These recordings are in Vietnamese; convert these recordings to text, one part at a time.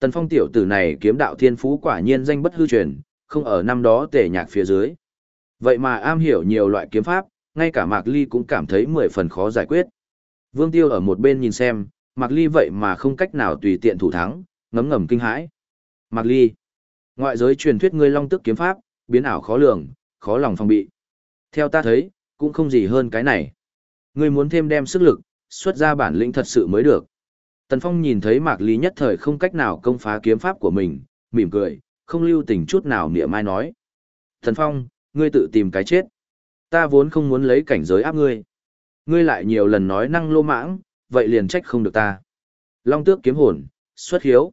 Tần Phong tiểu tử này kiếm đạo thiên phú quả nhiên danh bất hư truyền, không ở năm đó tề nhạc phía dưới. Vậy mà am hiểu nhiều loại kiếm pháp, ngay cả Mạc Ly cũng cảm thấy mười phần khó giải quyết. Vương Tiêu ở một bên nhìn xem, Mạc Ly vậy mà không cách nào tùy tiện thủ thắng, ngấm ngầm kinh hãi. Mạc Ly, ngoại giới truyền thuyết ngươi long tức kiếm pháp, biến ảo khó lường, khó lòng phòng bị. Theo ta thấy, cũng không gì hơn cái này. Ngươi muốn thêm đem sức lực, xuất ra bản lĩnh thật sự mới được. Tần Phong nhìn thấy Mạc Ly nhất thời không cách nào công phá kiếm pháp của mình, mỉm cười, không lưu tình chút nào niệm mai nói. Tần Phong, ngươi tự tìm cái chết. Ta vốn không muốn lấy cảnh giới áp ngươi. Ngươi lại nhiều lần nói năng lô mãng, vậy liền trách không được ta. Long tước kiếm hồn, xuất hiếu.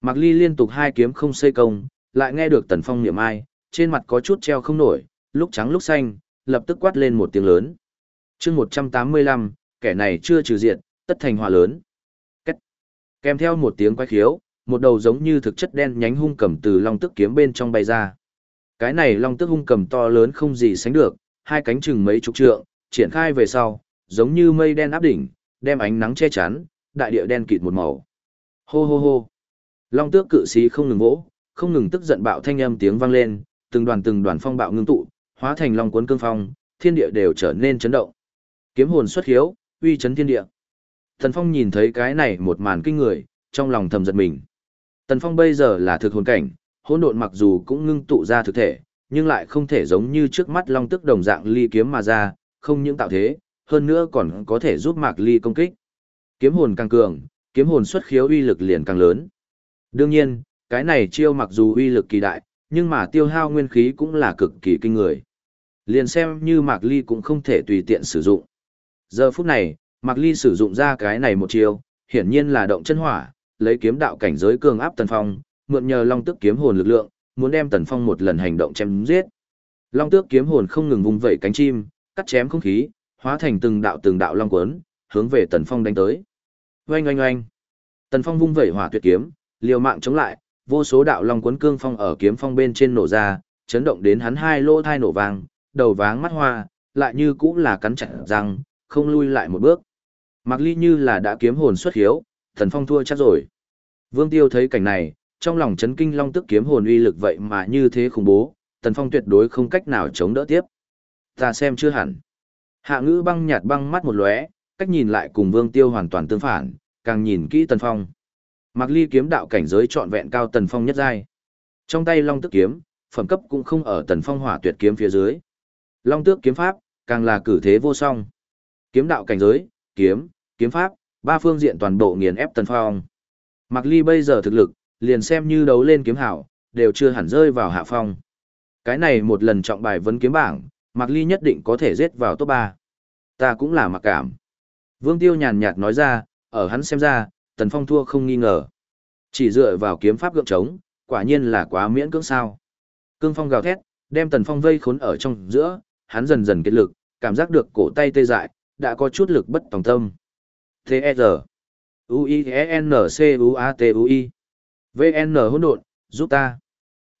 Mạc Ly liên tục hai kiếm không xây công, lại nghe được Tần Phong niệm ai, trên mặt có chút treo không nổi, lúc trắng lúc xanh, lập tức quát lên một tiếng lớn. chương 185, kẻ này chưa trừ diệt, tất thành hòa lớn. Kèm theo một tiếng quái khiếu, một đầu giống như thực chất đen nhánh hung cầm từ long tức kiếm bên trong bay ra. Cái này long tức hung cầm to lớn không gì sánh được, hai cánh chừng mấy chục trượng, triển khai về sau, giống như mây đen áp đỉnh, đem ánh nắng che chắn, đại địa đen kịt một màu. Hô hô hô. Long tước cự sĩ không ngừng vỗ, không ngừng tức giận bạo thanh âm tiếng vang lên, từng đoàn từng đoàn phong bạo ngưng tụ, hóa thành long cuốn cương phong, thiên địa đều trở nên chấn động. Kiếm hồn xuất hiếu, uy chấn thiên địa. Tần Phong nhìn thấy cái này một màn kinh người, trong lòng thầm giật mình. Tần Phong bây giờ là thực hồn cảnh, hỗn độn mặc dù cũng ngưng tụ ra thực thể, nhưng lại không thể giống như trước mắt long tức đồng dạng ly kiếm mà ra, không những tạo thế, hơn nữa còn có thể giúp Mạc Ly công kích. Kiếm hồn càng cường, kiếm hồn xuất khiếu uy lực liền càng lớn. Đương nhiên, cái này chiêu mặc dù uy lực kỳ đại, nhưng mà tiêu hao nguyên khí cũng là cực kỳ kinh người. Liền xem như Mạc Ly cũng không thể tùy tiện sử dụng. Giờ phút này, Mạc Ly sử dụng ra cái này một chiêu, hiển nhiên là động chân hỏa, lấy kiếm đạo cảnh giới cường áp Tần Phong, mượn nhờ Long Tước kiếm hồn lực lượng, muốn đem Tần Phong một lần hành động chém giết. Long Tước kiếm hồn không ngừng vung vẩy cánh chim, cắt chém không khí, hóa thành từng đạo từng đạo long cuốn, hướng về Tần Phong đánh tới. Oanh oanh oanh. Tần Phong vung vẩy hỏa tuyệt kiếm, liều mạng chống lại, vô số đạo long cuốn cương phong ở kiếm phong bên trên nổ ra, chấn động đến hắn hai lỗ thai nổ vàng, đầu váng mắt hoa, lại như cũng là cắn chặt răng, không lui lại một bước. Mạc ly như là đã kiếm hồn xuất hiếu, Tần Phong thua chắc rồi. Vương Tiêu thấy cảnh này, trong lòng chấn kinh long tức kiếm hồn uy lực vậy mà như thế khủng bố, Tần Phong tuyệt đối không cách nào chống đỡ tiếp. Ta xem chưa hẳn. Hạ ngữ băng nhạt băng mắt một lóe, cách nhìn lại cùng Vương Tiêu hoàn toàn tương phản, càng nhìn kỹ Tần Phong. Mạc Ly kiếm đạo cảnh giới trọn vẹn cao Tần Phong nhất giai. Trong tay Long Tức kiếm, phẩm cấp cũng không ở Tần Phong hỏa tuyệt kiếm phía dưới. Long Tước kiếm pháp, càng là cử thế vô song. Kiếm đạo cảnh giới, kiếm, kiếm pháp, ba phương diện toàn bộ nghiền ép Tần Phong. Mạc Ly bây giờ thực lực, liền xem như đấu lên kiếm hảo, đều chưa hẳn rơi vào hạ phong. Cái này một lần trọng bài vấn kiếm bảng, Mạc Ly nhất định có thể giết vào top 3. Ta cũng là mặc cảm. Vương Tiêu nhàn nhạt nói ra, ở hắn xem ra, Tần Phong thua không nghi ngờ. Chỉ dựa vào kiếm pháp gượng trống, quả nhiên là quá miễn cưỡng sao. Cương Phong gào thét, đem Tần Phong vây khốn ở trong giữa, hắn dần dần kết lực, cảm giác được cổ tay tê dại, đã có chút lực bất tòng tâm. T.E.R. U-I-E-N-C-U-A-T-U-I VN hỗn độn, giúp ta.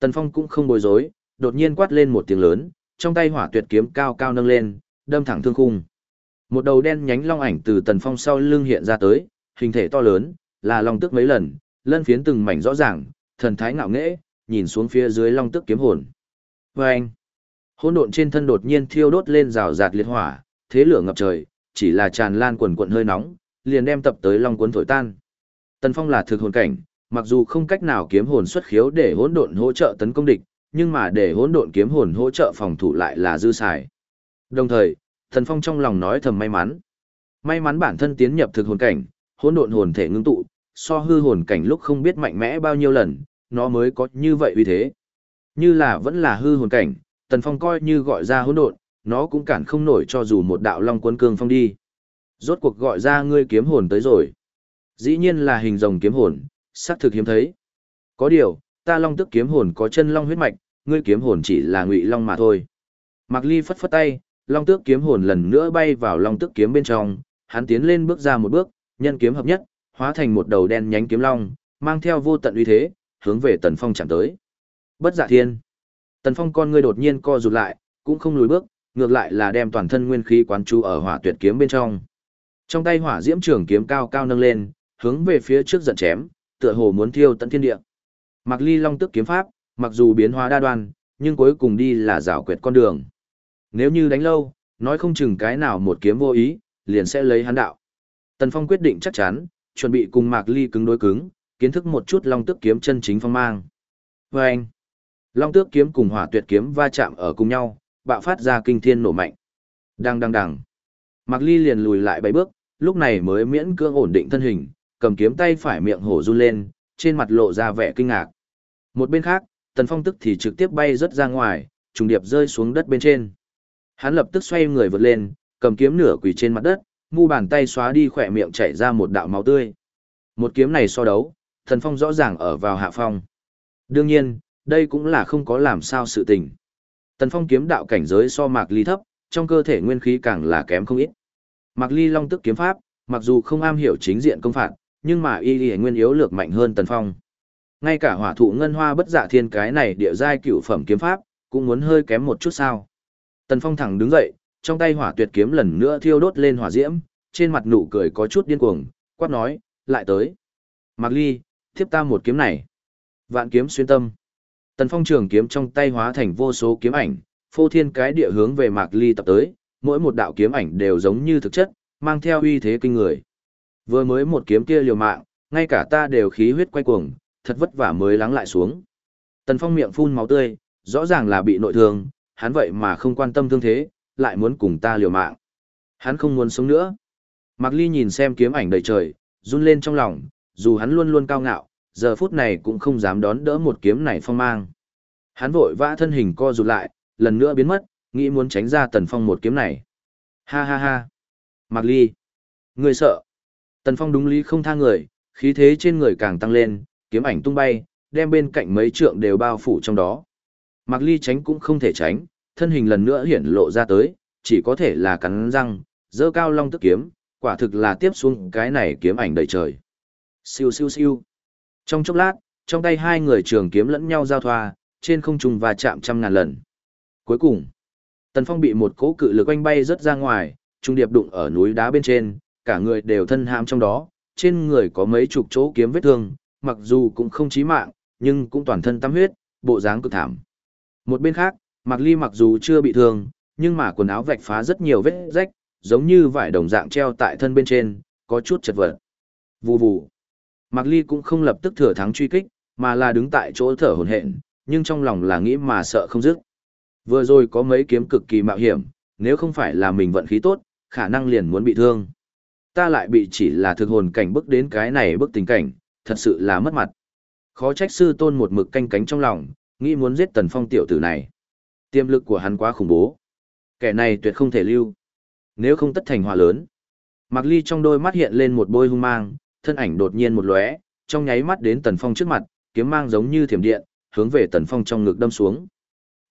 Tần Phong cũng không bối rối, đột nhiên quát lên một tiếng lớn, trong tay hỏa tuyệt kiếm cao cao nâng lên, đâm thẳng thương khung. Một đầu đen nhánh long ảnh từ Tần Phong sau lưng hiện ra tới, hình thể to lớn, là long tức mấy lần, lân phiến từng mảnh rõ ràng, thần thái ngạo nghễ, nhìn xuống phía dưới long tức kiếm hồn. Vâng! Hỗn độn trên thân đột nhiên thiêu đốt lên rào rạt liệt hỏa, thế lửa ngập trời, chỉ là tràn lan quần quận hơi nóng, liền đem tập tới long cuốn thổi tan. Tần Phong là thực hồn cảnh, mặc dù không cách nào kiếm hồn xuất khiếu để hỗn độn hỗ trợ tấn công địch, nhưng mà để hỗn độn kiếm hồn hỗ trợ phòng thủ lại là dư xài. Đồng thời, Tần Phong trong lòng nói thầm may mắn. May mắn bản thân tiến nhập thực hồn cảnh, hỗn độn hồn thể ngưng tụ, so hư hồn cảnh lúc không biết mạnh mẽ bao nhiêu lần, nó mới có như vậy uy thế. Như là vẫn là hư hồn cảnh, Tần Phong coi như gọi ra hỗn độn, nó cũng cản không nổi cho dù một đạo long cuốn cương phong đi. Rốt cuộc gọi ra ngươi kiếm hồn tới rồi. Dĩ nhiên là hình rồng kiếm hồn, xác thực hiếm thấy. Có điều, ta long tức kiếm hồn có chân long huyết mạch, ngươi kiếm hồn chỉ là ngụy long mà thôi. Mạc Ly phất phất tay, long tước kiếm hồn lần nữa bay vào long tức kiếm bên trong, hắn tiến lên bước ra một bước, nhân kiếm hợp nhất, hóa thành một đầu đen nhánh kiếm long, mang theo vô tận uy thế, hướng về Tần Phong chạm tới. Bất dạ thiên. Tần Phong con ngươi đột nhiên co rụt lại, cũng không lùi bước, ngược lại là đem toàn thân nguyên khí quán chú ở hỏa tuyệt kiếm bên trong. Trong tay hỏa diễm trường kiếm cao cao nâng lên, hướng về phía trước giận chém, tựa hồ muốn thiêu tận thiên địa. Mạc Ly Long tức kiếm pháp, mặc dù biến hóa đa đoan, nhưng cuối cùng đi là rào quyệt con đường. Nếu như đánh lâu, nói không chừng cái nào một kiếm vô ý, liền sẽ lấy hắn đạo. Tần Phong quyết định chắc chắn, chuẩn bị cùng Mạc Ly cứng đối cứng, kiến thức một chút Long Tước kiếm chân chính phong mang. Và anh, Long Tước kiếm cùng Hỏa Tuyệt kiếm va chạm ở cùng nhau, bạo phát ra kinh thiên nổ mạnh. Đang đang đằng. Mạc Ly liền lùi lại bảy bước, lúc này mới miễn cưỡng ổn định thân hình, cầm kiếm tay phải miệng hổ run lên, trên mặt lộ ra vẻ kinh ngạc. Một bên khác, Tần Phong tức thì trực tiếp bay rất ra ngoài, trùng điệp rơi xuống đất bên trên. Hắn lập tức xoay người vượt lên, cầm kiếm nửa quỳ trên mặt đất, mu bàn tay xóa đi khỏe miệng chảy ra một đạo máu tươi. Một kiếm này so đấu, Tần Phong rõ ràng ở vào hạ phong. Đương nhiên, đây cũng là không có làm sao sự tình. Tần Phong kiếm đạo cảnh giới so Mạc Ly thấp, trong cơ thể nguyên khí càng là kém không ít. Mạc Ly Long tức kiếm pháp, mặc dù không am hiểu chính diện công phạt, nhưng mà y y nguyên yếu lược mạnh hơn Tần Phong. Ngay cả hỏa thụ ngân hoa bất dạ thiên cái này địa giai cựu phẩm kiếm pháp, cũng muốn hơi kém một chút sao. Tần Phong thẳng đứng dậy, trong tay hỏa tuyệt kiếm lần nữa thiêu đốt lên hỏa diễm, trên mặt nụ cười có chút điên cuồng, quát nói, lại tới. Mạc Ly, tiếp ta một kiếm này. Vạn kiếm xuyên tâm. Tần Phong trường kiếm trong tay hóa thành vô số kiếm ảnh, phô thiên cái địa hướng về Mạc Ly tập tới, mỗi một đạo kiếm ảnh đều giống như thực chất, mang theo uy thế kinh người. Vừa mới một kiếm kia liều mạng, ngay cả ta đều khí huyết quay cuồng, thật vất vả mới lắng lại xuống. Tần Phong miệng phun máu tươi, rõ ràng là bị nội thương, hắn vậy mà không quan tâm thương thế, lại muốn cùng ta liều mạng. Hắn không muốn sống nữa. Mạc Ly nhìn xem kiếm ảnh đầy trời, run lên trong lòng, dù hắn luôn luôn cao ngạo, giờ phút này cũng không dám đón đỡ một kiếm này phong mang. Hắn vội vã thân hình co rụt lại, lần nữa biến mất, nghĩ muốn tránh ra Tần Phong một kiếm này. Ha ha ha. Mạc Ly. Người sợ. Tần Phong đúng lý không tha người, khí thế trên người càng tăng lên, kiếm ảnh tung bay, đem bên cạnh mấy trượng đều bao phủ trong đó. Mạc Ly tránh cũng không thể tránh, thân hình lần nữa hiển lộ ra tới, chỉ có thể là cắn răng, dơ cao long tức kiếm, quả thực là tiếp xuống cái này kiếm ảnh đầy trời. Siêu siêu siêu. Trong chốc lát, trong tay hai người trường kiếm lẫn nhau giao thoa, trên không trung và chạm trăm ngàn lần. Cuối cùng, Tần Phong bị một cỗ cự lực oanh bay rất ra ngoài, trung điệp đụng ở núi đá bên trên, cả người đều thân hãm trong đó, trên người có mấy chục chỗ kiếm vết thương, mặc dù cũng không chí mạng, nhưng cũng toàn thân tắm huyết, bộ dáng cực thảm. Một bên khác, Mạc Ly mặc dù chưa bị thương, nhưng mà quần áo vạch phá rất nhiều vết rách, giống như vải đồng dạng treo tại thân bên trên, có chút chật vật. Vù vù. Mạc Ly cũng không lập tức thừa thắng truy kích, mà là đứng tại chỗ thở hổn hển, nhưng trong lòng là nghĩ mà sợ không dứt. Vừa rồi có mấy kiếm cực kỳ mạo hiểm, nếu không phải là mình vận khí tốt, khả năng liền muốn bị thương. Ta lại bị chỉ là thực hồn cảnh bức đến cái này bức tình cảnh, thật sự là mất mặt. Khó trách sư tôn một mực canh cánh trong lòng, nghĩ muốn giết tần phong tiểu tử này. Tiềm lực của hắn quá khủng bố. Kẻ này tuyệt không thể lưu. Nếu không tất thành hòa lớn. Mạc Ly trong đôi mắt hiện lên một bôi hung mang, thân ảnh đột nhiên một lóe, trong nháy mắt đến tần phong trước mặt, kiếm mang giống như thiểm điện, hướng về tần phong trong ngực đâm xuống.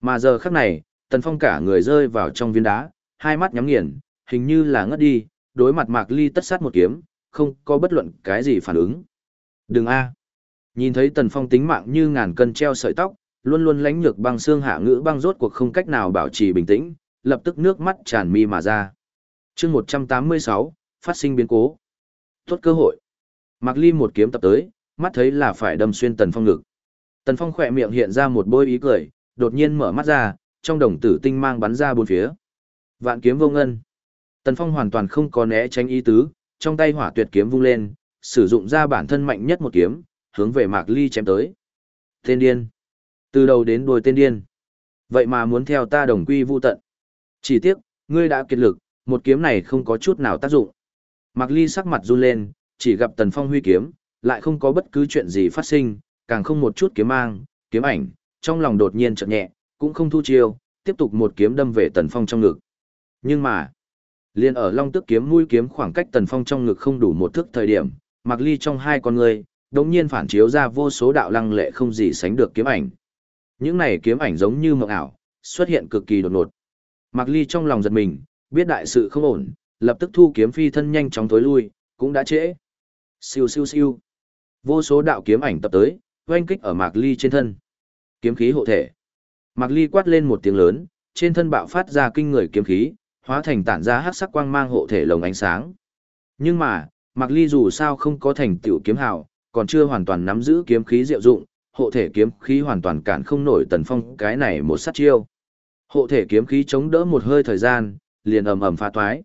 Mà giờ khắc này, tần phong cả người rơi vào trong viên đá, hai mắt nhắm nghiền, hình như là ngất đi, đối mặt Mạc Ly tất sát một kiếm, không có bất luận cái gì phản ứng. Đừng a. Nhìn thấy Tần Phong tính mạng như ngàn cân treo sợi tóc, luôn luôn lánh nhược băng xương hạ ngữ băng rốt cuộc không cách nào bảo trì bình tĩnh, lập tức nước mắt tràn mi mà ra. chương 186, phát sinh biến cố. Tốt cơ hội. Mạc Ly một kiếm tập tới, mắt thấy là phải đâm xuyên Tần Phong ngực. Tần Phong khỏe miệng hiện ra một bôi ý cười, đột nhiên mở mắt ra, trong đồng tử tinh mang bắn ra bốn phía. Vạn kiếm vô ngân. Tần Phong hoàn toàn không có né tránh ý tứ, trong tay hỏa tuyệt kiếm vung lên, sử dụng ra bản thân mạnh nhất một kiếm, hướng về Mạc Ly chém tới. Tên điên. Từ đầu đến đuôi tên điên. Vậy mà muốn theo ta đồng quy vu tận. Chỉ tiếc, ngươi đã kiệt lực, một kiếm này không có chút nào tác dụng. Mạc Ly sắc mặt run lên, chỉ gặp Tần Phong huy kiếm, lại không có bất cứ chuyện gì phát sinh, càng không một chút kiếm mang, kiếm ảnh, trong lòng đột nhiên chợt nhẹ, cũng không thu chiêu, tiếp tục một kiếm đâm về Tần Phong trong ngực. Nhưng mà, liền ở Long Tức kiếm mũi kiếm khoảng cách Tần Phong trong ngực không đủ một thước thời điểm, Mạc Ly trong hai con người, đống nhiên phản chiếu ra vô số đạo lăng lệ không gì sánh được kiếm ảnh. Những này kiếm ảnh giống như mộng ảo, xuất hiện cực kỳ đột ngột. Mạc Ly trong lòng giật mình, biết đại sự không ổn, lập tức thu kiếm phi thân nhanh chóng tối lui, cũng đã trễ. Siêu siêu siêu. Vô số đạo kiếm ảnh tập tới, oanh kích ở Mạc Ly trên thân. Kiếm khí hộ thể. Mạc Ly quát lên một tiếng lớn, trên thân bạo phát ra kinh người kiếm khí, hóa thành tản ra hắc sắc quang mang hộ thể lồng ánh sáng. Nhưng mà, Mạc Ly dù sao không có thành tiểu kiếm hào, còn chưa hoàn toàn nắm giữ kiếm khí diệu dụng, hộ thể kiếm khí hoàn toàn cản không nổi Tần Phong cái này một sát chiêu. Hộ thể kiếm khí chống đỡ một hơi thời gian, liền ầm ầm phá toái.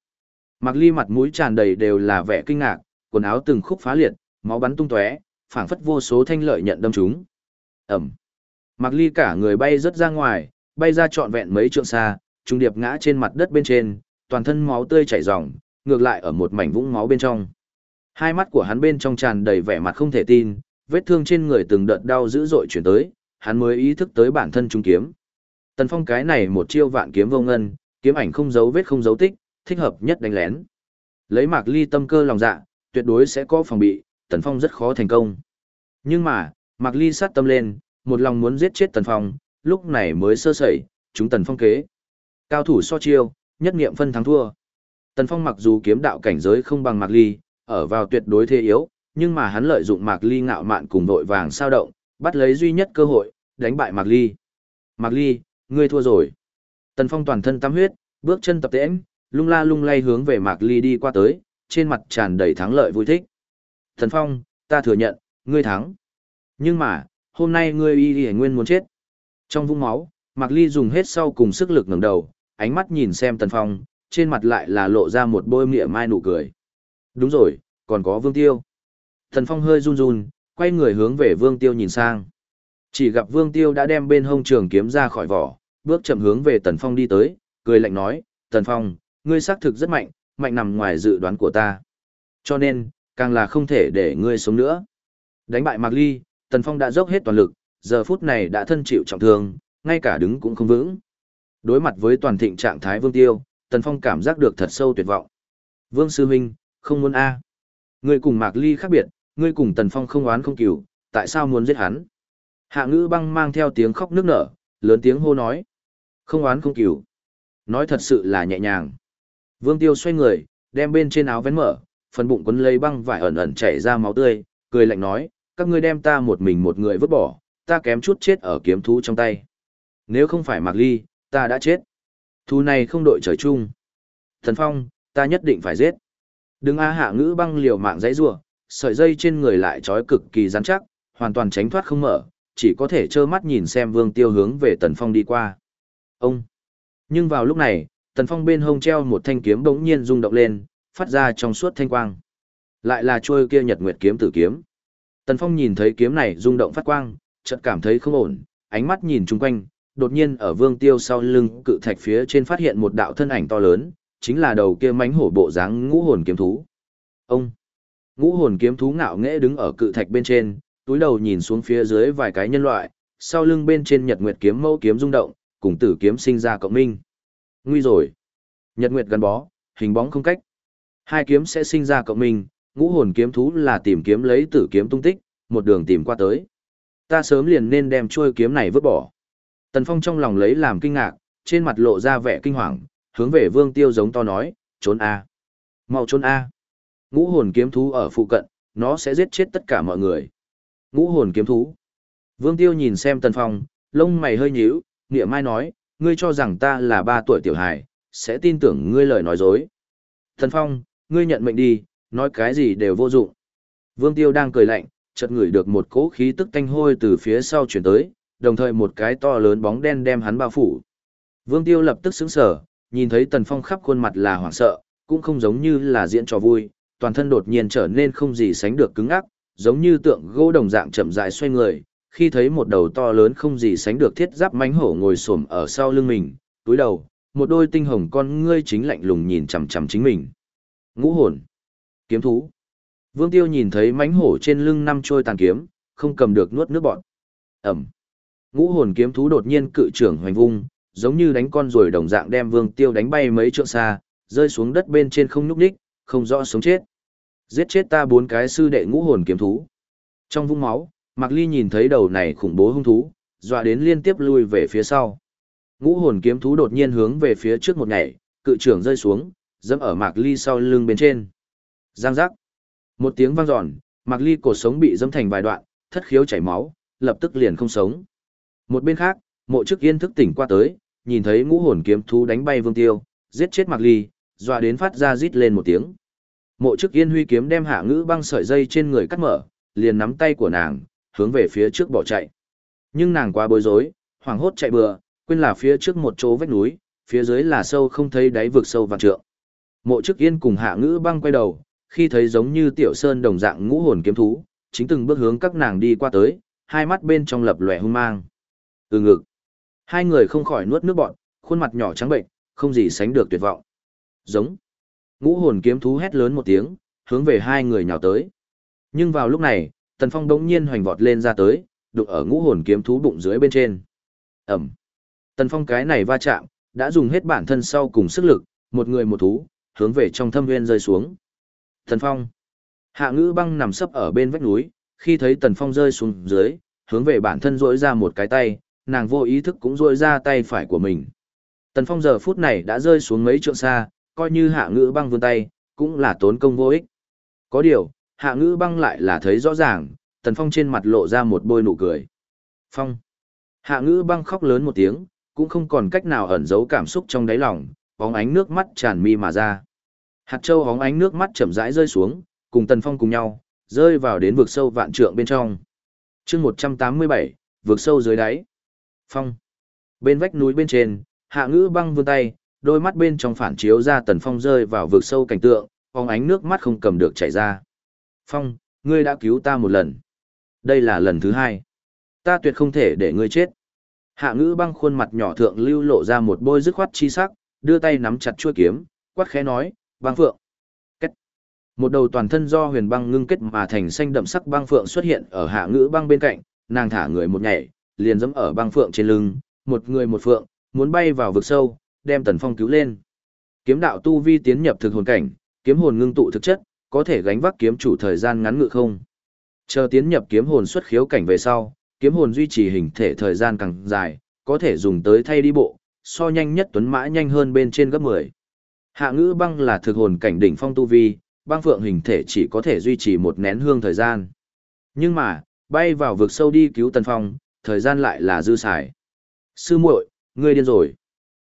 Mạc Ly mặt mũi tràn đầy đều là vẻ kinh ngạc, quần áo từng khúc phá liệt, máu bắn tung tóe, phảng phất vô số thanh lợi nhận đâm chúng. Ầm. Mạc Ly cả người bay rất ra ngoài, bay ra trọn vẹn mấy trượng xa, trung điệp ngã trên mặt đất bên trên, toàn thân máu tươi chảy ròng, ngược lại ở một mảnh vũng máu bên trong. Hai mắt của hắn bên trong tràn đầy vẻ mặt không thể tin, vết thương trên người từng đợt đau dữ dội chuyển tới, hắn mới ý thức tới bản thân trung kiếm. Tần Phong cái này một chiêu vạn kiếm vô ngân, kiếm ảnh không giấu vết không dấu tích, thích hợp nhất đánh lén. Lấy Mạc Ly tâm cơ lòng dạ, tuyệt đối sẽ có phòng bị, Tần Phong rất khó thành công. Nhưng mà, Mạc Ly sát tâm lên, một lòng muốn giết chết Tần Phong, lúc này mới sơ sẩy, chúng Tần Phong kế. Cao thủ so chiêu, nhất nghiệm phân thắng thua. Tần Phong mặc dù kiếm đạo cảnh giới không bằng Mạc Ly, ở vào tuyệt đối thế yếu, nhưng mà hắn lợi dụng Mạc Ly ngạo mạn cùng vội vàng sao động, bắt lấy duy nhất cơ hội, đánh bại Mạc Ly. Mạc Ly, ngươi thua rồi. Tần Phong toàn thân tắm huyết, bước chân tập tễnh, lung la lung lay hướng về Mạc Ly đi qua tới, trên mặt tràn đầy thắng lợi vui thích. Tần Phong, ta thừa nhận, ngươi thắng. Nhưng mà, hôm nay ngươi y y nguyên muốn chết. Trong vũng máu, Mạc Ly dùng hết sau cùng sức lực ngẩng đầu, ánh mắt nhìn xem Tần Phong, trên mặt lại là lộ ra một bôi mỉa mai nụ cười. Đúng rồi, còn có Vương Tiêu. Tần Phong hơi run run, quay người hướng về Vương Tiêu nhìn sang. Chỉ gặp Vương Tiêu đã đem bên hông trường kiếm ra khỏi vỏ, bước chậm hướng về Tần Phong đi tới, cười lạnh nói, Tần Phong, ngươi xác thực rất mạnh, mạnh nằm ngoài dự đoán của ta. Cho nên, càng là không thể để ngươi sống nữa. Đánh bại Mạc Ly, Tần Phong đã dốc hết toàn lực, giờ phút này đã thân chịu trọng thương, ngay cả đứng cũng không vững. Đối mặt với toàn thịnh trạng thái Vương Tiêu, Tần Phong cảm giác được thật sâu tuyệt vọng. Vương Sư Minh, không muốn A. Ngươi cùng Mạc Ly khác biệt, ngươi cùng Tần Phong không oán không cừu, tại sao muốn giết hắn? Hạ ngữ băng mang theo tiếng khóc nức nở, lớn tiếng hô nói. Không oán không cừu. Nói thật sự là nhẹ nhàng. Vương Tiêu xoay người, đem bên trên áo vén mở, phần bụng quấn lấy băng vải ẩn ẩn chảy ra máu tươi, cười lạnh nói, các ngươi đem ta một mình một người vứt bỏ, ta kém chút chết ở kiếm thú trong tay. Nếu không phải Mạc Ly, ta đã chết. Thú này không đội trời chung. Thần Phong, ta nhất định phải giết. Đừng a hạ ngữ băng liều mạng dãy rủa, sợi dây trên người lại trói cực kỳ rắn chắc, hoàn toàn tránh thoát không mở, chỉ có thể trơ mắt nhìn xem Vương Tiêu hướng về Tần Phong đi qua. Ông. Nhưng vào lúc này, Tần Phong bên hông treo một thanh kiếm bỗng nhiên rung động lên, phát ra trong suốt thanh quang. Lại là chuôi kia Nhật Nguyệt kiếm tử kiếm. Tần Phong nhìn thấy kiếm này rung động phát quang, chợt cảm thấy không ổn, ánh mắt nhìn chung quanh, đột nhiên ở Vương Tiêu sau lưng cự thạch phía trên phát hiện một đạo thân ảnh to lớn, chính là đầu kia mánh hổ bộ dáng ngũ hồn kiếm thú. Ông! Ngũ hồn kiếm thú ngạo nghễ đứng ở cự thạch bên trên, túi đầu nhìn xuống phía dưới vài cái nhân loại, sau lưng bên trên Nhật Nguyệt kiếm mẫu kiếm rung động, cùng tử kiếm sinh ra cộng minh. Nguy rồi! Nhật Nguyệt gắn bó, hình bóng không cách. Hai kiếm sẽ sinh ra cộng minh, ngũ hồn kiếm thú là tìm kiếm lấy tử kiếm tung tích, một đường tìm qua tới. Ta sớm liền nên đem chuôi kiếm này vứt bỏ. Tần Phong trong lòng lấy làm kinh ngạc, trên mặt lộ ra vẻ kinh hoàng, hướng về Vương Tiêu giống to nói, trốn a, mau trốn a. Ngũ hồn kiếm thú ở phụ cận, nó sẽ giết chết tất cả mọi người. Ngũ hồn kiếm thú. Vương Tiêu nhìn xem Tần Phong, lông mày hơi nhíu, nghĩa mai nói, ngươi cho rằng ta là ba tuổi tiểu hài, sẽ tin tưởng ngươi lời nói dối. Tần Phong, ngươi nhận mệnh đi, nói cái gì đều vô dụng. Vương Tiêu đang cười lạnh, chợt ngửi được một cỗ khí tức tanh hôi từ phía sau chuyển tới, đồng thời một cái to lớn bóng đen đem hắn bao phủ. Vương Tiêu lập tức sững sờ, nhìn thấy Tần Phong khắp khuôn mặt là hoảng sợ, cũng không giống như là diễn trò vui, toàn thân đột nhiên trở nên không gì sánh được cứng ngắc, giống như tượng gỗ đồng dạng chậm rãi xoay người, khi thấy một đầu to lớn không gì sánh được thiết giáp mánh hổ ngồi xổm ở sau lưng mình, túi đầu, một đôi tinh hồng con ngươi chính lạnh lùng nhìn chằm chằm chính mình. Ngũ hồn, kiếm thú. Vương Tiêu nhìn thấy mánh hổ trên lưng năm trôi tàn kiếm, không cầm được nuốt nước bọt. Ẩm. Ngũ hồn kiếm thú đột nhiên cự trưởng hoành vung, giống như đánh con rồi đồng dạng đem Vương Tiêu đánh bay mấy trượng xa, rơi xuống đất bên trên không nhúc nhích, không rõ sống chết. Giết chết ta bốn cái sư đệ ngũ hồn kiếm thú. Trong vũng máu, Mạc Ly nhìn thấy đầu này khủng bố hung thú, dọa đến liên tiếp lui về phía sau. Ngũ hồn kiếm thú đột nhiên hướng về phía trước một nhảy, cự trưởng rơi xuống, dẫm ở Mạc Ly sau lưng bên trên. Giang giác. Một tiếng vang dọn, Mạc Ly cổ sống bị dẫm thành vài đoạn, thất khiếu chảy máu, lập tức liền không sống. Một bên khác, Mộ Chức Yên thức tỉnh qua tới, nhìn thấy ngũ hồn kiếm thú đánh bay Vương Tiêu, giết chết Mạc Ly, dọa đến phát ra rít lên một tiếng. Mộ Chức Yên huy kiếm đem hạ ngữ băng sợi dây trên người cắt mở, liền nắm tay của nàng, hướng về phía trước bỏ chạy. Nhưng nàng quá bối rối, hoảng hốt chạy bừa, quên là phía trước một chỗ vách núi, phía dưới là sâu không thấy đáy vực sâu vạn trượng. Mộ chức yên cùng hạ ngữ băng quay đầu, khi thấy giống như tiểu sơn đồng dạng ngũ hồn kiếm thú, chính từng bước hướng các nàng đi qua tới, hai mắt bên trong lập lòe hung mang. Ừ ngực. Hai người không khỏi nuốt nước bọt khuôn mặt nhỏ trắng bệnh, không gì sánh được tuyệt vọng. Giống. Ngũ hồn kiếm thú hét lớn một tiếng, hướng về hai người nhào tới. Nhưng vào lúc này, Tần Phong đống nhiên hoành vọt lên ra tới, đụng ở ngũ hồn kiếm thú bụng dưới bên trên. Ẩm. Tần Phong cái này va chạm, đã dùng hết bản thân sau cùng sức lực, một người một thú, hướng về trong thâm nguyên rơi xuống. Tần Phong. Hạ ngữ băng nằm sấp ở bên vách núi, khi thấy Tần Phong rơi xuống dưới, hướng về bản thân rỗi ra một cái tay, nàng vô ý thức cũng rỗi ra tay phải của mình. Tần Phong giờ phút này đã rơi xuống mấy trượng xa, coi như hạ ngữ băng vươn tay, cũng là tốn công vô ích. Có điều, hạ ngữ băng lại là thấy rõ ràng, Tần Phong trên mặt lộ ra một bôi nụ cười. Phong. Hạ ngữ băng khóc lớn một tiếng, cũng không còn cách nào ẩn giấu cảm xúc trong đáy lòng, bóng ánh nước mắt tràn mi mà ra. Hạt châu hóng ánh nước mắt chậm rãi rơi xuống, cùng Tần Phong cùng nhau, rơi vào đến vực sâu vạn trượng bên trong. chương 187, vực sâu dưới đáy. Phong. Bên vách núi bên trên, hạ ngữ băng vươn tay, đôi mắt bên trong phản chiếu ra Tần Phong rơi vào vực sâu cảnh tượng, hóng ánh nước mắt không cầm được chảy ra. Phong, ngươi đã cứu ta một lần. Đây là lần thứ hai. Ta tuyệt không thể để ngươi chết. Hạ ngữ băng khuôn mặt nhỏ thượng lưu lộ ra một bôi dứt khoát chi sắc, đưa tay nắm chặt chuôi kiếm, quát khẽ nói, băng phượng. Kết. Một đầu toàn thân do huyền băng ngưng kết mà thành xanh đậm sắc băng phượng xuất hiện ở hạ ngữ băng bên cạnh, nàng thả người một nhảy, liền dẫm ở băng phượng trên lưng, một người một phượng, muốn bay vào vực sâu, đem tần phong cứu lên. Kiếm đạo tu vi tiến nhập thực hồn cảnh, kiếm hồn ngưng tụ thực chất, có thể gánh vác kiếm chủ thời gian ngắn ngự không. Chờ tiến nhập kiếm hồn xuất khiếu cảnh về sau, kiếm hồn duy trì hình thể thời gian càng dài, có thể dùng tới thay đi bộ, so nhanh nhất tuấn mã nhanh hơn bên trên gấp 10. Hạ ngữ băng là thực hồn cảnh đỉnh phong tu vi, băng phượng hình thể chỉ có thể duy trì một nén hương thời gian. Nhưng mà, bay vào vực sâu đi cứu tần phong, thời gian lại là dư xài. Sư muội, ngươi điên rồi.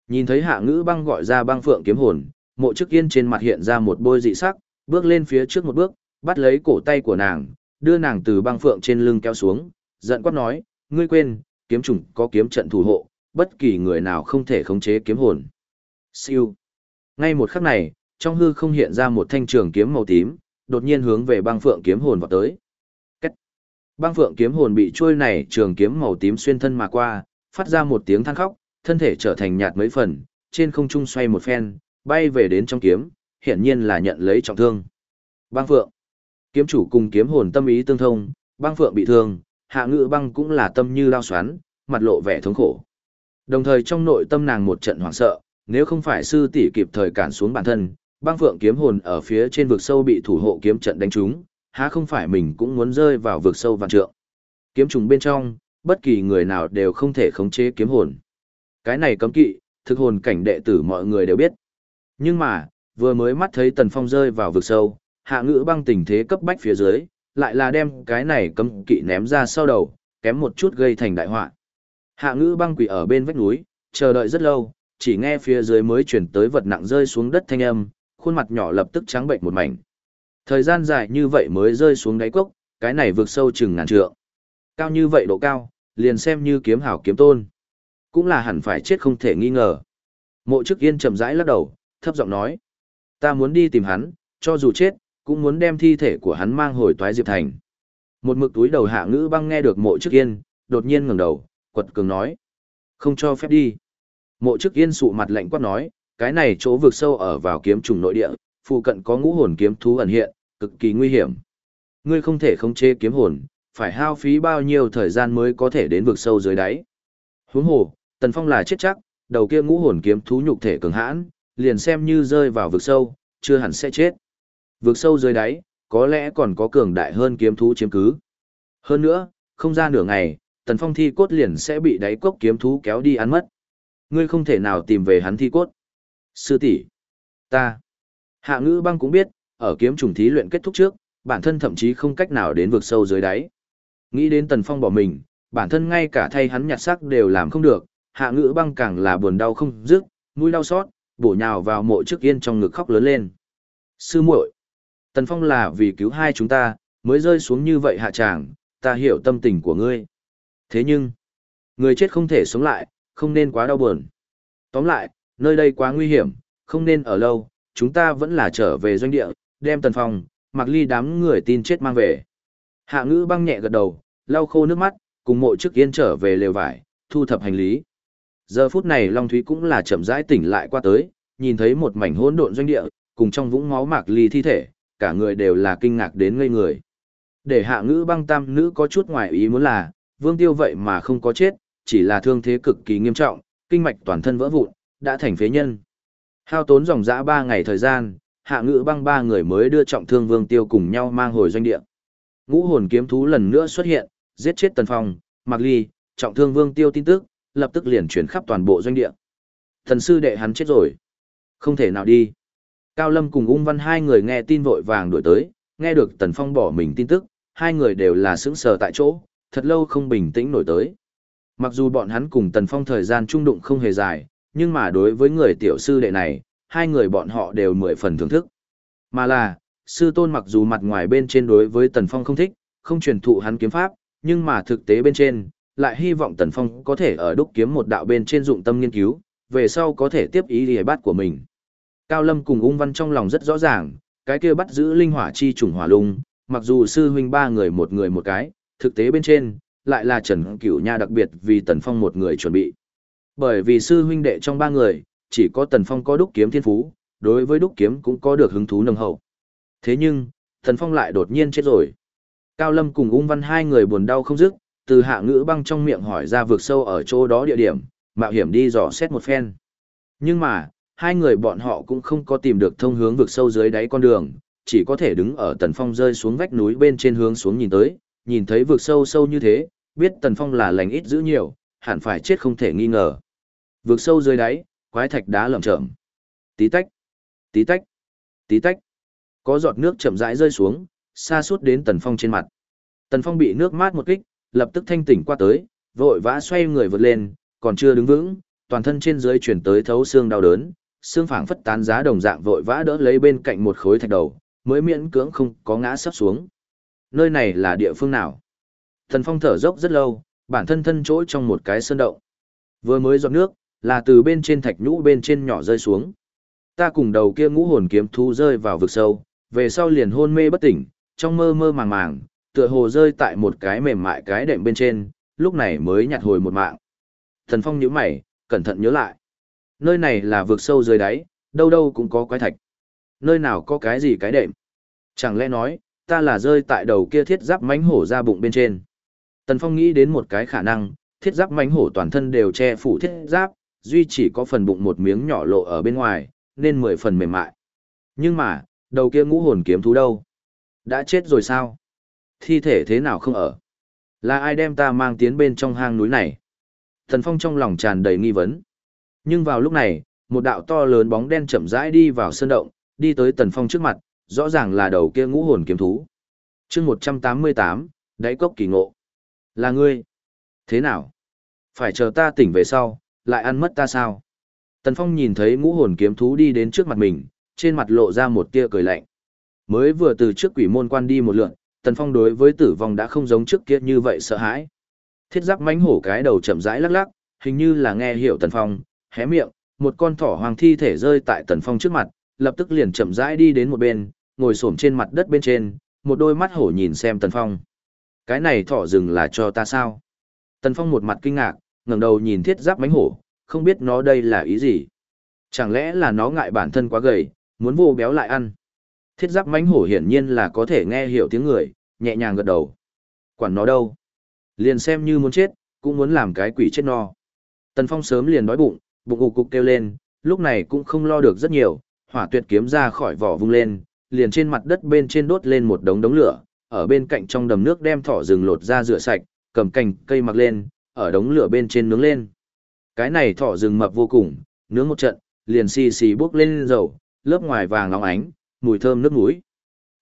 Nhìn thấy hạ ngữ băng gọi ra băng phượng kiếm hồn, mộ chức yên trên mặt hiện ra một bôi dị sắc, bước lên phía trước một bước, bắt lấy cổ tay của nàng, đưa nàng từ băng phượng trên lưng kéo xuống, giận quát nói, ngươi quên, kiếm trùng có kiếm trận thủ hộ, bất kỳ người nào không thể khống chế kiếm hồn. Siêu. Ngay một khắc này, trong hư không hiện ra một thanh trường kiếm màu tím, đột nhiên hướng về băng phượng kiếm hồn vào tới. Cách. Băng phượng kiếm hồn bị trôi này trường kiếm màu tím xuyên thân mà qua, phát ra một tiếng than khóc, thân thể trở thành nhạt mấy phần, trên không trung xoay một phen, bay về đến trong kiếm, hiển nhiên là nhận lấy trọng thương. Băng phượng. Kiếm chủ cùng kiếm hồn tâm ý tương thông, băng phượng bị thương, hạ ngự băng cũng là tâm như lao xoắn, mặt lộ vẻ thống khổ. Đồng thời trong nội tâm nàng một trận hoảng sợ, nếu không phải sư tỷ kịp thời cản xuống bản thân, băng phượng kiếm hồn ở phía trên vực sâu bị thủ hộ kiếm trận đánh trúng, há không phải mình cũng muốn rơi vào vực sâu vạn trượng. Kiếm trùng bên trong, bất kỳ người nào đều không thể khống chế kiếm hồn. Cái này cấm kỵ, thực hồn cảnh đệ tử mọi người đều biết. Nhưng mà, vừa mới mắt thấy Tần Phong rơi vào vực sâu, hạ ngữ băng tình thế cấp bách phía dưới, lại là đem cái này cấm kỵ ném ra sau đầu, kém một chút gây thành đại họa. Hạ ngữ băng quỷ ở bên vách núi, chờ đợi rất lâu, chỉ nghe phía dưới mới chuyển tới vật nặng rơi xuống đất thanh âm, khuôn mặt nhỏ lập tức trắng bệnh một mảnh. Thời gian dài như vậy mới rơi xuống đáy cốc, cái này vượt sâu chừng ngàn trượng. Cao như vậy độ cao, liền xem như kiếm hảo kiếm tôn. Cũng là hẳn phải chết không thể nghi ngờ. Mộ chức yên chậm rãi lắc đầu, thấp giọng nói. Ta muốn đi tìm hắn, cho dù chết, cũng muốn đem thi thể của hắn mang hồi toái diệp thành. Một mực túi đầu hạ ngữ băng nghe được mộ chức yên, đột nhiên ngẩng đầu, quật cường nói. Không cho phép đi. Mộ chức yên sụ mặt lạnh quát nói, cái này chỗ vực sâu ở vào kiếm trùng nội địa, phụ cận có ngũ hồn kiếm thú ẩn hiện, cực kỳ nguy hiểm. Ngươi không thể khống chế kiếm hồn, phải hao phí bao nhiêu thời gian mới có thể đến vực sâu dưới đáy. Huống hồ, Tần Phong là chết chắc, đầu kia ngũ hồn kiếm thú nhục thể cường hãn, liền xem như rơi vào vực sâu, chưa hẳn sẽ chết. Vực sâu dưới đáy, có lẽ còn có cường đại hơn kiếm thú chiếm cứ. Hơn nữa, không ra nửa ngày, Tần Phong thi cốt liền sẽ bị đáy cốc kiếm thú kéo đi ăn mất. Ngươi không thể nào tìm về hắn thi cốt. Sư tỷ, ta. Hạ ngữ băng cũng biết, ở kiếm trùng thí luyện kết thúc trước, bản thân thậm chí không cách nào đến vực sâu dưới đáy. Nghĩ đến Tần Phong bỏ mình, bản thân ngay cả thay hắn nhặt xác đều làm không được, hạ ngữ băng càng là buồn đau không dứt, mũi đau xót, bổ nhào vào mộ trước yên trong ngực khóc lớn lên. Sư muội, Tần Phong là vì cứu hai chúng ta, mới rơi xuống như vậy hạ tràng, ta hiểu tâm tình của ngươi. Thế nhưng, người chết không thể sống lại, không nên quá đau buồn. Tóm lại, nơi đây quá nguy hiểm, không nên ở lâu, chúng ta vẫn là trở về doanh địa, đem tần phong, mặc ly đám người tin chết mang về. Hạ ngữ băng nhẹ gật đầu, lau khô nước mắt, cùng mộ chức yên trở về lều vải, thu thập hành lý. Giờ phút này Long Thúy cũng là chậm rãi tỉnh lại qua tới, nhìn thấy một mảnh hỗn độn doanh địa, cùng trong vũng máu mạc ly thi thể, cả người đều là kinh ngạc đến ngây người. Để hạ ngữ băng tam nữ có chút ngoài ý muốn là, vương tiêu vậy mà không có chết, chỉ là thương thế cực kỳ nghiêm trọng, kinh mạch toàn thân vỡ vụn, đã thành phế nhân. Hao tốn dòng dã ba ngày thời gian, hạ ngự băng ba người mới đưa trọng thương vương tiêu cùng nhau mang hồi doanh địa. Ngũ hồn kiếm thú lần nữa xuất hiện, giết chết tần phong, mạc ly, trọng thương vương tiêu tin tức, lập tức liền chuyển khắp toàn bộ doanh địa. Thần sư đệ hắn chết rồi. Không thể nào đi. Cao Lâm cùng ung văn hai người nghe tin vội vàng đuổi tới, nghe được tần phong bỏ mình tin tức, hai người đều là sững sờ tại chỗ, thật lâu không bình tĩnh nổi tới. Mặc dù bọn hắn cùng tần phong thời gian trung đụng không hề dài, nhưng mà đối với người tiểu sư đệ này, hai người bọn họ đều mười phần thưởng thức. Mà là, sư tôn mặc dù mặt ngoài bên trên đối với Tần Phong không thích, không truyền thụ hắn kiếm pháp, nhưng mà thực tế bên trên, lại hy vọng Tần Phong có thể ở đúc kiếm một đạo bên trên dụng tâm nghiên cứu, về sau có thể tiếp ý lìa bát của mình. Cao Lâm cùng ung văn trong lòng rất rõ ràng, cái kia bắt giữ linh hỏa chi trùng hỏa lung, mặc dù sư huynh ba người một người một cái, thực tế bên trên, lại là Trần Cửu Nha đặc biệt vì Tần Phong một người chuẩn bị. Bởi vì sư huynh đệ trong ba người, chỉ có Tần Phong có đúc kiếm thiên phú, đối với đúc kiếm cũng có được hứng thú nồng hậu. Thế nhưng, Tần Phong lại đột nhiên chết rồi. Cao Lâm cùng ung văn hai người buồn đau không dứt, từ hạ ngữ băng trong miệng hỏi ra vượt sâu ở chỗ đó địa điểm, mạo hiểm đi dò xét một phen. Nhưng mà, hai người bọn họ cũng không có tìm được thông hướng vượt sâu dưới đáy con đường, chỉ có thể đứng ở Tần Phong rơi xuống vách núi bên trên hướng xuống nhìn tới, nhìn thấy vực sâu sâu như thế, biết Tần Phong là lành ít giữ nhiều, hẳn phải chết không thể nghi ngờ. Vực sâu dưới đáy, quái thạch đá lởm chởm. Tí tách, tí tách, tí tách. Có giọt nước chậm rãi rơi xuống, xa suốt đến Tần Phong trên mặt. Tần Phong bị nước mát một kích, lập tức thanh tỉnh qua tới, vội vã xoay người vượt lên, còn chưa đứng vững, toàn thân trên dưới chuyển tới thấu xương đau đớn, xương phảng phất tán giá đồng dạng vội vã đỡ lấy bên cạnh một khối thạch đầu, mới miễn cưỡng không có ngã sắp xuống. Nơi này là địa phương nào? thần Phong thở dốc rất lâu, bản thân thân chỗ trong một cái sơn động. Vừa mới giọt nước, là từ bên trên thạch nhũ bên trên nhỏ rơi xuống. Ta cùng đầu kia ngũ hồn kiếm thú rơi vào vực sâu, về sau liền hôn mê bất tỉnh, trong mơ mơ màng màng, tựa hồ rơi tại một cái mềm mại cái đệm bên trên, lúc này mới nhặt hồi một mạng. Thần Phong nhíu mày, cẩn thận nhớ lại. Nơi này là vực sâu dưới đáy, đâu đâu cũng có quái thạch. Nơi nào có cái gì cái đệm? Chẳng lẽ nói, ta là rơi tại đầu kia thiết giáp mánh hổ ra bụng bên trên. Tần Phong nghĩ đến một cái khả năng, thiết giáp mánh hổ toàn thân đều che phủ thiết giáp, duy chỉ có phần bụng một miếng nhỏ lộ ở bên ngoài, nên mười phần mềm mại. Nhưng mà, đầu kia ngũ hồn kiếm thú đâu? Đã chết rồi sao? Thi thể thế nào không ở? Là ai đem ta mang tiến bên trong hang núi này? Tần Phong trong lòng tràn đầy nghi vấn. Nhưng vào lúc này, một đạo to lớn bóng đen chậm rãi đi vào sơn động, đi tới Tần Phong trước mặt, rõ ràng là đầu kia ngũ hồn kiếm thú. chương 188, đáy cốc kỳ ngộ. Là ngươi. Thế nào? Phải chờ ta tỉnh về sau, lại ăn mất ta sao? Tần Phong nhìn thấy ngũ hồn kiếm thú đi đến trước mặt mình, trên mặt lộ ra một tia cười lạnh. Mới vừa từ trước quỷ môn quan đi một lượn, Tần Phong đối với tử vong đã không giống trước kia như vậy sợ hãi. Thiết giáp mánh hổ cái đầu chậm rãi lắc lắc, hình như là nghe hiểu Tần Phong, hé miệng, một con thỏ hoàng thi thể rơi tại Tần Phong trước mặt, lập tức liền chậm rãi đi đến một bên, ngồi xổm trên mặt đất bên trên, một đôi mắt hổ nhìn xem Tần Phong. Cái này thỏ rừng là cho ta sao? Tần Phong một mặt kinh ngạc, ngẩng đầu nhìn thiết giáp mánh hổ, không biết nó đây là ý gì. Chẳng lẽ là nó ngại bản thân quá gầy, muốn vô béo lại ăn. Thiết giáp mánh hổ hiển nhiên là có thể nghe hiểu tiếng người, nhẹ nhàng gật đầu. Quản nó đâu? Liền xem như muốn chết, cũng muốn làm cái quỷ chết no. Tần Phong sớm liền đói bụng, bụng ục cục kêu lên, lúc này cũng không lo được rất nhiều, hỏa tuyệt kiếm ra khỏi vỏ vung lên, liền trên mặt đất bên trên đốt lên một đống đống lửa, ở bên cạnh trong đầm nước đem thỏ rừng lột ra rửa sạch, cầm cành cây mặc lên, ở đống lửa bên trên nướng lên. Cái này thỏ rừng mập vô cùng, nướng một trận, liền xì xì bốc lên dầu, lớp ngoài vàng óng ánh, mùi thơm nước mũi.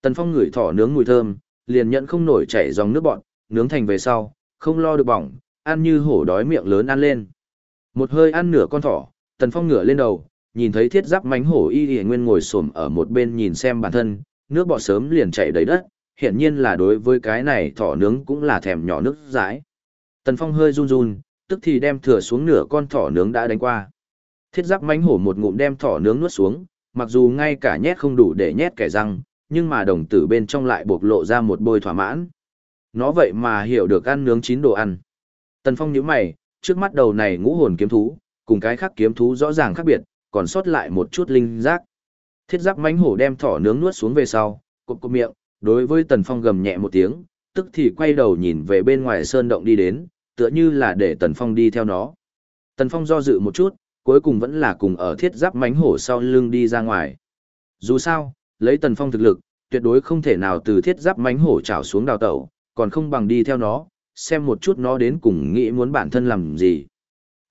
Tần Phong ngửi thỏ nướng mùi thơm, liền nhận không nổi chảy dòng nước bọt nướng thành về sau, không lo được bỏng, ăn như hổ đói miệng lớn ăn lên. Một hơi ăn nửa con thỏ, Tần Phong ngửa lên đầu, nhìn thấy thiết giáp mánh hổ y y nguyên ngồi xổm ở một bên nhìn xem bản thân, nước bọt sớm liền chảy đầy đất, hiển nhiên là đối với cái này thỏ nướng cũng là thèm nhỏ nước dãi. Tần Phong hơi run run, tức thì đem thừa xuống nửa con thỏ nướng đã đánh qua. Thiết giáp mánh hổ một ngụm đem thỏ nướng nuốt xuống, mặc dù ngay cả nhét không đủ để nhét kẻ răng, nhưng mà đồng tử bên trong lại bộc lộ ra một bôi thỏa mãn. Nó vậy mà hiểu được ăn nướng chín đồ ăn. Tần Phong nhíu mày, trước mắt đầu này ngũ hồn kiếm thú, cùng cái khác kiếm thú rõ ràng khác biệt, còn sót lại một chút linh giác. Thiết giáp mãnh hổ đem thỏ nướng nuốt xuống về sau, cụp cụp miệng, đối với Tần Phong gầm nhẹ một tiếng, tức thì quay đầu nhìn về bên ngoài sơn động đi đến, tựa như là để Tần Phong đi theo nó. Tần Phong do dự một chút, cuối cùng vẫn là cùng ở thiết giáp mánh hổ sau lưng đi ra ngoài. Dù sao, lấy Tần Phong thực lực, tuyệt đối không thể nào từ thiết giáp mánh hổ trào xuống đào tẩu, còn không bằng đi theo nó, xem một chút nó đến cùng nghĩ muốn bản thân làm gì.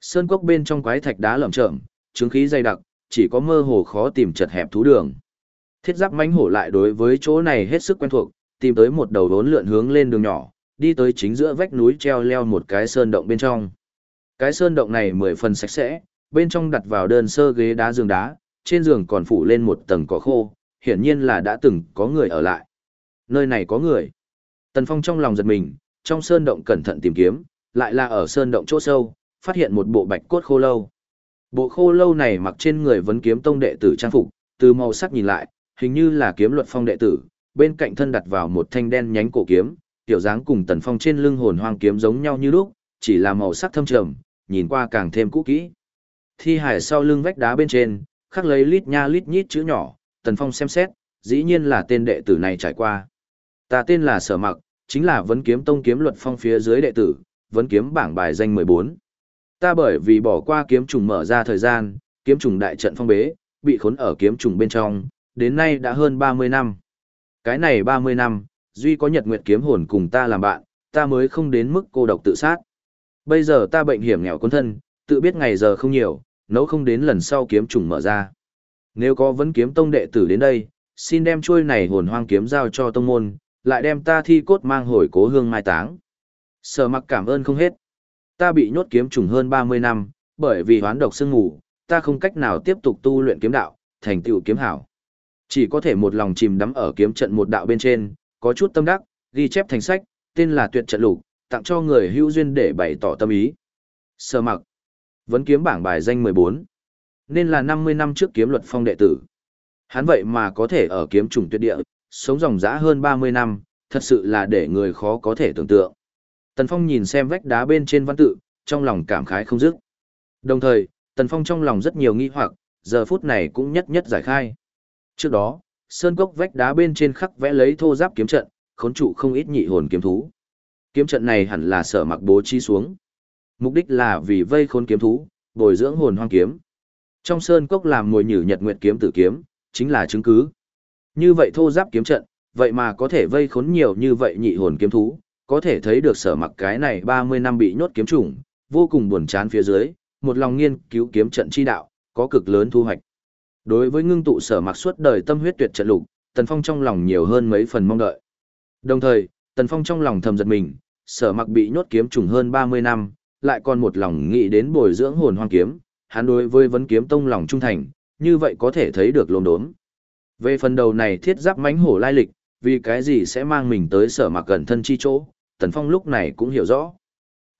Sơn cốc bên trong quái thạch đá lởm chởm, chứng khí dày đặc, chỉ có mơ hồ khó tìm chật hẹp thú đường. Thiết giáp mãnh hổ lại đối với chỗ này hết sức quen thuộc, tìm tới một đầu đốn lượn hướng lên đường nhỏ, đi tới chính giữa vách núi treo leo một cái sơn động bên trong. Cái sơn động này mười phần sạch sẽ, bên trong đặt vào đơn sơ ghế đá giường đá, trên giường còn phủ lên một tầng cỏ khô, hiển nhiên là đã từng có người ở lại. Nơi này có người. Tần Phong trong lòng giật mình, trong sơn động cẩn thận tìm kiếm, lại là ở sơn động chỗ sâu, phát hiện một bộ bạch cốt khô lâu. Bộ khô lâu này mặc trên người vấn kiếm tông đệ tử trang phục, từ màu sắc nhìn lại, hình như là kiếm luật phong đệ tử, bên cạnh thân đặt vào một thanh đen nhánh cổ kiếm, tiểu dáng cùng tần phong trên lưng hồn hoang kiếm giống nhau như lúc, chỉ là màu sắc thâm trầm, nhìn qua càng thêm cũ kỹ. Thi hải sau lưng vách đá bên trên, khắc lấy lít nha lít nhít chữ nhỏ, tần phong xem xét, dĩ nhiên là tên đệ tử này trải qua. Ta tên là Sở Mặc, chính là vấn kiếm tông kiếm luật phong phía dưới đệ tử, vấn kiếm bảng bài danh 14. Ta bởi vì bỏ qua kiếm trùng mở ra thời gian, kiếm trùng đại trận phong bế, bị khốn ở kiếm trùng bên trong, đến nay đã hơn 30 năm. Cái này 30 năm, duy có nhật nguyệt kiếm hồn cùng ta làm bạn, ta mới không đến mức cô độc tự sát. Bây giờ ta bệnh hiểm nghèo con thân, tự biết ngày giờ không nhiều, nấu không đến lần sau kiếm trùng mở ra. Nếu có vấn kiếm tông đệ tử đến đây, xin đem chuôi này hồn hoang kiếm giao cho tông môn, lại đem ta thi cốt mang hồi cố hương mai táng. Sở mặc cảm ơn không hết. Ta bị nhốt kiếm trùng hơn 30 năm, bởi vì hoán độc sương ngủ, ta không cách nào tiếp tục tu luyện kiếm đạo, thành tựu kiếm hảo. Chỉ có thể một lòng chìm đắm ở kiếm trận một đạo bên trên, có chút tâm đắc, ghi chép thành sách, tên là tuyệt trận lục, tặng cho người hữu duyên để bày tỏ tâm ý. Sở mặc. Vẫn kiếm bảng bài danh 14. Nên là 50 năm trước kiếm luật phong đệ tử. Hắn vậy mà có thể ở kiếm trùng tuyệt địa, sống dòng dã hơn 30 năm, thật sự là để người khó có thể tưởng tượng. Tần Phong nhìn xem vách đá bên trên văn tự, trong lòng cảm khái không dứt. Đồng thời, Tần Phong trong lòng rất nhiều nghi hoặc, giờ phút này cũng nhất nhất giải khai. Trước đó, sơn cốc vách đá bên trên khắc vẽ lấy thô giáp kiếm trận, khốn trụ không ít nhị hồn kiếm thú. Kiếm trận này hẳn là sở mặc bố trí xuống. Mục đích là vì vây khốn kiếm thú, bồi dưỡng hồn hoang kiếm. Trong sơn cốc làm mồi nhử nhật nguyệt kiếm tử kiếm, chính là chứng cứ. Như vậy thô giáp kiếm trận, vậy mà có thể vây khốn nhiều như vậy nhị hồn kiếm thú, có thể thấy được sở mặc cái này 30 năm bị nhốt kiếm trùng, vô cùng buồn chán phía dưới, một lòng nghiên cứu kiếm trận chi đạo, có cực lớn thu hoạch. Đối với ngưng tụ sở mặc suốt đời tâm huyết tuyệt trận lục, Tần Phong trong lòng nhiều hơn mấy phần mong đợi. Đồng thời, Tần Phong trong lòng thầm giật mình, sở mặc bị nhốt kiếm trùng hơn 30 năm, lại còn một lòng nghĩ đến bồi dưỡng hồn hoang kiếm, hắn đối với vấn kiếm tông lòng trung thành, như vậy có thể thấy được lồn đốm. Về phần đầu này thiết giáp mánh hổ lai lịch, vì cái gì sẽ mang mình tới sở mặc gần thân chi chỗ, Tần Phong lúc này cũng hiểu rõ.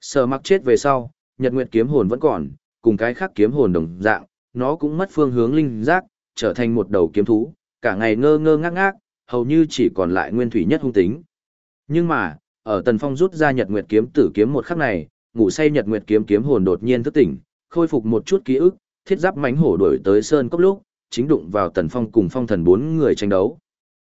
Sở mặc chết về sau, Nhật Nguyệt kiếm hồn vẫn còn, cùng cái khác kiếm hồn đồng dạng, nó cũng mất phương hướng linh giác, trở thành một đầu kiếm thú, cả ngày ngơ ngơ ngác ngác, hầu như chỉ còn lại nguyên thủy nhất hung tính. Nhưng mà, ở Tần Phong rút ra Nhật Nguyệt kiếm tử kiếm một khắc này, ngủ say Nhật Nguyệt kiếm kiếm hồn đột nhiên thức tỉnh, khôi phục một chút ký ức, thiết giáp mãnh hổ đuổi tới sơn cốc lúc, chính đụng vào Tần Phong cùng Phong Thần bốn người tranh đấu.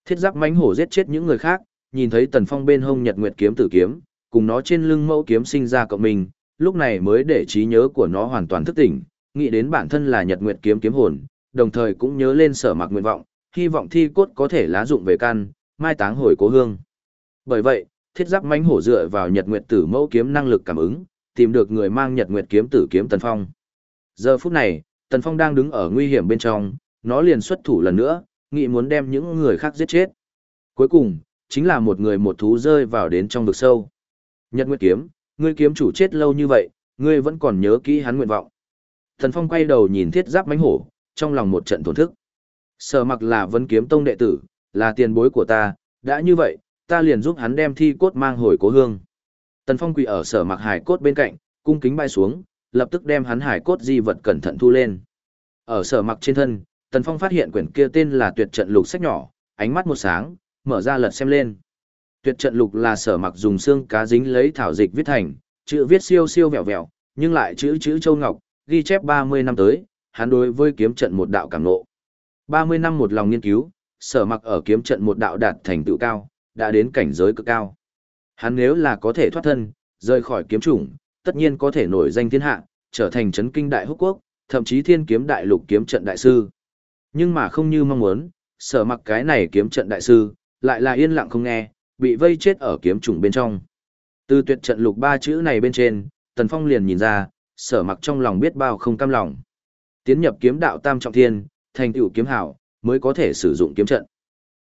Thiết giáp mãnh hổ giết chết những người khác, nhìn thấy Tần Phong bên hông Nhật Nguyệt kiếm tử kiếm, cùng nó trên lưng mẫu kiếm sinh ra cộng mình, lúc này mới để trí nhớ của nó hoàn toàn thức tỉnh, nghĩ đến bản thân là Nhật Nguyệt kiếm kiếm hồn, đồng thời cũng nhớ lên sở mặc nguyện vọng, hy vọng thi cốt có thể lá dụng về căn, mai táng hồi cố hương. Bởi vậy, thiết giáp mãnh hổ dựa vào Nhật Nguyệt tử mẫu kiếm năng lực cảm ứng, tìm được người mang Nhật Nguyệt kiếm tử kiếm Tần Phong. Giờ phút này, Tần Phong đang đứng ở nguy hiểm bên trong, nó liền xuất thủ lần nữa, nghĩ muốn đem những người khác giết chết. Cuối cùng, chính là một người một thú rơi vào đến trong vực sâu. Nhật Nguyệt kiếm, ngươi kiếm chủ chết lâu như vậy, ngươi vẫn còn nhớ kỹ hắn nguyện vọng. thần Phong quay đầu nhìn thiết giáp mánh hổ, trong lòng một trận thổn thức. Sở mặc là vấn kiếm tông đệ tử, là tiền bối của ta, đã như vậy, ta liền giúp hắn đem thi cốt mang hồi cố hương. Tần Phong quỳ ở sở mặc hải cốt bên cạnh, cung kính bay xuống, lập tức đem hắn hải cốt di vật cẩn thận thu lên. Ở sở mặc trên thân, Tần Phong phát hiện quyển kia tên là tuyệt trận lục sách nhỏ, ánh mắt một sáng, mở ra lật xem lên. Tuyệt trận lục là sở mặc dùng xương cá dính lấy thảo dịch viết thành, chữ viết siêu siêu vẹo vẹo, nhưng lại chữ chữ châu ngọc, ghi chép 30 năm tới, hắn đối với kiếm trận một đạo cảm ngộ. 30 năm một lòng nghiên cứu, sở mặc ở kiếm trận một đạo đạt thành tựu cao, đã đến cảnh giới cực cao. Hắn nếu là có thể thoát thân, rời khỏi kiếm chủng, tất nhiên có thể nổi danh thiên hạ, trở thành chấn kinh đại húc quốc, thậm chí thiên kiếm đại lục kiếm trận đại sư. Nhưng mà không như mong muốn, sở mặc cái này kiếm trận đại sư, lại là yên lặng không nghe, bị vây chết ở kiếm trùng bên trong. Từ tuyệt trận lục ba chữ này bên trên, Tần Phong liền nhìn ra, sở mặc trong lòng biết bao không cam lòng. Tiến nhập kiếm đạo tam trọng thiên, thành tựu kiếm hảo, mới có thể sử dụng kiếm trận.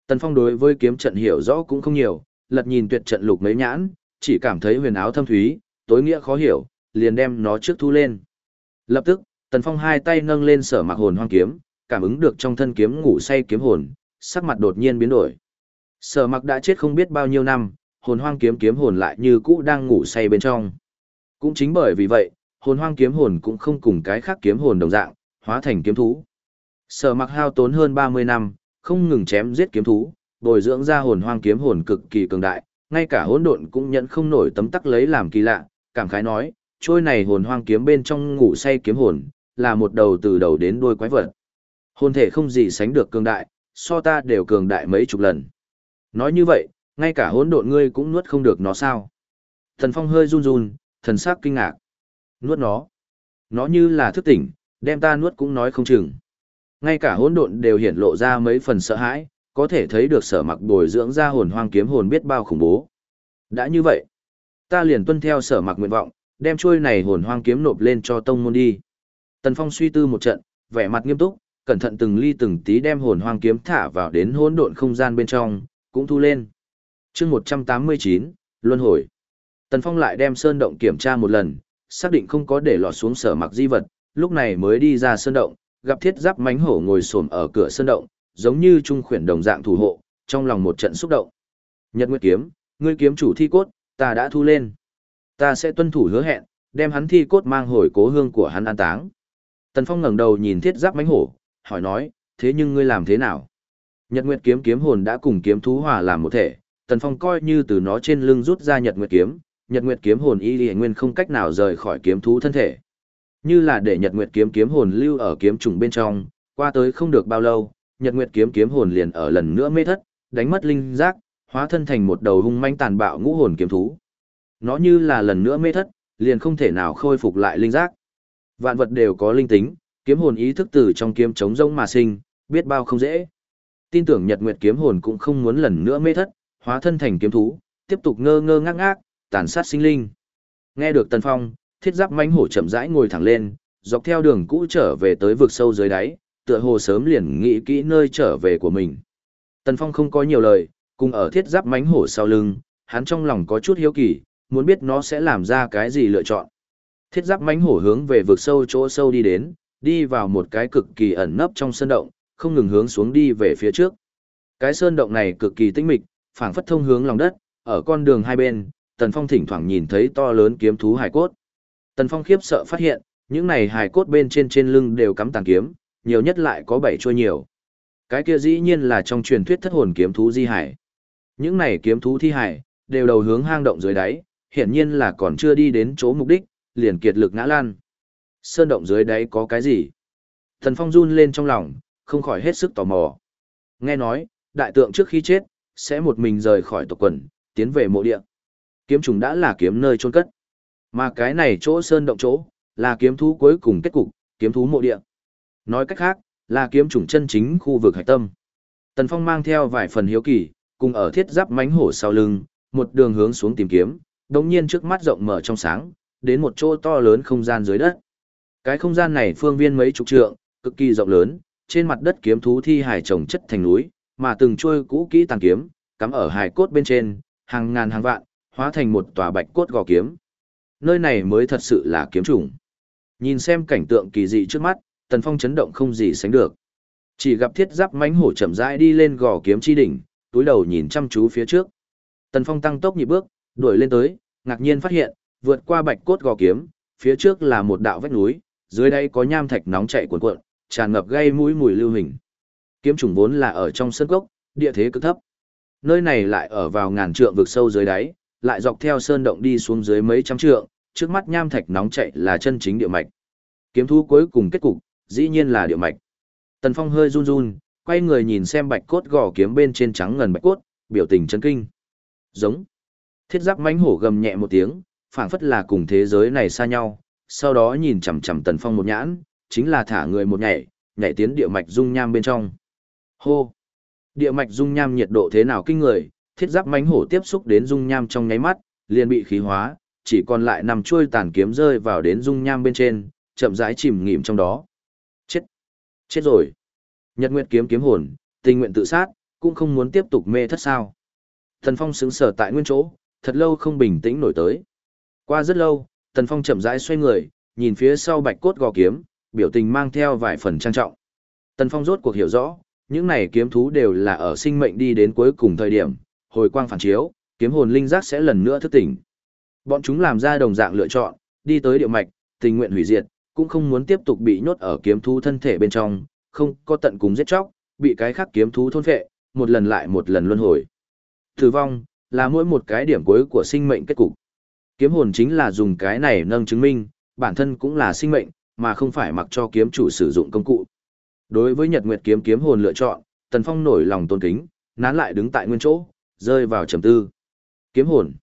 Tần Phong đối với kiếm trận hiểu rõ cũng không nhiều, lật nhìn tuyệt trận lục mấy nhãn, chỉ cảm thấy huyền áo thâm thúy, tối nghĩa khó hiểu, liền đem nó trước thu lên. Lập tức, Tần Phong hai tay nâng lên sở mặc hồn hoang kiếm, cảm ứng được trong thân kiếm ngủ say kiếm hồn, sắc mặt đột nhiên biến đổi. Sở mặc đã chết không biết bao nhiêu năm, hồn hoang kiếm kiếm hồn lại như cũ đang ngủ say bên trong. Cũng chính bởi vì vậy, hồn hoang kiếm hồn cũng không cùng cái khác kiếm hồn đồng dạng, hóa thành kiếm thú. Sở mặc hao tốn hơn 30 năm, không ngừng chém giết kiếm thú, bồi dưỡng ra hồn hoang kiếm hồn cực kỳ cường đại, ngay cả hỗn độn cũng nhận không nổi tấm tắc lấy làm kỳ lạ, cảm khái nói, trôi này hồn hoang kiếm bên trong ngủ say kiếm hồn, là một đầu từ đầu đến đuôi quái vật. Hồn thể không gì sánh được cường đại, so ta đều cường đại mấy chục lần. Nói như vậy, ngay cả hỗn độn ngươi cũng nuốt không được nó sao? Thần Phong hơi run run, thần sắc kinh ngạc. Nuốt nó. Nó như là thức tỉnh, đem ta nuốt cũng nói không chừng. Ngay cả hỗn độn đều hiển lộ ra mấy phần sợ hãi, có thể thấy được sở mặc bồi dưỡng ra hồn hoang kiếm hồn biết bao khủng bố. Đã như vậy, ta liền tuân theo sở mặc nguyện vọng, đem chuôi này hồn hoang kiếm nộp lên cho tông môn đi. Tần Phong suy tư một trận, vẻ mặt nghiêm túc, cẩn thận từng ly từng tí đem hồn hoang kiếm thả vào đến hỗn độn không gian bên trong, cũng thu lên. Chương 189, luân hồi. Tần Phong lại đem sơn động kiểm tra một lần, xác định không có để lọt xuống sở mặc di vật, lúc này mới đi ra sơn động, gặp thiết giáp mánh hổ ngồi xổm ở cửa sơn động, giống như trung khuyển đồng dạng thủ hộ, trong lòng một trận xúc động. Nhật Nguyệt kiếm, ngươi kiếm chủ thi cốt, ta đã thu lên. Ta sẽ tuân thủ hứa hẹn, đem hắn thi cốt mang hồi cố hương của hắn an táng. Tần Phong ngẩng đầu nhìn thiết giáp mánh hổ, hỏi nói, thế nhưng ngươi làm thế nào? Nhật Nguyệt kiếm kiếm hồn đã cùng kiếm thú hòa làm một thể, Tần Phong coi như từ nó trên lưng rút ra Nhật Nguyệt kiếm, Nhật Nguyệt kiếm hồn y liễu nguyên không cách nào rời khỏi kiếm thú thân thể. Như là để Nhật Nguyệt kiếm kiếm hồn lưu ở kiếm trùng bên trong, qua tới không được bao lâu, Nhật Nguyệt kiếm kiếm hồn liền ở lần nữa mê thất, đánh mất linh giác, hóa thân thành một đầu hung manh tàn bạo ngũ hồn kiếm thú. Nó như là lần nữa mê thất, liền không thể nào khôi phục lại linh giác. Vạn vật đều có linh tính, kiếm hồn ý thức từ trong kiếm chống rông mà sinh, biết bao không dễ. Tin tưởng Nhật Nguyệt kiếm hồn cũng không muốn lần nữa mê thất, hóa thân thành kiếm thú, tiếp tục ngơ ngơ ngác ngác, tàn sát sinh linh. Nghe được Tần Phong, thiết giáp mãnh hổ chậm rãi ngồi thẳng lên, dọc theo đường cũ trở về tới vực sâu dưới đáy, tựa hồ sớm liền nghĩ kỹ nơi trở về của mình. Tần Phong không có nhiều lời, cùng ở thiết giáp mãnh hổ sau lưng, hắn trong lòng có chút hiếu kỳ, muốn biết nó sẽ làm ra cái gì lựa chọn. Thiết giáp mãnh hổ hướng về vực sâu chỗ sâu đi đến, đi vào một cái cực kỳ ẩn nấp trong sơn động, không ngừng hướng xuống đi về phía trước. Cái sơn động này cực kỳ tĩnh mịch, phảng phất thông hướng lòng đất, ở con đường hai bên, Tần Phong thỉnh thoảng nhìn thấy to lớn kiếm thú hải cốt. Tần Phong khiếp sợ phát hiện, những này hải cốt bên trên trên lưng đều cắm tàn kiếm, nhiều nhất lại có bảy chuôi nhiều. Cái kia dĩ nhiên là trong truyền thuyết thất hồn kiếm thú di hải. Những này kiếm thú thi hải, đều đầu hướng hang động dưới đáy, hiển nhiên là còn chưa đi đến chỗ mục đích, liền kiệt lực ngã lan. Sơn động dưới đáy có cái gì? Thần Phong run lên trong lòng, không khỏi hết sức tò mò. Nghe nói, đại tượng trước khi chết, sẽ một mình rời khỏi tộc quần, tiến về mộ địa. Kiếm trùng đã là kiếm nơi chôn cất. Mà cái này chỗ sơn động chỗ, là kiếm thú cuối cùng kết cục, kiếm thú mộ địa. Nói cách khác, là kiếm trùng chân chính khu vực hải tâm. Tần Phong mang theo vài phần hiếu kỳ, cùng ở thiết giáp mánh hổ sau lưng, một đường hướng xuống tìm kiếm, đồng nhiên trước mắt rộng mở trong sáng, đến một chỗ to lớn không gian dưới đất. Cái không gian này phương viên mấy chục trượng, cực kỳ rộng lớn, trên mặt đất kiếm thú thi hải trồng chất thành núi, mà từng chuôi cũ kỹ tàn kiếm, cắm ở hải cốt bên trên, hàng ngàn hàng vạn, hóa thành một tòa bạch cốt gò kiếm. Nơi này mới thật sự là kiếm chủng. Nhìn xem cảnh tượng kỳ dị trước mắt, Tần Phong chấn động không gì sánh được. Chỉ gặp thiết giáp mãnh hổ chậm rãi đi lên gò kiếm chi đỉnh, túi đầu nhìn chăm chú phía trước. Tần Phong tăng tốc nhịp bước, đuổi lên tới, ngạc nhiên phát hiện, vượt qua bạch cốt gò kiếm, phía trước là một đạo vách núi, dưới đây có nham thạch nóng chảy cuồn cuộn, tràn ngập gây mũi mùi lưu hình. Kiếm trùng vốn là ở trong sân gốc, địa thế cực thấp. Nơi này lại ở vào ngàn trượng vực sâu dưới đáy, lại dọc theo sơn động đi xuống dưới mấy trăm trượng, trước mắt nham thạch nóng chảy là chân chính địa mạch. Kiếm thú cuối cùng kết cục, dĩ nhiên là địa mạch. Tần Phong hơi run run, quay người nhìn xem bạch cốt gò kiếm bên trên trắng ngần bạch cốt, biểu tình chấn kinh. Giống. Thiết giáp mãnh hổ gầm nhẹ một tiếng, phảng phất là cùng thế giới này xa nhau, sau đó nhìn chằm chằm Tần Phong một nhãn, chính là thả người một nhảy, nhảy tiến địa mạch dung nham bên trong. Hô. Địa mạch dung nham nhiệt độ thế nào kinh người, thiết giáp mánh hổ tiếp xúc đến dung nham trong nháy mắt, liền bị khí hóa, chỉ còn lại nằm chuôi tàn kiếm rơi vào đến dung nham bên trên, chậm rãi chìm nghỉm trong đó. Chết. Chết rồi. Nhật Nguyệt kiếm kiếm hồn, tình nguyện tự sát, cũng không muốn tiếp tục mê thất sao. Thần Phong sững sờ tại nguyên chỗ, thật lâu không bình tĩnh nổi tới. Qua rất lâu, Tần Phong chậm rãi xoay người, nhìn phía sau bạch cốt gò kiếm, biểu tình mang theo vài phần trang trọng. Tần Phong rốt cuộc hiểu rõ, những này kiếm thú đều là ở sinh mệnh đi đến cuối cùng thời điểm, hồi quang phản chiếu, kiếm hồn linh giác sẽ lần nữa thức tỉnh. Bọn chúng làm ra đồng dạng lựa chọn, đi tới địa mạch, tình nguyện hủy diệt, cũng không muốn tiếp tục bị nhốt ở kiếm thú thân thể bên trong, không có tận cùng giết chóc, bị cái khác kiếm thú thôn phệ, một lần lại một lần luân hồi. Tử vong là mỗi một cái điểm cuối của sinh mệnh kết cục. Kiếm hồn chính là dùng cái này nâng chứng minh, bản thân cũng là sinh mệnh, mà không phải mặc cho kiếm chủ sử dụng công cụ. Đối với Nhật Nguyệt kiếm kiếm hồn lựa chọn, Tần Phong nổi lòng tôn kính, nán lại đứng tại nguyên chỗ, rơi vào trầm tư. Kiếm hồn.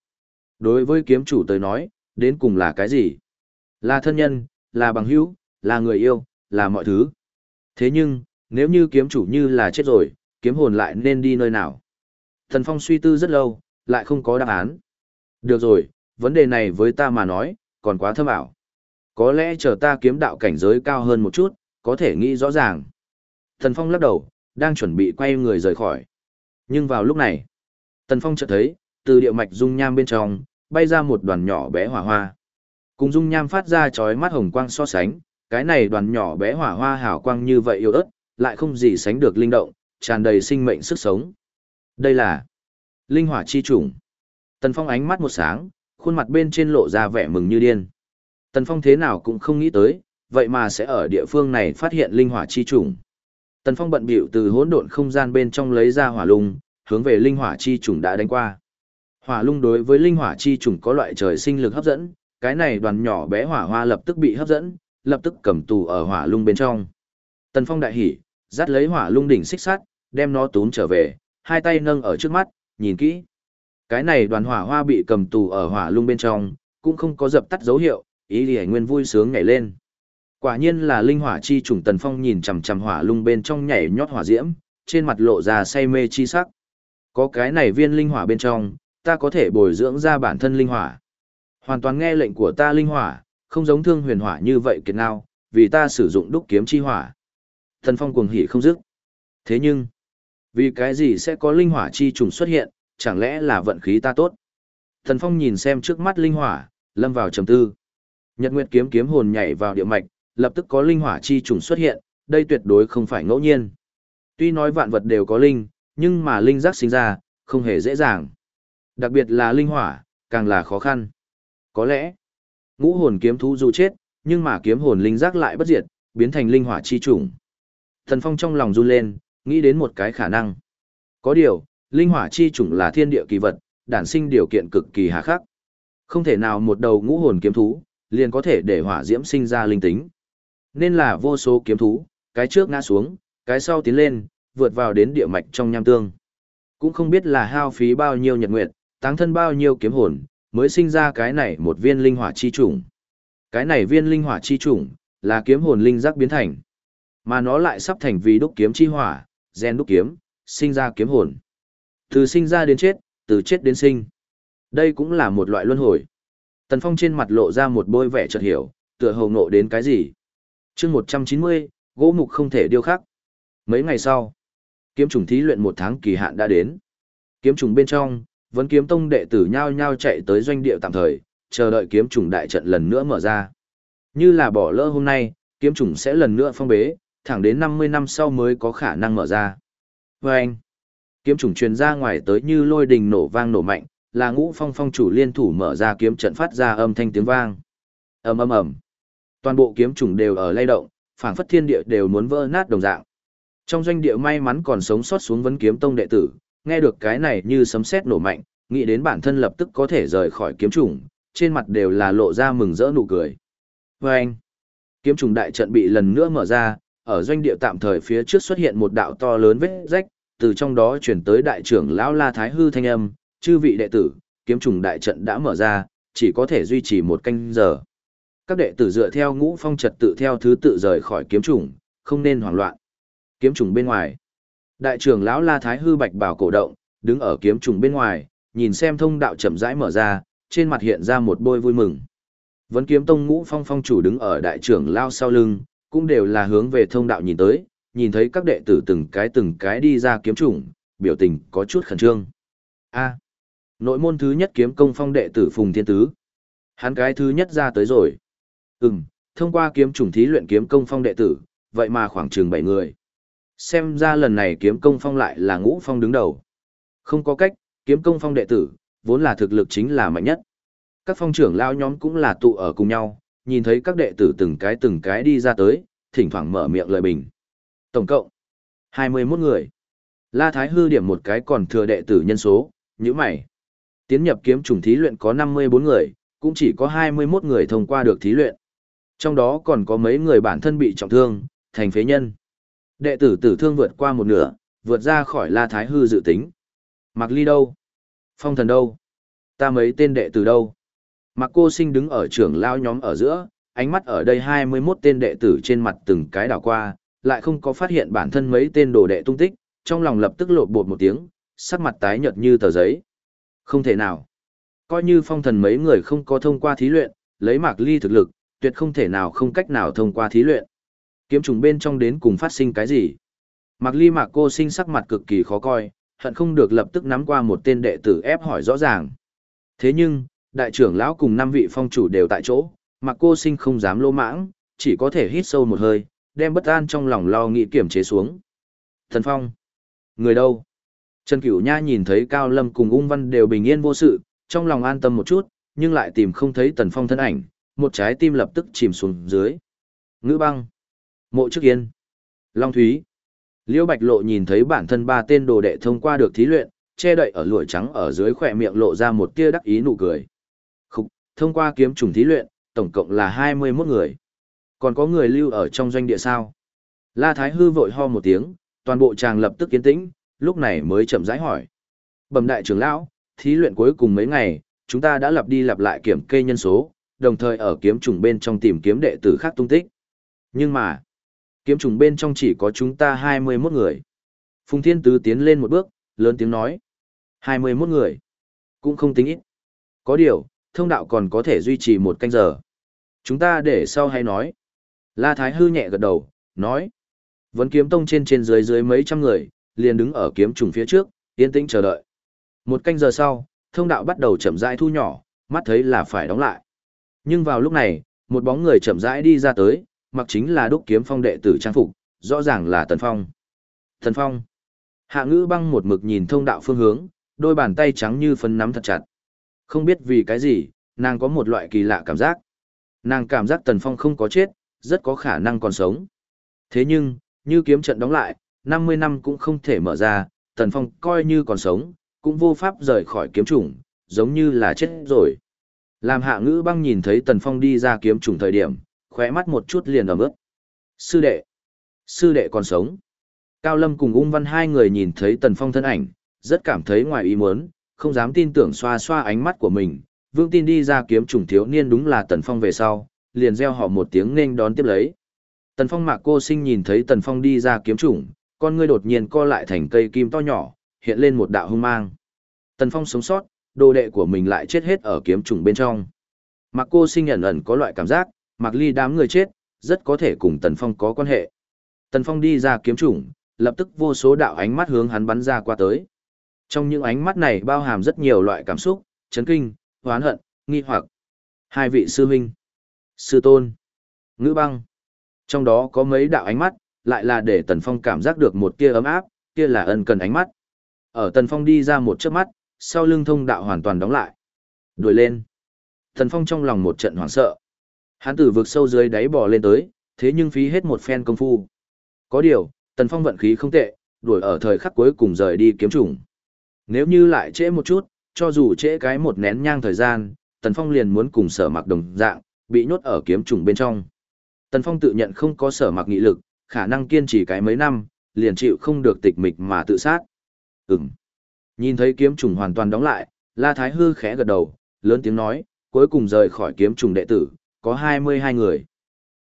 Đối với kiếm chủ tới nói, đến cùng là cái gì? Là thân nhân, là bằng hữu, là người yêu, là mọi thứ. Thế nhưng, nếu như kiếm chủ như là chết rồi, kiếm hồn lại nên đi nơi nào? Tần Phong suy tư rất lâu, lại không có đáp án. Được rồi, vấn đề này với ta mà nói, còn quá thâm ảo. Có lẽ chờ ta kiếm đạo cảnh giới cao hơn một chút, có thể nghĩ rõ ràng. Tần Phong lắc đầu, đang chuẩn bị quay người rời khỏi. Nhưng vào lúc này, Tần Phong chợt thấy, từ địa mạch dung nham bên trong, bay ra một đoàn nhỏ bé hỏa hoa. Cùng dung nham phát ra chói mắt hồng quang so sánh, cái này đoàn nhỏ bé hỏa hoa hào quang như vậy yếu ớt, lại không gì sánh được linh động, tràn đầy sinh mệnh sức sống. Đây là linh hỏa chi chủng. Tần Phong ánh mắt một sáng, khuôn mặt bên trên lộ ra vẻ mừng như điên. Tần Phong thế nào cũng không nghĩ tới, vậy mà sẽ ở địa phương này phát hiện linh hỏa chi trùng. Tần Phong bận bịu từ hỗn độn không gian bên trong lấy ra hỏa lung, hướng về linh hỏa chi trùng đã đánh qua. Hỏa lung đối với linh hỏa chi trùng có loại trời sinh lực hấp dẫn, cái này đoàn nhỏ bé hỏa hoa lập tức bị hấp dẫn, lập tức cầm tù ở hỏa lung bên trong. Tần Phong đại hỉ, dắt lấy hỏa lung đỉnh xích sắt, đem nó tún trở về, hai tay nâng ở trước mắt, nhìn kỹ. Cái này đoàn hỏa hoa bị cầm tù ở hỏa lung bên trong, cũng không có dập tắt dấu hiệu, ý liễu nguyên vui sướng nhảy lên. Quả nhiên là linh hỏa chi trùng Tần Phong nhìn chằm chằm hỏa lung bên trong nhảy nhót hỏa diễm, trên mặt lộ ra say mê chi sắc. Có cái này viên linh hỏa bên trong, ta có thể bồi dưỡng ra bản thân linh hỏa. Hoàn toàn nghe lệnh của ta linh hỏa, không giống thương huyền hỏa như vậy kiệt nào, vì ta sử dụng đúc kiếm chi hỏa. thần Phong cuồng hỉ không dứt. Thế nhưng, vì cái gì sẽ có linh hỏa chi trùng xuất hiện, chẳng lẽ là vận khí ta tốt? Thần Phong nhìn xem trước mắt linh hỏa, lâm vào trầm tư. Nhật Nguyệt kiếm kiếm hồn nhảy vào địa mạch, lập tức có linh hỏa chi trùng xuất hiện, đây tuyệt đối không phải ngẫu nhiên. Tuy nói vạn vật đều có linh, nhưng mà linh giác sinh ra, không hề dễ dàng. Đặc biệt là linh hỏa, càng là khó khăn. Có lẽ, ngũ hồn kiếm thú dù chết, nhưng mà kiếm hồn linh giác lại bất diệt, biến thành linh hỏa chi trùng. Thần Phong trong lòng run lên, nghĩ đến một cái khả năng. Có điều, linh hỏa chi trùng là thiên địa kỳ vật, đản sinh điều kiện cực kỳ hà khắc. Không thể nào một đầu ngũ hồn kiếm thú, liền có thể để hỏa diễm sinh ra linh tính. Nên là vô số kiếm thú, cái trước ngã xuống, cái sau tiến lên, vượt vào đến địa mạch trong nham tương. Cũng không biết là hao phí bao nhiêu nhật nguyệt, táng thân bao nhiêu kiếm hồn, mới sinh ra cái này một viên linh hỏa chi chủng. Cái này viên linh hỏa chi chủng, là kiếm hồn linh giác biến thành. Mà nó lại sắp thành vì đúc kiếm chi hỏa, gen đúc kiếm, sinh ra kiếm hồn. Từ sinh ra đến chết, từ chết đến sinh. Đây cũng là một loại luân hồi. Tần Phong trên mặt lộ ra một bôi vẻ chợt hiểu, tựa hồ ngộ đến cái gì. Chương một trăm chín mươi gỗ mục không thể điêu khắc. Mấy ngày sau kiếm trùng thí luyện một tháng kỳ hạn đã đến. Kiếm trùng bên trong vẫn kiếm tông đệ tử nhao nhao chạy tới doanh địa tạm thời chờ đợi kiếm trùng đại trận lần nữa mở ra. Như là bỏ lỡ hôm nay kiếm trùng sẽ lần nữa phong bế thẳng đến năm mươi năm sau mới có khả năng mở ra. Và anh kiếm trùng truyền ra ngoài tới như lôi đình nổ vang nổ mạnh là ngũ phong phong chủ liên thủ mở ra kiếm trận phát ra âm thanh tiếng vang. ầm ầm ầm, toàn bộ kiếm trùng đều ở lay động, phảng phất thiên địa đều muốn vỡ nát đồng dạng. Trong doanh địa may mắn còn sống sót xuống vấn kiếm tông đệ tử, nghe được cái này như sấm sét nổ mạnh, nghĩ đến bản thân lập tức có thể rời khỏi kiếm trùng, trên mặt đều là lộ ra mừng rỡ nụ cười. Và anh, kiếm trùng đại trận bị lần nữa mở ra, ở doanh địa tạm thời phía trước xuất hiện một đạo to lớn vết rách, từ trong đó chuyển tới đại trưởng lão La Thái Hư thanh âm, chư vị đệ tử, kiếm trùng đại trận đã mở ra, chỉ có thể duy trì một canh giờ. Các đệ tử dựa theo ngũ phong trật tự theo thứ tự rời khỏi kiếm trùng, không nên hoảng loạn. Kiếm trùng bên ngoài. Đại trưởng lão La Thái Hư bạch bảo cổ động, đứng ở kiếm trùng bên ngoài, nhìn xem thông đạo chậm rãi mở ra, trên mặt hiện ra một bôi vui mừng. Vấn kiếm tông ngũ phong phong chủ đứng ở đại trưởng lao sau lưng, cũng đều là hướng về thông đạo nhìn tới, nhìn thấy các đệ tử từng cái từng cái đi ra kiếm trùng, biểu tình có chút khẩn trương. A nội môn thứ nhất kiếm công phong đệ tử Phùng Thiên Tứ. Hắn cái thứ nhất ra tới rồi. Ừm, thông qua kiếm trùng thí luyện kiếm công phong đệ tử, vậy mà khoảng chừng 7 người. Xem ra lần này kiếm công phong lại là ngũ phong đứng đầu. Không có cách, kiếm công phong đệ tử, vốn là thực lực chính là mạnh nhất. Các phong trưởng lao nhóm cũng là tụ ở cùng nhau, nhìn thấy các đệ tử từng cái từng cái đi ra tới, thỉnh thoảng mở miệng lời bình. Tổng cộng, 21 người. La Thái hư điểm một cái còn thừa đệ tử nhân số, như mày. Tiến nhập kiếm trùng thí luyện có 54 người, cũng chỉ có 21 người thông qua được thí luyện. Trong đó còn có mấy người bản thân bị trọng thương, thành phế nhân. Đệ tử tử thương vượt qua một nửa, vượt ra khỏi La Thái hư dự tính. Mạc Ly đâu? Phong thần đâu? Ta mấy tên đệ tử đâu? Mạc cô sinh đứng ở trưởng lao nhóm ở giữa, ánh mắt ở đây 21 tên đệ tử trên mặt từng cái đảo qua, lại không có phát hiện bản thân mấy tên đồ đệ tung tích, trong lòng lập tức lột bột một tiếng, sắc mặt tái nhợt như tờ giấy. Không thể nào. Coi như phong thần mấy người không có thông qua thí luyện, lấy Mạc Ly thực lực, tuyệt không thể nào không cách nào thông qua thí luyện. Kiếm trùng bên trong đến cùng phát sinh cái gì? Mạc Ly Mạc cô sinh sắc mặt cực kỳ khó coi, hận không được lập tức nắm qua một tên đệ tử ép hỏi rõ ràng. Thế nhưng, đại trưởng lão cùng năm vị phong chủ đều tại chỗ, mặc cô sinh không dám lô mãng, chỉ có thể hít sâu một hơi, đem bất an trong lòng lo nghĩ kiểm chế xuống. Thần phong, người đâu? Trần Cửu Nha nhìn thấy Cao Lâm cùng ung văn đều bình yên vô sự, trong lòng an tâm một chút, nhưng lại tìm không thấy Tần Phong thân ảnh, một trái tim lập tức chìm xuống dưới. Ngữ băng, mộ trước yên, Long Thúy, Liễu Bạch Lộ nhìn thấy bản thân ba tên đồ đệ thông qua được thí luyện, che đậy ở lụa trắng ở dưới khỏe miệng lộ ra một tia đắc ý nụ cười. Khúc, thông qua kiếm trùng thí luyện, tổng cộng là 21 người. Còn có người lưu ở trong doanh địa sao? La Thái Hư vội ho một tiếng, toàn bộ chàng lập tức kiến tĩnh, lúc này mới chậm rãi hỏi. Bẩm đại trưởng lão, thí luyện cuối cùng mấy ngày, chúng ta đã lặp đi lặp lại kiểm kê nhân số, đồng thời ở kiếm trùng bên trong tìm kiếm đệ tử khác tung tích. Nhưng mà, kiếm trùng bên trong chỉ có chúng ta 21 người. Phùng Thiên Tứ tiến lên một bước, lớn tiếng nói. 21 người. Cũng không tính ít. Có điều, thông đạo còn có thể duy trì một canh giờ. Chúng ta để sau hay nói. La Thái hư nhẹ gật đầu, nói. Vẫn kiếm tông trên trên dưới dưới mấy trăm người, liền đứng ở kiếm trùng phía trước, yên tĩnh chờ đợi. Một canh giờ sau, thông đạo bắt đầu chậm rãi thu nhỏ, mắt thấy là phải đóng lại. Nhưng vào lúc này, một bóng người chậm rãi đi ra tới, mặc chính là đúc kiếm phong đệ tử trang phục, rõ ràng là Tần Phong. Tần Phong. Hạ ngữ băng một mực nhìn thông đạo phương hướng, đôi bàn tay trắng như phấn nắm thật chặt. Không biết vì cái gì, nàng có một loại kỳ lạ cảm giác. Nàng cảm giác Tần Phong không có chết, rất có khả năng còn sống. Thế nhưng, như kiếm trận đóng lại, 50 năm cũng không thể mở ra, Tần Phong coi như còn sống, cũng vô pháp rời khỏi kiếm trùng, giống như là chết rồi. Làm hạ ngữ băng nhìn thấy Tần Phong đi ra kiếm trùng thời điểm, khóe mắt một chút liền ẩm ướt. Sư đệ! Sư đệ còn sống! Cao Lâm cùng ung văn hai người nhìn thấy Tần Phong thân ảnh, rất cảm thấy ngoài ý muốn, không dám tin tưởng xoa xoa ánh mắt của mình. Vương tin đi ra kiếm trùng thiếu niên đúng là Tần Phong về sau, liền reo họ một tiếng nên đón tiếp lấy. Tần Phong mạc cô sinh nhìn thấy Tần Phong đi ra kiếm trùng, con ngươi đột nhiên co lại thành cây kim to nhỏ, hiện lên một đạo hung mang. Tần Phong sống sót, đồ đệ của mình lại chết hết ở kiếm trùng bên trong. Mạc cô sinh ẩn ẩn có loại cảm giác, Mạc Ly đám người chết, rất có thể cùng Tần Phong có quan hệ. Tần Phong đi ra kiếm trùng, lập tức vô số đạo ánh mắt hướng hắn bắn ra qua tới. Trong những ánh mắt này bao hàm rất nhiều loại cảm xúc, chấn kinh, hoán hận, nghi hoặc. Hai vị sư huynh, sư tôn, ngữ băng. Trong đó có mấy đạo ánh mắt, lại là để Tần Phong cảm giác được một tia ấm áp, kia là ân cần ánh mắt. Ở Tần Phong đi ra một chớp mắt, sau lưng thông đạo hoàn toàn đóng lại. Đuổi lên. Tần Phong trong lòng một trận hoảng sợ. Hắn từ vực sâu dưới đáy bò lên tới, thế nhưng phí hết một phen công phu. Có điều, Tần Phong vận khí không tệ, đuổi ở thời khắc cuối cùng rời đi kiếm trùng. Nếu như lại trễ một chút, cho dù trễ cái một nén nhang thời gian, Tần Phong liền muốn cùng sở mặc đồng dạng, bị nhốt ở kiếm trùng bên trong. Tần Phong tự nhận không có sở mặc nghị lực, khả năng kiên trì cái mấy năm, liền chịu không được tịch mịch mà tự sát. Ừm. Nhìn thấy kiếm trùng hoàn toàn đóng lại, La Thái Hư khẽ gật đầu, lớn tiếng nói, cuối cùng rời khỏi kiếm trùng đệ tử, có 22 người.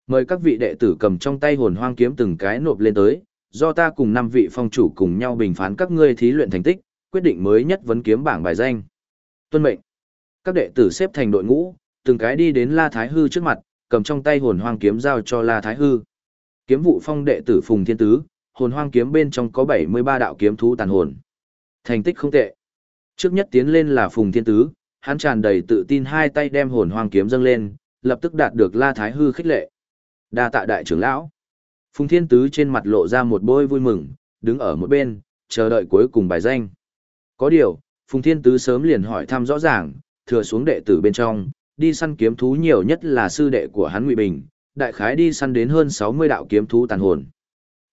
Mời các vị đệ tử cầm trong tay hồn hoang kiếm từng cái nộp lên tới, do ta cùng năm vị phong chủ cùng nhau bình phán các ngươi thí luyện thành tích, quyết định mới nhất vấn kiếm bảng bài danh. Tuân mệnh. Các đệ tử xếp thành đội ngũ, từng cái đi đến La Thái Hư trước mặt, cầm trong tay hồn hoang kiếm giao cho La Thái Hư. Kiếm vụ phong đệ tử Phùng Thiên Tứ, hồn hoang kiếm bên trong có 73 đạo kiếm thú tàn hồn. Thành tích không tệ. Trước nhất tiến lên là Phùng Thiên Tứ, hắn tràn đầy tự tin hai tay đem hồn hoang kiếm dâng lên, lập tức đạt được La Thái Hư khích lệ. Đa tạ đại trưởng lão. Phùng Thiên Tứ trên mặt lộ ra một bôi vui mừng, đứng ở một bên, chờ đợi cuối cùng bài danh. Có điều, Phùng Thiên Tứ sớm liền hỏi thăm rõ ràng, thừa xuống đệ tử bên trong, đi săn kiếm thú nhiều nhất là sư đệ của hắn Ngụy Bình, đại khái đi săn đến hơn 60 đạo kiếm thú tàn hồn.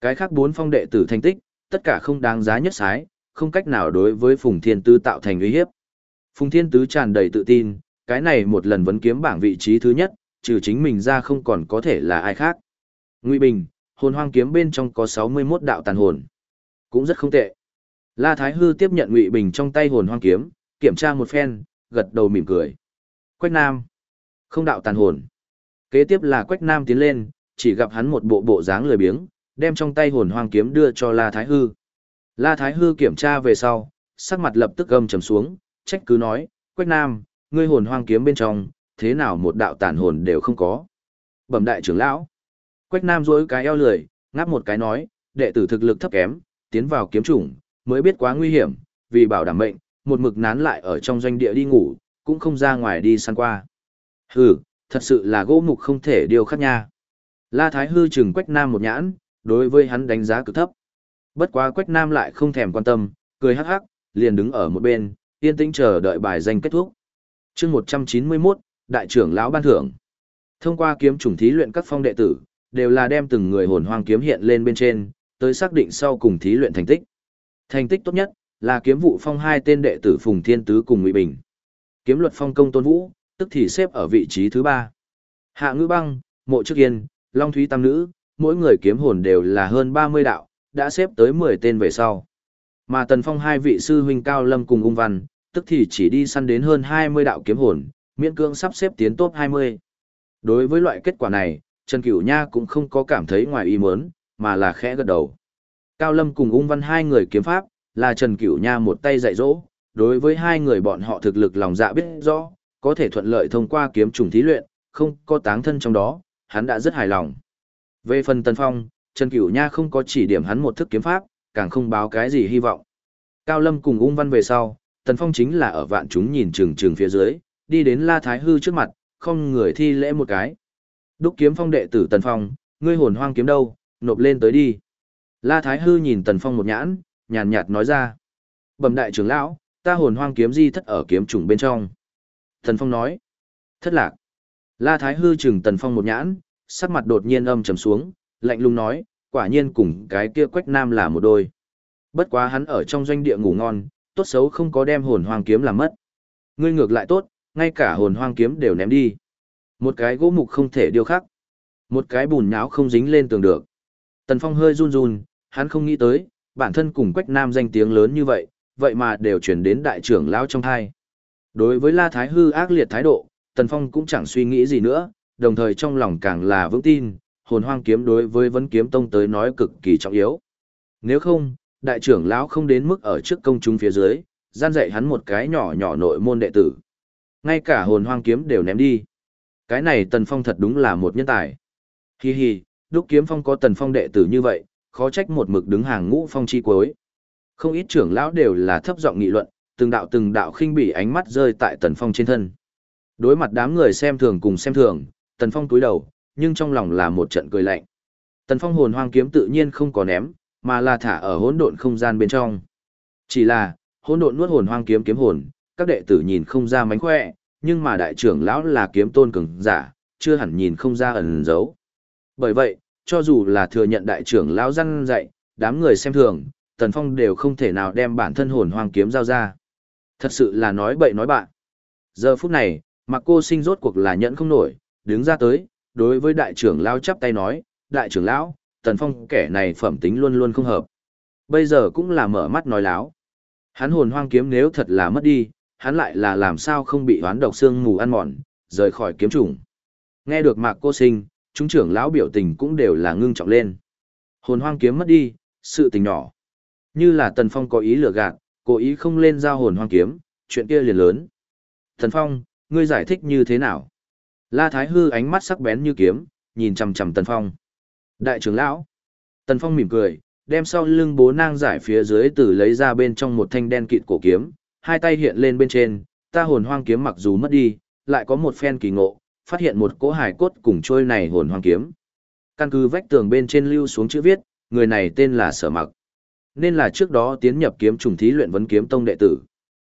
Cái khác bốn phong đệ tử thành tích, tất cả không đáng giá nhất sái, không cách nào đối với Phùng Thiên Tứ tạo thành uy hiếp. Phùng Thiên Tứ tràn đầy tự tin, cái này một lần vấn kiếm bảng vị trí thứ nhất, trừ chính mình ra không còn có thể là ai khác. Ngụy Bình, hồn hoang kiếm bên trong có 61 đạo tàn hồn. Cũng rất không tệ. La Thái Hư tiếp nhận Ngụy Bình trong tay hồn hoang kiếm, kiểm tra một phen, gật đầu mỉm cười. Quách Nam, không đạo tàn hồn. Kế tiếp là Quách Nam tiến lên, chỉ gặp hắn một bộ bộ dáng lười biếng, đem trong tay hồn hoang kiếm đưa cho La Thái Hư. La Thái Hư kiểm tra về sau, sắc mặt lập tức gầm trầm xuống, trách cứ nói, Quách Nam, ngươi hồn hoang kiếm bên trong, thế nào một đạo tàn hồn đều không có. Bẩm đại trưởng lão. Quách Nam duỗi cái eo lười, ngáp một cái nói, đệ tử thực lực thấp kém, tiến vào kiếm chủng, mới biết quá nguy hiểm, vì bảo đảm mệnh, một mực nán lại ở trong doanh địa đi ngủ, cũng không ra ngoài đi săn qua. Hừ, thật sự là gỗ mục không thể điều khắc nha. La Thái Hư chừng Quách Nam một nhãn, đối với hắn đánh giá cực thấp. Bất quá Quách Nam lại không thèm quan tâm, cười hắc hắc, liền đứng ở một bên, yên tĩnh chờ đợi bài danh kết thúc. Chương 191, đại trưởng lão ban thưởng. Thông qua kiếm trùng thí luyện các phong đệ tử, đều là đem từng người hồn hoang kiếm hiện lên bên trên, tới xác định sau cùng thí luyện thành tích. Thành tích tốt nhất là kiếm vụ phong hai tên đệ tử Phùng Thiên Tứ cùng Ngụy Bình. Kiếm luật phong công Tôn Vũ, tức thì xếp ở vị trí thứ ba. Hạ Ngữ Băng, Mộ Trước Yên, Long Thúy Tam Nữ, mỗi người kiếm hồn đều là hơn 30 đạo, đã xếp tới 10 tên về sau. Mà Tần Phong hai vị sư huynh Cao Lâm cùng Ung Văn, tức thì chỉ đi săn đến hơn 20 đạo kiếm hồn, miễn cưỡng sắp xếp tiến top 20. Đối với loại kết quả này, Trần Cửu Nha cũng không có cảm thấy ngoài ý muốn, mà là khẽ gật đầu. Cao Lâm cùng Ung Văn hai người kiếm pháp, là Trần Cửu Nha một tay dạy dỗ, đối với hai người bọn họ thực lực lòng dạ biết rõ, có thể thuận lợi thông qua kiếm trùng thí luyện, không có táng thân trong đó, hắn đã rất hài lòng. Về phần Tần Phong, Trần Cửu Nha không có chỉ điểm hắn một thức kiếm pháp, càng không báo cái gì hy vọng. Cao Lâm cùng Ung Văn về sau, Tần Phong chính là ở vạn chúng nhìn chừng chừng phía dưới, đi đến La Thái Hư trước mặt, không người thi lễ một cái. Đúc kiếm phong đệ tử Tần Phong, ngươi hồn hoang kiếm đâu, nộp lên tới đi. La Thái Hư nhìn Tần Phong một nhãn, nhàn nhạt nói ra. Bẩm đại trưởng lão, ta hồn hoang kiếm di thất ở kiếm trùng bên trong. Tần Phong nói. Thất lạc. La Thái Hư chừng Tần Phong một nhãn, sắc mặt đột nhiên âm trầm xuống, lạnh lùng nói, quả nhiên cùng cái kia quách nam là một đôi. Bất quá hắn ở trong doanh địa ngủ ngon, tốt xấu không có đem hồn hoang kiếm làm mất. Ngươi ngược lại tốt, ngay cả hồn hoang kiếm đều ném đi. Một cái gỗ mục không thể điêu khắc. Một cái bùn nháo không dính lên tường được. Tần Phong hơi run run, hắn không nghĩ tới, bản thân cùng Quách Nam danh tiếng lớn như vậy, vậy mà đều chuyển đến đại trưởng lão trong thai. Đối với La Thái Hư ác liệt thái độ, Tần Phong cũng chẳng suy nghĩ gì nữa, đồng thời trong lòng càng là vững tin, hồn hoang kiếm đối với vấn kiếm tông tới nói cực kỳ trọng yếu. Nếu không, đại trưởng lão không đến mức ở trước công chúng phía dưới, gian dạy hắn một cái nhỏ nhỏ nội môn đệ tử. Ngay cả hồn hoang kiếm đều ném đi. Cái này Tần Phong thật đúng là một nhân tài. Hi hi, đúc kiếm phong có Tần Phong đệ tử như vậy, khó trách một mực đứng hàng ngũ phong chi cuối. Không ít trưởng lão đều là thấp giọng nghị luận, từng đạo từng đạo khinh bỉ ánh mắt rơi tại Tần Phong trên thân. Đối mặt đám người xem thường cùng xem thường, Tần Phong túi đầu, nhưng trong lòng là một trận cười lạnh. Tần Phong hồn hoang kiếm tự nhiên không có ném, mà là thả ở hỗn độn không gian bên trong. Chỉ là, hỗn độn nuốt hồn hoang kiếm kiếm hồn, các đệ tử nhìn không ra mánh khỏe, nhưng mà đại trưởng lão là kiếm tôn cường giả, chưa hẳn nhìn không ra ẩn giấu. Bởi vậy, cho dù là thừa nhận đại trưởng lão răn dạy, đám người xem thường, Tần Phong đều không thể nào đem bản thân hồn hoang kiếm giao ra. Thật sự là nói bậy nói bạn. Giờ phút này, mặc cô sinh rốt cuộc là nhẫn không nổi, đứng ra tới, đối với đại trưởng lão chắp tay nói, đại trưởng lão, Tần Phong kẻ này phẩm tính luôn luôn không hợp. Bây giờ cũng là mở mắt nói láo. Hắn hồn hoang kiếm nếu thật là mất đi, hắn lại là làm sao không bị hoán độc xương mù ăn mòn, rời khỏi kiếm trùng. Nghe được mạc cô sinh, chúng trưởng lão biểu tình cũng đều là ngưng trọng lên. Hồn hoang kiếm mất đi, sự tình nhỏ. Như là Tần Phong có ý lừa gạt, cố ý không lên giao hồn hoang kiếm, chuyện kia liền lớn. Thần Phong, ngươi giải thích như thế nào? La Thái Hư ánh mắt sắc bén như kiếm, nhìn chằm chằm Tần Phong. Đại trưởng lão. Tần Phong mỉm cười, đem sau lưng bố nang giải phía dưới từ lấy ra bên trong một thanh đen kịt cổ kiếm, hai tay hiện lên bên trên, ta hồn hoang kiếm mặc dù mất đi, lại có một phen kỳ ngộ, phát hiện một cỗ hải cốt cùng trôi này hồn hoang kiếm. Căn cứ vách tường bên trên lưu xuống chữ viết, người này tên là Sở Mặc. Nên là trước đó tiến nhập kiếm trùng thí luyện vấn kiếm tông đệ tử.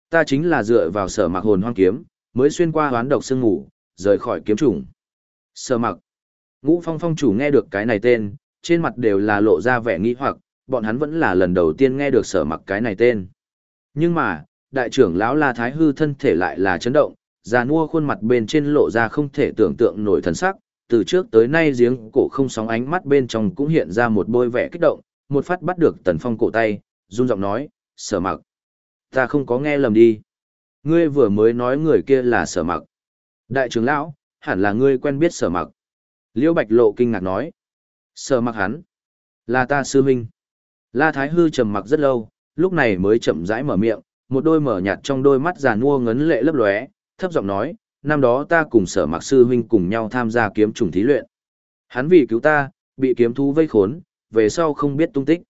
Ta chính là dựa vào Sở Mặc hồn hoang kiếm, mới xuyên qua hoán độc sương ngủ, rời khỏi kiếm trùng. Sở Mặc. Ngũ Phong Phong chủ nghe được cái này tên, trên mặt đều là lộ ra vẻ nghi hoặc, bọn hắn vẫn là lần đầu tiên nghe được Sở Mặc cái này tên. Nhưng mà, đại trưởng lão La Thái Hư thân thể lại là chấn động, già nua khuôn mặt bên trên lộ ra không thể tưởng tượng nổi thần sắc, từ trước tới nay giếng cổ không sóng ánh mắt bên trong cũng hiện ra một bôi vẻ kích động, một phát bắt được Tần Phong cổ tay, run giọng nói, sở mặc. Ta không có nghe lầm đi. Ngươi vừa mới nói người kia là sở mặc. Đại trưởng lão, hẳn là ngươi quen biết sở mặc. Liễu Bạch Lộ kinh ngạc nói. Sở mặc hắn. Là ta sư huynh. La Thái Hư trầm mặc rất lâu, lúc này mới chậm rãi mở miệng, một đôi mở nhạt trong đôi mắt già nua ngấn lệ lấp lóe, thấp giọng nói, năm đó ta cùng sở mặc sư huynh cùng nhau tham gia kiếm trùng thí luyện. Hắn vì cứu ta, bị kiếm thú vây khốn, về sau không biết tung tích.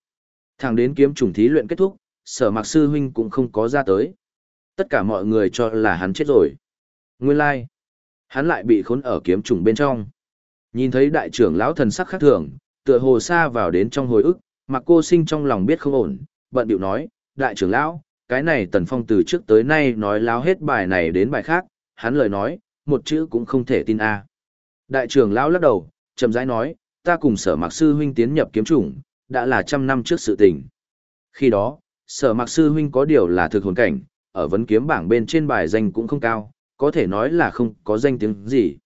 Thẳng đến kiếm trùng thí luyện kết thúc, sở mặc sư huynh cũng không có ra tới. Tất cả mọi người cho là hắn chết rồi. Nguyên lai, like. hắn lại bị khốn ở kiếm trùng bên trong. Nhìn thấy đại trưởng lão thần sắc khác thường, tựa hồ xa vào đến trong hồi ức, mặc cô sinh trong lòng biết không ổn, bận điệu nói, đại trưởng lão, cái này tần phong từ trước tới nay nói láo hết bài này đến bài khác, hắn lời nói, một chữ cũng không thể tin a. Đại trưởng lão lắc đầu, chậm rãi nói, ta cùng sở mạc sư huynh tiến nhập kiếm chủng, đã là trăm năm trước sự tình. Khi đó, sở mạc sư huynh có điều là thực hồn cảnh, ở vấn kiếm bảng bên trên bài danh cũng không cao, có thể nói là không có danh tiếng gì.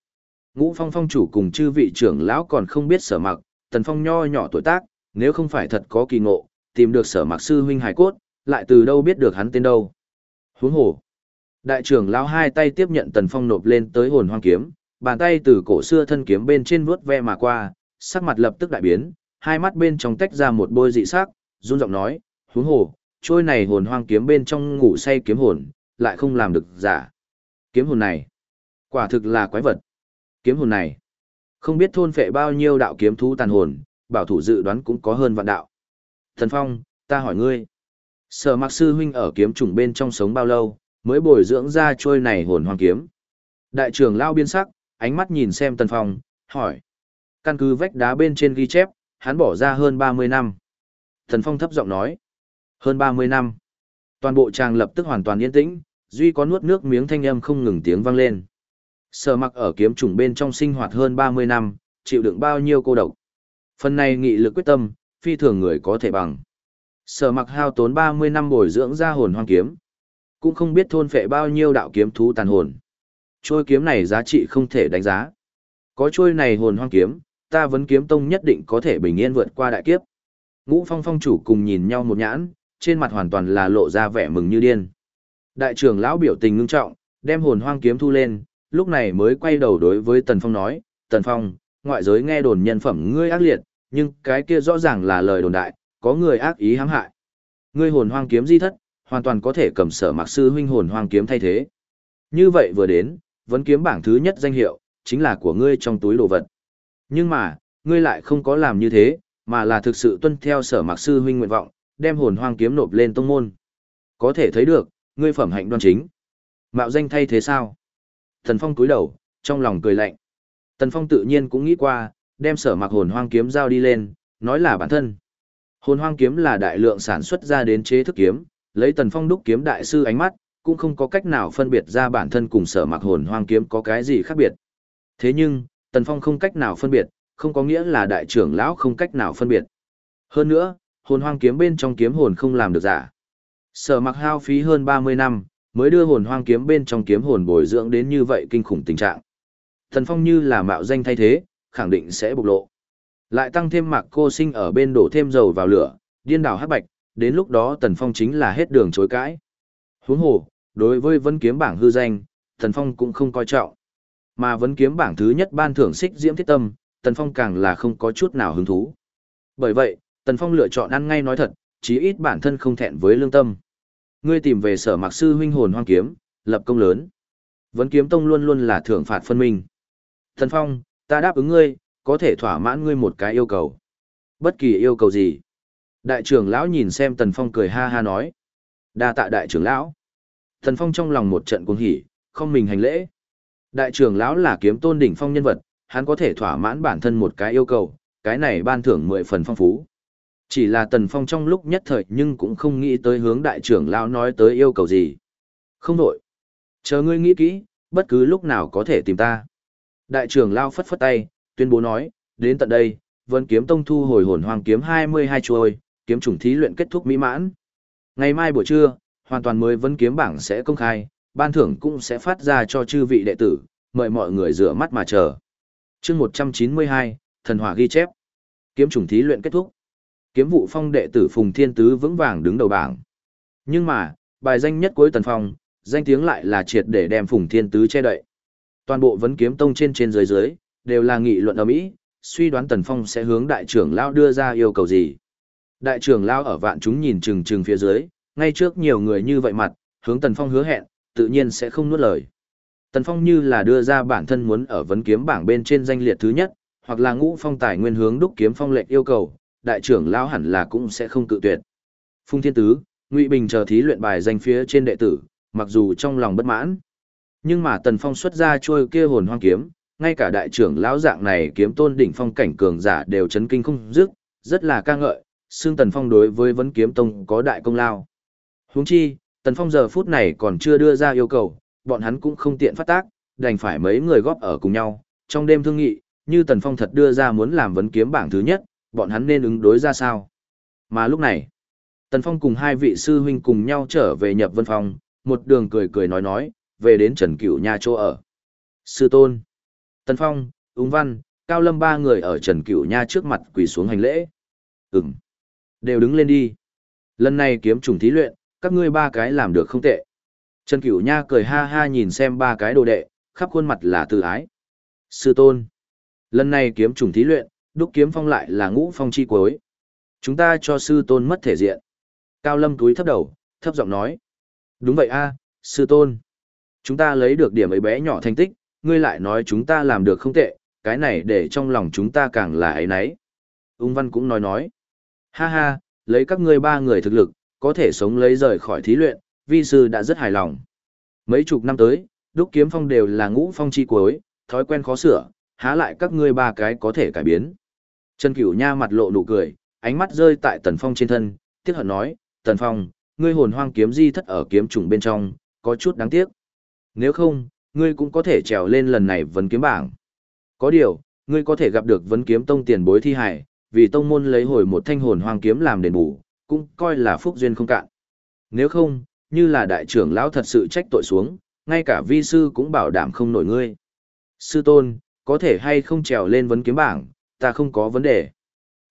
Ngũ phong phong chủ cùng chư vị trưởng lão còn không biết sở mạc, tần phong nho nhỏ tuổi tác, nếu không phải thật có kỳ ngộ, tìm được sở mạc sư huynh hải cốt, lại từ đâu biết được hắn tên đâu. Huống hồ. Đại trưởng lão hai tay tiếp nhận tần phong nộp lên tới hồn hoang kiếm, bàn tay từ cổ xưa thân kiếm bên trên vuốt ve mà qua, sắc mặt lập tức đại biến, hai mắt bên trong tách ra một bôi dị sắc, run giọng nói, huống hồ, trôi này hồn hoang kiếm bên trong ngủ say kiếm hồn, lại không làm được giả. Kiếm hồn này, quả thực là quái vật. Kiếm hồn này, không biết thôn phệ bao nhiêu đạo kiếm thú tàn hồn, bảo thủ dự đoán cũng có hơn vạn đạo. Thần Phong, ta hỏi ngươi, Sở Mạc sư huynh ở kiếm trùng bên trong sống bao lâu, mới bồi dưỡng ra trôi này hồn hoang kiếm. Đại trưởng lao biên sắc, ánh mắt nhìn xem Tần Phong, hỏi. Căn cứ vách đá bên trên ghi chép, hắn bỏ ra hơn 30 năm. thần Phong thấp giọng nói. Hơn 30 năm. Toàn bộ tràng lập tức hoàn toàn yên tĩnh, duy có nuốt nước miếng thanh âm không ngừng tiếng vang lên. Sở mặc ở kiếm trùng bên trong sinh hoạt hơn 30 năm, chịu đựng bao nhiêu cô độc. Phần này nghị lực quyết tâm, phi thường người có thể bằng. Sở mặc hao tốn 30 năm bồi dưỡng ra hồn hoang kiếm. Cũng không biết thôn phệ bao nhiêu đạo kiếm thú tàn hồn. Trôi kiếm này giá trị không thể đánh giá. Có trôi này hồn hoang kiếm, ta vấn kiếm tông nhất định có thể bình yên vượt qua đại kiếp. Ngũ phong phong chủ cùng nhìn nhau một nhãn, trên mặt hoàn toàn là lộ ra vẻ mừng như điên. Đại trưởng lão biểu tình ngưng trọng, đem hồn hoang kiếm thu lên, lúc này mới quay đầu đối với Tần Phong nói, Tần Phong, ngoại giới nghe đồn nhân phẩm ngươi ác liệt, nhưng cái kia rõ ràng là lời đồn đại, có người ác ý hãm hại. Ngươi hồn hoang kiếm di thất, hoàn toàn có thể cầm sở mạc sư huynh hồn hoang kiếm thay thế. Như vậy vừa đến, vấn kiếm bảng thứ nhất danh hiệu, chính là của ngươi trong túi đồ vật. Nhưng mà, ngươi lại không có làm như thế, mà là thực sự tuân theo sở mạc sư huynh nguyện vọng, đem hồn hoang kiếm nộp lên tông môn. Có thể thấy được, ngươi phẩm hạnh đoan chính. Mạo danh thay thế sao? Thần Phong cúi đầu, trong lòng cười lạnh. Tần Phong tự nhiên cũng nghĩ qua, đem sở mạc hồn hoang kiếm giao đi lên, nói là bản thân. Hồn hoang kiếm là đại lượng sản xuất ra đến chế thức kiếm, lấy Tần Phong đúc kiếm đại sư ánh mắt, cũng không có cách nào phân biệt ra bản thân cùng sở mặc hồn hoang kiếm có cái gì khác biệt. Thế nhưng, Tần Phong không cách nào phân biệt, không có nghĩa là đại trưởng lão không cách nào phân biệt. Hơn nữa, hồn hoang kiếm bên trong kiếm hồn không làm được giả. Sở mặc hao phí hơn 30 năm, mới đưa hồn hoang kiếm bên trong kiếm hồn bồi dưỡng đến như vậy kinh khủng tình trạng. Tần Phong như là mạo danh thay thế, khẳng định sẽ bộc lộ. Lại tăng thêm mạc cô sinh ở bên đổ thêm dầu vào lửa, điên đảo hát bạch, đến lúc đó Tần Phong chính là hết đường chối cãi. Huống hồ, đối với vấn kiếm bảng hư danh, Tần Phong cũng không coi trọng. Mà vấn kiếm bảng thứ nhất ban thưởng xích diễm thiết tâm, Tần Phong càng là không có chút nào hứng thú. Bởi vậy, Tần Phong lựa chọn ăn ngay nói thật, chí ít bản thân không thẹn với lương tâm. Ngươi tìm về sở mạc sư huynh hồn hoang kiếm, lập công lớn. Vấn kiếm tông luôn luôn là thưởng phạt phân minh. Tần Phong, ta đáp ứng ngươi, có thể thỏa mãn ngươi một cái yêu cầu. Bất kỳ yêu cầu gì. Đại trưởng lão nhìn xem Tần Phong cười ha ha nói. đa tạ đại trưởng lão. Tần Phong trong lòng một trận cuồng hỉ, không mình hành lễ. Đại trưởng lão là kiếm tôn đỉnh phong nhân vật, hắn có thể thỏa mãn bản thân một cái yêu cầu, cái này ban thưởng mười phần phong phú. Chỉ là Tần Phong trong lúc nhất thời nhưng cũng không nghĩ tới hướng đại trưởng lão nói tới yêu cầu gì. Không đổi. Chờ ngươi nghĩ kỹ, bất cứ lúc nào có thể tìm ta. Đại trưởng lão phất phất tay, tuyên bố nói, đến tận đây, Vân Kiếm Tông thu hồi hồn hoàng kiếm 22 chuôi, kiếm chủng thí luyện kết thúc mỹ mãn. Ngày mai buổi trưa, hoàn toàn mới Vân Kiếm bảng sẽ công khai, ban thưởng cũng sẽ phát ra cho chư vị đệ tử, mời mọi người rửa mắt mà chờ. Chương 192, Thần Hỏa ghi chép. Kiếm chủng thí luyện kết thúc. Kiếm vụ phong đệ tử Phùng Thiên Tứ vững vàng đứng đầu bảng. Nhưng mà, bài danh nhất cuối tần phong, danh tiếng lại là triệt để đem Phùng Thiên Tứ che đậy. Toàn bộ vấn kiếm tông trên trên dưới dưới, đều là nghị luận ở Mỹ, suy đoán Tần Phong sẽ hướng đại trưởng lao đưa ra yêu cầu gì. Đại trưởng lao ở vạn chúng nhìn chừng chừng phía dưới, ngay trước nhiều người như vậy mặt, hướng Tần Phong hứa hẹn, tự nhiên sẽ không nuốt lời. Tần Phong như là đưa ra bản thân muốn ở vấn kiếm bảng bên trên danh liệt thứ nhất, hoặc là ngũ phong tài nguyên hướng đúc kiếm phong lệnh yêu cầu, đại trưởng lão hẳn là cũng sẽ không cự tuyệt. Phung Thiên Tứ, Ngụy Bình chờ thí luyện bài danh phía trên đệ tử, mặc dù trong lòng bất mãn, nhưng mà Tần Phong xuất ra trôi kia hồn hoang kiếm, ngay cả đại trưởng lão dạng này kiếm tôn đỉnh phong cảnh cường giả đều chấn kinh không dứt, rất là ca ngợi, xương Tần Phong đối với vấn kiếm tông có đại công lao. Huống chi, Tần Phong giờ phút này còn chưa đưa ra yêu cầu, bọn hắn cũng không tiện phát tác, đành phải mấy người góp ở cùng nhau, trong đêm thương nghị, như Tần Phong thật đưa ra muốn làm vấn kiếm bảng thứ nhất, bọn hắn nên ứng đối ra sao. Mà lúc này, Tần Phong cùng hai vị sư huynh cùng nhau trở về nhập vân phòng, một đường cười cười nói nói, về đến Trần Cửu Nha chỗ ở. Sư tôn. Tần Phong, Úng Văn, Cao Lâm ba người ở Trần Cửu Nha trước mặt quỳ xuống hành lễ. Ừm. Đều đứng lên đi. Lần này kiếm trùng thí luyện, các ngươi ba cái làm được không tệ. Trần Cửu Nha cười ha ha nhìn xem ba cái đồ đệ, khắp khuôn mặt là tự ái. Sư tôn. Lần này kiếm trùng thí luyện, đúc kiếm phong lại là ngũ phong chi cuối. Chúng ta cho sư tôn mất thể diện. Cao Lâm túi thấp đầu, thấp giọng nói. Đúng vậy a, sư tôn. Chúng ta lấy được điểm ấy bé nhỏ thành tích, ngươi lại nói chúng ta làm được không tệ, cái này để trong lòng chúng ta càng là ấy nấy. Ung Văn cũng nói nói. Ha ha, lấy các ngươi ba người thực lực, có thể sống lấy rời khỏi thí luyện, vi sư đã rất hài lòng. Mấy chục năm tới, đúc kiếm phong đều là ngũ phong chi cuối, thói quen khó sửa, há lại các ngươi ba cái có thể cải biến. Trần Cửu Nha mặt lộ nụ cười, ánh mắt rơi tại Tần Phong trên thân, tiếc hận nói, Tần Phong, ngươi hồn hoang kiếm di thất ở kiếm trùng bên trong, có chút đáng tiếc. Nếu không, ngươi cũng có thể trèo lên lần này vấn kiếm bảng. Có điều, ngươi có thể gặp được vấn kiếm tông tiền bối thi hải, vì tông môn lấy hồi một thanh hồn hoang kiếm làm đền bù, cũng coi là phúc duyên không cạn. Nếu không, như là đại trưởng lão thật sự trách tội xuống, ngay cả vi sư cũng bảo đảm không nổi ngươi. Sư tôn, có thể hay không trèo lên vấn kiếm bảng, ta không có vấn đề.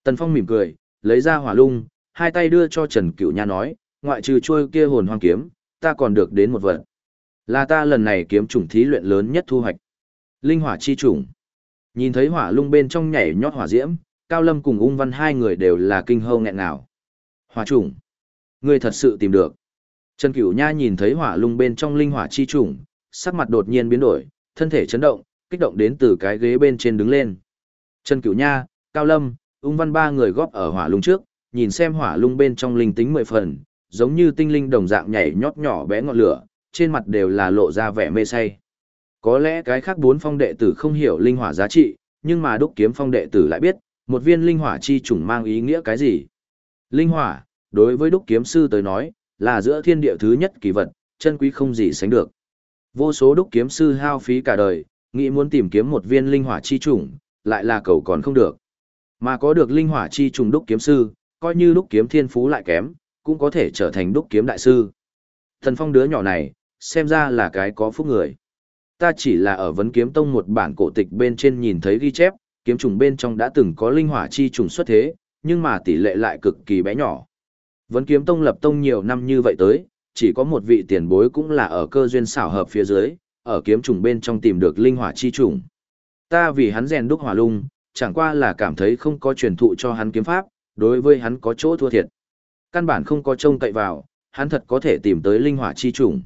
Tần Phong mỉm cười, lấy ra hỏa lung, hai tay đưa cho Trần Cửu Nha nói, ngoại trừ trôi kia hồn hoang kiếm, ta còn được đến một vật. Là ta lần này kiếm chủng thí luyện lớn nhất thu hoạch. Linh hỏa chi chủng. Nhìn thấy hỏa lung bên trong nhảy nhót hỏa diễm, Cao Lâm cùng ung văn hai người đều là kinh hâu nghẹn nào. Hỏa chủng. Ngươi thật sự tìm được. Trần Cửu Nha nhìn thấy hỏa lung bên trong linh hỏa chi chủng, sắc mặt đột nhiên biến đổi, thân thể chấn động, kích động đến từ cái ghế bên trên đứng lên. Trần Cửu Nha, Cao Lâm, ung văn ba người góp ở hỏa lung trước, nhìn xem hỏa lung bên trong linh tính mười phần, giống như tinh linh đồng dạng nhảy nhót nhỏ bé ngọn lửa, trên mặt đều là lộ ra vẻ mê say. Có lẽ cái khác bốn phong đệ tử không hiểu linh hỏa giá trị, nhưng mà đúc kiếm phong đệ tử lại biết, một viên linh hỏa chi trùng mang ý nghĩa cái gì. Linh hỏa, đối với đúc kiếm sư tới nói, là giữa thiên địa thứ nhất kỳ vật, chân quý không gì sánh được. Vô số đúc kiếm sư hao phí cả đời, nghĩ muốn tìm kiếm một viên linh hỏa chi trùng, lại là cầu còn không được. Mà có được linh hỏa chi trùng đúc kiếm sư, coi như đúc kiếm thiên phú lại kém, cũng có thể trở thành đúc kiếm đại sư. Thần Phong đứa nhỏ này, xem ra là cái có phúc người. Ta chỉ là ở vấn kiếm tông một bản cổ tịch bên trên nhìn thấy ghi chép, kiếm trùng bên trong đã từng có linh hỏa chi trùng xuất thế, nhưng mà tỷ lệ lại cực kỳ bé nhỏ. Vấn kiếm tông lập tông nhiều năm như vậy tới, chỉ có một vị tiền bối cũng là ở cơ duyên xảo hợp phía dưới, ở kiếm trùng bên trong tìm được linh hỏa chi trùng. Ta vì hắn rèn đúc hỏa lung, chẳng qua là cảm thấy không có truyền thụ cho hắn kiếm pháp, đối với hắn có chỗ thua thiệt. Căn bản không có trông cậy vào, hắn thật có thể tìm tới linh hỏa chi trùng.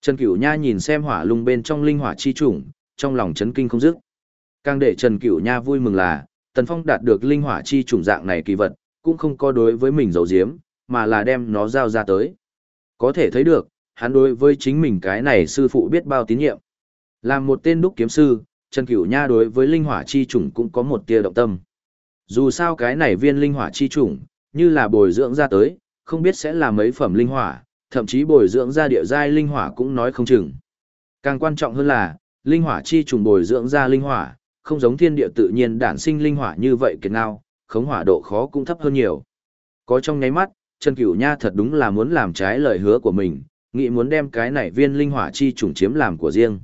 Trần Cửu Nha nhìn xem hỏa lung bên trong linh hỏa chi trùng, trong lòng chấn kinh không dứt. Càng để Trần Cửu Nha vui mừng là, Tần Phong đạt được linh hỏa chi trùng dạng này kỳ vật, cũng không có đối với mình giấu giếm, mà là đem nó giao ra tới. Có thể thấy được, hắn đối với chính mình cái này sư phụ biết bao tín nhiệm. Làm một tên đúc kiếm sư, Trần Cửu Nha đối với linh hỏa chi trùng cũng có một tia động tâm. Dù sao cái này viên linh hỏa chi trùng, như là bồi dưỡng ra tới, không biết sẽ là mấy phẩm linh hỏa, thậm chí bồi dưỡng ra địa giai linh hỏa cũng nói không chừng. Càng quan trọng hơn là, linh hỏa chi trùng bồi dưỡng ra linh hỏa, không giống thiên địa tự nhiên đản sinh linh hỏa như vậy kiệt ngao, khống hỏa độ khó cũng thấp hơn nhiều. Có trong nháy mắt, Trần Cửu Nha thật đúng là muốn làm trái lời hứa của mình, nghĩ muốn đem cái này viên linh hỏa chi trùng chiếm làm của riêng.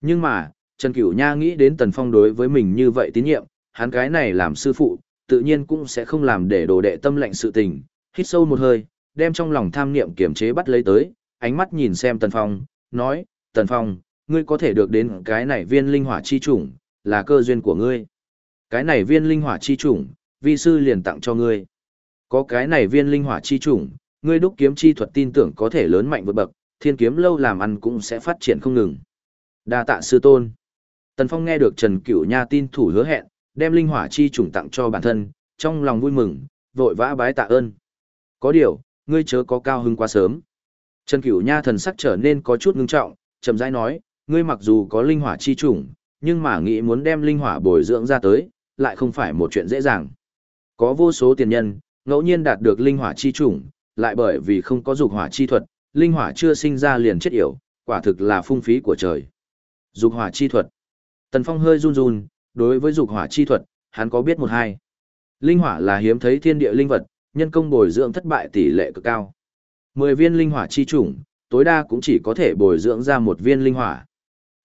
Nhưng mà, Trần Cửu Nha nghĩ đến Tần Phong đối với mình như vậy tín nhiệm, hắn cái này làm sư phụ, tự nhiên cũng sẽ không làm để đồ đệ tâm lệnh sự tình, hít sâu một hơi, đem trong lòng tham niệm kiềm chế bắt lấy tới, ánh mắt nhìn xem Tần Phong, nói, Tần Phong, ngươi có thể được đến cái này viên linh hỏa chi trùng, là cơ duyên của ngươi. Cái này viên linh hỏa chi trùng, vi sư liền tặng cho ngươi. Có cái này viên linh hỏa chi trùng, ngươi đúc kiếm chi thuật tin tưởng có thể lớn mạnh vượt bậc, thiên kiếm lâu làm ăn cũng sẽ phát triển không ngừng. Đa tạ sư tôn. Tần Phong nghe được Trần Cửu Nha tin thủ hứa hẹn, đem linh hỏa chi trùng tặng cho bản thân, trong lòng vui mừng, vội vã bái tạ ơn. Có điều, ngươi chớ có cao hứng quá sớm. Trần Cửu Nha thần sắc trở nên có chút ngưng trọng, chậm rãi nói, ngươi mặc dù có linh hỏa chi trùng, nhưng mà nghĩ muốn đem linh hỏa bồi dưỡng ra tới, lại không phải một chuyện dễ dàng. Có vô số tiền nhân, ngẫu nhiên đạt được linh hỏa chi trùng, lại bởi vì không có dục hỏa chi thuật, linh hỏa chưa sinh ra liền chết yểu, quả thực là phung phí của trời. Dục hỏa chi thuật. Tần Phong hơi run run, đối với dục hỏa chi thuật, hắn có biết một hai. Linh hỏa là hiếm thấy thiên địa linh vật, nhân công bồi dưỡng thất bại tỷ lệ cực cao. Mười viên linh hỏa chi chủng, tối đa cũng chỉ có thể bồi dưỡng ra một viên linh hỏa.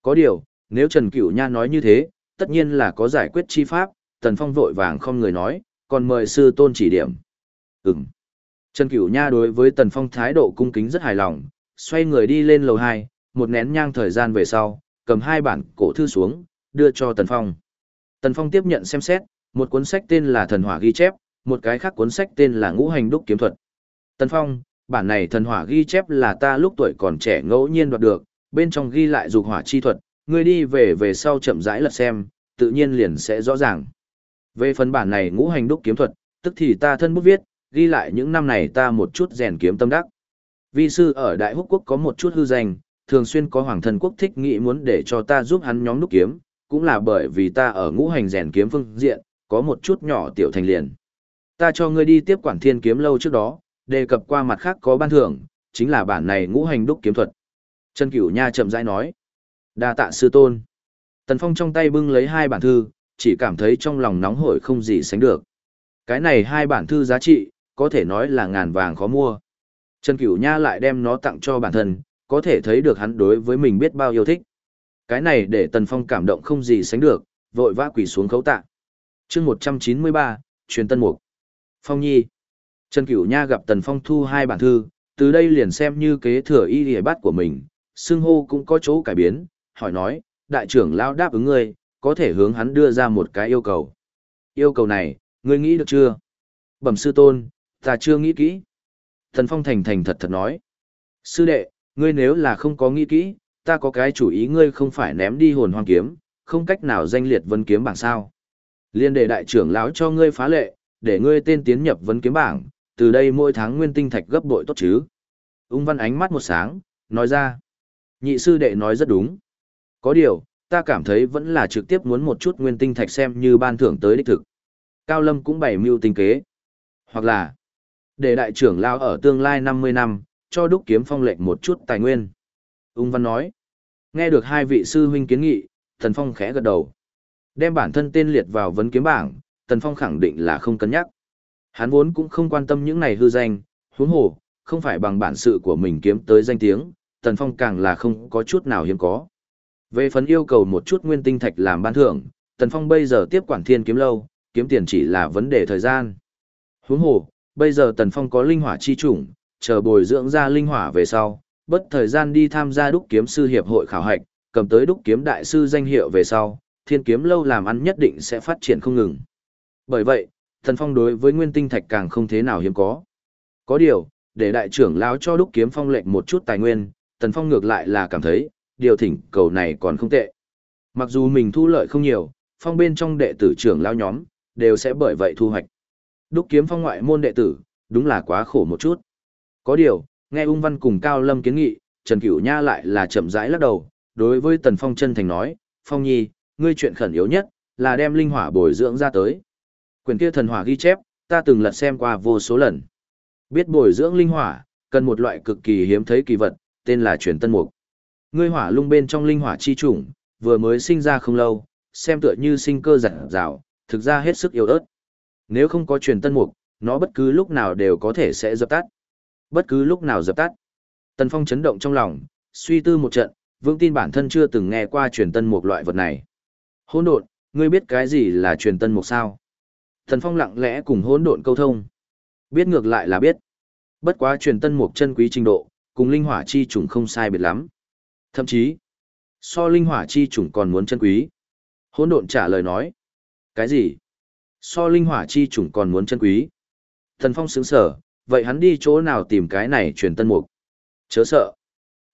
Có điều, nếu Trần Cửu Nha nói như thế, tất nhiên là có giải quyết chi pháp, Tần Phong vội vàng không người nói, còn mời sư tôn chỉ điểm. Ừm. Trần Cửu Nha đối với Tần Phong thái độ cung kính rất hài lòng, xoay người đi lên lầu 2, một nén nhang thời gian về sau, cầm hai bản cổ thư xuống, đưa cho Tần Phong. Tần Phong tiếp nhận xem xét, một cuốn sách tên là Thần Hỏa ghi chép, một cái khác cuốn sách tên là Ngũ Hành Đúc Kiếm Thuật. Tần Phong, bản này Thần Hỏa ghi chép là ta lúc tuổi còn trẻ ngẫu nhiên đoạt được, bên trong ghi lại dục hỏa chi thuật, ngươi đi về về sau chậm rãi lật xem, tự nhiên liền sẽ rõ ràng. Về phần bản này Ngũ Hành Đúc Kiếm Thuật, tức thì ta thân bút viết, ghi lại những năm này ta một chút rèn kiếm tâm đắc. Vi sư ở Đại Húc Quốc có một chút hư danh, thường xuyên có hoàng thân quốc thích nghĩ muốn để cho ta giúp hắn nhóm đúc kiếm, cũng là bởi vì ta ở ngũ hành rèn kiếm phương diện, có một chút nhỏ tiểu thành liền. Ta cho ngươi đi tiếp quản thiên kiếm lâu trước đó, đề cập qua mặt khác có ban thưởng, chính là bản này ngũ hành đúc kiếm thuật. Trần Cửu Nha chậm rãi nói, đa tạ sư tôn. Tần Phong trong tay bưng lấy hai bản thư, chỉ cảm thấy trong lòng nóng hổi không gì sánh được. Cái này hai bản thư giá trị, có thể nói là ngàn vàng khó mua. Trần Cửu Nha lại đem nó tặng cho bản thân, có thể thấy được hắn đối với mình biết bao yêu thích. Cái này để Tần Phong cảm động không gì sánh được, vội vã quỳ xuống khấu tạ. chương 193, truyền tân mục. Phong Nhi. Trần Cửu Nha gặp Tần Phong thu hai bản thư, từ đây liền xem như kế thừa y lìa bát của mình, xưng hô cũng có chỗ cải biến, hỏi nói, đại trưởng lão đáp ứng ngươi, có thể hướng hắn đưa ra một cái yêu cầu. Yêu cầu này, ngươi nghĩ được chưa? Bẩm sư tôn, ta chưa nghĩ kỹ. thần Phong thành thành thật thật nói. Sư đệ, ngươi nếu là không có nghĩ kỹ, ta có cái chủ ý ngươi không phải ném đi hồn hoang kiếm, không cách nào danh liệt vân kiếm bảng sao. Liên đệ đại trưởng lão cho ngươi phá lệ, để ngươi tên tiến nhập vân kiếm bảng, từ đây mỗi tháng nguyên tinh thạch gấp bội tốt chứ. Ung văn ánh mắt một sáng, nói ra. Nhị sư đệ nói rất đúng. Có điều, ta cảm thấy vẫn là trực tiếp muốn một chút nguyên tinh thạch xem như ban thưởng tới đích thực. Cao Lâm cũng bày mưu tinh kế. Hoặc là, để đại trưởng lao ở tương lai 50 năm, cho đúc kiếm phong lệnh một chút tài nguyên. Ung văn nói, nghe được hai vị sư huynh kiến nghị, Thần Phong khẽ gật đầu. Đem bản thân tên liệt vào vấn kiếm bảng, Tần Phong khẳng định là không cân nhắc. Hắn vốn cũng không quan tâm những này hư danh, huống hồ, không phải bằng bản sự của mình kiếm tới danh tiếng, Tần Phong càng là không có chút nào hiếm có. Về phần yêu cầu một chút nguyên tinh thạch làm ban thưởng, Tần Phong bây giờ tiếp quản thiên kiếm lâu, kiếm tiền chỉ là vấn đề thời gian. Huống hồ, bây giờ Tần Phong có linh hỏa chi chủng, chờ bồi dưỡng ra linh hỏa về sau, bất thời gian đi tham gia đúc kiếm sư hiệp hội khảo hạch, cầm tới đúc kiếm đại sư danh hiệu về sau, thiên kiếm lâu làm ăn nhất định sẽ phát triển không ngừng. Bởi vậy, Tần Phong đối với nguyên tinh thạch càng không thế nào hiếm có. Có điều, để đại trưởng lão cho đúc kiếm phong lệnh một chút tài nguyên, Tần Phong ngược lại là cảm thấy, điều thỉnh cầu này còn không tệ. Mặc dù mình thu lợi không nhiều, phong bên trong đệ tử trưởng lao nhóm, đều sẽ bởi vậy thu hoạch. Đúc kiếm phong ngoại môn đệ tử, đúng là quá khổ một chút. Có điều, nghe ung văn cùng Cao Lâm kiến nghị, Trần Cửu Nha lại là chậm rãi lắc đầu, đối với Tần Phong chân thành nói, Phong Nhi, ngươi chuyện khẩn yếu nhất, là đem linh hỏa bồi dưỡng ra tới. Quyền kia thần hỏa ghi chép, ta từng lật xem qua vô số lần. Biết bồi dưỡng linh hỏa, cần một loại cực kỳ hiếm thấy kỳ vật, tên là truyền tân mục. Ngươi hỏa lung bên trong linh hỏa chi chủng, vừa mới sinh ra không lâu, xem tựa như sinh cơ giật rào, thực ra hết sức yếu ớt. Nếu không có truyền tân mục, nó bất cứ lúc nào đều có thể sẽ dập tắt. Bất cứ lúc nào dập tắt. Tần Phong chấn động trong lòng, suy tư một trận, vững tin bản thân chưa từng nghe qua truyền tân mục loại vật này. Hỗn độn, ngươi biết cái gì là truyền tân mục sao? Tần Phong lặng lẽ cùng hỗn độn câu thông. Biết ngược lại là biết. Bất quá truyền tân mục chân quý trình độ, cùng linh hỏa chi trùng không sai biệt lắm. Thậm chí, so linh hỏa chi chủng còn muốn chân quý. Hỗn độn trả lời nói. Cái gì? So linh hỏa chi chủng còn muốn chân quý. Thần Phong sững sở, vậy hắn đi chỗ nào tìm cái này truyền tân mục? Chớ sợ.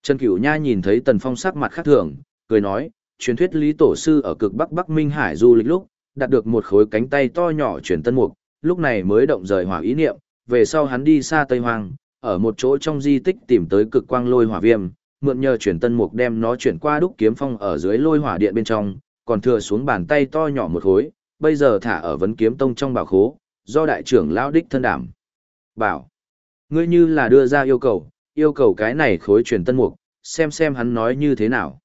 Trần Cửu Nha nhìn thấy Tần Phong sắc mặt khác thường, cười nói, truyền thuyết Lý Tổ Sư ở cực Bắc Bắc Minh Hải du lịch lúc, đạt được một khối cánh tay to nhỏ truyền tân mục, lúc này mới động rời hỏa ý niệm, về sau hắn đi xa Tây Hoang, ở một chỗ trong di tích tìm tới cực quang lôi hỏa viêm, mượn nhờ chuyển tân mục đem nó chuyển qua đúc kiếm phong ở dưới lôi hỏa điện bên trong, còn thừa xuống bàn tay to nhỏ một khối, bây giờ thả ở vấn kiếm tông trong bảo khố, do đại trưởng lão đích thân đảm. Bảo, ngươi như là đưa ra yêu cầu, yêu cầu cái này khối truyền tân mục, xem xem hắn nói như thế nào.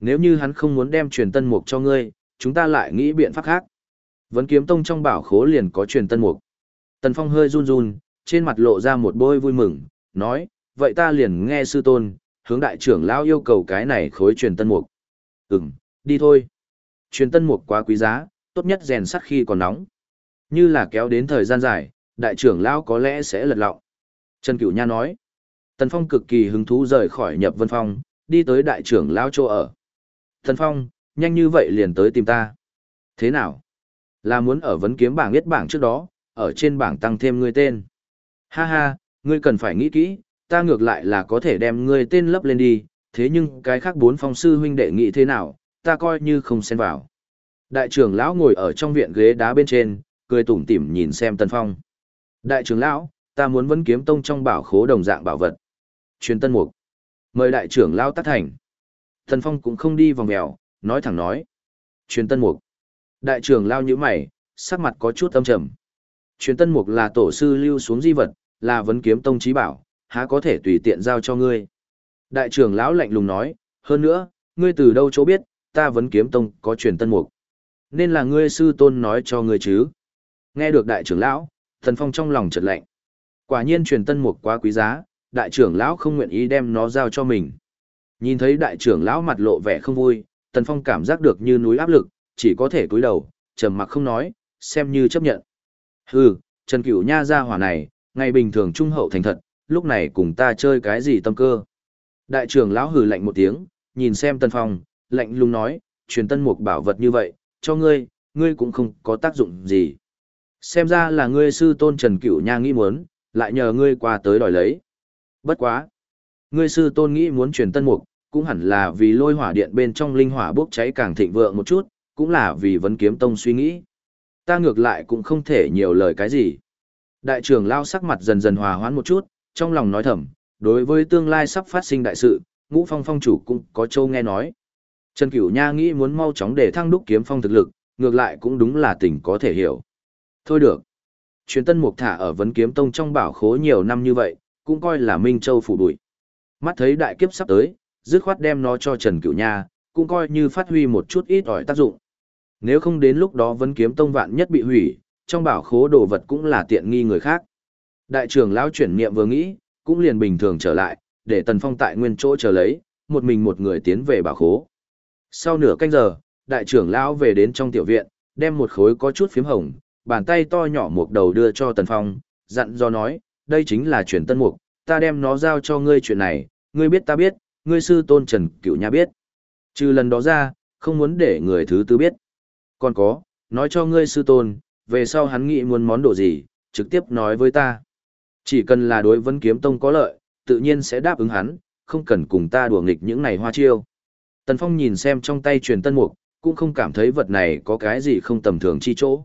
Nếu như hắn không muốn đem truyền tân mục cho ngươi, chúng ta lại nghĩ biện pháp khác. Vấn kiếm tông trong bảo khố liền có truyền tân mục. Tần Phong hơi run run, trên mặt lộ ra một bôi vui mừng, nói, vậy ta liền nghe sư tôn, hướng đại trưởng lão yêu cầu cái này khối truyền tân mục. Ừm, đi thôi. Truyền tân mục quá quý giá, tốt nhất rèn sắt khi còn nóng. Như là kéo đến thời gian dài, đại trưởng lão có lẽ sẽ lật lọng. Trần Cửu Nha nói. Tần Phong cực kỳ hứng thú rời khỏi nhập vân phong, đi tới đại trưởng lão chỗ ở. Tần Phong, nhanh như vậy liền tới tìm ta. Thế nào? Là muốn ở vấn kiếm bảng biết bảng trước đó, ở trên bảng tăng thêm ngươi tên. Ha ha, ngươi cần phải nghĩ kỹ, ta ngược lại là có thể đem ngươi tên lấp lên đi, thế nhưng cái khác bốn phong sư huynh đệ nghĩ thế nào, ta coi như không xen vào. Đại trưởng lão ngồi ở trong viện ghế đá bên trên, cười tủm tỉm nhìn xem Tân Phong. Đại trưởng lão, ta muốn vấn kiếm tông trong bảo khố đồng dạng bảo vật. Truyền tân mục. Mời đại trưởng lão tác thành. Tân Phong cũng không đi vòng mèo, nói thẳng nói. Truyền tân mục. Đại trưởng lão như mày, sắc mặt có chút âm trầm. Truyền tân mục là tổ sư lưu xuống di vật, là vấn kiếm tông trí bảo, há có thể tùy tiện giao cho ngươi. Đại trưởng lão lạnh lùng nói, hơn nữa, ngươi từ đâu chỗ biết, ta vẫn kiếm tông có truyền tân mục. Nên là ngươi sư tôn nói cho ngươi chứ. Nghe được đại trưởng lão, thần phong trong lòng chợt lạnh. Quả nhiên truyền tân mục quá quý giá, đại trưởng lão không nguyện ý đem nó giao cho mình. Nhìn thấy đại trưởng lão mặt lộ vẻ không vui, tần phong cảm giác được như núi áp lực, chỉ có thể cúi đầu, trầm mặc không nói, xem như chấp nhận. Hừ, Trần Cửu Nha ra hỏa này, ngày bình thường trung hậu thành thật, lúc này cùng ta chơi cái gì tâm cơ. Đại trưởng lão hừ lạnh một tiếng, nhìn xem Tân Phong, lạnh lùng nói, truyền tân mục bảo vật như vậy, cho ngươi, ngươi cũng không có tác dụng gì. Xem ra là ngươi sư tôn Trần Cửu Nha nghĩ muốn, lại nhờ ngươi qua tới đòi lấy. Bất quá. Ngươi sư tôn nghĩ muốn truyền tân mục, cũng hẳn là vì lôi hỏa điện bên trong linh hỏa bốc cháy càng thịnh vượng một chút, cũng là vì vấn kiếm tông suy nghĩ ta ngược lại cũng không thể nhiều lời cái gì. Đại trưởng lao sắc mặt dần dần hòa hoãn một chút, trong lòng nói thầm, đối với tương lai sắp phát sinh đại sự, ngũ phong phong chủ cũng có châu nghe nói. Trần Cửu Nha nghĩ muốn mau chóng để thăng đúc kiếm phong thực lực, ngược lại cũng đúng là tình có thể hiểu. Thôi được. Chuyến tân mục thả ở vấn kiếm tông trong bảo khố nhiều năm như vậy, cũng coi là Minh Châu phủ bụi. Mắt thấy đại kiếp sắp tới, dứt khoát đem nó cho Trần Cửu Nha, cũng coi như phát huy một chút ít ỏi tác dụng. Nếu không đến lúc đó vấn kiếm tông vạn nhất bị hủy, trong bảo khố đồ vật cũng là tiện nghi người khác. Đại trưởng lão chuyển niệm vừa nghĩ, cũng liền bình thường trở lại, để Tần Phong tại nguyên chỗ chờ lấy, một mình một người tiến về bảo khố. Sau nửa canh giờ, đại trưởng lão về đến trong tiểu viện, đem một khối có chút phím hồng, bàn tay to nhỏ một đầu đưa cho Tần Phong, dặn do nói, đây chính là truyền tân mục, ta đem nó giao cho ngươi chuyện này, ngươi biết ta biết, ngươi sư tôn Trần Cựu Nha biết. Trừ lần đó ra, không muốn để người thứ tư biết. Còn có, nói cho ngươi sư tôn, về sau hắn nghĩ muốn món đồ gì, trực tiếp nói với ta. Chỉ cần là đối vấn kiếm tông có lợi, tự nhiên sẽ đáp ứng hắn, không cần cùng ta đùa nghịch những này hoa chiêu. Tần Phong nhìn xem trong tay truyền tân mục, cũng không cảm thấy vật này có cái gì không tầm thường chi chỗ.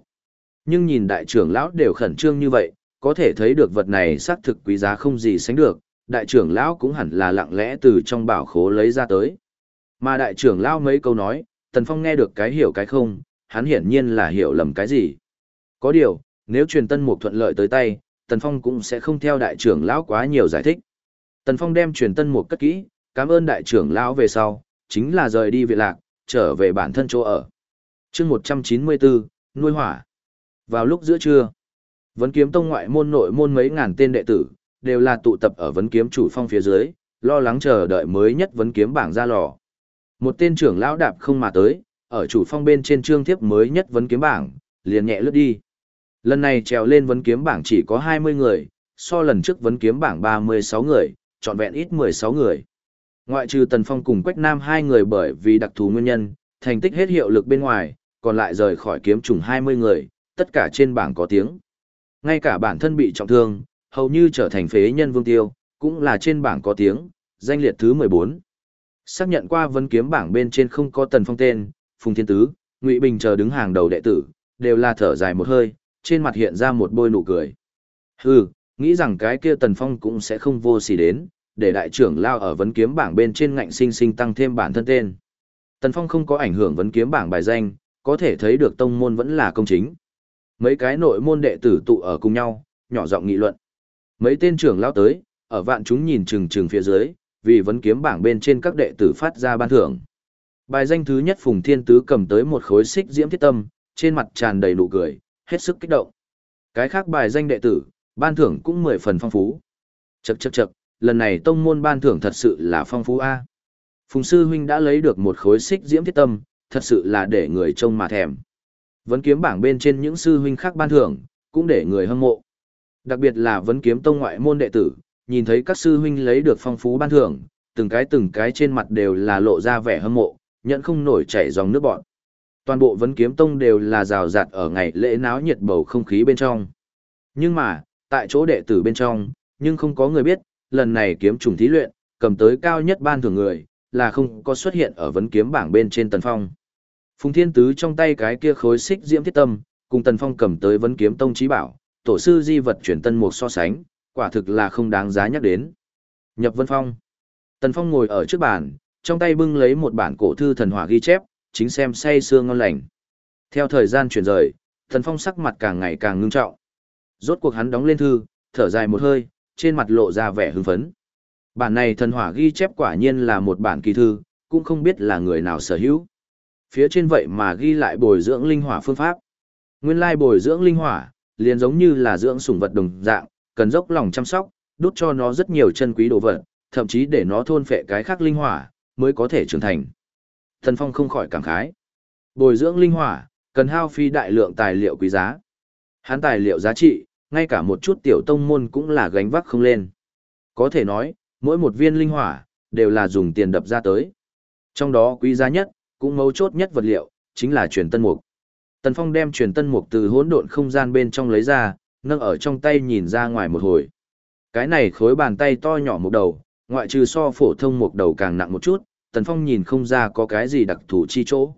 Nhưng nhìn đại trưởng lão đều khẩn trương như vậy, có thể thấy được vật này xác thực quý giá không gì sánh được, đại trưởng lão cũng hẳn là lặng lẽ từ trong bảo khố lấy ra tới. Mà đại trưởng lão mấy câu nói, Tần Phong nghe được cái hiểu cái không, hắn hiển nhiên là hiểu lầm cái gì. Có điều, nếu truyền tân mục thuận lợi tới tay, Tần Phong cũng sẽ không theo đại trưởng lão quá nhiều giải thích. Tần Phong đem truyền tân mục cất kỹ, cảm ơn đại trưởng lão về sau, chính là rời đi viện lạc, trở về bản thân chỗ ở. chương 194, nuôi hỏa. Vào lúc giữa trưa, vấn kiếm tông ngoại môn nội môn mấy ngàn tên đệ tử, đều là tụ tập ở vấn kiếm chủ phong phía dưới, lo lắng chờ đợi mới nhất vấn kiếm bảng ra lò. Một tên trưởng lão đạp không mà tới, ở chủ phong bên trên trương thiếp mới nhất vấn kiếm bảng, liền nhẹ lướt đi. Lần này trèo lên vấn kiếm bảng chỉ có 20 người, so lần trước vấn kiếm bảng 36 người, trọn vẹn ít 16 người. Ngoại trừ Tần Phong cùng Quách Nam hai người bởi vì đặc thù nguyên nhân, thành tích hết hiệu lực bên ngoài, còn lại rời khỏi kiếm trùng 20 người, tất cả trên bảng có tiếng. Ngay cả bản thân bị trọng thương, hầu như trở thành phế nhân vương tiêu, cũng là trên bảng có tiếng, danh liệt thứ 14. Xác nhận qua vấn kiếm bảng bên trên không có Tần Phong tên, Phùng Thiên Tứ, Ngụy Bình chờ đứng hàng đầu đệ tử, đều là thở dài một hơi, trên mặt hiện ra một bôi nụ cười. Hừ, nghĩ rằng cái kia Tần Phong cũng sẽ không vô sỉ đến, để đại trưởng lao ở vấn kiếm bảng bên trên ngạnh sinh sinh tăng thêm bản thân tên. Tần Phong không có ảnh hưởng vấn kiếm bảng bài danh, có thể thấy được tông môn vẫn là công chính. Mấy cái nội môn đệ tử tụ ở cùng nhau, nhỏ giọng nghị luận. Mấy tên trưởng lao tới, ở vạn chúng nhìn chừng chừng phía dưới, vì vấn kiếm bảng bên trên các đệ tử phát ra ban thưởng. Bài danh thứ nhất Phùng Thiên Tứ cầm tới một khối xích diễm thiết tâm, trên mặt tràn đầy nụ cười, hết sức kích động. Cái khác bài danh đệ tử, ban thưởng cũng mười phần phong phú. Chậc chậc chậc, lần này tông môn ban thưởng thật sự là phong phú a. Phùng sư huynh đã lấy được một khối xích diễm thiết tâm, thật sự là để người trông mà thèm. Vấn kiếm bảng bên trên những sư huynh khác ban thưởng, cũng để người hâm mộ. Đặc biệt là vấn kiếm tông ngoại môn đệ tử, nhìn thấy các sư huynh lấy được phong phú ban thưởng, từng cái từng cái trên mặt đều là lộ ra vẻ hâm mộ, nhận không nổi chảy dòng nước bọn. Toàn bộ vấn kiếm tông đều là rào rạt ở ngày lễ náo nhiệt bầu không khí bên trong. Nhưng mà, tại chỗ đệ tử bên trong, nhưng không có người biết, lần này kiếm trùng thí luyện, cầm tới cao nhất ban thưởng người, là không có xuất hiện ở vấn kiếm bảng bên trên tần phong. Phùng Thiên Tứ trong tay cái kia khối xích diễm thiết tâm, cùng tần phong cầm tới vấn kiếm tông trí bảo, tổ sư di vật chuyển tân mục so sánh, quả thực là không đáng giá nhắc đến. Nhập Vân Phong. Tần Phong ngồi ở trước bàn, trong tay bưng lấy một bản cổ thư thần hỏa ghi chép, chính xem say sương ngon lành. Theo thời gian chuyển rời, Tần Phong sắc mặt càng ngày càng ngưng trọng. Rốt cuộc hắn đóng lên thư, thở dài một hơi, trên mặt lộ ra vẻ hưng phấn. Bản này thần hỏa ghi chép quả nhiên là một bản kỳ thư, cũng không biết là người nào sở hữu. Phía trên vậy mà ghi lại bồi dưỡng linh hỏa phương pháp. Nguyên lai bồi dưỡng linh hỏa, liền giống như là dưỡng sủng vật đồng dạng, cần dốc lòng chăm sóc, đút cho nó rất nhiều chân quý đồ vật, thậm chí để nó thôn phệ cái khác linh hỏa, mới có thể trưởng thành. Thần Phong không khỏi cảm khái. Bồi dưỡng linh hỏa, cần hao phi đại lượng tài liệu quý giá. Hắn tài liệu giá trị, ngay cả một chút tiểu tông môn cũng là gánh vác không lên. Có thể nói, mỗi một viên linh hỏa, đều là dùng tiền đập ra tới. Trong đó quý giá nhất, cũng mấu chốt nhất vật liệu, chính là truyền tân mục. Tần Phong đem truyền tân mục từ hỗn độn không gian bên trong lấy ra, nâng ở trong tay nhìn ra ngoài một hồi. Cái này khối bàn tay to nhỏ một đầu, ngoại trừ so phổ thông một đầu càng nặng một chút, Tần Phong nhìn không ra có cái gì đặc thù chi chỗ.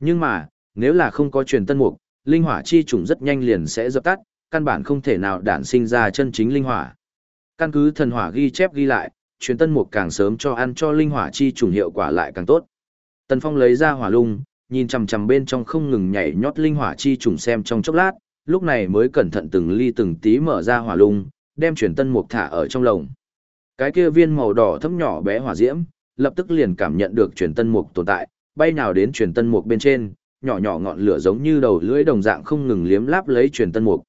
Nhưng mà, nếu là không có truyền tân mục, linh hỏa chi trùng rất nhanh liền sẽ dập tắt, căn bản không thể nào đản sinh ra chân chính linh hỏa. Căn cứ thần hỏa ghi chép ghi lại, truyền tân mục càng sớm cho ăn cho linh hỏa chi trùng hiệu quả lại càng tốt. Tần Phong lấy ra hỏa lung, nhìn chằm chằm bên trong không ngừng nhảy nhót linh hỏa chi trùng xem trong chốc lát, lúc này mới cẩn thận từng ly từng tí mở ra hỏa lung, đem truyền tân mục thả ở trong lồng. Cái kia viên màu đỏ thấm nhỏ bé hỏa diễm, lập tức liền cảm nhận được truyền tân mục tồn tại, bay nào đến truyền tân mục bên trên, nhỏ nhỏ ngọn lửa giống như đầu lưỡi đồng dạng không ngừng liếm láp lấy truyền tân mục.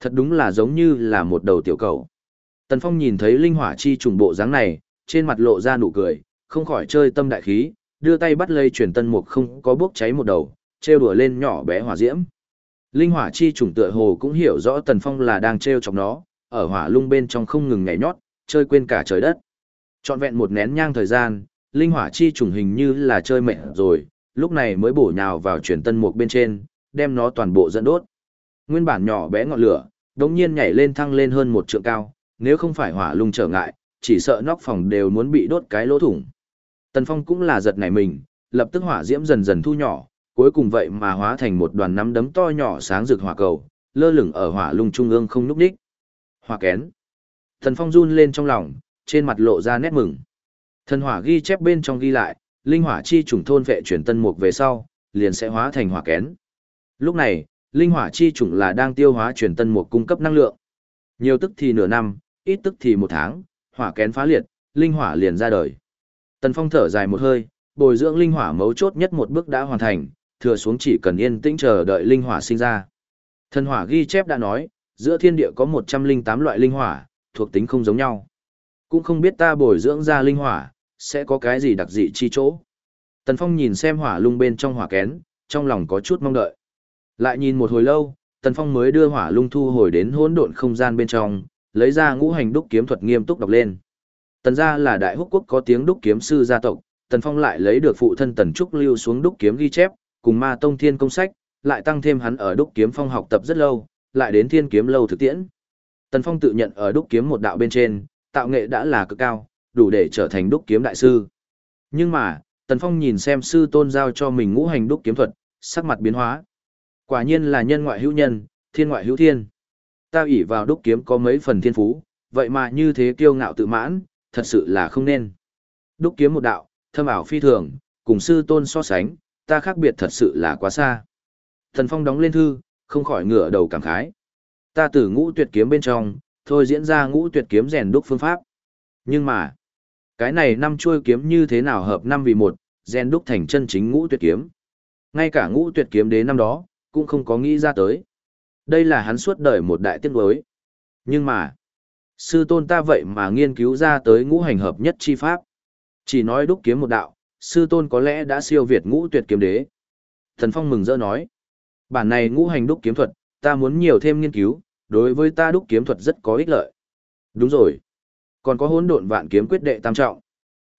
Thật đúng là giống như là một đầu tiểu cầu. Tần Phong nhìn thấy linh hỏa chi trùng bộ dáng này, trên mặt lộ ra nụ cười, không khỏi chơi tâm đại khí, đưa tay bắt lấy truyền tân mục không có bốc cháy một đầu, trêu đùa lên nhỏ bé hỏa diễm. Linh hỏa chi trùng tựa hồ cũng hiểu rõ Tần Phong là đang trêu chọc nó, ở hỏa lung bên trong không ngừng nhảy nhót, chơi quên cả trời đất. Trọn vẹn một nén nhang thời gian, linh hỏa chi trùng hình như là chơi mệt rồi, lúc này mới bổ nhào vào truyền tân mục bên trên, đem nó toàn bộ dẫn đốt. Nguyên bản nhỏ bé ngọn lửa, đống nhiên nhảy lên thăng lên hơn một trượng cao, nếu không phải hỏa lung trở ngại, chỉ sợ nóc phòng đều muốn bị đốt cái lỗ thủng. Tần Phong cũng là giật nảy mình, lập tức hỏa diễm dần dần thu nhỏ, cuối cùng vậy mà hóa thành một đoàn nắm đấm to nhỏ sáng rực hỏa cầu, lơ lửng ở hỏa lung trung ương không núp đích. Hỏa kén. Tần Phong run lên trong lòng, trên mặt lộ ra nét mừng. Thần hỏa ghi chép bên trong ghi lại, linh hỏa chi trùng thôn vệ chuyển tân mục về sau, liền sẽ hóa thành hỏa kén. Lúc này, linh hỏa chi trùng là đang tiêu hóa chuyển tân mục cung cấp năng lượng. Nhiều tức thì nửa năm, ít tức thì một tháng, hỏa kén phá liệt, linh hỏa liền ra đời. Tần Phong thở dài một hơi, bồi dưỡng linh hỏa mấu chốt nhất một bước đã hoàn thành, thừa xuống chỉ cần yên tĩnh chờ đợi linh hỏa sinh ra. Thần hỏa ghi chép đã nói, giữa thiên địa có 108 loại linh hỏa, thuộc tính không giống nhau. Cũng không biết ta bồi dưỡng ra linh hỏa, sẽ có cái gì đặc dị chi chỗ. Tần Phong nhìn xem hỏa lung bên trong hỏa kén, trong lòng có chút mong đợi. Lại nhìn một hồi lâu, Tần Phong mới đưa hỏa lung thu hồi đến hỗn độn không gian bên trong, lấy ra ngũ hành đúc kiếm thuật nghiêm túc đọc lên. Tần gia là đại húc quốc có tiếng đúc kiếm sư gia tộc, Tần Phong lại lấy được phụ thân Tần Trúc lưu xuống đúc kiếm ghi chép, cùng ma tông thiên công sách, lại tăng thêm hắn ở đúc kiếm phong học tập rất lâu, lại đến thiên kiếm lâu thực tiễn. Tần Phong tự nhận ở đúc kiếm một đạo bên trên, tạo nghệ đã là cực cao, đủ để trở thành đúc kiếm đại sư. Nhưng mà, Tần Phong nhìn xem sư tôn giao cho mình ngũ hành đúc kiếm thuật, sắc mặt biến hóa. Quả nhiên là nhân ngoại hữu nhân, thiên ngoại hữu thiên. Ta ủy vào đúc kiếm có mấy phần thiên phú, vậy mà như thế kiêu ngạo tự mãn, thật sự là không nên. Đúc kiếm một đạo, thâm ảo phi thường, cùng sư tôn so sánh, ta khác biệt thật sự là quá xa. Thần Phong đóng lên thư, không khỏi ngửa đầu cảm khái. Ta từ ngũ tuyệt kiếm bên trong, thôi diễn ra ngũ tuyệt kiếm rèn đúc phương pháp. Nhưng mà, cái này năm chuôi kiếm như thế nào hợp năm vì một, rèn đúc thành chân chính ngũ tuyệt kiếm. Ngay cả ngũ tuyệt kiếm đế năm đó, cũng không có nghĩ ra tới. Đây là hắn suốt đời một đại tiếc đối. Nhưng mà, sư tôn ta vậy mà nghiên cứu ra tới ngũ hành hợp nhất chi pháp. Chỉ nói đúc kiếm một đạo, sư tôn có lẽ đã siêu việt ngũ tuyệt kiếm đế. Thần Phong mừng rỡ nói, bản này ngũ hành đúc kiếm thuật, ta muốn nhiều thêm nghiên cứu, đối với ta đúc kiếm thuật rất có ích lợi. Đúng rồi. Còn có hỗn độn vạn kiếm quyết đệ tam trọng.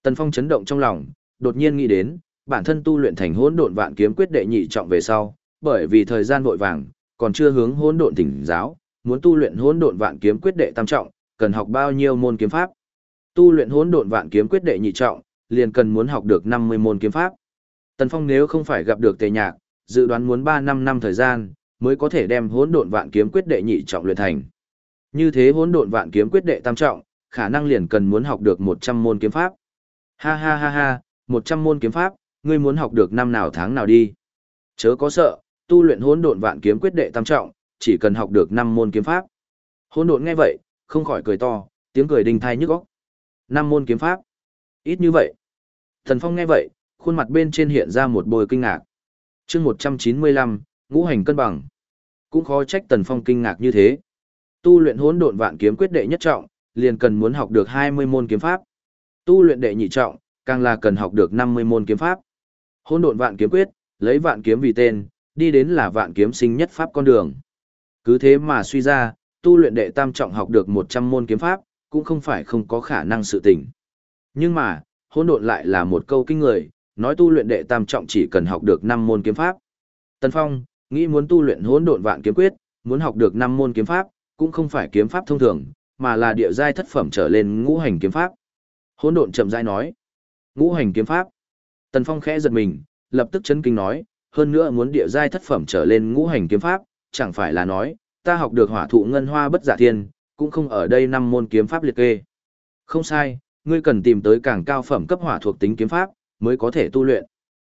Tần Phong chấn động trong lòng, đột nhiên nghĩ đến, bản thân tu luyện thành hỗn độn vạn kiếm quyết đệ nhị trọng về sau, bởi vì thời gian vội vàng, còn chưa hướng hỗn độn tỉnh giáo, muốn tu luyện hỗn độn vạn kiếm quyết đệ tam trọng, cần học bao nhiêu môn kiếm pháp? Tu luyện hỗn độn vạn kiếm quyết đệ nhị trọng, liền cần muốn học được 50 môn kiếm pháp. Tần Phong nếu không phải gặp được Tề Nhạc, dự đoán muốn 3 năm năm thời gian mới có thể đem hỗn độn vạn kiếm quyết đệ nhị trọng luyện thành. Như thế hỗn độn vạn kiếm quyết đệ tam trọng, khả năng liền cần muốn học được 100 môn kiếm pháp. Ha ha ha ha, 100 môn kiếm pháp, ngươi muốn học được năm nào tháng nào đi. Chớ có sợ, tu luyện hỗn độn vạn kiếm quyết đệ tam trọng, chỉ cần học được 5 môn kiếm pháp. Hỗn độn nghe vậy, không khỏi cười to, tiếng cười đinh thai nhức óc. 5 môn kiếm pháp? Ít như vậy. Thần Phong nghe vậy, khuôn mặt bên trên hiện ra một bồi kinh ngạc. Chương 195, ngũ hành cân bằng. Cũng khó trách Tần Phong kinh ngạc như thế. Tu luyện hỗn độn vạn kiếm quyết đệ nhất trọng, liền cần muốn học được 20 môn kiếm pháp. Tu luyện đệ nhị trọng, càng là cần học được 50 môn kiếm pháp. Hỗn độn vạn kiếm quyết, lấy vạn kiếm vì tên, đi đến là vạn kiếm sinh nhất pháp con đường. Cứ thế mà suy ra, tu luyện đệ tam trọng học được 100 môn kiếm pháp, cũng không phải không có khả năng sự tình. Nhưng mà, hỗn độn lại là một câu kinh người, nói tu luyện đệ tam trọng chỉ cần học được 5 môn kiếm pháp. Tần Phong, nghĩ muốn tu luyện hỗn độn vạn kiếm quyết, muốn học được 5 môn kiếm pháp, cũng không phải kiếm pháp thông thường, mà là địa giai thất phẩm trở lên ngũ hành kiếm pháp. Hỗn độn chậm rãi nói, ngũ hành kiếm pháp. Tần Phong khẽ giật mình, lập tức chấn kinh nói, hơn nữa muốn địa giai thất phẩm trở lên ngũ hành kiếm pháp, chẳng phải là nói, ta học được hỏa thụ ngân hoa bất giả thiên, cũng không ở đây năm môn kiếm pháp liệt kê. Không sai, ngươi cần tìm tới càng cao phẩm cấp hỏa thuộc tính kiếm pháp, mới có thể tu luyện.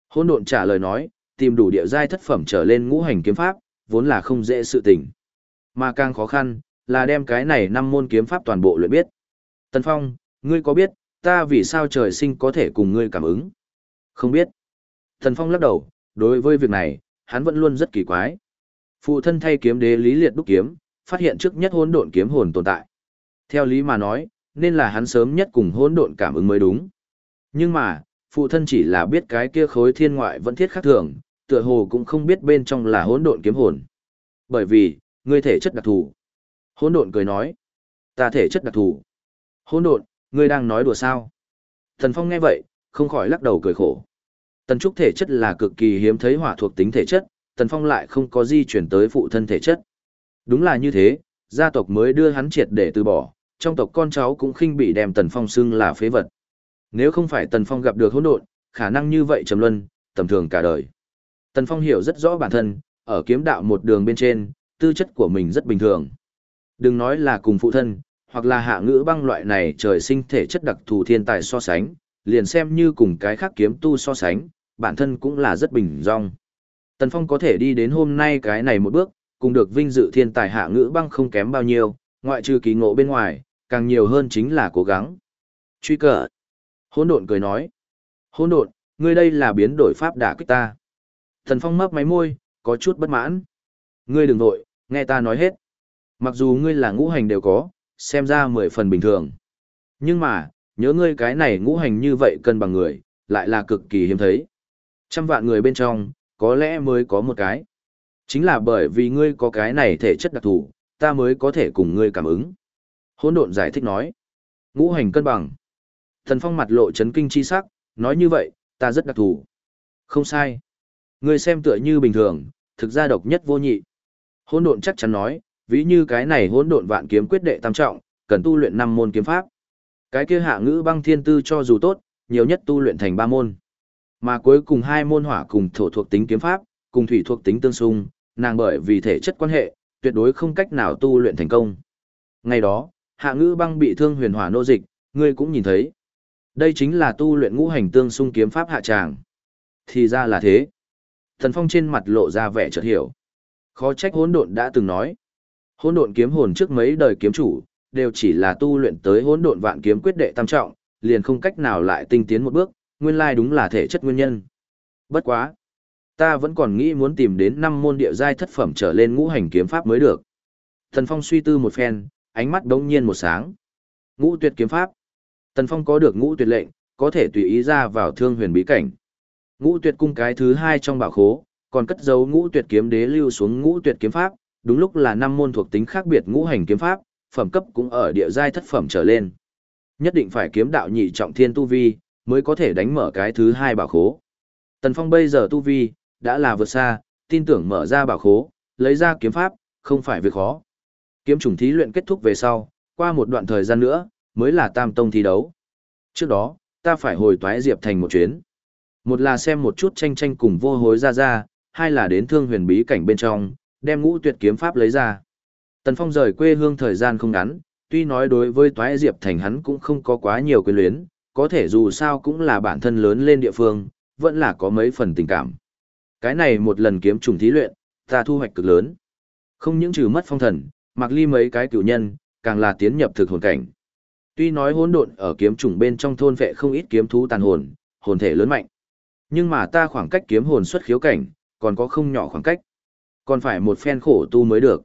Hỗn độn trả lời nói, tìm đủ địa giai thất phẩm trở lên ngũ hành kiếm pháp, vốn là không dễ sự tình. Mà càng khó khăn, là đem cái này năm môn kiếm pháp toàn bộ luyện biết. Tần Phong, ngươi có biết, ta vì sao trời sinh có thể cùng ngươi cảm ứng? Không biết. Tần Phong lắc đầu, đối với việc này, hắn vẫn luôn rất kỳ quái. Phụ thân thay kiếm đế lý liệt đúc kiếm, phát hiện trước nhất hỗn độn kiếm hồn tồn tại. Theo lý mà nói, nên là hắn sớm nhất cùng hỗn độn cảm ứng mới đúng. Nhưng mà, phụ thân chỉ là biết cái kia khối thiên ngoại vẫn thiết khác thường, tựa hồ cũng không biết bên trong là hỗn độn kiếm hồn. Bởi vì, ngươi thể chất đặc thù. Hỗn độn cười nói, ta thể chất đặc thù. Hỗn độn, ngươi đang nói đùa sao? Thần Phong nghe vậy, không khỏi lắc đầu cười khổ. Tần Trúc thể chất là cực kỳ hiếm thấy hỏa thuộc tính thể chất, Tần Phong lại không có di chuyển tới phụ thân thể chất. Đúng là như thế, gia tộc mới đưa hắn triệt để từ bỏ, trong tộc con cháu cũng khinh bị đem Tần Phong xưng là phế vật. Nếu không phải Tần Phong gặp được hỗn độn, khả năng như vậy trầm luân, tầm thường cả đời. Tần Phong hiểu rất rõ bản thân, ở kiếm đạo một đường bên trên, tư chất của mình rất bình thường. Đừng nói là cùng phụ thân, hoặc là hạ ngữ băng loại này trời sinh thể chất đặc thù thiên tài so sánh, liền xem như cùng cái khác kiếm tu so sánh, bản thân cũng là rất bình dong. Tần Phong có thể đi đến hôm nay cái này một bước, cùng được vinh dự thiên tài hạ ngữ băng không kém bao nhiêu, ngoại trừ kỳ ngộ bên ngoài, càng nhiều hơn chính là cố gắng. Truy cờ. Hôn độn cười nói. Hôn độn, ngươi đây là biến đổi pháp đả kích ta. Thần Phong mấp máy môi, có chút bất mãn. Ngươi đừng vội, nghe ta nói hết. Mặc dù ngươi là ngũ hành đều có, xem ra mười phần bình thường. Nhưng mà, nhớ ngươi cái này ngũ hành như vậy cân bằng người, lại là cực kỳ hiếm thấy. Trăm vạn người bên trong, có lẽ mới có một cái. Chính là bởi vì ngươi có cái này thể chất đặc thù, ta mới có thể cùng ngươi cảm ứng. Hỗn độn giải thích nói. Ngũ hành cân bằng. Thần Phong mặt lộ chấn kinh chi sắc, nói như vậy, ta rất đặc thù. Không sai. Ngươi xem tựa như bình thường, thực ra độc nhất vô nhị. Hỗn độn chắc chắn nói, ví như cái này hỗn độn vạn kiếm quyết đệ tam trọng, cần tu luyện năm môn kiếm pháp. Cái kia hạ ngữ băng thiên tư cho dù tốt, nhiều nhất tu luyện thành ba môn. Mà cuối cùng hai môn hỏa cùng thổ thuộc tính kiếm pháp, cùng thủy thuộc tính tương xung, nàng bởi vì thể chất quan hệ, tuyệt đối không cách nào tu luyện thành công. Ngày đó, hạ ngữ băng bị thương huyền hỏa nô dịch, ngươi cũng nhìn thấy. Đây chính là tu luyện ngũ hành tương xung kiếm pháp hạ tràng. Thì ra là thế. Thần Phong trên mặt lộ ra vẻ chợt hiểu. Khó trách hỗn độn đã từng nói. Hỗn độn kiếm hồn trước mấy đời kiếm chủ, đều chỉ là tu luyện tới hỗn độn vạn kiếm quyết đệ tam trọng, liền không cách nào lại tinh tiến một bước, nguyên lai đúng là thể chất nguyên nhân. Bất quá, ta vẫn còn nghĩ muốn tìm đến năm môn địa giai thất phẩm trở lên ngũ hành kiếm pháp mới được. Thần Phong suy tư một phen, ánh mắt đống nhiên một sáng. Ngũ tuyệt kiếm pháp. Tần Phong có được ngũ tuyệt lệnh, có thể tùy ý ra vào thương huyền bí cảnh. Ngũ tuyệt cung cái thứ hai trong bảo khố, còn cất giấu ngũ tuyệt kiếm đế lưu xuống ngũ tuyệt kiếm pháp, đúng lúc là năm môn thuộc tính khác biệt ngũ hành kiếm pháp, phẩm cấp cũng ở địa giai thất phẩm trở lên. Nhất định phải kiếm đạo nhị trọng thiên tu vi, mới có thể đánh mở cái thứ hai bảo khố. Tần Phong bây giờ tu vi, đã là vượt xa, tin tưởng mở ra bảo khố, lấy ra kiếm pháp, không phải việc khó. Kiếm trùng thí luyện kết thúc về sau, qua một đoạn thời gian nữa, mới là tam tông thi đấu. Trước đó, ta phải hồi toái Diệp Thành một chuyến. Một là xem một chút tranh tranh cùng vô hối ra ra, hai là đến thương huyền bí cảnh bên trong, đem ngũ tuyệt kiếm pháp lấy ra. Tần Phong rời quê hương thời gian không ngắn, tuy nói đối với toái Diệp Thành hắn cũng không có quá nhiều quyền luyến, có thể dù sao cũng là bản thân lớn lên địa phương, vẫn là có mấy phần tình cảm. Cái này một lần kiếm trùng thí luyện, ta thu hoạch cực lớn. Không những trừ mất phong thần, mặc ly mấy cái cựu nhân, càng là tiến nhập thực hồn cảnh. Tuy nói hỗn độn ở kiếm trùng bên trong thôn vệ không ít kiếm thú tàn hồn, hồn thể lớn mạnh. Nhưng mà ta khoảng cách kiếm hồn xuất khiếu cảnh, còn có không nhỏ khoảng cách. Còn phải một phen khổ tu mới được.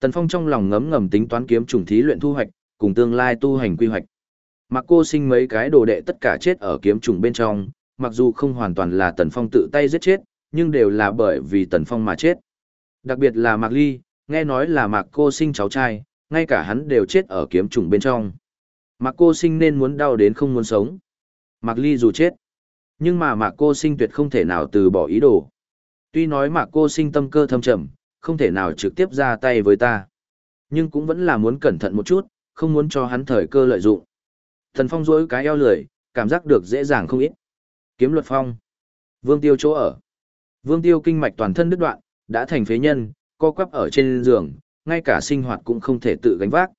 Tần Phong trong lòng ngấm ngầm tính toán kiếm trùng thí luyện thu hoạch, cùng tương lai tu hành quy hoạch. Mặc cô sinh mấy cái đồ đệ tất cả chết ở kiếm trùng bên trong, mặc dù không hoàn toàn là Tần Phong tự tay giết chết, nhưng đều là bởi vì Tần Phong mà chết. Đặc biệt là Mạc Ly, nghe nói là Mạc cô sinh cháu trai, ngay cả hắn đều chết ở kiếm trùng bên trong. Mạc cô sinh nên muốn đau đến không muốn sống. Mạc Ly dù chết, nhưng mà Mạc cô sinh tuyệt không thể nào từ bỏ ý đồ. Tuy nói Mạc cô sinh tâm cơ thâm trầm, không thể nào trực tiếp ra tay với ta. Nhưng cũng vẫn là muốn cẩn thận một chút, không muốn cho hắn thời cơ lợi dụng. Thần Phong rỗi cái eo lười, cảm giác được dễ dàng không ít. Kiếm luật phong. Vương Tiêu chỗ ở. Vương Tiêu kinh mạch toàn thân đứt đoạn, đã thành phế nhân, co quắp ở trên giường, ngay cả sinh hoạt cũng không thể tự gánh vác.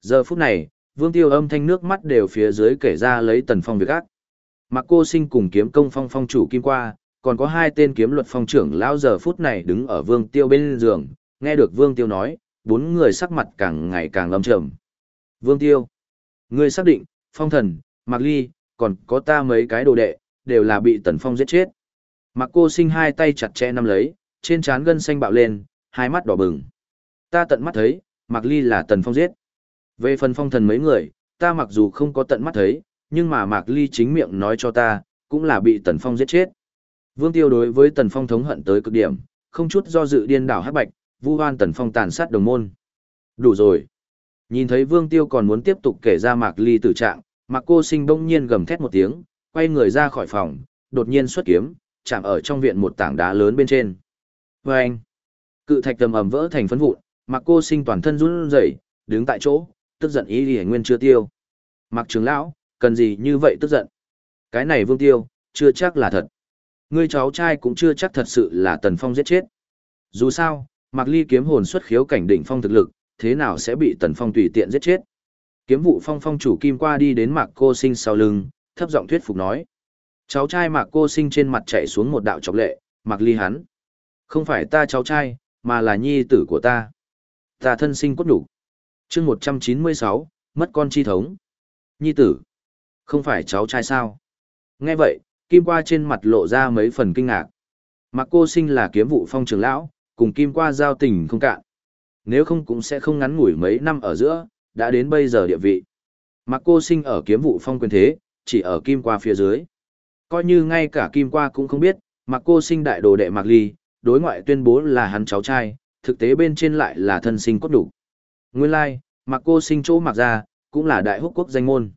Giờ phút này, Vương Tiêu âm thanh nước mắt đều phía dưới kể ra lấy Tần Phong việc ác. Mạc cô sinh cùng kiếm công phong phong chủ kim qua, còn có hai tên kiếm luật phong trưởng lão giờ phút này đứng ở Vương Tiêu bên giường, nghe được Vương Tiêu nói, bốn người sắc mặt càng ngày càng lâm trầm. Vương Tiêu, ngươi xác định, phong thần, Mạc Ly, còn có ta mấy cái đồ đệ, đều là bị Tần Phong giết chết. Mạc cô sinh hai tay chặt chẽ nắm lấy, trên trán gân xanh bạo lên, hai mắt đỏ bừng. Ta tận mắt thấy, Mạc Ly là Tần Phong giết. Về phần phong thần mấy người, ta mặc dù không có tận mắt thấy, nhưng mà Mạc Ly chính miệng nói cho ta, cũng là bị Tần Phong giết chết. Vương Tiêu đối với Tần Phong thống hận tới cực điểm, không chút do dự điên đảo hắc bạch, vu oan Tần Phong tàn sát đồng môn. Đủ rồi. Nhìn thấy Vương Tiêu còn muốn tiếp tục kể ra Mạc Ly tử trạng, Mạc Cô Sinh bỗng nhiên gầm thét một tiếng, quay người ra khỏi phòng, đột nhiên xuất kiếm, chạm ở trong viện một tảng đá lớn bên trên. Và anh, cự thạch tầm ầm vỡ thành phấn vụn, Mạc Cô Sinh toàn thân run rẩy, đứng tại chỗ, tức giận ý liễu nguyên chưa tiêu. Mạc Trường lão, cần gì như vậy tức giận? Cái này Vương Tiêu, chưa chắc là thật. Ngươi cháu trai cũng chưa chắc thật sự là Tần Phong giết chết. Dù sao, Mạc Ly kiếm hồn xuất khiếu cảnh đỉnh phong thực lực, thế nào sẽ bị Tần Phong tùy tiện giết chết? Kiếm vụ phong phong chủ kim qua đi đến Mạc Cô Sinh sau lưng, thấp giọng thuyết phục nói. Cháu trai Mạc Cô Sinh trên mặt chạy xuống một đạo chọc lệ, Mạc Ly hắn. Không phải ta cháu trai, mà là nhi tử của ta. Ta thân sinh cốt đủ. chương 196, mất con chi thống. Nhi tử. Không phải cháu trai sao? Nghe vậy, Kim Qua trên mặt lộ ra mấy phần kinh ngạc. Mạc Cô Sinh là kiếm vụ phong trưởng lão, cùng Kim Qua giao tình không cạn. Nếu không cũng sẽ không ngắn ngủi mấy năm ở giữa, đã đến bây giờ địa vị. Mạc Cô Sinh ở kiếm vụ phong quyền thế, chỉ ở Kim Qua phía dưới. Coi như ngay cả Kim Qua cũng không biết, Mạc Cô Sinh đại đồ đệ Mạc Ly, đối ngoại tuyên bố là hắn cháu trai, thực tế bên trên lại là thân sinh cốt đủ. Nguyên lai, like, Mạc Cô Sinh chỗ Mạc ra, cũng là đại húc quốc danh môn.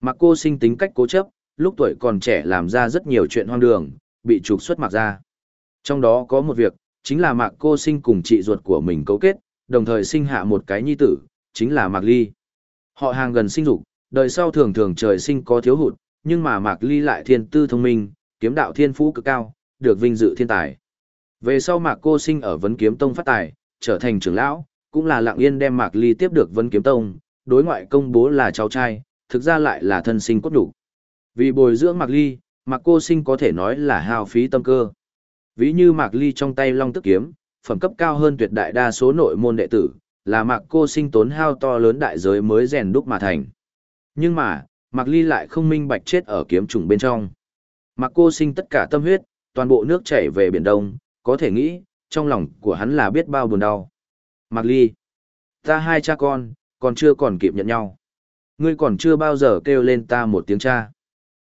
Mạc Cô Sinh tính cách cố chấp, lúc tuổi còn trẻ làm ra rất nhiều chuyện hoang đường, bị trục xuất Mạc ra. Trong đó có một việc, chính là Mạc Cô Sinh cùng chị ruột của mình cấu kết, đồng thời sinh hạ một cái nhi tử, chính là Mạc Ly. Họ hàng gần sinh dục, đời sau thường thường trời sinh có thiếu hụt, nhưng mà Mạc Ly lại thiên tư thông minh, kiếm đạo thiên phú cực cao, được vinh dự thiên tài. Về sau Mạc Cô Sinh ở Vấn Kiếm Tông phát tài, trở thành trưởng lão, cũng là lặng yên đem Mạc Ly tiếp được Vấn Kiếm Tông, đối ngoại công bố là cháu trai, thực ra lại là thân sinh cốt đủ. Vì bồi dưỡng Mạc Ly, Mạc Cô Sinh có thể nói là hao phí tâm cơ. Ví như Mạc Ly trong tay Long Tức Kiếm, phẩm cấp cao hơn tuyệt đại đa số nội môn đệ tử, là Mạc Cô Sinh tốn hao to lớn đại giới mới rèn đúc mà thành. Nhưng mà, Mạc Ly lại không minh bạch chết ở kiếm trùng bên trong. Mạc Cô Sinh tất cả tâm huyết, toàn bộ nước chảy về biển Đông, có thể nghĩ, trong lòng của hắn là biết bao buồn đau. Mạc Ly, ta hai cha con, còn chưa còn kịp nhận nhau. Ngươi còn chưa bao giờ kêu lên ta một tiếng cha.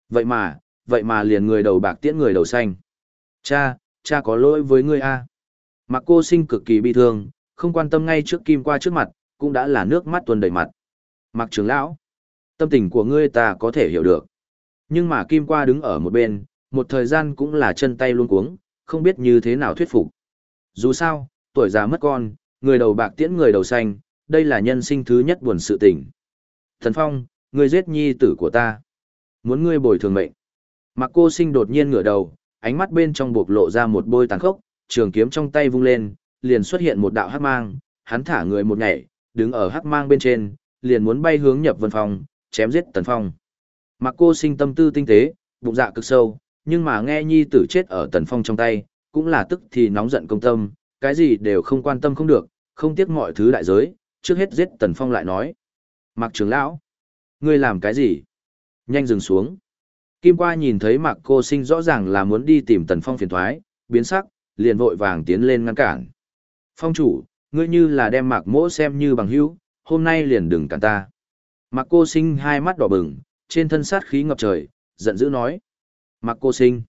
Vậy mà, vậy mà liền người đầu bạc tiễn người đầu xanh. Cha, cha có lỗi với ngươi a. Mặc cô sinh cực kỳ bi thương, không quan tâm ngay trước kim qua trước mặt, cũng đã là nước mắt tuôn đầy mặt. Mặc trưởng lão, tâm tình của ngươi ta có thể hiểu được. Nhưng mà kim qua đứng ở một bên, một thời gian cũng là chân tay luôn cuống, không biết như thế nào thuyết phục. Dù sao, tuổi già mất con, người đầu bạc tiễn người đầu xanh, đây là nhân sinh thứ nhất buồn sự tình. Thần Phong, ngươi giết nhi tử của ta. Muốn ngươi bồi thường mệnh. Mặc cô sinh đột nhiên ngửa đầu, ánh mắt bên trong bộc lộ ra một bôi tàn khốc, trường kiếm trong tay vung lên, liền xuất hiện một đạo hắc mang, hắn thả người một nhảy, đứng ở hắc mang bên trên, liền muốn bay hướng nhập vân phong, chém giết tần phong. Mặc cô sinh tâm tư tinh tế, bụng dạ cực sâu, nhưng mà nghe nhi tử chết ở tần phong trong tay, cũng là tức thì nóng giận công tâm, cái gì đều không quan tâm không được, không tiếc mọi thứ đại giới, trước hết giết tần phong lại nói. Mặc trưởng lão, ngươi làm cái gì? Nhanh dừng xuống. Kim qua nhìn thấy Mạc cô sinh rõ ràng là muốn đi tìm tần phong phiền thoái, biến sắc, liền vội vàng tiến lên ngăn cản. Phong chủ, ngươi như là đem Mạc mỗ xem như bằng hữu, hôm nay liền đừng cản ta. Mạc cô sinh hai mắt đỏ bừng, trên thân sát khí ngập trời, giận dữ nói. Mạc cô sinh.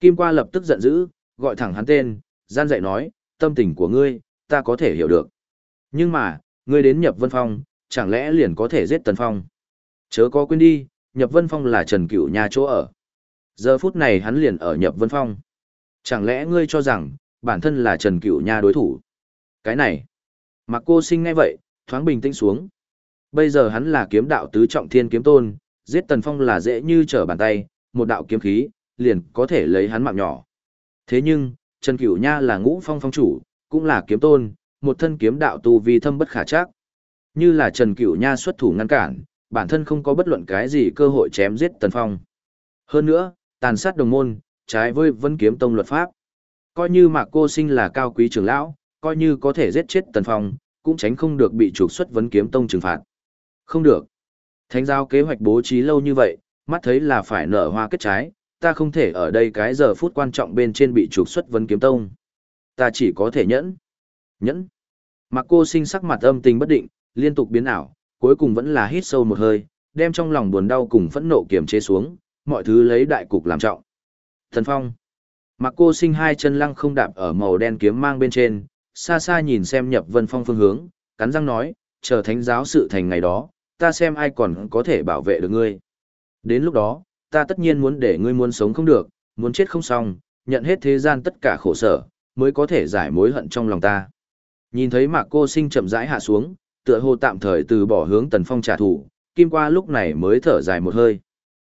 Kim qua lập tức giận dữ, gọi thẳng hắn tên, gian dạy nói, tâm tình của ngươi, ta có thể hiểu được. Nhưng mà, ngươi đến nhập vân phong, chẳng lẽ liền có thể giết tần phong? Chớ có quên đi, nhập vân phong là Trần Cửu nhà chỗ ở. Giờ phút này hắn liền ở nhập vân phong. Chẳng lẽ ngươi cho rằng, bản thân là Trần Cửu nha đối thủ? Cái này, mặc cô sinh ngay vậy, thoáng bình tĩnh xuống. Bây giờ hắn là kiếm đạo tứ trọng thiên kiếm tôn, giết tần phong là dễ như trở bàn tay, một đạo kiếm khí, liền có thể lấy hắn mạng nhỏ. Thế nhưng, Trần Cửu Nha là ngũ phong phong chủ, cũng là kiếm tôn, một thân kiếm đạo tu vi thâm bất khả chắc. Như là Trần Cửu Nha xuất thủ ngăn cản, bản thân không có bất luận cái gì cơ hội chém giết Tần Phong. Hơn nữa, tàn sát đồng môn, trái với Vân Kiếm Tông luật pháp. Coi như Mạc Cô Sinh là cao quý trưởng lão, coi như có thể giết chết Tần Phong, cũng tránh không được bị trục xuất Vân kiếm tông trừng phạt. Không được. Thánh giáo kế hoạch bố trí lâu như vậy, mắt thấy là phải nở hoa kết trái, ta không thể ở đây cái giờ phút quan trọng bên trên bị trục xuất Vân kiếm tông. Ta chỉ có thể nhẫn. Nhẫn. Mặc cô sinh sắc mặt âm tình bất định, liên tục biến ảo, cuối cùng vẫn là hít sâu một hơi, đem trong lòng buồn đau cùng phẫn nộ kiềm chế xuống, mọi thứ lấy đại cục làm trọng. Thần Phong. Mặc cô sinh hai chân lăng không đạp ở màu đen kiếm mang bên trên, xa xa nhìn xem nhập vân phong phương hướng, cắn răng nói, chờ thánh giáo sự thành ngày đó, ta xem ai còn có thể bảo vệ được ngươi. Đến lúc đó, ta tất nhiên muốn để ngươi muốn sống không được, muốn chết không xong, nhận hết thế gian tất cả khổ sở, mới có thể giải mối hận trong lòng ta. Nhìn thấy mạc cô sinh chậm rãi hạ xuống, tựa hồ tạm thời từ bỏ hướng tần phong trả thù, kim qua lúc này mới thở dài một hơi.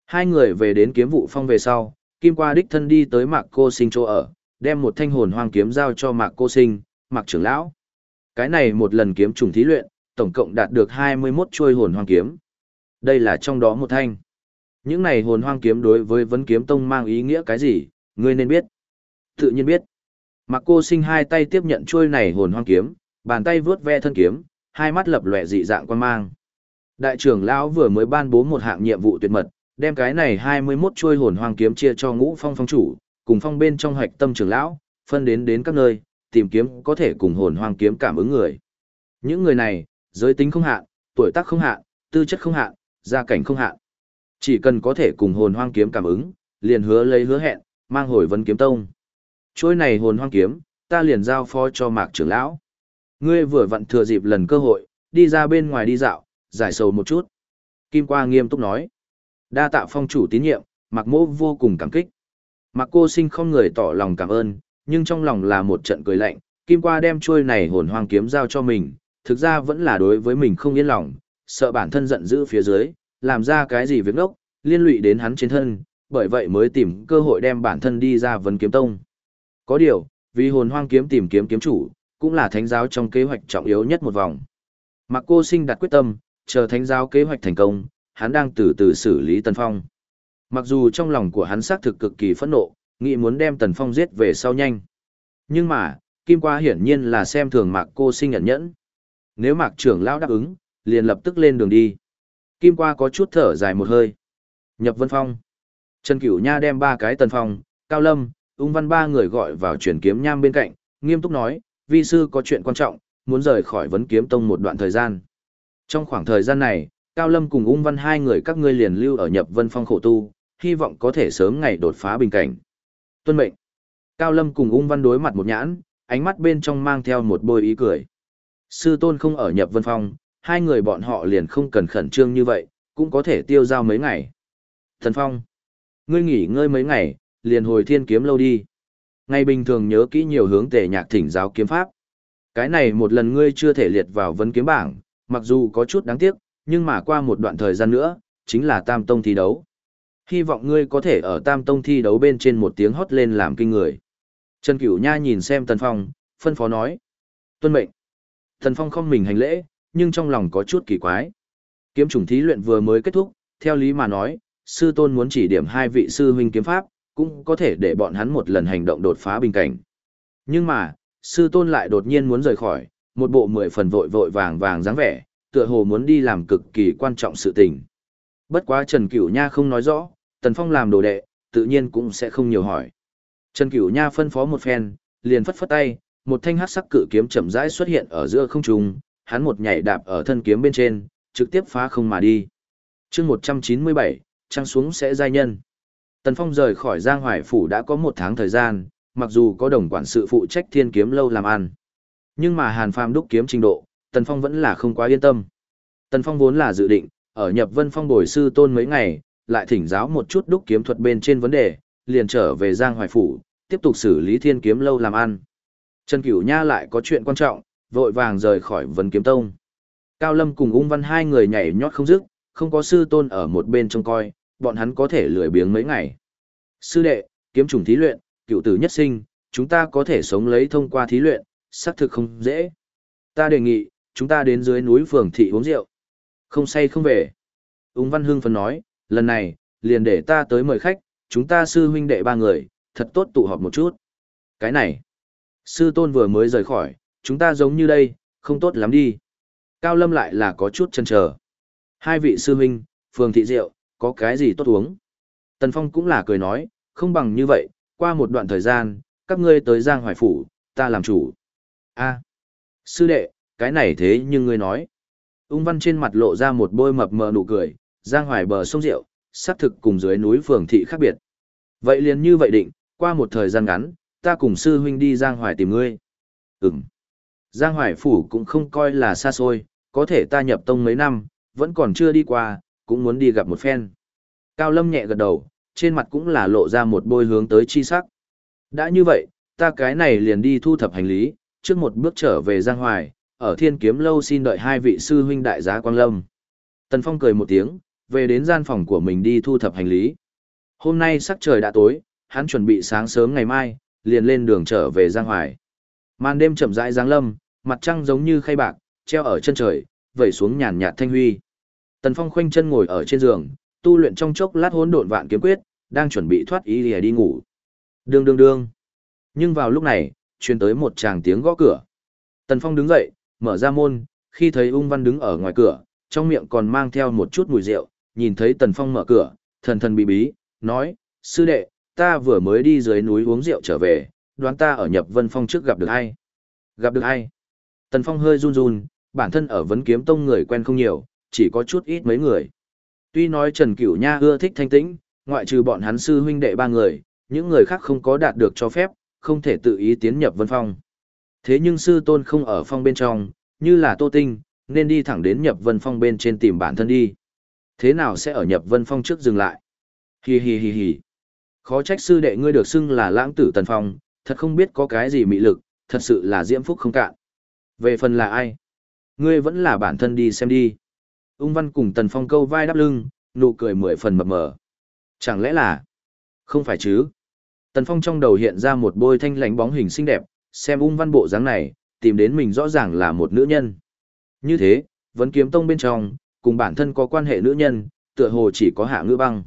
Hai người về đến kiếm vụ phong về sau, kim qua đích thân đi tới mạc cô sinh chỗ ở, đem một thanh hồn hoang kiếm giao cho mạc cô sinh, mạc trưởng lão. Cái này một lần kiếm trùng thí luyện, tổng cộng đạt được 21 chuôi hồn hoang kiếm. Đây là trong đó một thanh. Những này hồn hoang kiếm đối với vấn kiếm tông mang ý nghĩa cái gì, ngươi nên biết. Tự nhiên biết. Mạc cô sinh hai tay tiếp nhận chuôi này hồn hoang kiếm, bàn tay vớt ve thân kiếm, hai mắt lập lòe dị dạng quan mang. Đại trưởng lão vừa mới ban bố một hạng nhiệm vụ tuyệt mật, đem cái này 21 chuôi hồn hoang kiếm chia cho ngũ phong phong chủ, cùng phong bên trong hoạch tâm trưởng lão, phân đến đến các nơi, tìm kiếm có thể cùng hồn hoang kiếm cảm ứng người. Những người này, giới tính không hạn, tuổi tác không hạn, tư chất không hạn, gia cảnh không hạn. Chỉ cần có thể cùng hồn hoang kiếm cảm ứng, liền hứa lấy hứa hẹn, mang hồi vấn kiếm tông. Chuôi này hồn hoang kiếm, ta liền giao phó cho mạc trưởng lão. Ngươi vừa vặn thừa dịp lần cơ hội, đi ra bên ngoài đi dạo, giải sầu một chút. Kim Qua nghiêm túc nói. Đa tạ phong chủ tín nhiệm, Mạc Mô vô cùng cảm kích. Mạc Cô Sinh không người tỏ lòng cảm ơn, nhưng trong lòng là một trận cười lạnh, Kim Qua đem chuôi này hồn hoang kiếm giao cho mình, thực ra vẫn là đối với mình không yên lòng, sợ bản thân giận dữ phía dưới, làm ra cái gì việc ngốc, liên lụy đến hắn trên thân, bởi vậy mới tìm cơ hội đem bản thân đi ra vấn kiếm tông. Có điều, vì hồn hoang kiếm tìm kiếm kiếm chủ, cũng là thánh giáo trong kế hoạch trọng yếu nhất một vòng. Mạc Cô Sinh đặt quyết tâm, chờ thánh giáo kế hoạch thành công, hắn đang từ từ xử lý Tần Phong. Mặc dù trong lòng của hắn xác thực cực kỳ phẫn nộ, nghĩ muốn đem Tần Phong giết về sau nhanh. Nhưng mà, Kim Qua hiển nhiên là xem thường Mạc Cô Sinh nhận nhẫn. Nếu Mạc trưởng lão đáp ứng, liền lập tức lên đường đi. Kim Qua có chút thở dài một hơi. Nhập Vân Phong. Trần Cửu Nha đem ba cái Tần Phong, Cao Lâm, Ung Văn ba người gọi vào truyền kiếm nham bên cạnh, nghiêm túc nói, vi sư có chuyện quan trọng, muốn rời khỏi vấn kiếm tông một đoạn thời gian. Trong khoảng thời gian này, Cao Lâm cùng Ung Văn hai người các ngươi liền lưu ở nhập vân phong khổ tu, hy vọng có thể sớm ngày đột phá bình cảnh. Tuân mệnh. Cao Lâm cùng Ung Văn đối mặt một nhãn, ánh mắt bên trong mang theo một bôi ý cười. Sư tôn không ở nhập vân phong, hai người bọn họ liền không cần khẩn trương như vậy, cũng có thể tiêu giao mấy ngày. Thần Phong, ngươi nghỉ ngơi mấy ngày, liền hồi thiên kiếm lâu đi. Ngày bình thường nhớ kỹ nhiều hướng tề nhạc thỉnh giáo kiếm pháp. Cái này một lần ngươi chưa thể liệt vào vấn kiếm bảng, mặc dù có chút đáng tiếc, nhưng mà qua một đoạn thời gian nữa, chính là tam tông thi đấu. Hy vọng ngươi có thể ở tam tông thi đấu bên trên một tiếng hót lên làm kinh người. Trần Cửu Nha nhìn xem Tần Phong, phân phó nói. Tuân mệnh. Tần Phong không mình hành lễ, nhưng trong lòng có chút kỳ quái. Kiếm chủng thí luyện vừa mới kết thúc, theo lý mà nói, sư tôn muốn chỉ điểm hai vị sư huynh kiếm pháp, cũng có thể để bọn hắn một lần hành động đột phá bình cảnh. Nhưng mà, sư tôn lại đột nhiên muốn rời khỏi, một bộ mười phần vội vội vàng vàng dáng vẻ, tựa hồ muốn đi làm cực kỳ quan trọng sự tình. Bất quá Trần Cửu Nha không nói rõ, Tần Phong làm đồ đệ, tự nhiên cũng sẽ không nhiều hỏi. Trần Cửu Nha phân phó một phen, liền phất phất tay, một thanh hắc sắc cự kiếm chậm rãi xuất hiện ở giữa không trung, hắn một nhảy đạp ở thân kiếm bên trên, trực tiếp phá không mà đi. Chương 197, trăng xuống sẽ giai nhân. Tần Phong rời khỏi Giang Hoài Phủ đã có một tháng thời gian, mặc dù có đồng quản sự phụ trách thiên kiếm lâu làm ăn. Nhưng mà Hàn Phàm đúc kiếm trình độ, Tần Phong vẫn là không quá yên tâm. Tần Phong vốn là dự định, ở nhập vân phong bồi sư tôn mấy ngày, lại thỉnh giáo một chút đúc kiếm thuật bên trên vấn đề, liền trở về Giang Hoài Phủ, tiếp tục xử lý thiên kiếm lâu làm ăn. Trần Cửu Nha lại có chuyện quan trọng, vội vàng rời khỏi Vân kiếm tông. Cao Lâm cùng ung văn hai người nhảy nhót không dứt, không có sư tôn ở một bên trông coi, bọn hắn có thể lười biếng mấy ngày. Sư đệ, kiếm trùng thí luyện, cựu tử nhất sinh, chúng ta có thể sống lấy thông qua thí luyện, xác thực không dễ. Ta đề nghị, chúng ta đến dưới núi phường thị uống rượu. Không say không về. Úng Văn Hương phân nói, lần này, liền để ta tới mời khách, chúng ta sư huynh đệ ba người, thật tốt tụ họp một chút. Cái này, sư tôn vừa mới rời khỏi, chúng ta giống như đây, không tốt lắm đi. Cao Lâm lại là có chút chần chờ. Hai vị sư huynh, phường thị rượu, có cái gì tốt uống? Tần Phong cũng là cười nói, không bằng như vậy, qua một đoạn thời gian, các ngươi tới Giang Hoài Phủ, ta làm chủ. a sư đệ, cái này thế nhưng ngươi nói. Ung văn trên mặt lộ ra một bôi mập mờ nụ cười, Giang Hoài bờ sông rượu, xác thực cùng dưới núi phường thị khác biệt. Vậy liền như vậy định, qua một thời gian ngắn, ta cùng sư huynh đi Giang Hoài tìm ngươi. Ừm. Giang Hoài Phủ cũng không coi là xa xôi, có thể ta nhập tông mấy năm, vẫn còn chưa đi qua, cũng muốn đi gặp một phen. Cao Lâm nhẹ gật đầu, trên mặt cũng là lộ ra một bôi hướng tới chi sắc. Đã như vậy, ta cái này liền đi thu thập hành lý, trước một bước trở về Giang Hoài, ở thiên kiếm lâu xin đợi hai vị sư huynh đại giá Quang Lâm. Tần Phong cười một tiếng, về đến gian phòng của mình đi thu thập hành lý. Hôm nay sắc trời đã tối, hắn chuẩn bị sáng sớm ngày mai, liền lên đường trở về Giang Hoài. Màn đêm chậm rãi giáng lâm, mặt trăng giống như khay bạc, treo ở chân trời, vẩy xuống nhàn nhạt thanh huy. Tần Phong khoanh chân ngồi ở trên giường, tu luyện trong chốc lát hỗn độn vạn kiếm quyết, đang chuẩn bị thoát ý lìa đi ngủ. Đương đương đương. Nhưng vào lúc này, truyền tới một tràng tiếng gõ cửa. Tần Phong đứng dậy, mở ra môn, khi thấy ung văn đứng ở ngoài cửa, trong miệng còn mang theo một chút mùi rượu, nhìn thấy Tần Phong mở cửa, thần thần bí bí, nói, sư đệ, ta vừa mới đi dưới núi uống rượu trở về, đoán ta ở nhập vân phong trước gặp được ai. Gặp được ai? Tần Phong hơi run run, bản thân ở vấn kiếm tông người quen không nhiều, chỉ có chút ít mấy người. Tuy nói Trần Cửu Nha ưa thích thanh tĩnh, ngoại trừ bọn hắn sư huynh đệ ba người, những người khác không có đạt được cho phép, không thể tự ý tiến nhập vân phong. Thế nhưng sư tôn không ở phong bên trong, như là tô tinh, nên đi thẳng đến nhập vân phong bên trên tìm bản thân đi. Thế nào sẽ ở nhập vân phong trước dừng lại? Hi hi hi hi. Khó trách sư đệ ngươi được xưng là lãng tử tần phong, thật không biết có cái gì mị lực, thật sự là diễm phúc không cạn. Về phần là ai? Ngươi vẫn là bản thân đi xem đi. Ung văn cùng tần phong câu vai đáp lưng, nụ cười mười phần mập mờ. Chẳng lẽ là... Không phải chứ? Tần phong trong đầu hiện ra một bôi thanh lãnh bóng hình xinh đẹp, xem ung văn bộ dáng này, tìm đến mình rõ ràng là một nữ nhân. Như thế, vẫn kiếm tông bên trong, cùng bản thân có quan hệ nữ nhân, tựa hồ chỉ có hạ ngữ băng.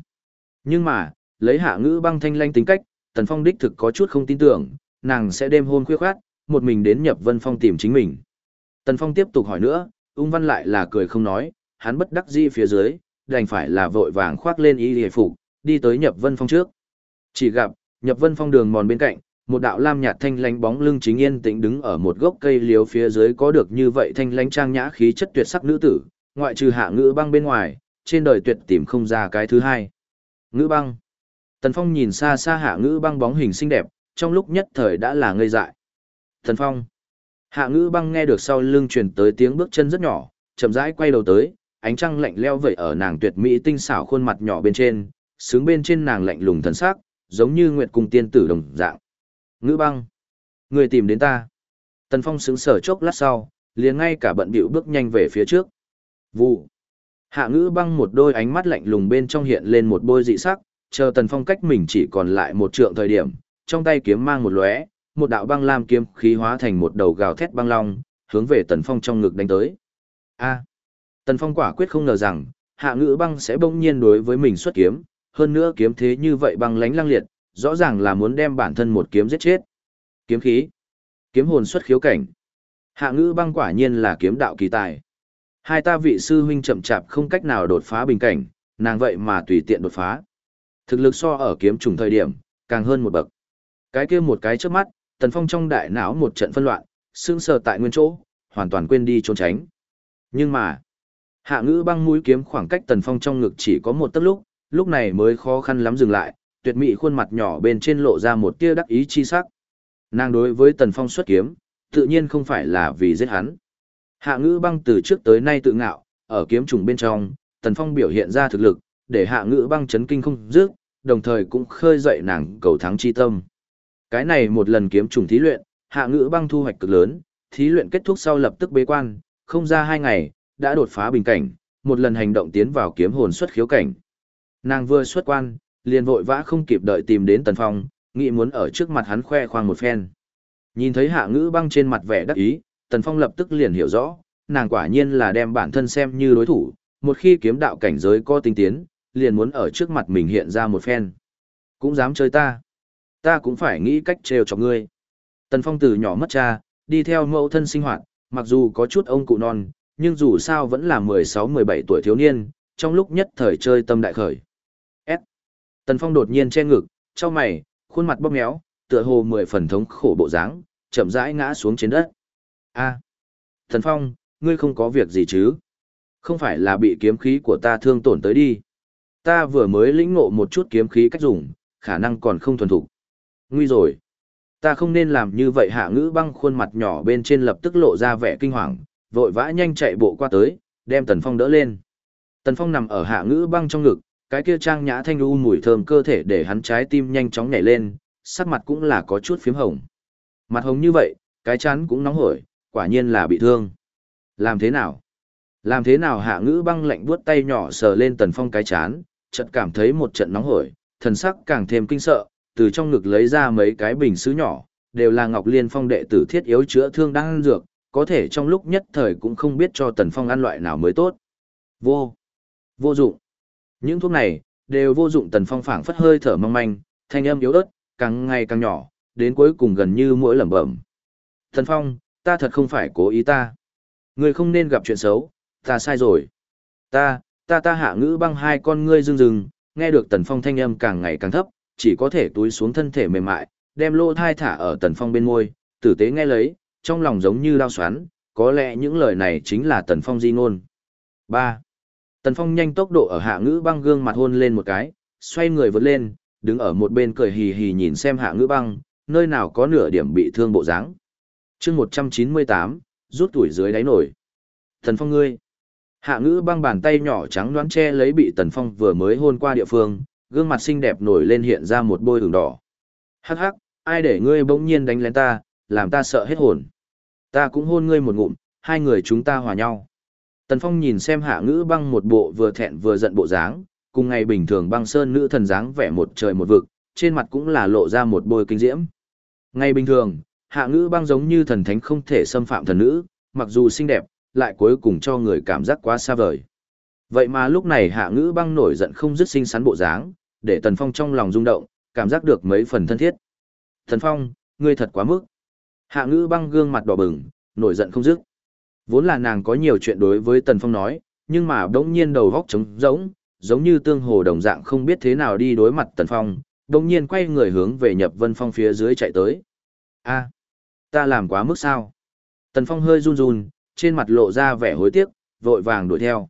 Nhưng mà, lấy hạ ngữ băng thanh lanh tính cách, tần phong đích thực có chút không tin tưởng, nàng sẽ đêm hôn khuya khoát, một mình đến nhập vân phong tìm chính mình. Tần phong tiếp tục hỏi nữa, ung văn lại là cười không nói, hắn bất đắc dĩ phía dưới, đành phải là vội vàng khoác lên y hề phục, đi tới nhập vân phong trước. Chỉ gặp, nhập vân phong đường mòn bên cạnh, một đạo lam nhạt thanh lánh bóng lưng chính yên tĩnh đứng ở một gốc cây liếu phía dưới có được như vậy thanh lánh trang nhã khí chất tuyệt sắc nữ tử, ngoại trừ hạ ngữ băng bên ngoài, trên đời tuyệt tìm không ra cái thứ hai. Ngữ băng. Tần Phong nhìn xa xa hạ ngữ băng bóng hình xinh đẹp, trong lúc nhất thời đã là ngây dại. Tần Phong. Hạ ngữ băng nghe được sau lưng truyền tới tiếng bước chân rất nhỏ, chậm rãi quay đầu tới, ánh trăng lạnh leo vậy ở nàng tuyệt mỹ tinh xảo khuôn mặt nhỏ bên trên, sướng bên trên nàng lạnh lùng thần sắc, giống như nguyệt cung tiên tử đồng dạng. Ngữ băng. Người tìm đến ta. Tần Phong sững sờ chốc lát sau, liền ngay cả bận bịu bước nhanh về phía trước. Vụ. Hạ ngữ băng một đôi ánh mắt lạnh lùng bên trong hiện lên một bôi dị sắc, chờ Tần Phong cách mình chỉ còn lại một trượng thời điểm, trong tay kiếm mang một lóe, một đạo băng lam kiếm khí hóa thành một đầu gào thét băng long, hướng về Tần Phong trong ngực đánh tới. A. Tần Phong quả quyết không ngờ rằng, Hạ Ngữ Băng sẽ bỗng nhiên đối với mình xuất kiếm, hơn nữa kiếm thế như vậy băng lánh lăng liệt, rõ ràng là muốn đem bản thân một kiếm giết chết. Kiếm khí, kiếm hồn xuất khiếu cảnh. Hạ Ngữ Băng quả nhiên là kiếm đạo kỳ tài. Hai ta vị sư huynh chậm chạp không cách nào đột phá bình cảnh, nàng vậy mà tùy tiện đột phá. Thực lực so ở kiếm trùng thời điểm, càng hơn một bậc. Cái kia một cái trước mắt, Tần Phong trong đại não một trận phân loạn, sững sờ tại nguyên chỗ, hoàn toàn quên đi trốn tránh. Nhưng mà, hạ ngữ băng mũi kiếm khoảng cách Tần Phong trong ngực chỉ có một tấc lúc, lúc này mới khó khăn lắm dừng lại, tuyệt mỹ khuôn mặt nhỏ bên trên lộ ra một tia đắc ý chi sắc. Nàng đối với Tần Phong xuất kiếm, tự nhiên không phải là vì giết hắn. Hạ ngữ băng từ trước tới nay tự ngạo, ở kiếm trùng bên trong, Tần Phong biểu hiện ra thực lực, để hạ ngữ băng chấn kinh không dứt, đồng thời cũng khơi dậy nàng cầu thắng chi tâm. Cái này một lần kiếm trùng thí luyện, hạ ngữ băng thu hoạch cực lớn, thí luyện kết thúc sau lập tức bế quan, không ra hai ngày, đã đột phá bình cảnh, một lần hành động tiến vào kiếm hồn xuất khiếu cảnh. Nàng vừa xuất quan, liền vội vã không kịp đợi tìm đến Tần Phong, nghĩ muốn ở trước mặt hắn khoe khoang một phen. Nhìn thấy hạ ngữ băng trên mặt vẻ đắc ý, Tần Phong lập tức liền hiểu rõ, nàng quả nhiên là đem bản thân xem như đối thủ, một khi kiếm đạo cảnh giới có tinh tiến, liền muốn ở trước mặt mình hiện ra một phen. Cũng dám chơi ta. Ta cũng phải nghĩ cách trêu chọc ngươi. Tần Phong từ nhỏ mất cha, đi theo mẫu thân sinh hoạt, mặc dù có chút ông cụ non, nhưng dù sao vẫn là 16-17 tuổi thiếu niên, trong lúc nhất thời chơi tâm đại khởi. S. Tần Phong đột nhiên che ngực, cho mày, khuôn mặt bóp méo, tựa hồ mười phần thống khổ bộ dáng, chậm rãi ngã xuống trên đất. A. Tần Phong, ngươi không có việc gì chứ? Không phải là bị kiếm khí của ta thương tổn tới đi. Ta vừa mới lĩnh ngộ một chút kiếm khí cách dùng, khả năng còn không thuần thục. Nguy rồi. Ta không nên làm như vậy hạ ngữ băng khuôn mặt nhỏ bên trên lập tức lộ ra vẻ kinh hoàng, vội vã nhanh chạy bộ qua tới, đem Tần Phong đỡ lên. Tần Phong nằm ở hạ ngữ băng trong ngực, cái kia trang nhã thanh u mùi thơm cơ thể để hắn trái tim nhanh chóng nhảy lên, sắc mặt cũng là có chút phím hồng. Mặt hồng như vậy, cái chán cũng nóng hổi, quả nhiên là bị thương. Làm thế nào? Làm thế nào hạ ngữ băng lạnh buốt tay nhỏ sờ lên Tần Phong cái chán, chợt cảm thấy một trận nóng hổi, thần sắc càng thêm kinh sợ, từ trong ngực lấy ra mấy cái bình sứ nhỏ, đều là Ngọc Liên Phong đệ tử thiết yếu chữa thương đang ăn dược, có thể trong lúc nhất thời cũng không biết cho Tần Phong ăn loại nào mới tốt. Vô. Vô dụng. Những thuốc này, đều vô dụng Tần Phong phảng phất hơi thở mong manh, thanh âm yếu ớt, càng ngày càng nhỏ, đến cuối cùng gần như mỗi lẩm bẩm. Tần Phong, ta thật không phải cố ý ta. Ngươi không nên gặp chuyện xấu, ta sai rồi. Ta, ta ta hạ ngữ băng hai con ngươi rưng rưng, nghe được Tần Phong thanh âm càng ngày càng thấp, chỉ có thể túi xuống thân thể mềm mại, đem lô thai thả ở Tần Phong bên môi, tử tế nghe lấy, trong lòng giống như lao xoắn, có lẽ những lời này chính là Tần Phong di ngôn. 3. Tần Phong nhanh tốc độ ở hạ ngữ băng gương mặt hôn lên một cái, xoay người vượt lên, đứng ở một bên cười hì hì nhìn xem hạ ngữ băng, nơi nào có nửa điểm bị thương bộ dáng. chương 198, rút tuổi dưới đáy nổi. Tần Phong ngươi. Hạ ngữ băng bàn tay nhỏ trắng đoán che lấy bị Tần Phong vừa mới hôn qua địa phương, gương mặt xinh đẹp nổi lên hiện ra một bôi ửng đỏ. Hắc hắc, ai để ngươi bỗng nhiên đánh lén ta, làm ta sợ hết hồn. Ta cũng hôn ngươi một ngụm, hai người chúng ta hòa nhau. Tần Phong nhìn xem hạ ngữ băng một bộ vừa thẹn vừa giận bộ dáng, cùng ngày bình thường băng sơn nữ thần dáng vẻ một trời một vực, trên mặt cũng là lộ ra một bôi kinh diễm. Ngày bình thường, hạ ngữ băng giống như thần thánh không thể xâm phạm thần nữ, mặc dù xinh đẹp, lại cuối cùng cho người cảm giác quá xa vời. Vậy mà lúc này hạ ngữ băng nổi giận không dứt sinh sắn bộ dáng, để Tần Phong trong lòng rung động, cảm giác được mấy phần thân thiết. Tần Phong, ngươi thật quá mức. Hạ ngữ băng gương mặt đỏ bừng, nổi giận không dứt. Vốn là nàng có nhiều chuyện đối với Tần Phong nói, nhưng mà đống nhiên đầu góc trống rỗng, giống như tương hồ đồng dạng không biết thế nào đi đối mặt Tần Phong, đống nhiên quay người hướng về nhập vân phong phía dưới chạy tới. a ta làm quá mức sao? Tần Phong hơi run run, trên mặt lộ ra vẻ hối tiếc, vội vàng đuổi theo.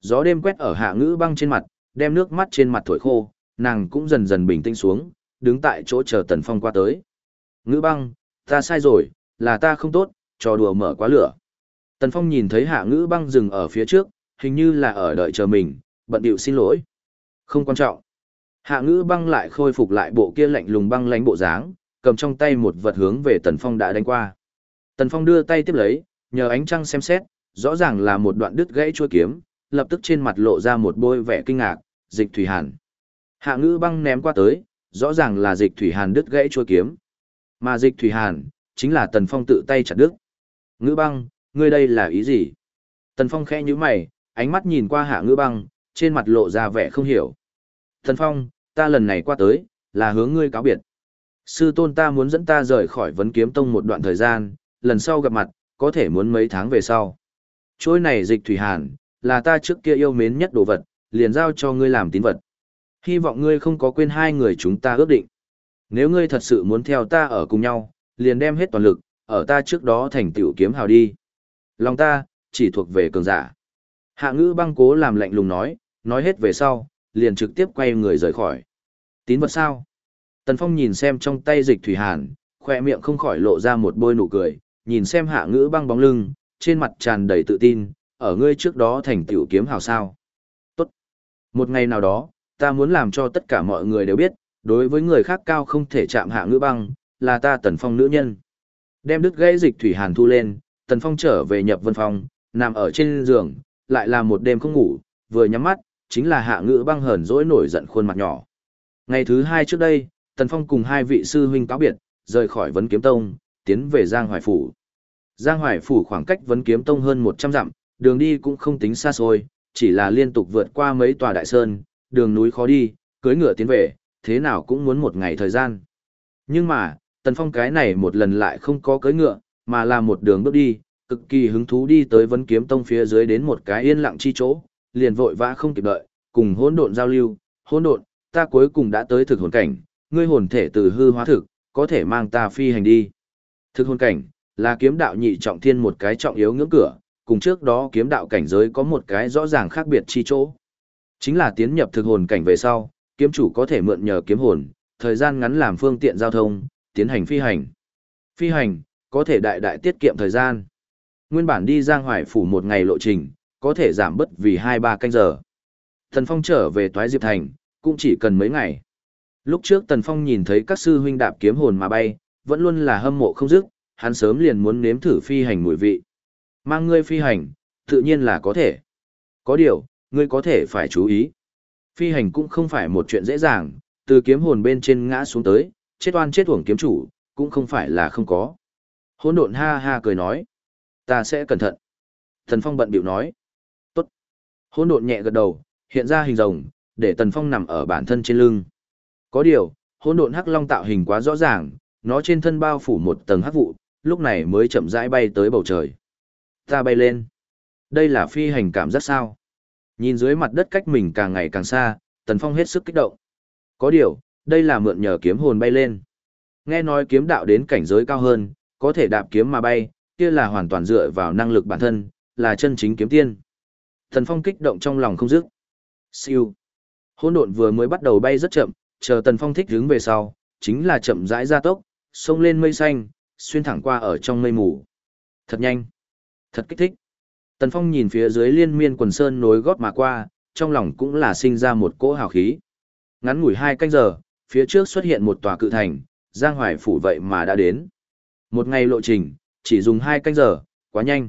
Gió đêm quét ở hạ ngữ băng trên mặt, đem nước mắt trên mặt thổi khô, nàng cũng dần dần bình tĩnh xuống, đứng tại chỗ chờ Tần Phong qua tới. Ngữ băng, ta sai rồi, là ta không tốt, trò đùa mở quá lửa. Tần Phong nhìn thấy hạ ngữ băng dừng ở phía trước, hình như là ở đợi chờ mình, bận điệu xin lỗi. Không quan trọng. Hạ ngữ băng lại khôi phục lại bộ kia lạnh lùng băng lánh bộ dáng, cầm trong tay một vật hướng về Tần Phong đã đánh qua. Tần Phong đưa tay tiếp lấy, nhờ ánh trăng xem xét, rõ ràng là một đoạn đứt gãy chuôi kiếm, lập tức trên mặt lộ ra một bôi vẻ kinh ngạc, dịch thủy hàn. Hạ ngữ băng ném qua tới, rõ ràng là dịch thủy hàn đứt gãy chuôi kiếm. Mà dịch thủy hàn, chính là Tần Phong tự tay chặt đứt. Ngữ băng, ngươi đây là ý gì? Tần Phong khẽ nhíu mày, ánh mắt nhìn qua hạ ngữ băng, trên mặt lộ ra vẻ không hiểu. Tần Phong, ta lần này qua tới, là hướng ngươi cáo biệt. Sư tôn ta muốn dẫn ta rời khỏi vấn kiếm tông một đoạn thời gian, lần sau gặp mặt, có thể muốn mấy tháng về sau. chối này dịch thủy hàn, là ta trước kia yêu mến nhất đồ vật, liền giao cho ngươi làm tín vật. Hy vọng ngươi không có quên hai người chúng ta ước định. Nếu ngươi thật sự muốn theo ta ở cùng nhau, liền đem hết toàn lực, ở ta trước đó thành tiểu kiếm hào đi. Lòng ta, chỉ thuộc về cường giả. Hạ ngữ băng cố làm lạnh lùng nói, nói hết về sau, liền trực tiếp quay người rời khỏi. Tín vật sao? Tần Phong nhìn xem trong tay dịch thủy hàn, khoe miệng không khỏi lộ ra một bôi nụ cười, nhìn xem hạ ngữ băng bóng lưng, trên mặt tràn đầy tự tin, ở ngươi trước đó thành tiểu kiếm hào sao. Tốt. Một ngày nào đó, ta muốn làm cho tất cả mọi người đều biết, đối với người khác cao không thể chạm hạ ngữ băng, là ta tần phong nữ nhân. Đem đứt gãy dịch thủy hàn thu lên, tần phong trở về nhập vân phong, nằm ở trên giường, lại là một đêm không ngủ, vừa nhắm mắt, chính là hạ ngữ băng hờn dỗi nổi giận khuôn mặt nhỏ. Ngày thứ hai trước đây, tần phong cùng hai vị sư huynh cáo biệt, rời khỏi vấn kiếm tông, tiến về Giang Hoài Phủ. Giang Hoài Phủ khoảng cách vấn kiếm tông hơn 100 dặm, đường đi cũng không tính xa xôi, chỉ là liên tục vượt qua mấy tòa đại sơn, đường núi khó đi, cưới ngựa tiến về, thế nào cũng muốn một ngày thời gian. Nhưng mà, Tần Phong cái này một lần lại không có cưỡi ngựa, mà là một đường bước đi, cực kỳ hứng thú đi tới vấn kiếm tông phía dưới đến một cái yên lặng chi chỗ, liền vội vã không kịp đợi, cùng hỗn độn giao lưu, hỗn độn, ta cuối cùng đã tới thực hồn cảnh, ngươi hồn thể từ hư hóa thực, có thể mang ta phi hành đi. Thực hồn cảnh, là kiếm đạo nhị trọng thiên một cái trọng yếu ngưỡng cửa, cùng trước đó kiếm đạo cảnh giới có một cái rõ ràng khác biệt chi chỗ. Chính là tiến nhập thực hồn cảnh về sau, kiếm chủ có thể mượn nhờ kiếm hồn, thời gian ngắn làm phương tiện giao thông, tiến hành phi hành. Phi hành, có thể đại đại tiết kiệm thời gian. Nguyên bản đi Giang Hoài phủ một ngày lộ trình, có thể giảm bất vì 2-3 canh giờ. Thần Phong trở về Toái Diệp Thành, cũng chỉ cần mấy ngày. Lúc trước Tần Phong nhìn thấy các sư huynh đạp kiếm hồn mà bay, vẫn luôn là hâm mộ không dứt, hắn sớm liền muốn nếm thử phi hành mùi vị. Mang ngươi phi hành, tự nhiên là có thể. Có điều, ngươi có thể phải chú ý. Phi hành cũng không phải một chuyện dễ dàng, từ kiếm hồn bên trên ngã xuống tới, chết oan chết uổng kiếm chủ, cũng không phải là không có. Hỗn độn ha ha cười nói, ta sẽ cẩn thận. Thần Phong bận biểu nói, tốt. Hỗn độn nhẹ gật đầu, hiện ra hình rồng, để Tần Phong nằm ở bản thân trên lưng. Có điều, hỗn độn hắc long tạo hình quá rõ ràng, nó trên thân bao phủ một tầng hắc vụ, lúc này mới chậm rãi bay tới bầu trời. Ta bay lên. Đây là phi hành cảm giác sao? Nhìn dưới mặt đất cách mình càng ngày càng xa, Tần Phong hết sức kích động. Có điều, đây là mượn nhờ kiếm hồn bay lên. Nghe nói kiếm đạo đến cảnh giới cao hơn, có thể đạp kiếm mà bay, kia là hoàn toàn dựa vào năng lực bản thân, là chân chính kiếm tiên. Tần Phong kích động trong lòng không dứt. Siêu. Hỗn độn vừa mới bắt đầu bay rất chậm, chờ Tần Phong thích hướng về sau, chính là chậm rãi gia tốc, xông lên mây xanh, xuyên thẳng qua ở trong mây mù. Thật nhanh, thật kích thích. Tần Phong nhìn phía dưới liên miên quần sơn nối gót mà qua, trong lòng cũng là sinh ra một cỗ hào khí. Ngắn ngủi hai canh giờ, phía trước xuất hiện một tòa cự thành, Giang Hoài phủ vậy mà đã đến. Một ngày lộ trình, chỉ dùng hai canh giờ, quá nhanh.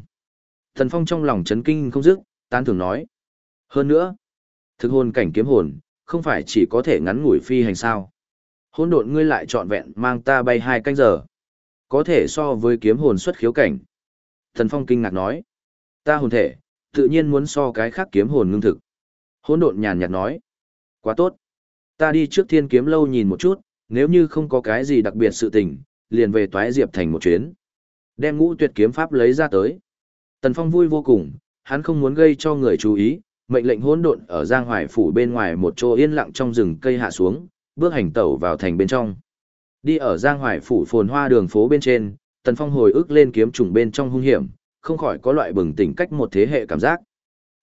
Tần Phong trong lòng chấn kinh không dứt, tán thưởng nói. Hơn nữa, thực hồn cảnh kiếm hồn, không phải chỉ có thể ngắn ngủi phi hành sao. Hôn độn ngươi lại trọn vẹn mang ta bay hai canh giờ. Có thể so với kiếm hồn xuất khiếu cảnh. Thần Phong kinh ngạc nói. Ta hồn thể, tự nhiên muốn so cái khác kiếm hồn ngưng thực. Hỗn độn nhàn nhạt nói. Quá tốt. Ta đi trước thiên kiếm lâu nhìn một chút, nếu như không có cái gì đặc biệt sự tình, liền về toái diệp thành một chuyến. Đem ngũ tuyệt kiếm pháp lấy ra tới. Tần Phong vui vô cùng, hắn không muốn gây cho người chú ý, mệnh lệnh hỗn độn ở Giang Hoài phủ bên ngoài một chỗ yên lặng trong rừng cây hạ xuống, bước hành tẩu vào thành bên trong. Đi ở Giang Hoài phủ phồn hoa đường phố bên trên, Tần Phong hồi ức lên kiếm trùng bên trong hung hiểm, không khỏi có loại bừng tỉnh cách một thế hệ cảm giác.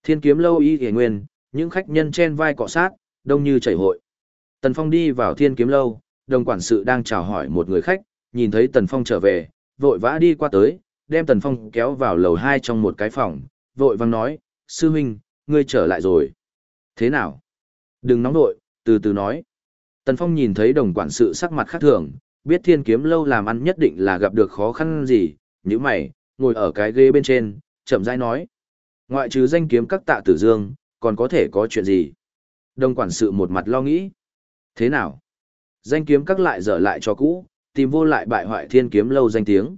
Thiên kiếm lâu y hề nguyên, những khách nhân trên vai cọ sát, đông như chảy hội. Tần Phong đi vào thiên kiếm lâu, đồng quản sự đang chào hỏi một người khách, nhìn thấy Tần Phong trở về, vội vã đi qua tới, đem Tần Phong kéo vào lầu 2 trong một cái phòng, vội vang nói, sư huynh, ngươi trở lại rồi. Thế nào? Đừng nóng nội, từ từ nói. Tần Phong nhìn thấy đồng quản sự sắc mặt khác thường, biết thiên kiếm lâu làm ăn nhất định là gặp được khó khăn gì, như mày, ngồi ở cái ghế bên trên, chậm rãi nói. Ngoại trừ danh kiếm các tạ tử dương, còn có thể có chuyện gì? Đồng quản sự một mặt lo nghĩ. Thế nào? Danh kiếm các lại dở lại cho cũ, tìm vô lại bại hoại thiên kiếm lâu danh tiếng.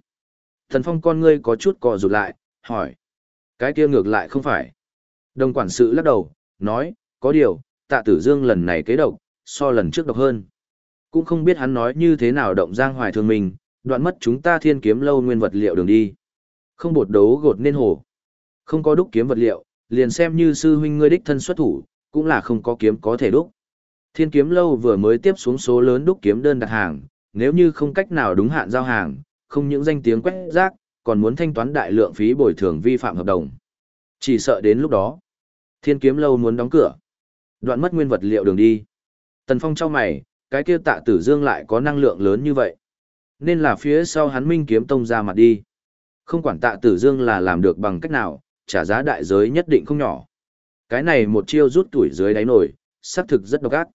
Thần Phong con ngươi có chút cò rụt lại, hỏi. Cái kia ngược lại không phải. Đồng quản sự lắc đầu, nói, có điều, tạ tử dương lần này kế độc, so lần trước độc hơn. Cũng không biết hắn nói như thế nào động giang hoài thương mình, đoạn mất chúng ta thiên kiếm lâu nguyên vật liệu đường đi. Không bột đấu gột nên hồ. Không có đúc kiếm vật liệu, liền xem như sư huynh ngươi đích thân xuất thủ, cũng là không có kiếm có thể đúc. Thiên kiếm lâu vừa mới tiếp xuống số lớn đúc kiếm đơn đặt hàng, nếu như không cách nào đúng hạn giao hàng, không những danh tiếng quét rác, còn muốn thanh toán đại lượng phí bồi thường vi phạm hợp đồng. Chỉ sợ đến lúc đó, thiên kiếm lâu muốn đóng cửa. Đoạn mất nguyên vật liệu đường đi. Tần Phong cho mày, cái kia tạ tử dương lại có năng lượng lớn như vậy. Nên là phía sau hắn minh kiếm tông ra mặt đi. Không quản tạ tử dương là làm được bằng cách nào, trả giá đại giới nhất định không nhỏ. Cái này một chiêu rút tuổi dưới đáy nổi, xác thực rất độc ác.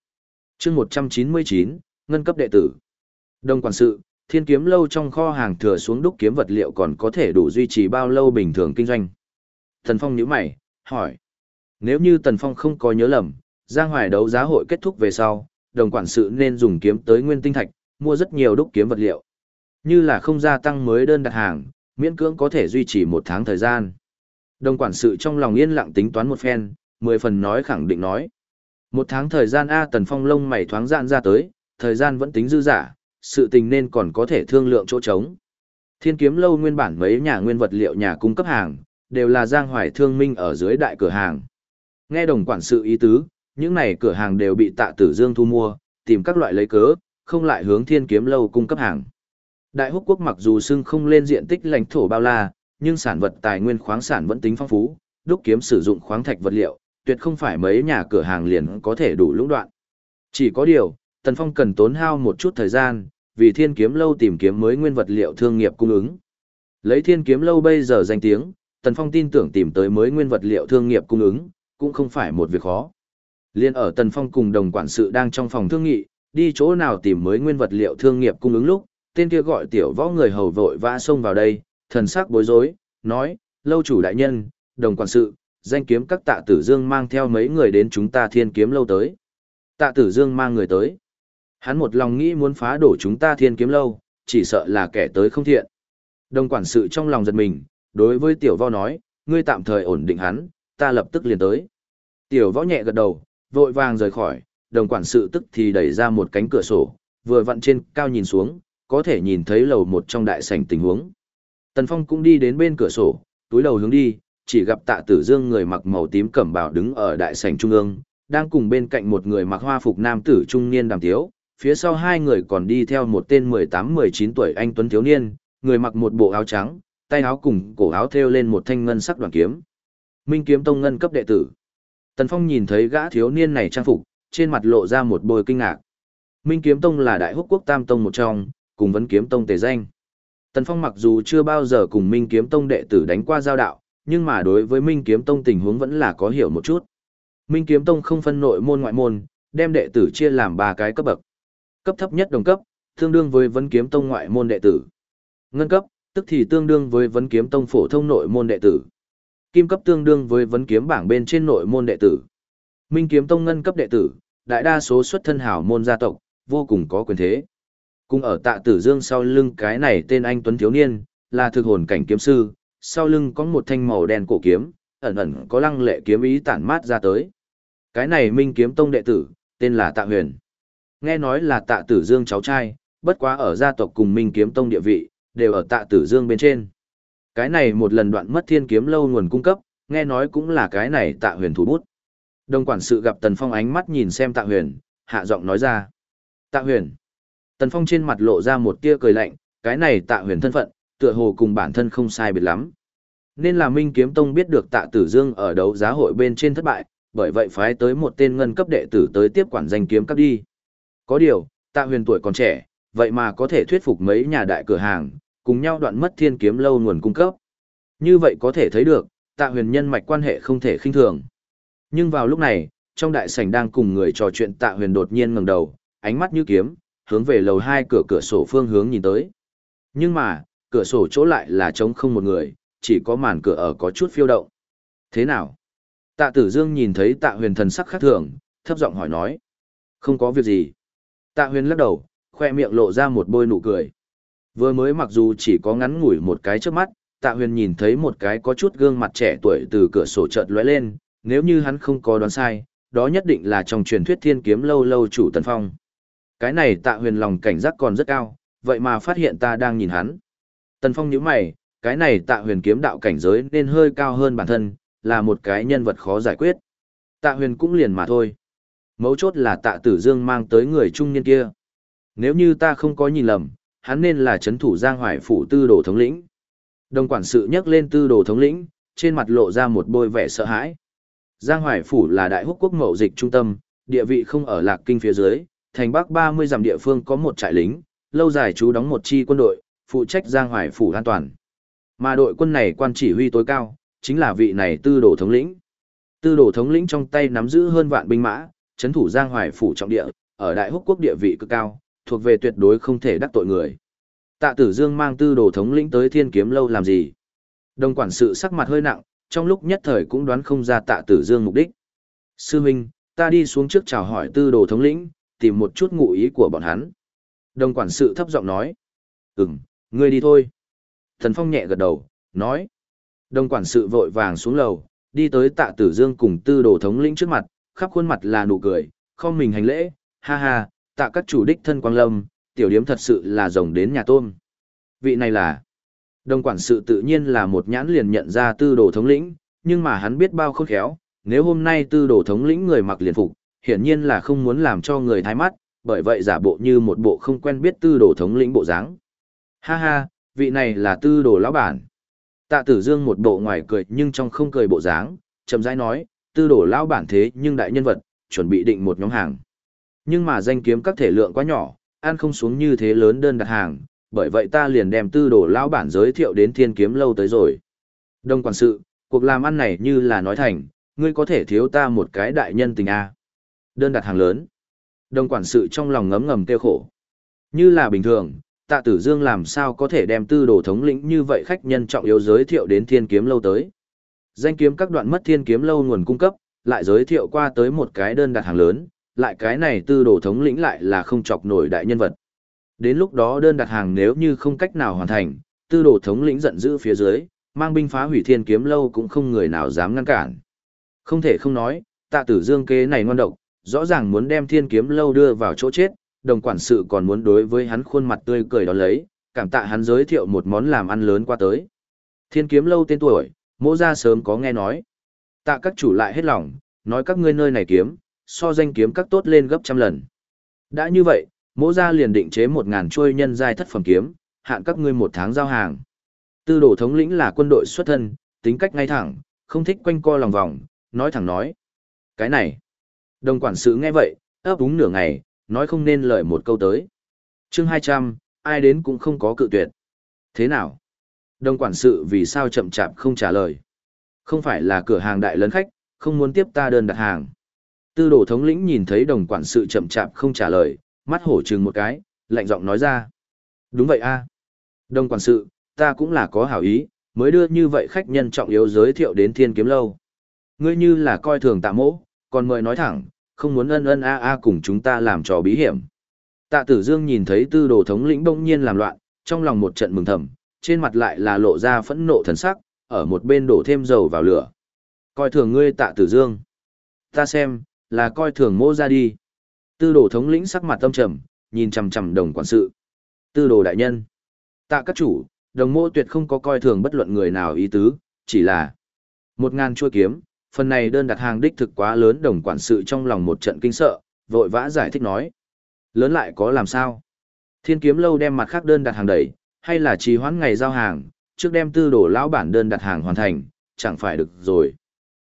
chương 199, ngân cấp đệ tử. Đông quản sự, thiên kiếm lâu trong kho hàng thừa xuống đúc kiếm vật liệu còn có thể đủ duy trì bao lâu bình thường kinh doanh. thần Phong nhíu mày, hỏi. Nếu như Tần Phong không có nhớ lầm, Giang Hoài đấu giá hội kết thúc về sau, đồng quản sự nên dùng kiếm tới nguyên tinh thạch, mua rất nhiều đúc kiếm vật liệu. Như là không gia tăng mới đơn đặt hàng, miễn cưỡng có thể duy trì một tháng thời gian. Đồng quản sự trong lòng yên lặng tính toán một phen, mười phần nói khẳng định nói. Một tháng thời gian A Tần Phong lông mày thoáng dạn ra tới, thời gian vẫn tính dư giả, sự tình nên còn có thể thương lượng chỗ trống. Thiên kiếm lâu nguyên bản mấy nhà nguyên vật liệu nhà cung cấp hàng, đều là Giang Hoài Thương Minh ở dưới đại cửa hàng. Nghe đồng quản sự ý tứ, những này cửa hàng đều bị tạ tử dương thu mua, tìm các loại lấy cớ, không lại hướng thiên kiếm lâu cung cấp hàng. Đại húc quốc mặc dù xưng không lên diện tích lãnh thổ bao la, nhưng sản vật tài nguyên khoáng sản vẫn tính phong phú, đúc kiếm sử dụng khoáng thạch vật liệu, tuyệt không phải mấy nhà cửa hàng liền có thể đủ lũng đoạn. Chỉ có điều, Tần Phong cần tốn hao một chút thời gian, vì thiên kiếm lâu tìm kiếm mới nguyên vật liệu thương nghiệp cung ứng. Lấy thiên kiếm lâu bây giờ danh tiếng, Tần Phong tin tưởng tìm tới mới nguyên vật liệu thương nghiệp cung ứng, cũng không phải một việc khó. Liên ở Tần Phong cùng đồng quản sự đang trong phòng thương nghị, đi chỗ nào tìm mới nguyên vật liệu thương nghiệp cung ứng lúc, tên kia gọi tiểu võ người hầu vội vã xông vào đây, thần sắc bối rối, nói, lâu chủ đại nhân, đồng quản sự, danh kiếm các tạ tử dương mang theo mấy người đến chúng ta thiên kiếm lâu tới. Tạ tử dương mang người tới. Hắn một lòng nghĩ muốn phá đổ chúng ta thiên kiếm lâu, chỉ sợ là kẻ tới không thiện. Đồng quản sự trong lòng giật mình, đối với tiểu võ nói, ngươi tạm thời ổn định hắn, ta lập tức liền tới. Tiểu võ nhẹ gật đầu, vội vàng rời khỏi, đồng quản sự tức thì đẩy ra một cánh cửa sổ, vừa vặn trên cao nhìn xuống, có thể nhìn thấy lầu một trong đại sảnh tình huống. Tần Phong cũng đi đến bên cửa sổ, túi đầu hướng đi, chỉ gặp tạ tử dương người mặc màu tím cẩm bào đứng ở đại sảnh trung ương, đang cùng bên cạnh một người mặc hoa phục nam tử trung niên đàm tiếu, phía sau hai người còn đi theo một tên 18-19 tuổi anh tuấn thiếu niên, người mặc một bộ áo trắng, tay áo cùng cổ áo thêu lên một thanh ngân sắc đoàn kiếm. Minh kiếm tông ngân cấp đệ tử. Tần Phong nhìn thấy gã thiếu niên này trang phục, trên mặt lộ ra một bồi kinh ngạc. Minh kiếm tông là đại húc quốc tam tông một trong, cùng vấn kiếm tông tề danh. Tần Phong mặc dù chưa bao giờ cùng Minh kiếm tông đệ tử đánh qua giao đạo, nhưng mà đối với Minh kiếm tông tình huống vẫn là có hiểu một chút. Minh kiếm tông không phân nội môn ngoại môn, đem đệ tử chia làm ba cái cấp bậc. Cấp thấp nhất đồng cấp, tương đương với vấn kiếm tông ngoại môn đệ tử. Ngân cấp, tức thì tương đương với vấn kiếm tông phổ thông nội môn đệ tử. Kim cấp tương đương với vấn kiếm bảng bên trên nội môn đệ tử. Minh kiếm tông ngân cấp đệ tử, đại đa số xuất thân hảo môn gia tộc, vô cùng có quyền thế. Cùng ở tạ tử dương sau lưng cái này tên anh Tuấn Thiếu Niên, là thực hồn cảnh kiếm sư, sau lưng có một thanh màu đen cổ kiếm, ẩn ẩn có lăng lệ kiếm ý tản mát ra tới. Cái này Minh kiếm tông đệ tử, tên là Tạ Huyền. Nghe nói là Tạ Tử Dương cháu trai, bất quá ở gia tộc cùng Minh kiếm tông địa vị, đều ở Tạ Tử Dương bên trên. Cái này một lần đoạn mất thiên kiếm lâu nguồn cung cấp, nghe nói cũng là cái này Tạ Huyền thủ bút. Đồng quản sự gặp Tần Phong ánh mắt nhìn xem Tạ Huyền, hạ giọng nói ra. Tạ Huyền. Tần Phong trên mặt lộ ra một tia cười lạnh, cái này Tạ Huyền thân phận, tựa hồ cùng bản thân không sai biệt lắm. Nên là Minh Kiếm Tông biết được Tạ Tử Dương ở đấu giá hội bên trên thất bại, bởi vậy phái tới một tên ngân cấp đệ tử tới tiếp quản danh kiếm cấp đi. Có điều, Tạ Huyền tuổi còn trẻ, vậy mà có thể thuyết phục mấy nhà đại cửa hàng, cùng nhau đoạn mất thiên kiếm lâu nguồn cung cấp. Như vậy có thể thấy được, Tạ Huyền nhân mạch quan hệ không thể khinh thường. Nhưng vào lúc này, trong đại sảnh đang cùng người trò chuyện Tạ Huyền đột nhiên ngẩng đầu, ánh mắt như kiếm, hướng về lầu hai cửa cửa sổ phương hướng nhìn tới. Nhưng mà, cửa sổ chỗ lại là trống không một người, chỉ có màn cửa ở có chút phiêu động. Thế nào? Tạ Tử Dương nhìn thấy Tạ Huyền thần sắc khác thường, thấp giọng hỏi nói. Không có việc gì. Tạ Huyền lắc đầu, khoe miệng lộ ra một bôi nụ cười. Vừa mới mặc dù chỉ có ngắn ngủi một cái trước mắt, Tạ Huyền nhìn thấy một cái có chút gương mặt trẻ tuổi từ cửa sổ chợt lóe lên, nếu như hắn không có đoán sai, đó nhất định là trong truyền thuyết thiên kiếm lâu lâu chủ Tần Phong. Cái này Tạ Huyền lòng cảnh giác còn rất cao, vậy mà phát hiện ta đang nhìn hắn. Tần Phong nhíu mày, cái này Tạ Huyền kiếm đạo cảnh giới nên hơi cao hơn bản thân, là một cái nhân vật khó giải quyết. Tạ huyền cũng liền mà thôi. Mấu chốt là tạ tử dương mang tới người trung niên kia. Nếu như ta không có nhìn lầm, hắn nên là chấn thủ giang hoài phủ tư đồ thống lĩnh. Đồng quản sự nhắc lên tư đồ thống lĩnh, trên mặt lộ ra một bôi vẻ sợ hãi. Giang hoài phủ là đại húc quốc mậu dịch trung tâm, địa vị không ở lạc kinh phía dưới, thành bắc 30 dặm địa phương có một trại lính, lâu dài chú đóng một chi quân đội, phụ trách giang hoài phủ an toàn. Mà đội quân này quan chỉ huy tối cao, chính là vị này tư đồ thống lĩnh. Tư đồ thống lĩnh trong tay nắm giữ hơn vạn binh mã, chấn thủ Giang Hoài phủ trọng địa, ở Đại Húc quốc địa vị cực cao, thuộc về tuyệt đối không thể đắc tội người. Tạ Tử Dương mang tư đồ thống lĩnh tới Thiên Kiếm lâu làm gì? Đồng quản sự sắc mặt hơi nặng, trong lúc nhất thời cũng đoán không ra Tạ Tử Dương mục đích. Sư huynh, ta đi xuống trước chào hỏi tư đồ thống lĩnh, tìm một chút ngụ ý của bọn hắn. Đồng quản sự thấp giọng nói. Ừm, ngươi đi thôi. Thần Phong nhẹ gật đầu, nói. Đồng quản sự vội vàng xuống lầu, đi tới tạ tử dương cùng tư đồ thống lĩnh trước mặt, khắp khuôn mặt là nụ cười, không mình hành lễ, ha ha, tạ các chủ đích thân quang lâm, tiểu điếm thật sự là rồng đến nhà tôm. Vị này là Đồng quản sự tự nhiên là một nhãn liền nhận ra tư đồ thống lĩnh, nhưng mà hắn biết bao khôn khéo, nếu hôm nay tư đồ thống lĩnh người mặc liền phục, hiển nhiên là không muốn làm cho người thái mắt, bởi vậy giả bộ như một bộ không quen biết tư đồ thống lĩnh bộ dáng. Ha ha, vị này là tư đồ lão bản. Tạ tử dương một bộ ngoài cười nhưng trong không cười bộ dáng, chậm rãi nói, tư đồ lão bản thế nhưng đại nhân vật, chuẩn bị định một nhóm hàng. Nhưng mà danh kiếm các thể lượng quá nhỏ, ăn không xuống như thế lớn đơn đặt hàng, bởi vậy ta liền đem tư đồ lão bản giới thiệu đến thiên kiếm lâu tới rồi. Đông quản sự, cuộc làm ăn này như là nói thành, ngươi có thể thiếu ta một cái đại nhân tình A. Đơn đặt hàng lớn. đồng quản sự trong lòng ngấm ngầm tiêu khổ. Như là bình thường, tạ tử dương làm sao có thể đem tư đồ thống lĩnh như vậy khách nhân trọng yếu giới thiệu đến thiên kiếm lâu tới. Danh kiếm các đoạn mất thiên kiếm lâu nguồn cung cấp, lại giới thiệu qua tới một cái đơn đặt hàng lớn, lại cái này tư đồ thống lĩnh lại là không chọc nổi đại nhân vật. Đến lúc đó đơn đặt hàng nếu như không cách nào hoàn thành, tư đồ thống lĩnh giận dữ phía dưới, mang binh phá hủy thiên kiếm lâu cũng không người nào dám ngăn cản. Không thể không nói, tạ tử dương kế này ngoan độc, rõ ràng muốn đem thiên kiếm lâu đưa vào chỗ chết, đồng quản sự còn muốn đối với hắn khuôn mặt tươi cười đó lấy, cảm tạ hắn giới thiệu một món làm ăn lớn qua tới. Thiên kiếm lâu tên tuổi, mỗ ra sớm có nghe nói. Tạ các chủ lại hết lòng, nói các ngươi nơi này kiếm, so danh kiếm các tốt lên gấp trăm lần. Đã như vậy, mỗ ra liền định chế một ngàn chuôi nhân giai thất phẩm kiếm, hạn các ngươi một tháng giao hàng. Tư đồ thống lĩnh là quân đội xuất thân, tính cách ngay thẳng, không thích quanh co lòng vòng, nói thẳng nói. Cái này, đồng quản sự nghe vậy, ấp úng nửa ngày, nói không nên lời một câu tới. chương 200, ai đến cũng không có cự tuyệt. Thế nào? Đồng quản sự vì sao chậm chạp không trả lời? Không phải là cửa hàng đại lớn khách, không muốn tiếp ta đơn đặt hàng. Tư đồ thống lĩnh nhìn thấy đồng quản sự chậm chạp không trả lời, mắt hổ trừng một cái, lạnh giọng nói ra. Đúng vậy a Đồng quản sự, ta cũng là có hảo ý, mới đưa như vậy khách nhân trọng yếu giới thiệu đến thiên kiếm lâu. Ngươi như là coi thường tạ mỗ, còn mời nói thẳng, không muốn ân ân a a cùng chúng ta làm trò bí hiểm. Tạ tử dương nhìn thấy tư đồ thống lĩnh bỗng nhiên làm loạn, trong lòng một trận mừng thầm, trên mặt lại là lộ ra phẫn nộ thần sắc, ở một bên đổ thêm dầu vào lửa. Coi thường ngươi tạ tử dương. Ta xem, là coi thường mô ra đi. Tư đồ thống lĩnh sắc mặt tâm trầm, nhìn chằm chằm đồng quản sự. Tư đồ đại nhân. Tạ các chủ, đồng mô tuyệt không có coi thường bất luận người nào ý tứ, chỉ là một ngàn chua kiếm, phần này đơn đặt hàng đích thực quá lớn đồng quản sự trong lòng một trận kinh sợ, vội vã giải thích nói. Lớn lại có làm sao? Thiên kiếm lâu đem mặt khác đơn đặt hàng đẩy, hay là trì hoãn ngày giao hàng, trước đem tư đổ lão bản đơn đặt hàng hoàn thành, chẳng phải được rồi.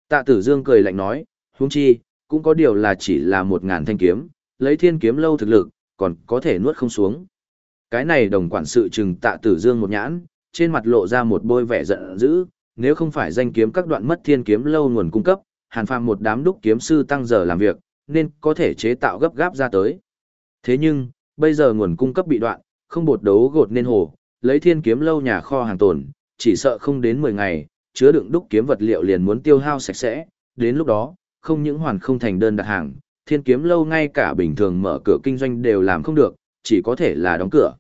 Tạ tử dương cười lạnh nói, huống chi, cũng có điều là chỉ là một ngàn thanh kiếm, lấy thiên kiếm lâu thực lực, còn có thể nuốt không xuống. Cái này đồng quản sự trừng tạ tử dương một nhãn, trên mặt lộ ra một bôi vẻ giận dữ, nếu không phải danh kiếm các đoạn mất thiên kiếm lâu nguồn cung cấp, hàn phàm một đám đúc kiếm sư tăng giờ làm việc, nên có thể chế tạo gấp gáp ra tới. Thế nhưng, bây giờ nguồn cung cấp bị đoạn, không bột đấu gột nên hồ, lấy thiên kiếm lâu nhà kho hàng tồn, chỉ sợ không đến 10 ngày, chứa đựng đúc kiếm vật liệu liền muốn tiêu hao sạch sẽ, đến lúc đó, không những hoàn không thành đơn đặt hàng, thiên kiếm lâu ngay cả bình thường mở cửa kinh doanh đều làm không được, chỉ có thể là đóng cửa.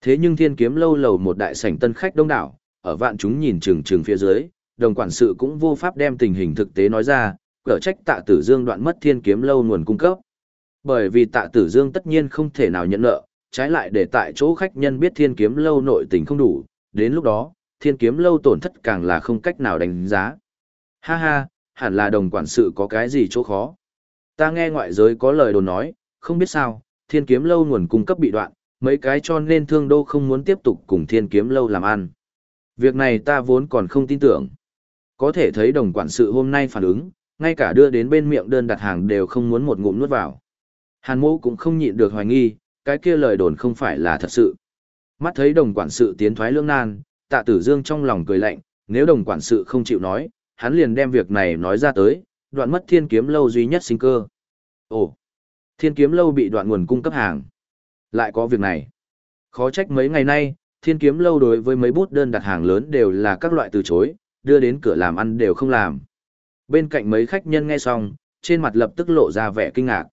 Thế nhưng thiên kiếm lâu lầu một đại sảnh tân khách đông đảo, ở vạn chúng nhìn chừng chừng phía dưới, đồng quản sự cũng vô pháp đem tình hình thực tế nói ra, cỡ trách tạ tử dương đoạn mất thiên kiếm lâu nguồn cung cấp. Bởi vì tạ tử dương tất nhiên không thể nào nhận nợ, trái lại để tại chỗ khách nhân biết thiên kiếm lâu nội tình không đủ, đến lúc đó, thiên kiếm lâu tổn thất càng là không cách nào đánh giá. Ha ha, hẳn là đồng quản sự có cái gì chỗ khó. Ta nghe ngoại giới có lời đồn nói, không biết sao, thiên kiếm lâu nguồn cung cấp bị đoạn, mấy cái cho nên thương đô không muốn tiếp tục cùng thiên kiếm lâu làm ăn. Việc này ta vốn còn không tin tưởng. Có thể thấy đồng quản sự hôm nay phản ứng, ngay cả đưa đến bên miệng đơn đặt hàng đều không muốn một ngụm nuốt vào. Hàn mô cũng không nhịn được hoài nghi, cái kia lời đồn không phải là thật sự. Mắt thấy đồng quản sự tiến thoái lưỡng nan, tạ tử dương trong lòng cười lạnh, nếu đồng quản sự không chịu nói, hắn liền đem việc này nói ra tới, đoạn mất thiên kiếm lâu duy nhất sinh cơ. Ồ, thiên kiếm lâu bị đoạn nguồn cung cấp hàng. Lại có việc này. Khó trách mấy ngày nay, thiên kiếm lâu đối với mấy bút đơn đặt hàng lớn đều là các loại từ chối, đưa đến cửa làm ăn đều không làm. Bên cạnh mấy khách nhân nghe xong, trên mặt lập tức lộ ra vẻ kinh ngạc.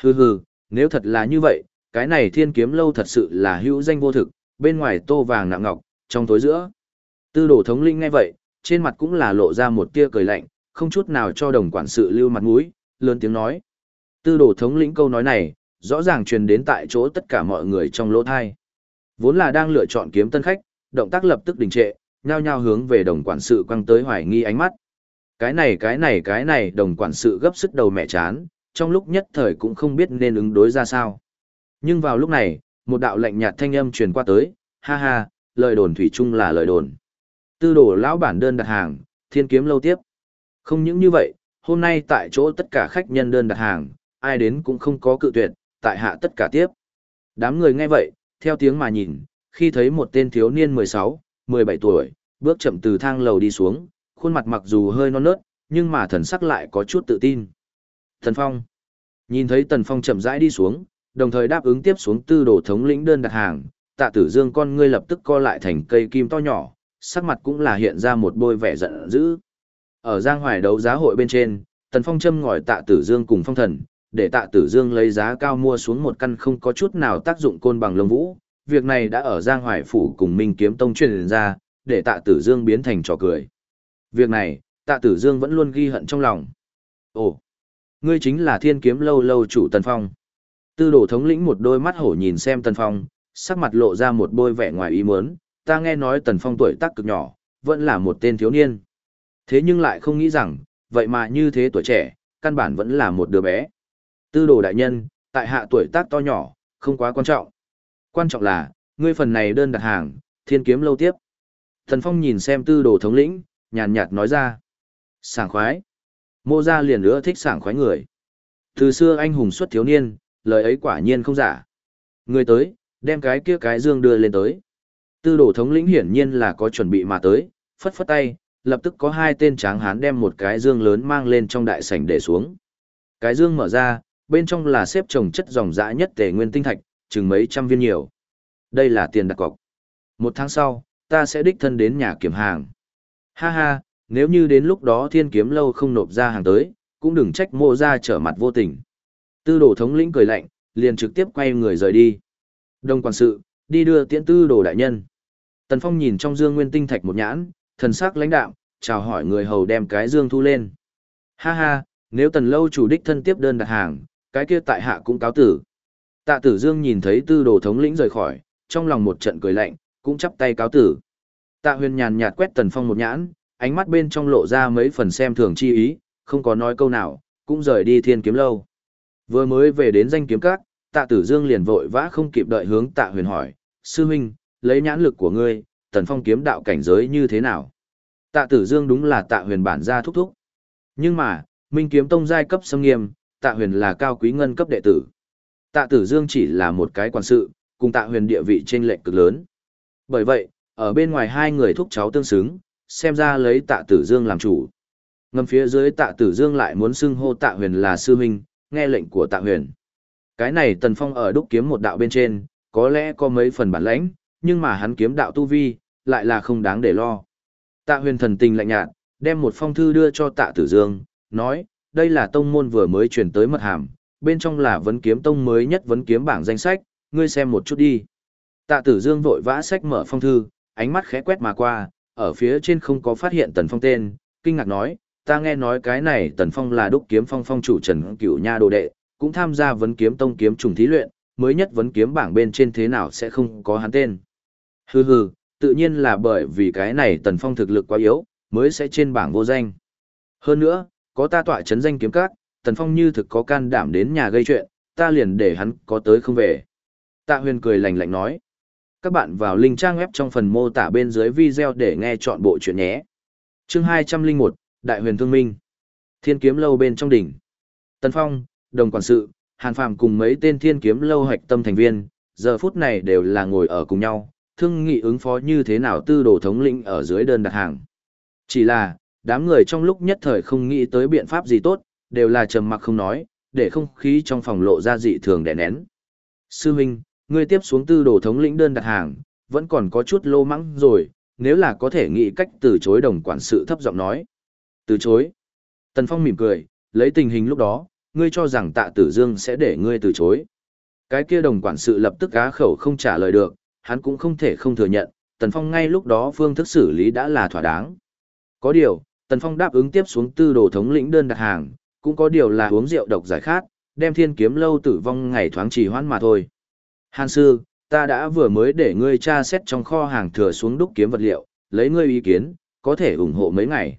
Hừ hừ, nếu thật là như vậy, cái này thiên kiếm lâu thật sự là hữu danh vô thực, bên ngoài tô vàng nặng ngọc, trong tối giữa. Tư đồ thống linh nghe vậy, trên mặt cũng là lộ ra một tia cười lạnh, không chút nào cho đồng quản sự lưu mặt mũi, lớn tiếng nói. Tư đồ thống lĩnh câu nói này, rõ ràng truyền đến tại chỗ tất cả mọi người trong lỗ thai. Vốn là đang lựa chọn kiếm tân khách, động tác lập tức đình trệ, nhao nhao hướng về đồng quản sự quăng tới hoài nghi ánh mắt. Cái này cái này cái này đồng quản sự gấp sức đầu mẹ chán, trong lúc nhất thời cũng không biết nên ứng đối ra sao. Nhưng vào lúc này, một đạo lệnh nhạt thanh âm truyền qua tới, ha ha, lời đồn thủy chung là lời đồn. Tư đồ lão bản đơn đặt hàng, thiên kiếm lâu tiếp. Không những như vậy, hôm nay tại chỗ tất cả khách nhân đơn đặt hàng, ai đến cũng không có cự tuyệt, tại hạ tất cả tiếp. Đám người nghe vậy, theo tiếng mà nhìn, khi thấy một tên thiếu niên 16, 17 tuổi, bước chậm từ thang lầu đi xuống, khuôn mặt mặc dù hơi non nớt, nhưng mà thần sắc lại có chút tự tin. Thần Phong. Nhìn thấy Tần Phong chậm rãi đi xuống, đồng thời đáp ứng tiếp xuống tư đồ thống lĩnh đơn đặt hàng, tạ tử dương con ngươi lập tức co lại thành cây kim to nhỏ, sắc mặt cũng là hiện ra một bôi vẻ giận dữ. Ở Giang Hoài đấu giá hội bên trên, Tần Phong châm ngòi tạ tử dương cùng phong thần, để tạ tử dương lấy giá cao mua xuống một căn không có chút nào tác dụng côn bằng lông vũ. Việc này đã ở Giang Hoài Phủ cùng Minh Kiếm Tông truyền ra, để tạ tử dương biến thành trò cười. Việc này, tạ tử dương vẫn luôn ghi hận trong lòng. Ồ, ngươi chính là thiên kiếm lâu lâu chủ Tần Phong. Tư đồ thống lĩnh một đôi mắt hổ nhìn xem Tần Phong, sắc mặt lộ ra một bôi vẻ ngoài ý muốn, ta nghe nói Tần Phong tuổi tác cực nhỏ, vẫn là một tên thiếu niên. Thế nhưng lại không nghĩ rằng, vậy mà như thế tuổi trẻ, căn bản vẫn là một đứa bé. Tư đồ đại nhân, tại hạ tuổi tác to nhỏ, không quá quan trọng. Quan trọng là, ngươi phần này đơn đặt hàng, thiên kiếm lâu tiếp. Thần Phong nhìn xem tư đồ thống lĩnh, nhàn nhạt nói ra. Sảng khoái. Mô ra liền nữa thích sảng khoái người. Từ xưa anh hùng xuất thiếu niên, lời ấy quả nhiên không giả. Người tới, đem cái kia cái dương đưa lên tới. Tư đồ thống lĩnh hiển nhiên là có chuẩn bị mà tới, phất phất tay, lập tức có hai tên tráng hán đem một cái dương lớn mang lên trong đại sảnh để xuống. Cái dương mở ra, bên trong là xếp chồng chất dòng dã nhất tề nguyên tinh thạch, chừng mấy trăm viên nhiều. Đây là tiền đặt cọc. Một tháng sau, ta sẽ đích thân đến nhà kiểm hàng. Ha ha, nếu như đến lúc đó thiên kiếm lâu không nộp ra hàng tới, cũng đừng trách mộ ra trở mặt vô tình. Tư đồ thống lĩnh cười lạnh, liền trực tiếp quay người rời đi. Đông quản sự, đi đưa tiễn tư đồ đại nhân. Tần Phong nhìn trong dương nguyên tinh thạch một nhãn, thần sắc lãnh đạo chào hỏi người hầu đem cái dương thu lên. Ha ha, nếu tần lâu chủ đích thân tiếp đơn đặt hàng, cái kia tại hạ cũng cáo tử. Tạ tử dương nhìn thấy tư đồ thống lĩnh rời khỏi, trong lòng một trận cười lạnh, cũng chắp tay cáo tử. Tạ huyền nhàn nhạt quét tần phong một nhãn, ánh mắt bên trong lộ ra mấy phần xem thường chi ý, không có nói câu nào, cũng rời đi thiên kiếm lâu. Vừa mới về đến danh kiếm các, tạ tử dương liền vội vã không kịp đợi hướng tạ huyền hỏi, sư huynh, lấy nhãn lực của ngươi, tần phong kiếm đạo cảnh giới như thế nào? Tạ tử dương đúng là tạ huyền bản gia thúc thúc. Nhưng mà, minh kiếm tông giai cấp xâm nghiêm, tạ huyền là cao quý ngân cấp đệ tử. Tạ tử dương chỉ là một cái quản sự, cùng tạ huyền địa vị trên lệnh cực lớn. Bởi vậy, ở bên ngoài hai người thúc cháu tương xứng, xem ra lấy tạ tử dương làm chủ. Ngầm phía dưới tạ tử dương lại muốn xưng hô tạ huyền là sư huynh, nghe lệnh của tạ huyền. Cái này tần phong ở đúc kiếm một đạo bên trên, có lẽ có mấy phần bản lãnh, nhưng mà hắn kiếm đạo tu vi, lại là không đáng để lo. Tạ huyền thần tình lạnh nhạt, đem một phong thư đưa cho tạ tử dương, nói, đây là tông môn vừa mới truyền tới mật hàm, bên trong là vấn kiếm tông mới nhất vấn kiếm bảng danh sách, ngươi xem một chút đi. Tạ tử dương vội vã sách mở phong thư, ánh mắt khẽ quét mà qua, ở phía trên không có phát hiện tần phong tên, kinh ngạc nói, ta nghe nói cái này tần phong là đúc kiếm phong phong chủ trần cửu nha đồ đệ, cũng tham gia vấn kiếm tông kiếm trùng thí luyện, mới nhất vấn kiếm bảng bên trên thế nào sẽ không có hắn tên. Hừ hừ, tự nhiên là bởi vì cái này tần phong thực lực quá yếu, mới sẽ trên bảng vô danh. Hơn nữa, có ta tọa chấn danh kiếm các, tần phong như thực có can đảm đến nhà gây chuyện, ta liền để hắn có tới không về. Tạ huyền cười lạnh lạnh nói. Các bạn vào link trang web trong phần mô tả bên dưới video để nghe chọn bộ chuyện nhé. Chương 201, Đại huyền thương minh. Thiên kiếm lâu bên trong đỉnh. Tần Phong, đồng quản sự, Hàn Phàm cùng mấy tên thiên kiếm lâu hạch tâm thành viên, giờ phút này đều là ngồi ở cùng nhau, thương nghị ứng phó như thế nào tư đồ thống lĩnh ở dưới đơn đặt hàng. Chỉ là, đám người trong lúc nhất thời không nghĩ tới biện pháp gì tốt, đều là trầm mặc không nói, để không khí trong phòng lộ ra dị thường đè nén. Sư huynh, ngươi tiếp xuống tư đồ thống lĩnh đơn đặt hàng, vẫn còn có chút lô mắng rồi, nếu là có thể nghĩ cách từ chối đồng quản sự thấp giọng nói. Từ chối. Tần Phong mỉm cười, lấy tình hình lúc đó, ngươi cho rằng tạ tử dương sẽ để ngươi từ chối. Cái kia đồng quản sự lập tức á khẩu không trả lời được, hắn cũng không thể không thừa nhận, Tần Phong ngay lúc đó phương thức xử lý đã là thỏa đáng. Có điều, Tần Phong đáp ứng tiếp xuống tư đồ thống lĩnh đơn đặt hàng, cũng có điều là uống rượu độc giải khát, đem thiên kiếm lâu tử vong ngày thoáng trì hoãn mà thôi. Hàn sư, Ta đã vừa mới để ngươi tra xét trong kho hàng thừa xuống đúc kiếm vật liệu, lấy ngươi ý kiến, có thể ủng hộ mấy ngày.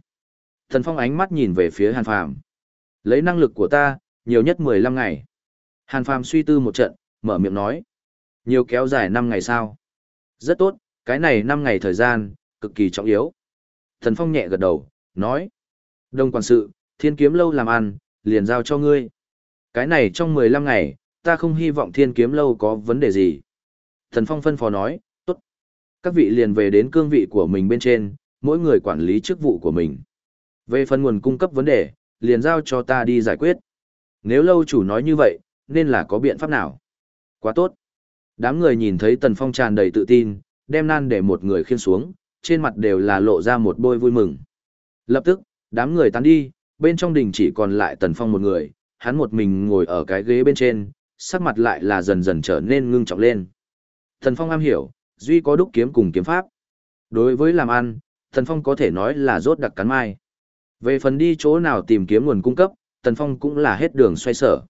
Tần Phong ánh mắt nhìn về phía Hàn Phàm. Lấy năng lực của ta, nhiều nhất 15 ngày. Hàn Phàm suy tư một trận, mở miệng nói. Nhiều kéo dài 5 ngày sao? Rất tốt, cái này 5 ngày thời gian, cực kỳ trọng yếu. Thần Phong nhẹ gật đầu, nói. Đông quản sự, thiên kiếm lâu làm ăn, liền giao cho ngươi. Cái này trong 15 ngày, ta không hy vọng thiên kiếm lâu có vấn đề gì. Thần Phong phân phó nói, tốt. Các vị liền về đến cương vị của mình bên trên, mỗi người quản lý chức vụ của mình. Về phần nguồn cung cấp vấn đề, liền giao cho ta đi giải quyết. Nếu lâu chủ nói như vậy, nên là có biện pháp nào? Quá tốt. Đám người nhìn thấy Tần Phong tràn đầy tự tin, đem nan để một người khiên xuống, trên mặt đều là lộ ra một bôi vui mừng. Lập tức, đám người tán đi, bên trong đình chỉ còn lại Tần Phong một người, hắn một mình ngồi ở cái ghế bên trên, sắc mặt lại là dần dần trở nên ngưng trọng lên. Tần Phong am hiểu, duy có đúc kiếm cùng kiếm pháp. Đối với làm ăn, Tần Phong có thể nói là rốt đặc cắn mai. Về phần đi chỗ nào tìm kiếm nguồn cung cấp, Tần Phong cũng là hết đường xoay sở.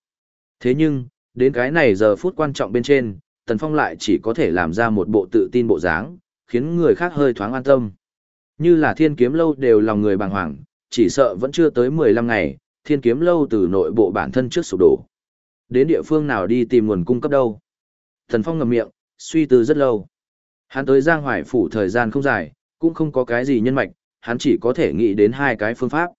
Thế nhưng, đến cái này giờ phút quan trọng bên trên, Tần Phong lại chỉ có thể làm ra một bộ tự tin bộ dáng, khiến người khác hơi thoáng an tâm. Như là thiên kiếm lâu đều lòng người bàng hoàng, chỉ sợ vẫn chưa tới 15 ngày, thiên kiếm lâu từ nội bộ bản thân trước sụp đổ. Đến địa phương nào đi tìm nguồn cung cấp đâu? Thần Phong ngậm miệng, suy tư rất lâu. Hắn tới Giang Hoài phủ thời gian không dài, cũng không có cái gì nhân mạch, hắn chỉ có thể nghĩ đến hai cái phương pháp.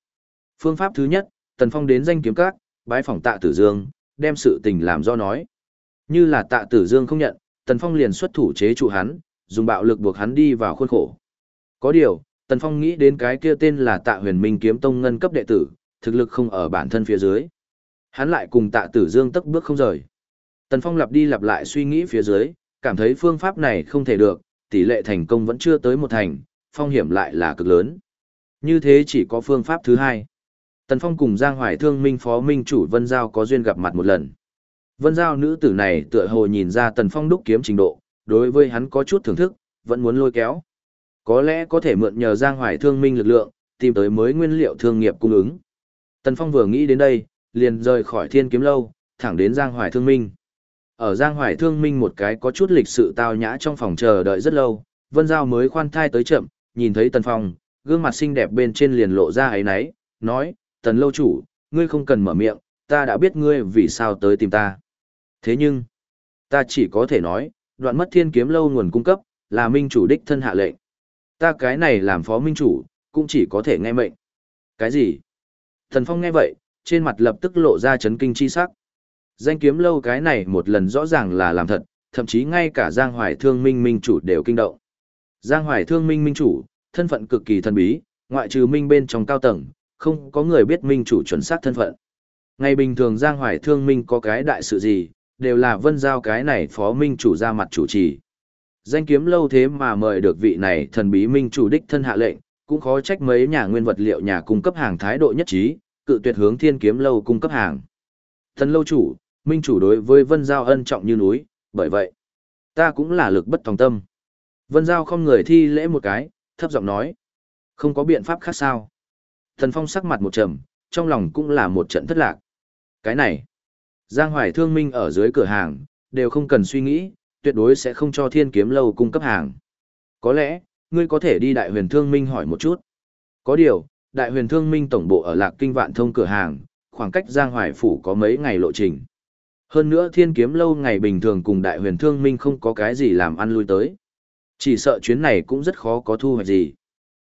Phương pháp thứ nhất, Tần Phong đến danh kiếm các, bái phỏng tạ tử dương, đem sự tình làm do nói. Như là tạ tử dương không nhận, Tần Phong liền xuất thủ chế trụ hắn, dùng bạo lực buộc hắn đi vào khuôn khổ. Có điều, Tần Phong nghĩ đến cái kia tên là tạ huyền minh kiếm tông ngân cấp đệ tử, thực lực không ở bản thân phía dưới. Hắn lại cùng tạ tử dương tốc bước không rời. Tần Phong lặp đi lặp lại suy nghĩ phía dưới, cảm thấy phương pháp này không thể được, tỷ lệ thành công vẫn chưa tới một thành, phong hiểm lại là cực lớn. Như thế chỉ có phương pháp thứ hai. Tần Phong cùng Giang Hoài Thương Minh Phó Minh chủ Vân Giao có duyên gặp mặt một lần. Vân Giao nữ tử này tựa hồ nhìn ra Tần Phong đúc kiếm trình độ, đối với hắn có chút thưởng thức, vẫn muốn lôi kéo. Có lẽ có thể mượn nhờ Giang Hoài Thương Minh lực lượng, tìm tới mới nguyên liệu thương nghiệp cung ứng. Tần Phong vừa nghĩ đến đây, liền rời khỏi Thiên Kiếm lâu, thẳng đến Giang Hoài Thương Minh. Ở Giang Hoài Thương Minh một cái có chút lịch sự tao nhã trong phòng chờ đợi rất lâu, Vân Giao mới khoan thai tới chậm, nhìn thấy Tần Phong, gương mặt xinh đẹp bên trên liền lộ ra ấy náy, nói, Tần lâu chủ, ngươi không cần mở miệng, ta đã biết ngươi vì sao tới tìm ta. Thế nhưng, ta chỉ có thể nói, đoạn mất thiên kiếm lâu nguồn cung cấp, là minh chủ đích thân hạ lệnh. Ta cái này làm phó minh chủ, cũng chỉ có thể nghe mệnh. Cái gì? thần Phong nghe vậy, trên mặt lập tức lộ ra chấn kinh chi sắc. Danh kiếm lâu cái này một lần rõ ràng là làm thật, thậm chí ngay cả Giang Hoài Thương Minh Minh chủ đều kinh động. Giang Hoài Thương Minh Minh chủ, thân phận cực kỳ thần bí, ngoại trừ Minh bên trong cao tầng, không có người biết Minh chủ chuẩn xác thân phận. Ngày bình thường Giang Hoài Thương Minh có cái đại sự gì, đều là vân giao cái này phó Minh chủ ra mặt chủ trì. Danh kiếm lâu thế mà mời được vị này thần bí Minh chủ đích thân hạ lệnh, cũng khó trách mấy nhà nguyên vật liệu nhà cung cấp hàng thái độ nhất trí, cự tuyệt hướng thiên kiếm lâu cung cấp hàng. Thần lâu chủ, Minh chủ đối với vân giao ân trọng như núi, bởi vậy, ta cũng là lực bất tòng tâm. Vân Giao không người thi lễ một cái, thấp giọng nói. Không có biện pháp khác sao. Thần Phong sắc mặt một trầm, trong lòng cũng là một trận thất lạc. Cái này, Giang Hoài Thương Minh ở dưới cửa hàng, đều không cần suy nghĩ, tuyệt đối sẽ không cho thiên kiếm lâu cung cấp hàng. Có lẽ, ngươi có thể đi Đại huyền Thương Minh hỏi một chút. Có điều, Đại huyền Thương Minh tổng bộ ở Lạc Kinh Vạn Thông cửa hàng, khoảng cách Giang Hoài Phủ có mấy ngày lộ trình. Hơn nữa thiên kiếm lâu ngày bình thường cùng Đại huyền Thương Minh không có cái gì làm ăn lui tới. Chỉ sợ chuyến này cũng rất khó có thu hoạch gì.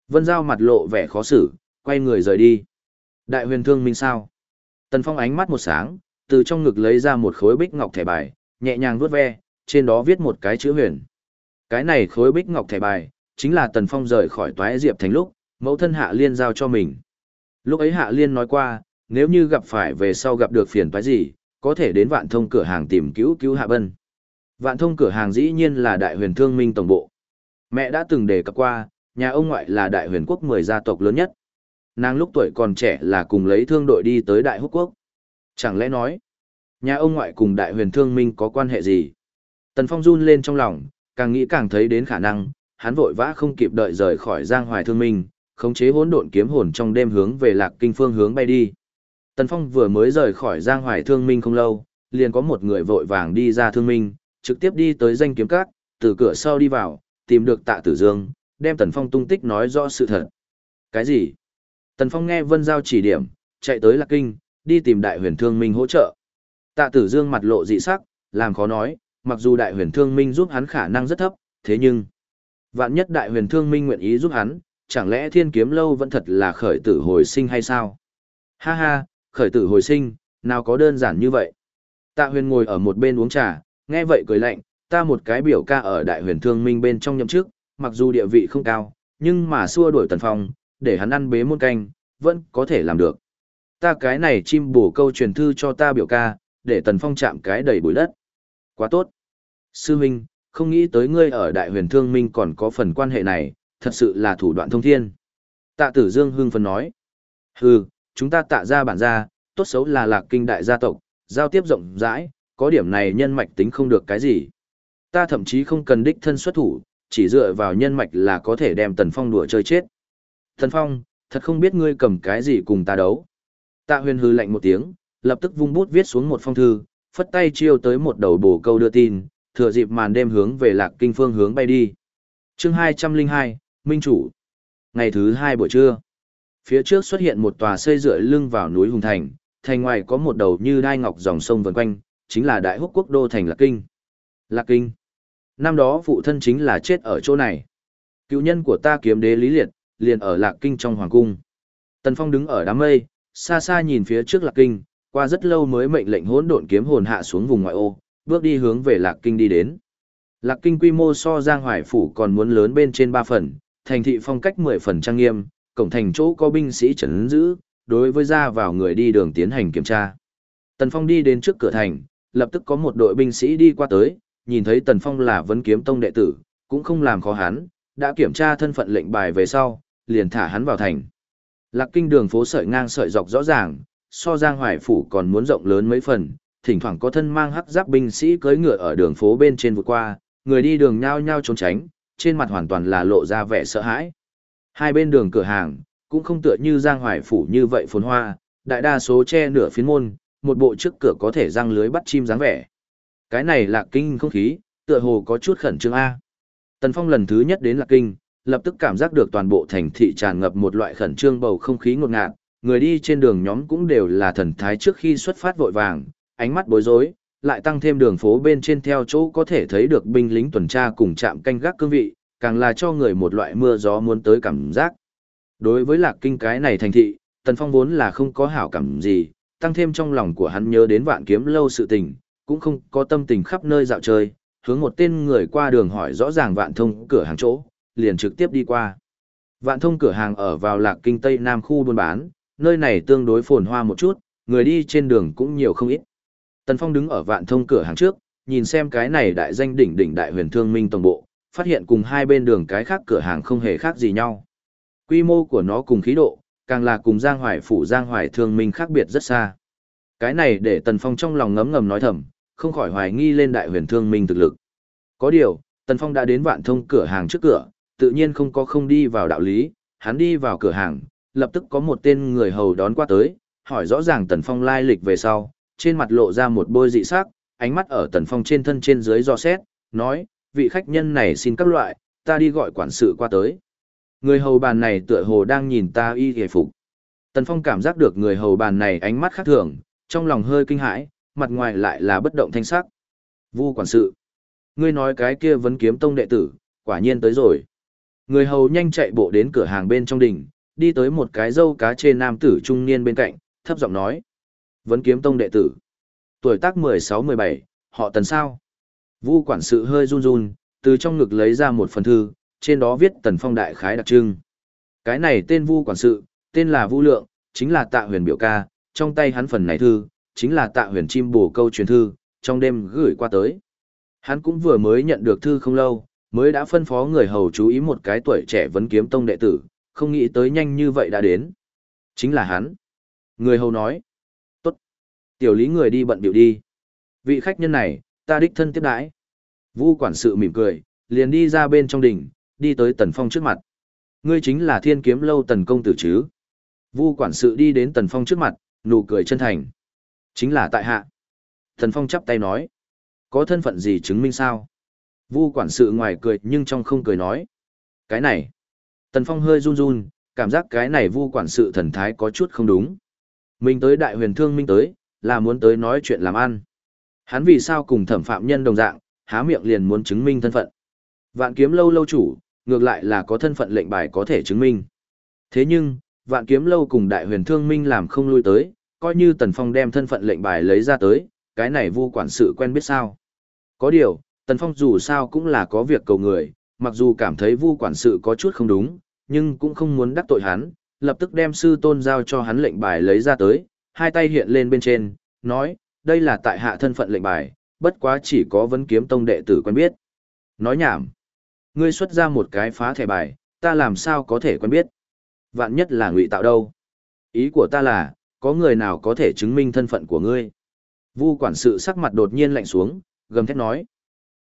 Vân Giao mặt lộ vẻ khó xử, quay người rời đi. Đại huyền thương minh sao? Tần Phong ánh mắt một sáng, từ trong ngực lấy ra một khối bích ngọc thẻ bài, nhẹ nhàng vuốt ve, trên đó viết một cái chữ huyền. Cái này khối bích ngọc thẻ bài, chính là Tần Phong rời khỏi toái diệp thành lúc, mẫu thân Hạ Liên giao cho mình. Lúc ấy Hạ Liên nói qua, nếu như gặp phải về sau gặp được phiền toái gì, có thể đến vạn thông cửa hàng tìm cứu cứu Hạ Bân. Vạn thông cửa hàng dĩ nhiên là đại huyền thương minh tổng bộ. Mẹ đã từng đề cập qua, nhà ông ngoại là đại huyền quốc 10 gia tộc lớn nhất. Nàng lúc tuổi còn trẻ là cùng lấy thương đội đi tới đại húc quốc. Chẳng lẽ nói, nhà ông ngoại cùng đại huyền thương minh có quan hệ gì? Tần Phong run lên trong lòng, càng nghĩ càng thấy đến khả năng, hắn vội vã không kịp đợi rời khỏi Giang Hoài Thương Minh, khống chế hỗn độn kiếm hồn trong đêm hướng về Lạc Kinh phương hướng bay đi. Tần Phong vừa mới rời khỏi Giang Hoài Thương Minh không lâu, liền có một người vội vàng đi ra Thương Minh, trực tiếp đi tới danh kiếm các, từ cửa sau đi vào, tìm được tạ tử dương, đem Tần Phong tung tích nói rõ sự thật. Cái gì? Tần Phong nghe Vân Giao chỉ điểm, chạy tới Lạc Kinh, đi tìm đại huyền thương minh hỗ trợ. Tạ tử dương mặt lộ dị sắc, làm khó nói, mặc dù đại huyền thương minh giúp hắn khả năng rất thấp, thế nhưng, vạn nhất đại huyền thương minh nguyện ý giúp hắn, chẳng lẽ thiên kiếm lâu vẫn thật là khởi tử hồi sinh hay sao? Ha ha, khởi tử hồi sinh, nào có đơn giản như vậy. Tạ huyền ngồi ở một bên uống trà, nghe vậy cười lạnh, ta một cái biểu ca ở đại huyền thương minh bên trong nhậm chức, mặc dù địa vị không cao, nhưng mà xua đuổi tần phong, để hắn ăn bế môn canh, vẫn có thể làm được. Ta cái này chim bổ câu truyền thư cho ta biểu ca, để tần phong chạm cái đầy bụi đất. Quá tốt. Sư huynh, không nghĩ tới ngươi ở đại huyền thương minh còn có phần quan hệ này, thật sự là thủ đoạn thông thiên. Tạ tử dương hưng phấn nói. Hừ, chúng ta tạ ra bản ra, tốt xấu là lạc kinh đại gia tộc, giao tiếp rộng rãi, có điểm này nhân mạch tính không được cái gì. Ta thậm chí không cần đích thân xuất thủ, chỉ dựa vào nhân mạch là có thể đem Tần Phong đùa chơi chết. Tần Phong, thật không biết ngươi cầm cái gì cùng ta đấu. Tạ huyền hư lạnh một tiếng, lập tức vung bút viết xuống một phong thư, phất tay chiêu tới một đầu bổ câu đưa tin, thừa dịp màn đêm hướng về lạc kinh phương hướng bay đi. chương 202, Minh Chủ. Ngày thứ hai buổi trưa. Phía trước xuất hiện một tòa xây dựa lưng vào núi Hùng Thành, thành ngoài có một đầu như đai ngọc dòng sông vần quanh, chính là đại húc quốc đô thành Lạc Kinh. Lạc Kinh. Năm đó phụ thân chính là chết ở chỗ này. Cựu nhân của ta kiếm đế Lý Liệt, liền ở Lạc Kinh trong Hoàng Cung. Tần Phong đứng ở đám mây, xa xa nhìn phía trước Lạc Kinh, qua rất lâu mới mệnh lệnh hỗn độn kiếm hồn hạ xuống vùng ngoại ô, bước đi hướng về Lạc Kinh đi đến. Lạc Kinh quy mô so Giang Hoài Phủ còn muốn lớn bên trên ba phần, thành thị phong cách mười phần trang nghiêm, cổng thành chỗ có binh sĩ trấn giữ, đối với ra vào người đi đường tiến hành kiểm tra. Tần Phong đi đến trước cửa thành, lập tức có một đội binh sĩ đi qua tới, nhìn thấy Tần Phong là vấn kiếm tông đệ tử, cũng không làm khó hắn, đã kiểm tra thân phận lệnh bài về sau, liền thả hắn vào thành. Lạc kinh đường phố sợi ngang sợi dọc rõ ràng, so Giang Hoài Phủ còn muốn rộng lớn mấy phần, thỉnh thoảng có thân mang hắc giáp binh sĩ cưỡi ngựa ở đường phố bên trên vượt qua, người đi đường nhao nhao trốn tránh, trên mặt hoàn toàn là lộ ra vẻ sợ hãi. Hai bên đường cửa hàng, cũng không tựa như Giang Hoài Phủ như vậy phồn hoa, đại đa số che nửa phiến môn, một bộ trước cửa có thể răng lưới bắt chim dáng vẻ. Cái này là kinh không khí, tựa hồ có chút khẩn trương A. Tần Phong lần thứ nhất đến Lạc Kinh, lập tức cảm giác được toàn bộ thành thị tràn ngập một loại khẩn trương bầu không khí ngột ngạt, người đi trên đường nhóm cũng đều là thần thái trước khi xuất phát vội vàng, ánh mắt bối rối, lại tăng thêm đường phố bên trên theo chỗ có thể thấy được binh lính tuần tra cùng chạm canh gác cương vị, càng là cho người một loại mưa gió muốn tới cảm giác. Đối với lạc kinh cái này thành thị, Tần Phong vốn là không có hảo cảm gì, tăng thêm trong lòng của hắn nhớ đến vạn kiếm lâu sự tình, cũng không có tâm tình khắp nơi dạo chơi, hướng một tên người qua đường hỏi rõ ràng vạn thông cửa hàng chỗ, liền trực tiếp đi qua. Vạn thông cửa hàng ở vào lạc kinh tây nam khu buôn bán, nơi này tương đối phồn hoa một chút, người đi trên đường cũng nhiều không ít. Tần Phong đứng ở vạn thông cửa hàng trước, nhìn xem cái này đại danh đỉnh đỉnh đại huyền thương minh tổng bộ, phát hiện cùng hai bên đường cái khác cửa hàng không hề khác gì nhau. Quy mô của nó cùng khí độ, càng là cùng Giang Hoài phủ Giang Hoài thương minh khác biệt rất xa. Cái này để Tần Phong trong lòng ngấm ngầm nói thầm, không khỏi hoài nghi lên đại huyền thương minh thực lực. Có điều, Tần Phong đã đến vạn thông cửa hàng trước cửa, tự nhiên không có không đi vào đạo lý, hắn đi vào cửa hàng, lập tức có một tên người hầu đón qua tới, hỏi rõ ràng Tần Phong lai lịch về sau, trên mặt lộ ra một bôi dị sắc, ánh mắt ở Tần Phong trên thân trên dưới do xét, nói, vị khách nhân này xin các loại, ta đi gọi quản sự qua tới. Người hầu bàn này tựa hồ đang nhìn ta y hề phục. Tần Phong cảm giác được người hầu bàn này ánh mắt khác thường, trong lòng hơi kinh hãi, mặt ngoài lại là bất động thanh sắc. Vu quản sự. Ngươi nói cái kia vấn kiếm tông đệ tử, quả nhiên tới rồi. Người hầu nhanh chạy bộ đến cửa hàng bên trong đỉnh, đi tới một cái dâu cá trên nam tử trung niên bên cạnh, thấp giọng nói. Vấn kiếm tông đệ tử. Tuổi tác 16-17, họ tần sao. Vu quản sự hơi run run, từ trong ngực lấy ra một phần thư, trên đó viết tần phong đại khái đặc trưng. Cái này tên vu quản sự, tên là Vu Lượng, chính là tạ huyền biểu ca, trong tay hắn phần này thư, chính là tạ huyền chim bổ câu truyền thư, trong đêm gửi qua tới. Hắn cũng vừa mới nhận được thư không lâu, mới đã phân phó người hầu chú ý một cái tuổi trẻ vấn kiếm tông đệ tử, không nghĩ tới nhanh như vậy đã đến. Chính là hắn. Người hầu nói. Tốt. Tiểu lý người đi bận biểu đi. Vị khách nhân này, ta đích thân tiếp đãi. Vu quản sự mỉm cười, liền đi ra bên trong đỉnh, đi tới Tần Phong trước mặt. Ngươi chính là thiên kiếm lâu Tần Công Tử chứ? Vu quản sự đi đến Tần Phong trước mặt, nụ cười chân thành. Chính là tại hạ. Tần Phong chắp tay nói. Có thân phận gì chứng minh sao? Vu quản sự ngoài cười nhưng trong không cười nói. Cái này. Tần Phong hơi run run, cảm giác cái này vu quản sự thần thái có chút không đúng. Mình tới đại huyền thương minh tới, là muốn tới nói chuyện làm ăn. Hắn vì sao cùng thẩm phạm nhân đồng dạng, há miệng liền muốn chứng minh thân phận. Vạn kiếm lâu lâu chủ, ngược lại là có thân phận lệnh bài có thể chứng minh. Thế nhưng, vạn kiếm lâu cùng đại huyền thương minh làm không lui tới, coi như Tần Phong đem thân phận lệnh bài lấy ra tới, cái này vu quản sự quen biết sao. Có điều, Tần Phong dù sao cũng là có việc cầu người, mặc dù cảm thấy vu quản sự có chút không đúng, nhưng cũng không muốn đắc tội hắn, lập tức đem sư tôn giao cho hắn lệnh bài lấy ra tới, hai tay hiện lên bên trên, nói, đây là tại hạ thân phận lệnh bài, bất quá chỉ có vấn kiếm tông đệ tử quen biết. Nói nhảm. Ngươi xuất ra một cái phá thẻ bài, ta làm sao có thể quen biết. Vạn nhất là ngụy tạo đâu. Ý của ta là, có người nào có thể chứng minh thân phận của ngươi. Vu quản sự sắc mặt đột nhiên lạnh xuống, gầm thét nói.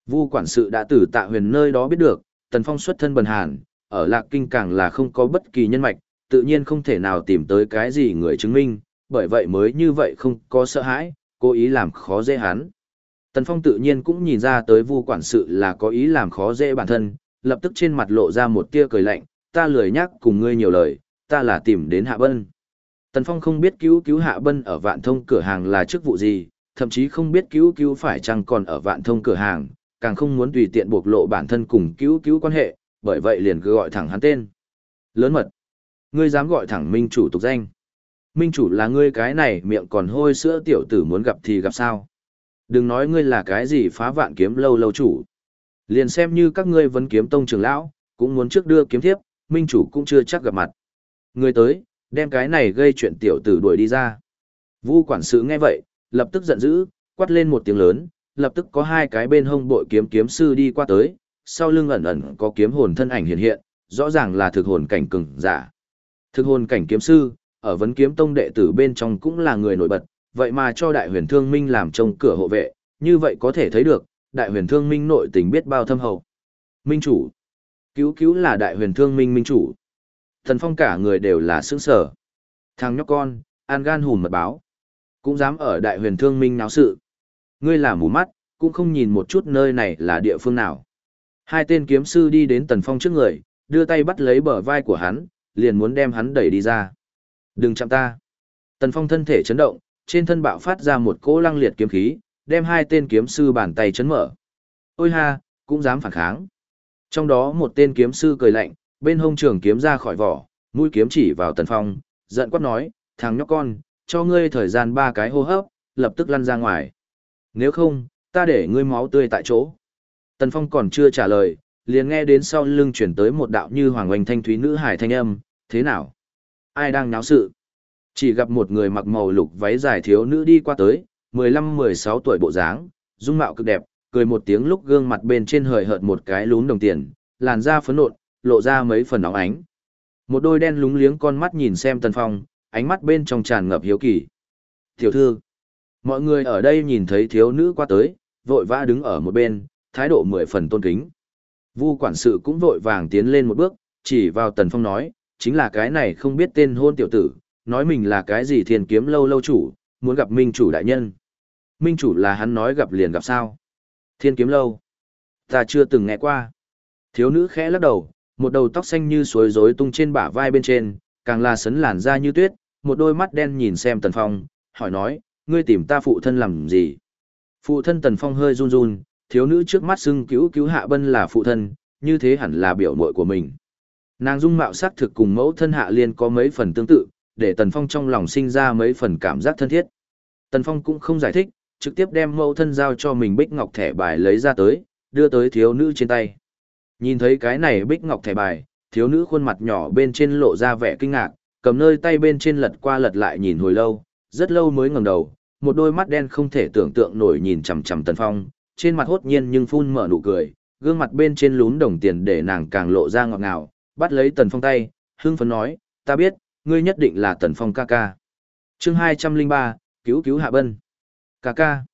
Vu quản sự đã từ tạ huyền nơi đó biết được, tần phong xuất thân bần hàn, ở lạc kinh càng là không có bất kỳ nhân mạch, tự nhiên không thể nào tìm tới cái gì người chứng minh, bởi vậy mới như vậy không có sợ hãi, cố ý làm khó dễ hắn. Tần Phong tự nhiên cũng nhìn ra tới vu quản sự là có ý làm khó dễ bản thân, lập tức trên mặt lộ ra một tia cười lạnh, ta lười nhắc cùng ngươi nhiều lời, ta là tìm đến Hạ Bân. Tần Phong không biết cứu cứu Hạ Bân ở vạn thông cửa hàng là chức vụ gì, thậm chí không biết cứu cứu phải chăng còn ở vạn thông cửa hàng, càng không muốn tùy tiện bộc lộ bản thân cùng cứu cứu quan hệ, bởi vậy liền cứ gọi thẳng hắn tên. Lớn mật. Ngươi dám gọi thẳng minh chủ tục danh. Minh chủ là ngươi cái này miệng còn hôi sữa tiểu tử muốn gặp thì gặp sao. Đừng nói ngươi là cái gì phá vạn kiếm lâu lâu chủ. Liền xem như các ngươi vấn kiếm tông trưởng lão, cũng muốn trước đưa kiếm thiếp, minh chủ cũng chưa chắc gặp mặt. Ngươi tới, đem cái này gây chuyện tiểu tử đuổi đi ra. Vu quản sự nghe vậy, lập tức giận dữ, quát lên một tiếng lớn, lập tức có hai cái bên hông bội kiếm kiếm sư đi qua tới, sau lưng ẩn ẩn có kiếm hồn thân ảnh hiện hiện, rõ ràng là thực hồn cảnh cường giả. Thực hồn cảnh kiếm sư, ở vấn kiếm tông đệ tử bên trong cũng là người nổi bật, vậy mà cho đại huyền thương minh làm trông cửa hộ vệ, như vậy có thể thấy được, đại huyền thương minh nội tình biết bao thâm hậu. Minh chủ. Cứu cứu là đại huyền thương minh minh chủ. Thần phong cả người đều là sướng sở. Thằng nhóc con, an gan hùn mật báo. Cũng dám ở đại huyền thương minh náo sự. Ngươi là mù mắt, cũng không nhìn một chút nơi này là địa phương nào. Hai tên kiếm sư đi đến tần phong trước người, đưa tay bắt lấy bờ vai của hắn, liền muốn đem hắn đẩy đi ra. Đừng chạm ta. Tần phong thân thể chấn động, trên thân bạo phát ra một cỗ lăng liệt kiếm khí, đem hai tên kiếm sư bàn tay chấn mở. Ôi ha, cũng dám phản kháng. Trong đó một tên kiếm sư cười lạnh, bên hông trường kiếm ra khỏi vỏ, mũi kiếm chỉ vào tần phong, giận quát nói, thằng nhóc con, cho ngươi thời gian ba cái hô hấp, lập tức lăn ra ngoài. Nếu không, ta để ngươi máu tươi tại chỗ. Tần phong còn chưa trả lời, liền nghe đến sau lưng chuyển tới một đạo như hoàng oanh thanh thúy nữ hải thanh âm, thế nào? Ai đang náo sự? Chỉ gặp một người mặc màu lục váy dài thiếu nữ đi qua tới, 15-16 tuổi bộ dáng, dung mạo cực đẹp, cười một tiếng lúc gương mặt bên trên hời hợt một cái lún đồng tiền, làn da phấn nộn, lộ ra mấy phần óng ánh. Một đôi đen lúng liếng con mắt nhìn xem Tần Phong, ánh mắt bên trong tràn ngập hiếu kỳ. Tiểu thư, mọi người ở đây nhìn thấy thiếu nữ qua tới, vội vã đứng ở một bên, thái độ mười phần tôn kính. Vu quản sự cũng vội vàng tiến lên một bước, chỉ vào Tần Phong nói, chính là cái này không biết tên hôn tiểu tử, nói mình là cái gì thiên kiếm lâu lâu chủ, muốn gặp minh chủ đại nhân. Minh chủ là hắn nói gặp liền gặp sao. Thiên kiếm lâu. Ta chưa từng nghe qua. Thiếu nữ khẽ lắc đầu, một đầu tóc xanh như suối rối tung trên bả vai bên trên, càng là sấn làn da như tuyết, một đôi mắt đen nhìn xem Tần Phong, hỏi nói, ngươi tìm ta phụ thân làm gì? Phụ thân Tần Phong hơi run run, thiếu nữ trước mắt xưng cứu cứu hạ bân là phụ thân, như thế hẳn là biểu muội của mình. Nàng dung mạo sắc thực cùng mẫu thân hạ liên có mấy phần tương tự, để Tần Phong trong lòng sinh ra mấy phần cảm giác thân thiết. Tần Phong cũng không giải thích, trực tiếp đem mẫu thân giao cho mình bích ngọc thẻ bài lấy ra tới, đưa tới thiếu nữ trên tay. Nhìn thấy cái này bích ngọc thẻ bài, thiếu nữ khuôn mặt nhỏ bên trên lộ ra vẻ kinh ngạc, cầm nơi tay bên trên lật qua lật lại nhìn hồi lâu, rất lâu mới ngẩng đầu, một đôi mắt đen không thể tưởng tượng nổi nhìn chằm chằm Tần Phong, trên mặt hốt nhiên nhưng phun mở nụ cười, gương mặt bên trên lún đồng tiền để nàng càng lộ ra ngọt ngào, bắt lấy Tần Phong tay, hưng phấn nói, ta biết, ngươi nhất định là Tần Phong ca ca. Chương 203, cứu cứu Hạ Bân. Ca ca.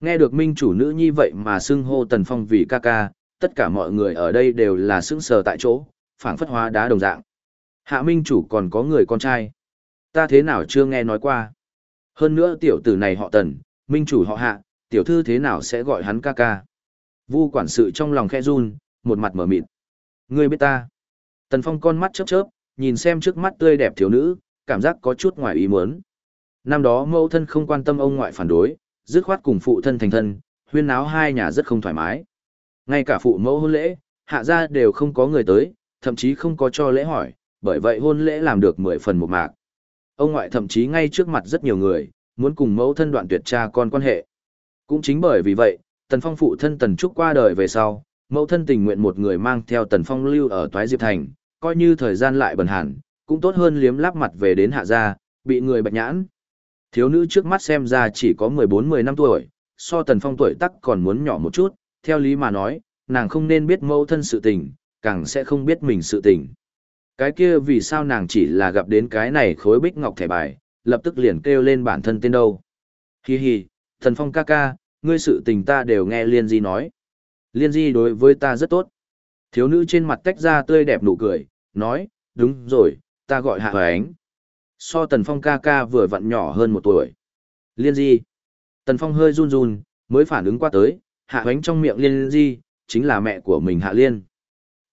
Nghe được minh chủ nữ như vậy mà xưng hô Tần Phong vì ca ca, tất cả mọi người ở đây đều là sững sờ tại chỗ, phảng phất hóa đá đồng dạng. Hạ minh chủ còn có người con trai. Ta thế nào chưa nghe nói qua. Hơn nữa tiểu tử này họ Tần, minh chủ họ Hạ, tiểu thư thế nào sẽ gọi hắn ca ca. Vu quản sự trong lòng khe run, một mặt mở mịt. Ngươi biết ta. Tần Phong con mắt chớp chớp, nhìn xem trước mắt tươi đẹp thiếu nữ, cảm giác có chút ngoài ý muốn. Năm đó mẫu thân không quan tâm ông ngoại phản đối, dứt khoát cùng phụ thân thành thân, huyên náo hai nhà rất không thoải mái. Ngay cả phụ mẫu hôn lễ, hạ gia đều không có người tới, thậm chí không có cho lễ hỏi, bởi vậy hôn lễ làm được mười phần một mạc. Ông ngoại thậm chí ngay trước mặt rất nhiều người, muốn cùng mẫu thân đoạn tuyệt cha con quan hệ. Cũng chính bởi vì vậy, Tần Phong phụ thân Tần Trúc qua đời về sau, mẫu thân tình nguyện một người mang theo Tần Phong lưu ở Toái Diệp Thành, coi như thời gian lại bần hẳn, cũng tốt hơn liếm láp mặt về đến hạ gia, bị người bạch nhãn. Thiếu nữ trước mắt xem ra chỉ có 14-10 năm tuổi, so Tần Phong tuổi tắc còn muốn nhỏ một chút, theo lý mà nói, nàng không nên biết mẫu thân sự tình, càng sẽ không biết mình sự tình. Cái kia vì sao nàng chỉ là gặp đến cái này khối bích ngọc thẻ bài, lập tức liền kêu lên bản thân tên đâu. Hi hi, Thần Phong ca ca, ngươi sự tình ta đều nghe Liên Di nói. Liên Di đối với ta rất tốt. Thiếu nữ trên mặt tách ra tươi đẹp nụ cười, nói, đúng rồi, ta gọi hạ ánh. So Tần Phong ca ca vừa vặn nhỏ hơn một tuổi. Liên Di. Tần Phong hơi run run, mới phản ứng qua tới, hạ ánh trong miệng Liên Di, chính là mẹ của mình Hạ Liên.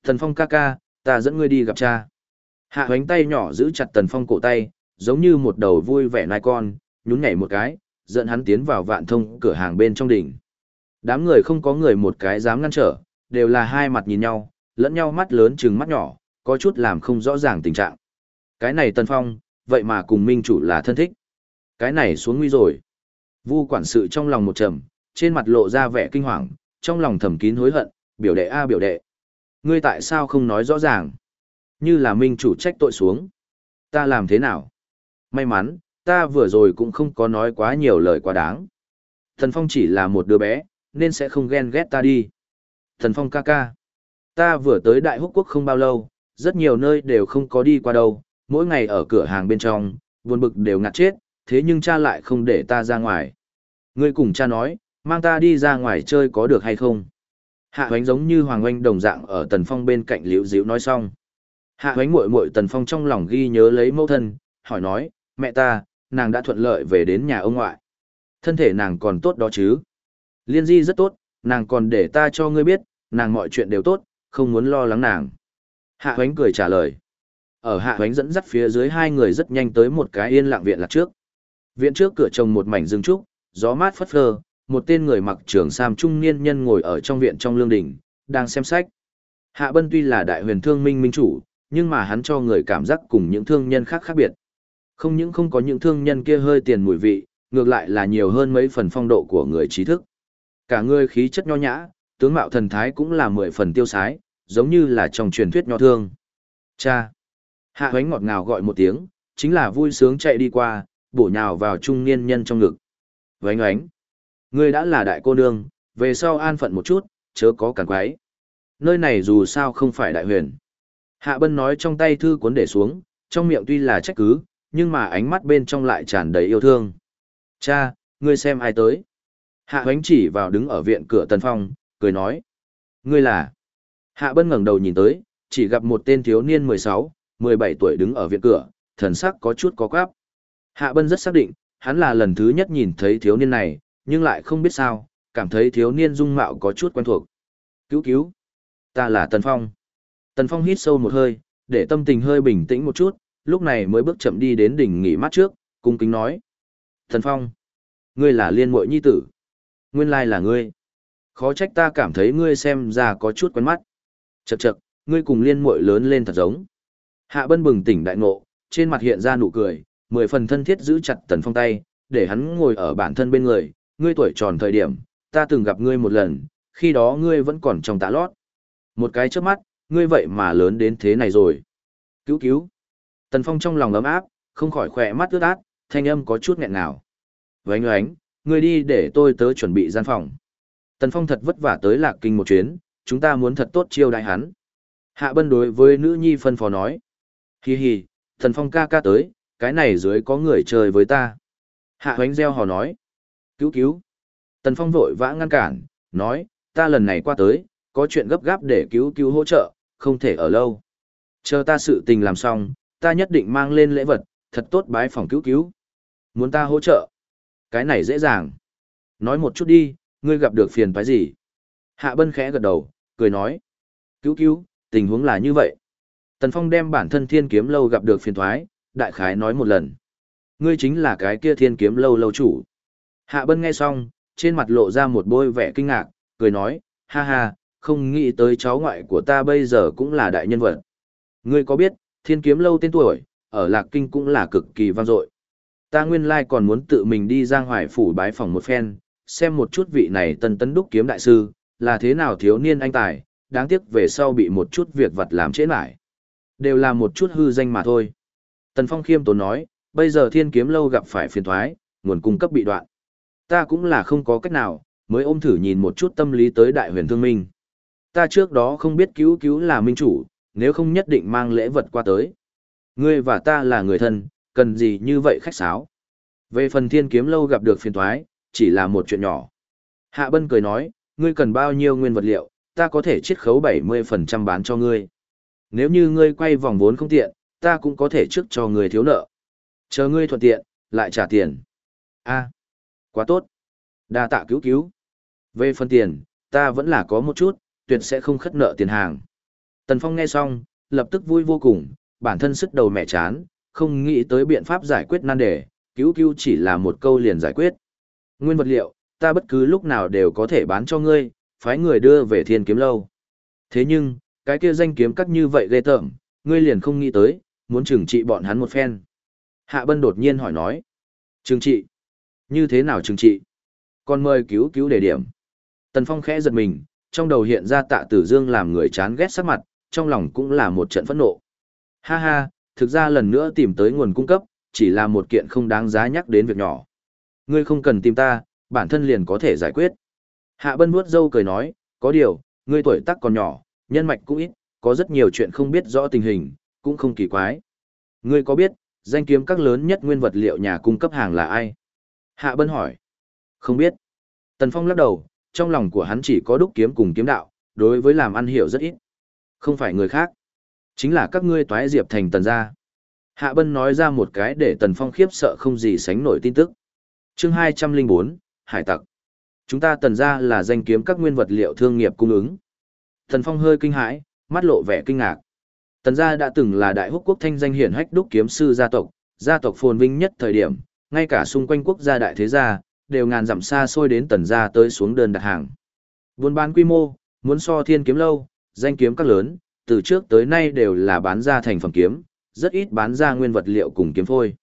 Tần Phong ca ca, ta dẫn ngươi đi gặp cha. Hạ hoánh tay nhỏ giữ chặt Tần Phong cổ tay, giống như một đầu vui vẻ nai con, nhún nhảy một cái, dẫn hắn tiến vào vạn thông cửa hàng bên trong đỉnh. Đám người không có người một cái dám ngăn trở, đều là hai mặt nhìn nhau, lẫn nhau mắt lớn chừng mắt nhỏ, có chút làm không rõ ràng tình trạng. Cái này Tần Phong, vậy mà cùng minh chủ là thân thích. Cái này xuống nguy rồi. Vu quản sự trong lòng một trầm, trên mặt lộ ra vẻ kinh hoàng, trong lòng thầm kín hối hận, biểu đệ a biểu đệ. Ngươi tại sao không nói rõ ràng? Như là minh chủ trách tội xuống. Ta làm thế nào? May mắn, ta vừa rồi cũng không có nói quá nhiều lời quá đáng. Thần Phong chỉ là một đứa bé, nên sẽ không ghen ghét ta đi. Thần Phong ca ca. Ta vừa tới Đại Húc Quốc không bao lâu, rất nhiều nơi đều không có đi qua đâu, mỗi ngày ở cửa hàng bên trong, buồn bực đều ngạt chết, thế nhưng cha lại không để ta ra ngoài. Ngươi cùng cha nói, mang ta đi ra ngoài chơi có được hay không? Hạ hoánh giống như Hoàng Oanh đồng dạng ở Tần Phong bên cạnh liễu diễu nói xong. Hạ hoánh muội muội Tần Phong trong lòng ghi nhớ lấy mẫu thân, hỏi nói, mẹ ta, nàng đã thuận lợi về đến nhà ông ngoại. Thân thể nàng còn tốt đó chứ. Liên di rất tốt, nàng còn để ta cho ngươi biết, nàng mọi chuyện đều tốt, không muốn lo lắng nàng. Hạ hoánh cười trả lời. Ở hạ hoánh dẫn dắt phía dưới hai người rất nhanh tới một cái yên lặng viện lạc trước. Viện trước cửa trồng một mảnh rừng trúc, gió mát phất phơ, một tên người mặc trường sam trung niên nhân ngồi ở trong viện trong lương đình, đang xem sách. Hạ Bân tuy là đại huyền thương minh minh chủ, nhưng mà hắn cho người cảm giác cùng những thương nhân khác khác biệt. Không những không có những thương nhân kia hơi tiền mùi vị, ngược lại là nhiều hơn mấy phần phong độ của người trí thức. Cả người khí chất nho nhã, tướng mạo thần thái cũng là mười phần tiêu sái, giống như là trong truyền thuyết nho thương. Cha! Hạ hoánh ngọt ngào gọi một tiếng, chính là vui sướng chạy đi qua, bổ nhào vào trung niên nhân trong ngực. Vánh oánh! Ngươi đã là đại cô nương, về sau an phận một chút, chớ có cản quái. Nơi này dù sao không phải đại huyền. Hạ bân nói trong tay thư cuốn để xuống, trong miệng tuy là trách cứ, nhưng mà ánh mắt bên trong lại tràn đầy yêu thương. Cha, ngươi xem ai tới. Hạ hoánh chỉ vào đứng ở viện cửa tần phong, cười nói. Ngươi là. Hạ bân ngẩng đầu nhìn tới, chỉ gặp một tên thiếu niên 16, 17 tuổi đứng ở viện cửa, thần sắc có chút có quáp. Hạ bân rất xác định, hắn là lần thứ nhất nhìn thấy thiếu niên này, nhưng lại không biết sao, cảm thấy thiếu niên dung mạo có chút quen thuộc. Cứu cứu. Ta là Tần Phong. Tần Phong hít sâu một hơi, để tâm tình hơi bình tĩnh một chút, lúc này mới bước chậm đi đến đỉnh nghỉ mát trước, cung kính nói. Tần Phong. Ngươi là liên muội nhi tử. Nguyên lai là ngươi. Khó trách ta cảm thấy ngươi xem ra có chút quen mắt. Chậc chậc, ngươi cùng liên muội lớn lên thật giống. Hạ bân bừng tỉnh đại ngộ, trên mặt hiện ra nụ cười, mười phần thân thiết giữ chặt Tần Phong tay, để hắn ngồi ở bản thân bên người, ngươi tuổi tròn thời điểm, ta từng gặp ngươi một lần, khi đó ngươi vẫn còn trong tạ lót. Một cái trước mắt, ngươi vậy mà lớn đến thế này rồi. Cứu cứu. Tần Phong trong lòng ấm áp, không khỏi khỏe mắt ướt át, thanh âm có chút nghẹn ngào. Vánh oánh, ngươi đi để tôi tớ chuẩn bị gian phòng. Tần Phong thật vất vả tới lạc kinh một chuyến, chúng ta muốn thật tốt chiêu đại hắn. Hạ bân đối với nữ nhi phân phó nói. Hi hi, Tần Phong ca ca tới, cái này dưới có người chơi với ta. Hạ hoánh gieo hò nói. Cứu cứu. Tần Phong vội vã ngăn cản, nói, ta lần này qua tới, có chuyện gấp gáp để cứu cứu hỗ trợ, không thể ở lâu. Chờ ta sự tình làm xong, ta nhất định mang lên lễ vật, thật tốt bái phòng cứu cứu. Muốn ta hỗ trợ? Cái này dễ dàng. Nói một chút đi, ngươi gặp được phiền phải gì? Hạ Bân khẽ gật đầu, cười nói. Cứu cứu, tình huống là như vậy. Tần Phong đem bản thân thiên kiếm lâu gặp được phiền thoái, đại khái nói một lần. Ngươi chính là cái kia thiên kiếm lâu lâu chủ. Hạ Bân nghe xong, trên mặt lộ ra một bôi vẻ kinh ngạc, cười nói, ha ha, không nghĩ tới cháu ngoại của ta bây giờ cũng là đại nhân vật. Ngươi có biết, thiên kiếm lâu tên tuổi, ở Lạc Kinh cũng là cực kỳ vang dội. Ta nguyên lai còn muốn tự mình đi giang hoài phủ bái phòng một phen, xem một chút vị này tân tấn đúc kiếm đại sư, là thế nào thiếu niên anh tài, đáng tiếc về sau bị một chút việc vật làm trễ lại. Đều là một chút hư danh mà thôi. Tần Phong khiêm tốn nói, bây giờ thiên kiếm lâu gặp phải phiền thoái, nguồn cung cấp bị đoạn. Ta cũng là không có cách nào, mới ôm thử nhìn một chút tâm lý tới đại huyền thương minh. Ta trước đó không biết cứu cứu là minh chủ, nếu không nhất định mang lễ vật qua tới. Ngươi và ta là người thân, cần gì như vậy khách sáo. Về phần thiên kiếm lâu gặp được phiền thoái, chỉ là một chuyện nhỏ. Hạ Bân cười nói, ngươi cần bao nhiêu nguyên vật liệu, ta có thể chiết khấu 70% bán cho ngươi. Nếu như ngươi quay vòng vốn không tiện, ta cũng có thể trước cho ngươi thiếu nợ. Chờ ngươi thuận tiện, lại trả tiền. a quá tốt. đa tạ cứu cứu. Về phần tiền, ta vẫn là có một chút, tuyệt sẽ không khất nợ tiền hàng. Tần Phong nghe xong, lập tức vui vô cùng, bản thân sức đầu mẹ chán, không nghĩ tới biện pháp giải quyết nan đề, cứu cứu chỉ là một câu liền giải quyết. Nguyên vật liệu, ta bất cứ lúc nào đều có thể bán cho ngươi, phái người đưa về thiên kiếm lâu. Thế nhưng, cái kia danh kiếm cắt như vậy ghê tởm, ngươi liền không nghĩ tới, muốn trừng trị bọn hắn một phen. Hạ Bân đột nhiên hỏi nói. Trừng trị? Như thế nào trừng trị? Còn mời cứu cứu đề điểm. Tần Phong khẽ giật mình, trong đầu hiện ra tạ tử dương làm người chán ghét sắc mặt, trong lòng cũng là một trận phẫn nộ. Ha ha, thực ra lần nữa tìm tới nguồn cung cấp, chỉ là một kiện không đáng giá nhắc đến việc nhỏ. Ngươi không cần tìm ta, bản thân liền có thể giải quyết. Hạ Bân vuốt râu cười nói, có điều, ngươi tuổi tác còn nhỏ, nhân mạch cũng ít, có rất nhiều chuyện không biết rõ tình hình, cũng không kỳ quái. Ngươi có biết, danh kiếm các lớn nhất nguyên vật liệu nhà cung cấp hàng là ai? Hạ Bân hỏi. Không biết. Tần Phong lắc đầu, trong lòng của hắn chỉ có đúc kiếm cùng kiếm đạo, đối với làm ăn hiểu rất ít. Không phải người khác. Chính là các ngươi toái diệp thành tần gia. Hạ Bân nói ra một cái để Tần Phong khiếp sợ không gì sánh nổi tin tức. chương 204, Hải tặc. Chúng ta tần gia là danh kiếm các nguyên vật liệu thương nghiệp cung ứng. Tần Phong hơi kinh hãi, mắt lộ vẻ kinh ngạc. Tần gia đã từng là đại húc quốc thanh danh hiển hách đúc kiếm sư gia tộc, gia tộc phồn vinh nhất thời điểm, ngay cả xung quanh quốc gia đại thế gia, đều ngàn dặm xa xôi đến tần gia tới xuống đơn đặt hàng. Buôn bán quy mô, muốn so thiên kiếm lâu, danh kiếm các lớn, từ trước tới nay đều là bán ra thành phẩm kiếm, rất ít bán ra nguyên vật liệu cùng kiếm phôi.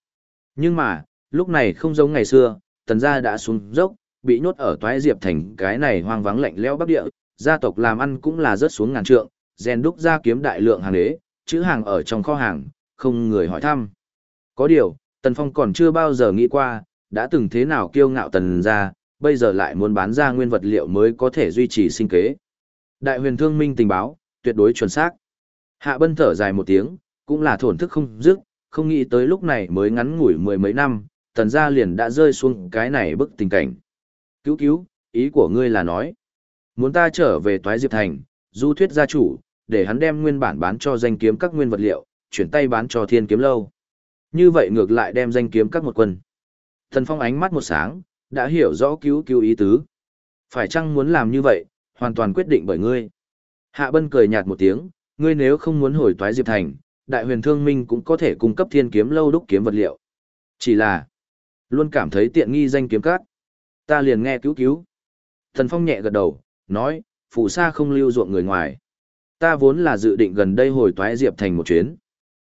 Nhưng mà, lúc này không giống ngày xưa, tần gia đã xuống dốc, bị nhốt ở toái diệp thành cái này hoang vắng lạnh lẽo bắc địa, gia tộc làm ăn cũng là rất xuống ngàn trượng, rèn đúc ra kiếm đại lượng hàng đế, chữ hàng ở trong kho hàng, không người hỏi thăm. Có điều, Tần Phong còn chưa bao giờ nghĩ qua, đã từng thế nào kiêu ngạo tần gia, bây giờ lại muốn bán ra nguyên vật liệu mới có thể duy trì sinh kế. Đại huyền thương minh tình báo, tuyệt đối chuẩn xác. Hạ bân thở dài một tiếng, cũng là thổn thức không dứt, không nghĩ tới lúc này mới ngắn ngủi mười mấy năm, tần gia liền đã rơi xuống cái này bức tình cảnh. Cứu cứu, ý của ngươi là nói, muốn ta trở về toái diệp thành, du thuyết gia chủ, để hắn đem nguyên bản bán cho danh kiếm các nguyên vật liệu, chuyển tay bán cho thiên kiếm lâu. Như vậy ngược lại đem danh kiếm các một quân. Thần Phong ánh mắt một sáng, đã hiểu rõ cứu cứu ý tứ. Phải chăng muốn làm như vậy, hoàn toàn quyết định bởi ngươi. Hạ Bân cười nhạt một tiếng, ngươi nếu không muốn hồi toái Diệp Thành, Đại huyền thương minh cũng có thể cung cấp thiên kiếm lâu đúc kiếm vật liệu. Chỉ là, luôn cảm thấy tiện nghi danh kiếm cát. Ta liền nghe cứu cứu. Thần Phong nhẹ gật đầu, nói, phụ sa không lưu ruộng người ngoài. Ta vốn là dự định gần đây hồi toái Diệp Thành một chuyến.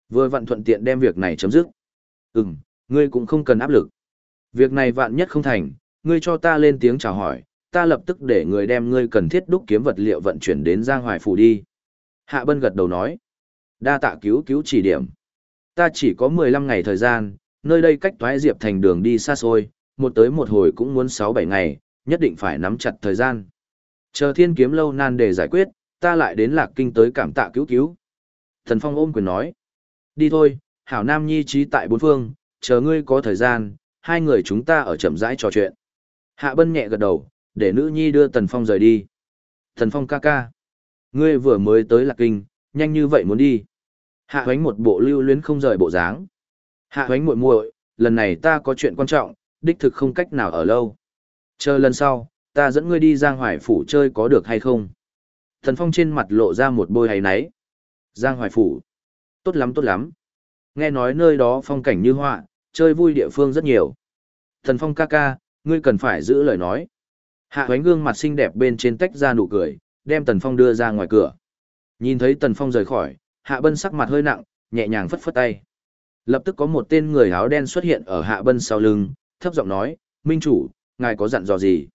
Vừa vặn thuận tiện đem việc này chấm dứt. Ừm, ngươi cũng không cần áp lực. Việc này vạn nhất không thành, ngươi cho ta lên tiếng chào hỏi, ta lập tức để người đem ngươi cần thiết đúc kiếm vật liệu vận chuyển đến Giang Hoài Phủ đi. Hạ Bân gật đầu nói. Đa tạ cứu cứu chỉ điểm. Ta chỉ có 15 ngày thời gian, nơi đây cách Toái Diệp thành đường đi xa xôi, một tới một hồi cũng muốn 6-7 ngày, nhất định phải nắm chặt thời gian. Chờ thiên kiếm lâu nan để giải quyết, ta lại đến lạc kinh tới cảm tạ cứu cứu. Thần Phong ôm quyền nói. Đi thôi, Hảo Nam Nhi trí tại bốn phương, chờ ngươi có thời gian, hai người chúng ta ở chậm rãi trò chuyện. Hạ Bân nhẹ gật đầu, để nữ nhi đưa Tần Phong rời đi. Tần Phong ca ca. Ngươi vừa mới tới Lạc Kinh, nhanh như vậy muốn đi. Hạ hoánh một bộ lưu luyến không rời bộ dáng. Hạ hoánh muội muội, lần này ta có chuyện quan trọng, đích thực không cách nào ở lâu. Chờ lần sau, ta dẫn ngươi đi Giang Hoài Phủ chơi có được hay không? Thần Phong trên mặt lộ ra một bôi hay náy. Giang Hoài Phủ. Tốt lắm tốt lắm. Nghe nói nơi đó phong cảnh như họa, chơi vui địa phương rất nhiều. Thần Phong ca ca, ngươi cần phải giữ lời nói. Hạ hoánh gương mặt xinh đẹp bên trên tách ra nụ cười, đem Tần Phong đưa ra ngoài cửa. Nhìn thấy Tần Phong rời khỏi, Hạ Bân sắc mặt hơi nặng, nhẹ nhàng phất phất tay. Lập tức có một tên người áo đen xuất hiện ở Hạ Bân sau lưng, thấp giọng nói, Minh chủ, ngài có dặn dò gì?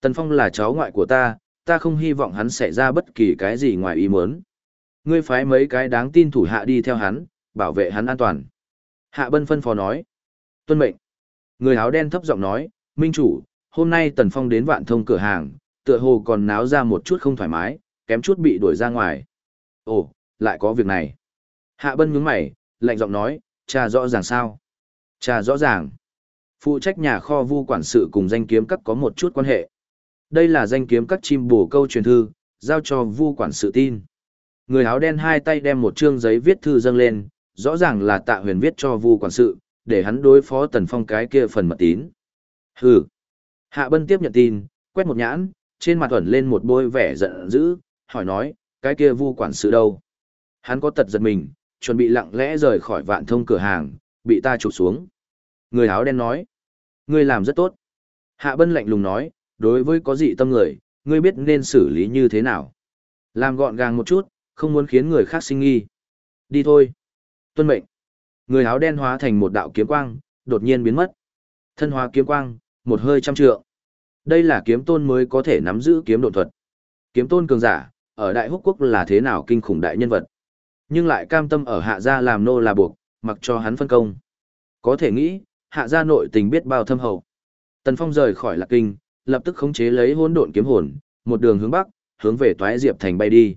Tần Phong là cháu ngoại của ta, ta không hy vọng hắn xảy ra bất kỳ cái gì ngoài ý muốn. Ngươi phái mấy cái đáng tin thủ hạ đi theo hắn, bảo vệ hắn an toàn. Hạ Bân phân phó nói. Tuân mệnh. Người áo đen thấp giọng nói, Minh chủ, hôm nay Tần Phong đến vạn thông cửa hàng, tựa hồ còn náo ra một chút không thoải mái, kém chút bị đuổi ra ngoài. Ồ, lại có việc này. Hạ Bân nhướng mày, lạnh giọng nói, cha rõ ràng sao? Cha rõ ràng. Phụ trách nhà kho vu quản sự cùng danh kiếm các có một chút quan hệ. Đây là danh kiếm các chim bổ câu truyền thư, giao cho vu quản sự tin. Người áo đen hai tay đem một chương giấy viết thư dâng lên, rõ ràng là tạ huyền viết cho vu quản sự, để hắn đối phó tần phong cái kia phần mật tín. Hừ. Hạ Bân tiếp nhận tin, quét một nhãn, trên mặt ẩn lên một bôi vẻ giận dữ, hỏi nói, cái kia vu quản sự đâu? Hắn có tật giật mình, chuẩn bị lặng lẽ rời khỏi vạn thông cửa hàng, bị ta chụp xuống. Người áo đen nói, ngươi làm rất tốt. Hạ Bân lạnh lùng nói, đối với có dị tâm người, ngươi biết nên xử lý như thế nào. Làm gọn gàng một chút, không muốn khiến người khác sinh nghi. Đi thôi. Tuân mệnh. Người áo đen hóa thành một đạo kiếm quang, đột nhiên biến mất. Thân hóa kiếm quang, một hơi trăm trượng. Đây là kiếm tôn mới có thể nắm giữ kiếm độ thuật. Kiếm tôn cường giả, ở Đại Húc Quốc là thế nào kinh khủng đại nhân vật. Nhưng lại cam tâm ở hạ gia làm nô là buộc, mặc cho hắn phân công. Có thể nghĩ, hạ gia nội tình biết bao thâm hậu. Tần Phong rời khỏi Lạc Kinh, lập tức khống chế lấy hỗn độn kiếm hồn, một đường hướng bắc, hướng về Toái Diệp thành bay đi.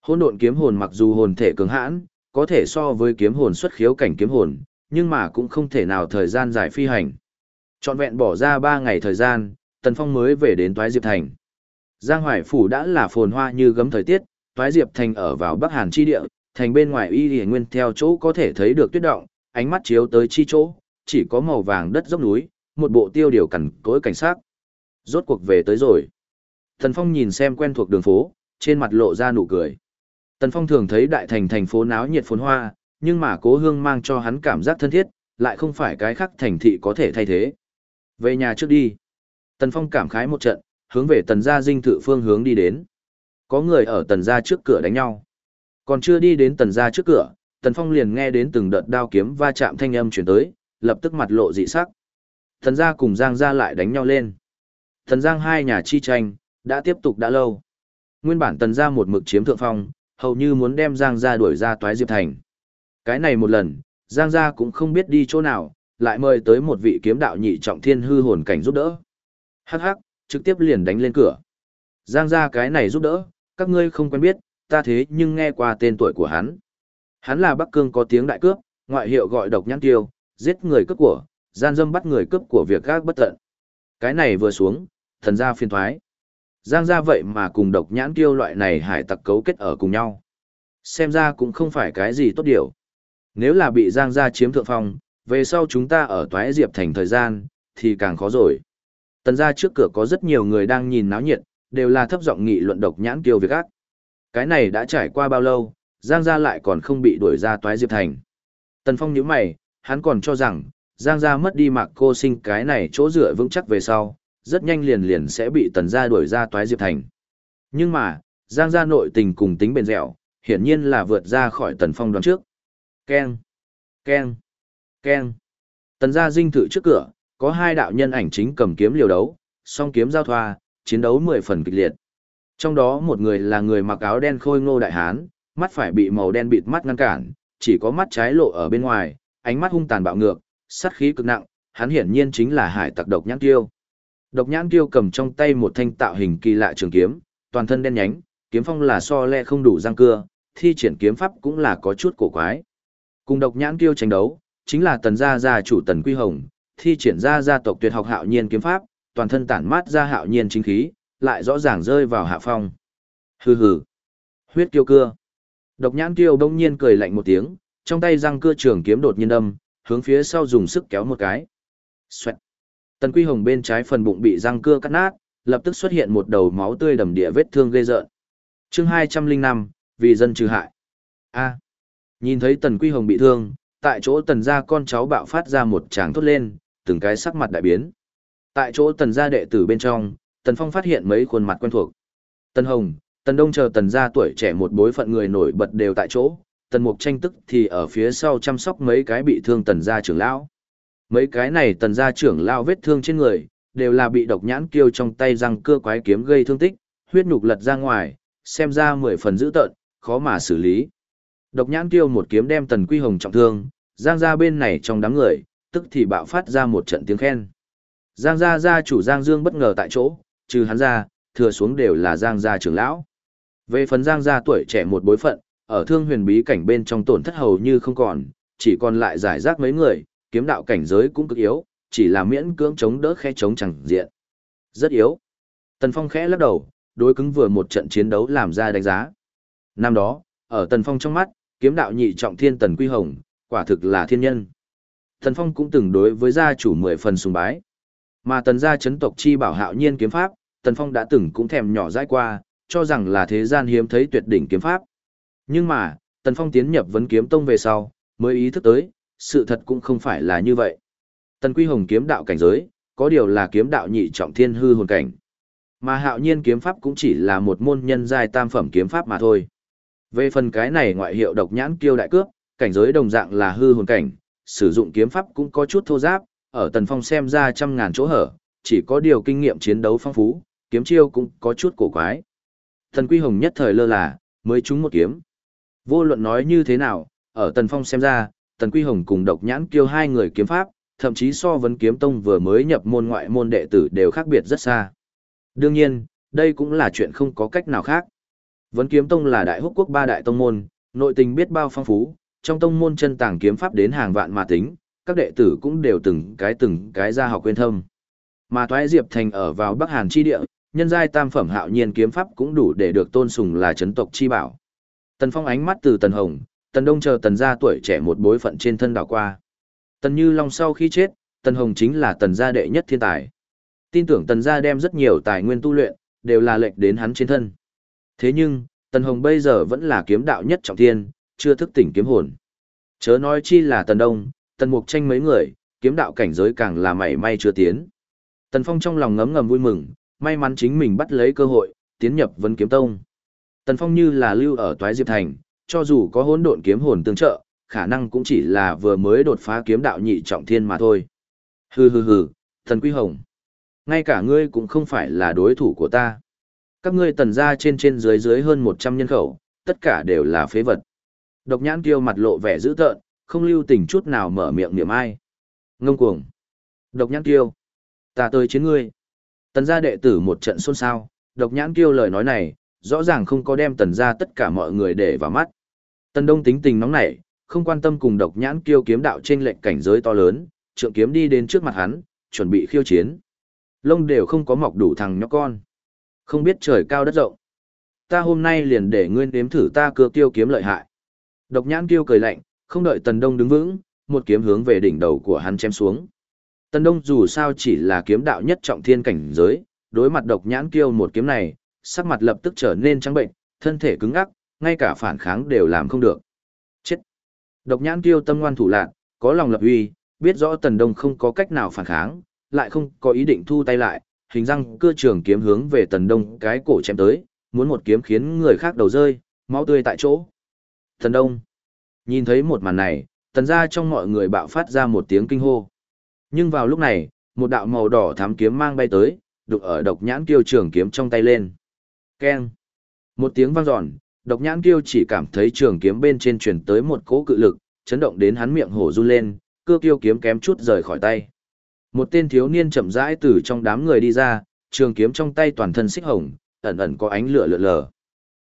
Hỗn độn kiếm hồn mặc dù hồn thể cường hãn, có thể so với kiếm hồn xuất khiếu cảnh kiếm hồn, nhưng mà cũng không thể nào thời gian dài phi hành. Trọn vẹn bỏ ra 3 ngày thời gian, Tần Phong mới về đến Toái Diệp thành. Giang Hoài phủ đã là phồn hoa như gấm thời tiết, Toái Diệp thành ở vào Bắc Hàn chi địa, thành bên ngoài y địa nguyên theo chỗ có thể thấy được tuyết động, ánh mắt chiếu tới chi chỗ, chỉ có màu vàng đất dốc núi, một bộ tiêu điều cằn cỗi cảnh sát. Rốt cuộc về tới rồi. Tần Phong nhìn xem quen thuộc đường phố, trên mặt lộ ra nụ cười. Tần Phong thường thấy đại thành thành phố náo nhiệt phồn hoa, nhưng mà cố hương mang cho hắn cảm giác thân thiết, lại không phải cái khác thành thị có thể thay thế. Về nhà trước đi. Tần Phong cảm khái một trận, hướng về tần gia dinh thự phương hướng đi đến. Có người ở tần gia trước cửa đánh nhau. Còn chưa đi đến tần gia trước cửa, tần phong liền nghe đến từng đợt đao kiếm va chạm thanh âm chuyển tới, lập tức mặt lộ dị sắc. Tần gia cùng Giang gia lại đánh nhau lên. Tần Giang hai nhà chi tranh, đã tiếp tục đã lâu. Nguyên bản tần gia một mực chiếm thượng phong, hầu như muốn đem Giang gia đuổi ra toái diệp thành. Cái này một lần, Giang gia cũng không biết đi chỗ nào, lại mời tới một vị kiếm đạo nhị trọng thiên hư hồn cảnh giúp đỡ. Hắc hắc, trực tiếp liền đánh lên cửa. Giang gia cái này giúp đỡ, các ngươi không quen biết, ta thế nhưng nghe qua tên tuổi của hắn. Hắn là Bắc Cương có tiếng đại cướp, ngoại hiệu gọi độc nhãn tiêu, giết người cướp của, gian dâm bắt người cướp của việc gác bất tận. Cái này vừa xuống, thần gia phiền thoái. Giang gia vậy mà cùng độc nhãn tiêu loại này hải tặc cấu kết ở cùng nhau. Xem ra cũng không phải cái gì tốt điều. Nếu là bị Giang gia chiếm thượng phong, về sau chúng ta ở toái diệp thành thời gian, thì càng khó rồi. Tần gia trước cửa có rất nhiều người đang nhìn náo nhiệt, đều là thấp giọng nghị luận độc nhãn tiêu việc ác. Cái này đã trải qua bao lâu, Giang gia lại còn không bị đuổi ra toái diệp thành. Tần Phong nhíu mày, hắn còn cho rằng, Giang gia mất đi mạc cô sinh cái này chỗ dựa vững chắc về sau, rất nhanh liền liền sẽ bị tần gia đuổi ra toái diệp thành. Nhưng mà, Giang gia nội tình cùng tính bền dẻo, hiển nhiên là vượt ra khỏi tần phong đoán trước. Keng, keng, keng. Tần gia dinh thự trước cửa, có hai đạo nhân ảnh chính cầm kiếm liều đấu, song kiếm giao thoa, chiến đấu mười phần kịch liệt. Trong đó một người là người mặc áo đen khôi ngô đại hán, mắt phải bị màu đen bịt mắt ngăn cản, chỉ có mắt trái lộ ở bên ngoài, ánh mắt hung tàn bạo ngược, sát khí cực nặng, hắn hiển nhiên chính là hải tặc độc nhãn tiêu. Độc nhãn tiêu cầm trong tay một thanh tạo hình kỳ lạ trường kiếm, toàn thân đen nhánh, kiếm phong là so le không đủ răng cưa, thi triển kiếm pháp cũng là có chút cổ quái. Cùng độc nhãn tiêu tranh đấu, chính là tần gia gia chủ tần quy hồng, thi triển ra gia tộc tuyệt học hạo nhiên kiếm pháp, toàn thân tản mát ra hạo nhiên chính khí, lại rõ ràng rơi vào hạ phong. Hừ hừ. Huyết kiêu cưa. Độc nhãn kiêu đông nhiên cười lạnh một tiếng, trong tay răng cưa trường kiếm đột nhiên đâm, hướng phía sau dùng sức kéo một cái. Xoẹt. Tần Quy Hồng bên trái phần bụng bị răng cưa cắt nát, lập tức xuất hiện một đầu máu tươi đầm địa vết thương ghê rợn. Chương 205, vì dân trừ hại. A. Nhìn thấy Tần Quy Hồng bị thương, tại chỗ Tần gia con cháu bạo phát ra một tràng thốt lên, từng cái sắc mặt đại biến. Tại chỗ Tần gia đệ tử bên trong, Tần Phong phát hiện mấy khuôn mặt quen thuộc. Tần Hồng, Tần Đông chờ Tần gia tuổi trẻ một bối phận người nổi bật đều tại chỗ, Tần Mục tranh tức thì ở phía sau chăm sóc mấy cái bị thương Tần gia trưởng lão. Mấy cái này Tần gia trưởng lao vết thương trên người, đều là bị độc nhãn kiêu trong tay răng cưa quái kiếm gây thương tích, huyết nhục lật ra ngoài, xem ra mười phần dữ tợn, khó mà xử lý. Độc nhãn kiêu một kiếm đem Tần Quy Hồng trọng thương, giang ra bên này trong đám người, tức thì bạo phát ra một trận tiếng khen. Giang gia gia chủ Giang Dương bất ngờ tại chỗ, trừ hắn ra, thừa xuống đều là Giang gia trưởng lão. Về phần Giang gia tuổi trẻ một bối phận, ở thương huyền bí cảnh bên trong tổn thất hầu như không còn, chỉ còn lại giải rác mấy người, kiếm đạo cảnh giới cũng cực yếu, chỉ là miễn cưỡng chống đỡ khe chống chẳng diện. Rất yếu. Tần Phong khẽ lắc đầu, đối cứng vừa một trận chiến đấu làm ra đánh giá. Năm đó, ở Tần Phong trong mắt, kiếm đạo nhị trọng thiên Tần Quy Hồng, quả thực là thiên nhân. Tần Phong cũng từng đối với gia chủ mười phần sùng bái. Mà tần gia chấn tộc chi bảo hạo nhiên kiếm pháp, Tần Phong đã từng cũng thèm nhỏ dãi qua, cho rằng là thế gian hiếm thấy tuyệt đỉnh kiếm pháp. Nhưng mà, Tần Phong tiến nhập vấn kiếm tông về sau, mới ý thức tới, sự thật cũng không phải là như vậy. Tần Quy Hồng kiếm đạo cảnh giới, có điều là kiếm đạo nhị trọng thiên hư hồn cảnh. Mà hạo nhiên kiếm pháp cũng chỉ là một môn nhân giai tam phẩm kiếm pháp mà thôi. Về phần cái này ngoại hiệu độc nhãn kiêu đại cướp, cảnh giới đồng dạng là hư hồn cảnh, sử dụng kiếm pháp cũng có chút thô giáp, ở Tần Phong xem ra trăm ngàn chỗ hở, chỉ có điều kinh nghiệm chiến đấu phong phú, kiếm chiêu cũng có chút cổ quái. Tần Quy Hồng nhất thời lơ là, mới trúng một kiếm. Vô luận nói như thế nào, ở Tần Phong xem ra, Tần Quy Hồng cùng độc nhãn kiêu hai người kiếm pháp, thậm chí so vấn kiếm tông vừa mới nhập môn ngoại môn đệ tử đều khác biệt rất xa. Đương nhiên, đây cũng là chuyện không có cách nào khác. Vấn kiếm tông là đại húc quốc ba đại tông môn, nội tình biết bao phong phú, trong tông môn chân tàng kiếm pháp đến hàng vạn mà tính, các đệ tử cũng đều từng cái từng cái ra học quên thâm. Mà Toái Diệp Thành ở vào Bắc Hàn chi địa, nhân giai tam phẩm hạo nhiên kiếm pháp cũng đủ để được tôn sùng là chấn tộc chi bảo. Tần Phong ánh mắt từ Tần Hồng, Tần Đông chờ Tần gia tuổi trẻ một bối phận trên thân đảo qua. Tần Như Long sau khi chết, Tần Hồng chính là Tần gia đệ nhất thiên tài. Tin tưởng Tần gia đem rất nhiều tài nguyên tu luyện, đều là lệnh đến hắn trên thân. Thế nhưng, Tần Hồng bây giờ vẫn là kiếm đạo nhất trọng thiên, chưa thức tỉnh kiếm hồn. Chớ nói chi là Tần Đông, Tần Mục tranh mấy người, kiếm đạo cảnh giới càng là mảy may chưa tiến. Tần Phong trong lòng ngấm ngầm vui mừng, may mắn chính mình bắt lấy cơ hội, tiến nhập Vân Kiếm Tông. Tần Phong như là lưu ở Toái Diệp Thành, cho dù có hỗn độn kiếm hồn tương trợ, khả năng cũng chỉ là vừa mới đột phá kiếm đạo nhị trọng thiên mà thôi. Hừ hừ hừ, Thần Quy Hồng, ngay cả ngươi cũng không phải là đối thủ của ta. Các ngươi tần gia trên trên dưới dưới hơn 100 nhân khẩu, tất cả đều là phế vật. Độc nhãn kiêu mặt lộ vẻ dữ tợn, không lưu tình chút nào mở miệng niệm ai. Ngông cuồng. Độc nhãn kiêu. Ta tới chiến ngươi. Tần gia đệ tử một trận xôn xao, độc nhãn kiêu lời nói này, rõ ràng không có đem tần gia tất cả mọi người để vào mắt. Tần đông tính tình nóng nảy, không quan tâm cùng độc nhãn kiêu kiếm đạo trên lệnh cảnh giới to lớn, trượng kiếm đi đến trước mặt hắn, chuẩn bị khiêu chiến. Lông đều không có mọc đủ thằng nhóc con. Không biết trời cao đất rộng. Ta hôm nay liền để ngươi nếm thử ta cưa tiêu kiếm lợi hại. Độc nhãn kiêu cười lạnh, không đợi Tần Đông đứng vững, một kiếm hướng về đỉnh đầu của hắn chém xuống. Tần Đông dù sao chỉ là kiếm đạo nhất trọng thiên cảnh giới, đối mặt độc nhãn kiêu một kiếm này, sắc mặt lập tức trở nên trắng bệnh, thân thể cứng ngắc, ngay cả phản kháng đều làm không được. Chết! Độc nhãn kiêu tâm ngoan thủ lạc, có lòng lập uy, biết rõ Tần Đông không có cách nào phản kháng, lại không có ý định thu tay lại, hình răng cưa trường kiếm hướng về Tần Đông cái cổ chém tới, muốn một kiếm khiến người khác đầu rơi, máu tươi tại chỗ. Tần Đông! Nhìn thấy một màn này, tần ra trong mọi người bạo phát ra một tiếng kinh hô. Nhưng vào lúc này, một đạo màu đỏ thám kiếm mang bay tới, đục ở độc nhãn kiêu trường kiếm trong tay lên. Keng! Một tiếng vang dọn, độc nhãn kiêu chỉ cảm thấy trường kiếm bên trên truyền tới một cỗ cự lực, chấn động đến hắn miệng hổ run lên, cưa kiêu kiếm kém chút rời khỏi tay. Một tên thiếu niên chậm rãi từ trong đám người đi ra, trường kiếm trong tay toàn thân xích hồng, ẩn ẩn có ánh lửa lượn lờ.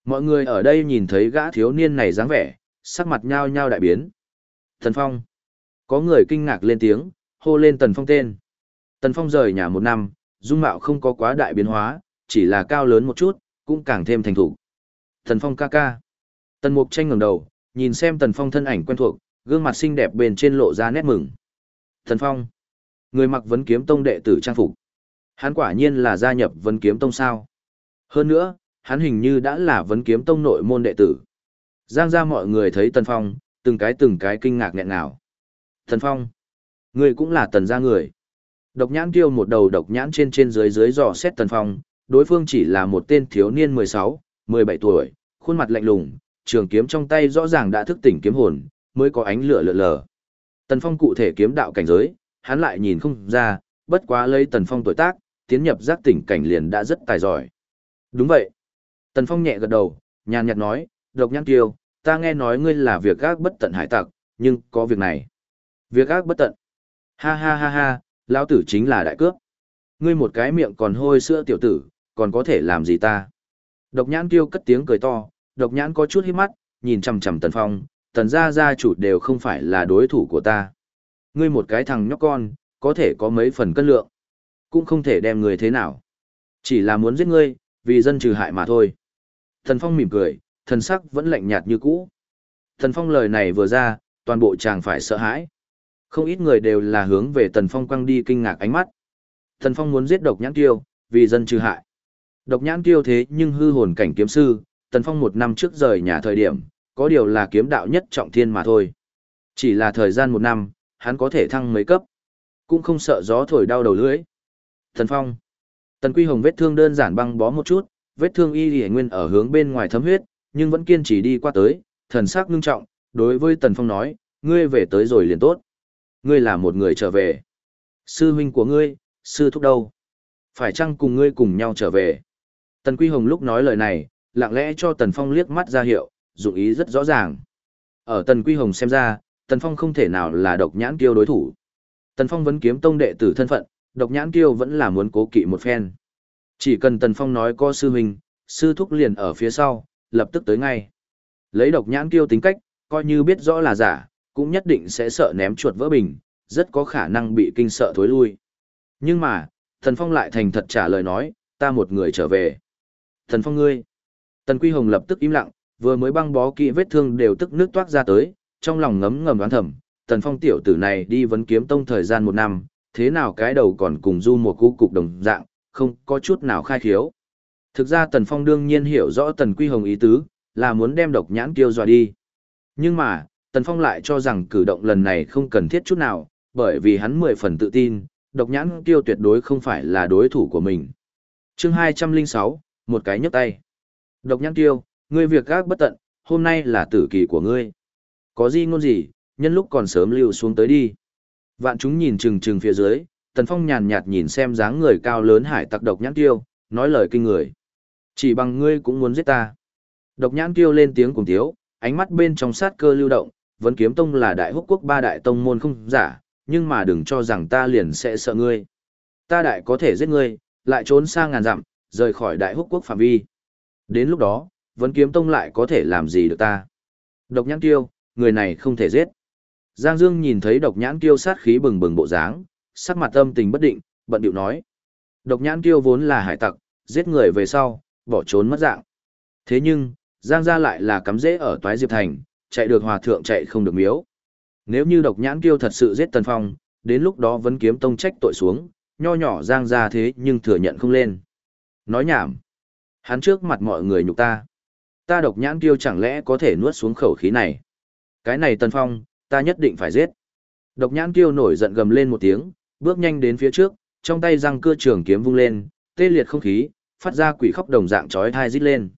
Mọi người ở đây nhìn thấy gã thiếu niên này dáng vẻ, sắc mặt nhao nhao đại biến. Tần Phong. Có người kinh ngạc lên tiếng, hô lên Tần Phong tên. Tần Phong rời nhà một năm, dung mạo không có quá đại biến hóa, chỉ là cao lớn một chút, cũng càng thêm thành thủ. Tần Phong ca ca. Tần Mục tranh ngẩng đầu, nhìn xem Tần Phong thân ảnh quen thuộc, gương mặt xinh đẹp bền trên lộ ra nét mừng. Tần Phong. Người mặc vấn kiếm tông đệ tử trang phục. Hắn quả nhiên là gia nhập vấn kiếm tông sao. Hơn nữa, hắn hình như đã là vấn kiếm tông nội môn đệ tử. Giang ra mọi người thấy Tần Phong, từng cái từng cái kinh ngạc nghẹn nào. Tần Phong, người cũng là tần gia người. Độc nhãn kêu một đầu độc nhãn trên trên dưới dưới dò xét Tần Phong, đối phương chỉ là một tên thiếu niên 16, 17 tuổi, khuôn mặt lạnh lùng, trường kiếm trong tay rõ ràng đã thức tỉnh kiếm hồn, mới có ánh lửa lượn lờ. Tần Phong cụ thể kiếm đạo cảnh giới, hắn lại nhìn không ra, bất quá lấy Tần Phong tuổi tác, tiến nhập giác tỉnh cảnh liền đã rất tài giỏi. Đúng vậy. Tần Phong nhẹ gật đầu, nhàn nhạt nói, độc nhãn kiêu, ta nghe nói ngươi là việc gác bất tận hải tặc, nhưng có việc này. Việc gác bất tận. Ha ha ha ha, lão tử chính là đại cướp. Ngươi một cái miệng còn hôi sữa tiểu tử, còn có thể làm gì ta? Độc nhãn kêu cất tiếng cười to, độc nhãn có chút hít mắt, nhìn chằm chằm Tần Phong, tần gia gia chủ đều không phải là đối thủ của ta. Ngươi một cái thằng nhóc con, có thể có mấy phần cân lượng, cũng không thể đem người thế nào. Chỉ là muốn giết ngươi, vì dân trừ hại mà thôi. Tần Phong mỉm cười, thần sắc vẫn lạnh nhạt như cũ. Tần Phong lời này vừa ra, toàn bộ chàng phải sợ hãi. Không ít người đều là hướng về Tần Phong quăng đi kinh ngạc ánh mắt. Tần Phong muốn giết độc nhãn tiêu, vì dân trừ hại. Độc nhãn kiêu thế nhưng hư hồn cảnh kiếm sư, Tần Phong một năm trước rời nhà thời điểm, có điều là kiếm đạo nhất trọng thiên mà thôi. Chỉ là thời gian một năm, hắn có thể thăng mấy cấp. Cũng không sợ gió thổi đau đầu lưỡi. tần Phong. Tần Quy Hồng vết thương đơn giản băng bó một chút, vết thương y lìa nguyên ở hướng bên ngoài thấm huyết, nhưng vẫn kiên trì đi qua tới, thần sắc ngưng trọng, đối với Tần Phong nói, ngươi về tới rồi liền tốt. Ngươi là một người trở về. Sư huynh của ngươi, sư thúc đâu? Phải chăng cùng ngươi cùng nhau trở về? Tần Quy Hồng lúc nói lời này, lặng lẽ cho Tần Phong liếc mắt ra hiệu, dụng ý rất rõ ràng. Ở Tần Quy Hồng xem ra, Tần Phong không thể nào là độc nhãn kiêu đối thủ. Tần Phong vẫn kiếm tông đệ tử thân phận, độc nhãn kiêu vẫn là muốn cố kỵ một phen. Chỉ cần Tần Phong nói có sư huynh, sư thúc liền ở phía sau, lập tức tới ngay. Lấy độc nhãn kiêu tính cách, coi như biết rõ là giả, cũng nhất định sẽ sợ ném chuột vỡ bình, rất có khả năng bị kinh sợ thối lui. Nhưng mà, Tần Phong lại thành thật trả lời nói, ta một người trở về. Tần Phong ngươi. Tần Quy Hồng lập tức im lặng, vừa mới băng bó kỹ vết thương đều tức nước toát ra tới, trong lòng ngấm ngầm đoán thầm, tần phong tiểu tử này đi vấn kiếm tông thời gian một năm, thế nào cái đầu còn cùng du một cú cục đồng dạng, không có chút nào khai khiếu. Thực ra tần phong đương nhiên hiểu rõ tần quy hồng ý tứ, là muốn đem độc nhãn kiêu dọa đi. Nhưng mà, tần phong lại cho rằng cử động lần này không cần thiết chút nào, bởi vì hắn mười phần tự tin, độc nhãn kiêu tuyệt đối không phải là đối thủ của mình. chương hai trăm linh sáu một cái nhấc tay. Độc nhãn tiêu, ngươi việc gác bất tận, hôm nay là tử kỳ của ngươi. Có gì ngôn gì, nhân lúc còn sớm lưu xuống tới đi. Vạn chúng nhìn chừng chừng phía dưới, Tần Phong nhàn nhạt nhìn xem dáng người cao lớn hải tặc độc nhãn tiêu, nói lời kinh người. Chỉ bằng ngươi cũng muốn giết ta. Độc nhãn tiêu lên tiếng cùng tiếu, ánh mắt bên trong sát cơ lưu động, vẫn kiếm tông là đại húc quốc ba đại tông môn không giả, nhưng mà đừng cho rằng ta liền sẽ sợ ngươi. Ta đại có thể giết ngươi, lại trốn xa ngàn dặm, rời khỏi đại húc quốc phạm vi. Đến lúc đó, vấn kiếm tông lại có thể làm gì được ta. Độc nhãn tiêu, người này không thể giết. Giang Dương nhìn thấy độc nhãn tiêu sát khí bừng bừng bộ dáng, sắc mặt âm tình bất định, bận điệu nói. Độc nhãn tiêu vốn là hải tặc, giết người về sau, bỏ trốn mất dạng. Thế nhưng, Giang gia lại là cắm dễ ở toái diệp thành, chạy được hòa thượng chạy không được miếu. Nếu như độc nhãn tiêu thật sự giết Tần Phong, đến lúc đó vẫn kiếm tông trách tội xuống, nho nhỏ Giang gia thế nhưng thừa nhận không lên. Nói nhảm. Hắn trước mặt mọi người nhục ta. Ta độc nhãn tiêu chẳng lẽ có thể nuốt xuống khẩu khí này. Cái này Tần Phong, ta nhất định phải giết. Độc nhãn kiêu nổi giận gầm lên một tiếng, bước nhanh đến phía trước, trong tay răng cưa trường kiếm vung lên, tê liệt không khí, phát ra quỷ khóc đồng dạng chói thai rít lên.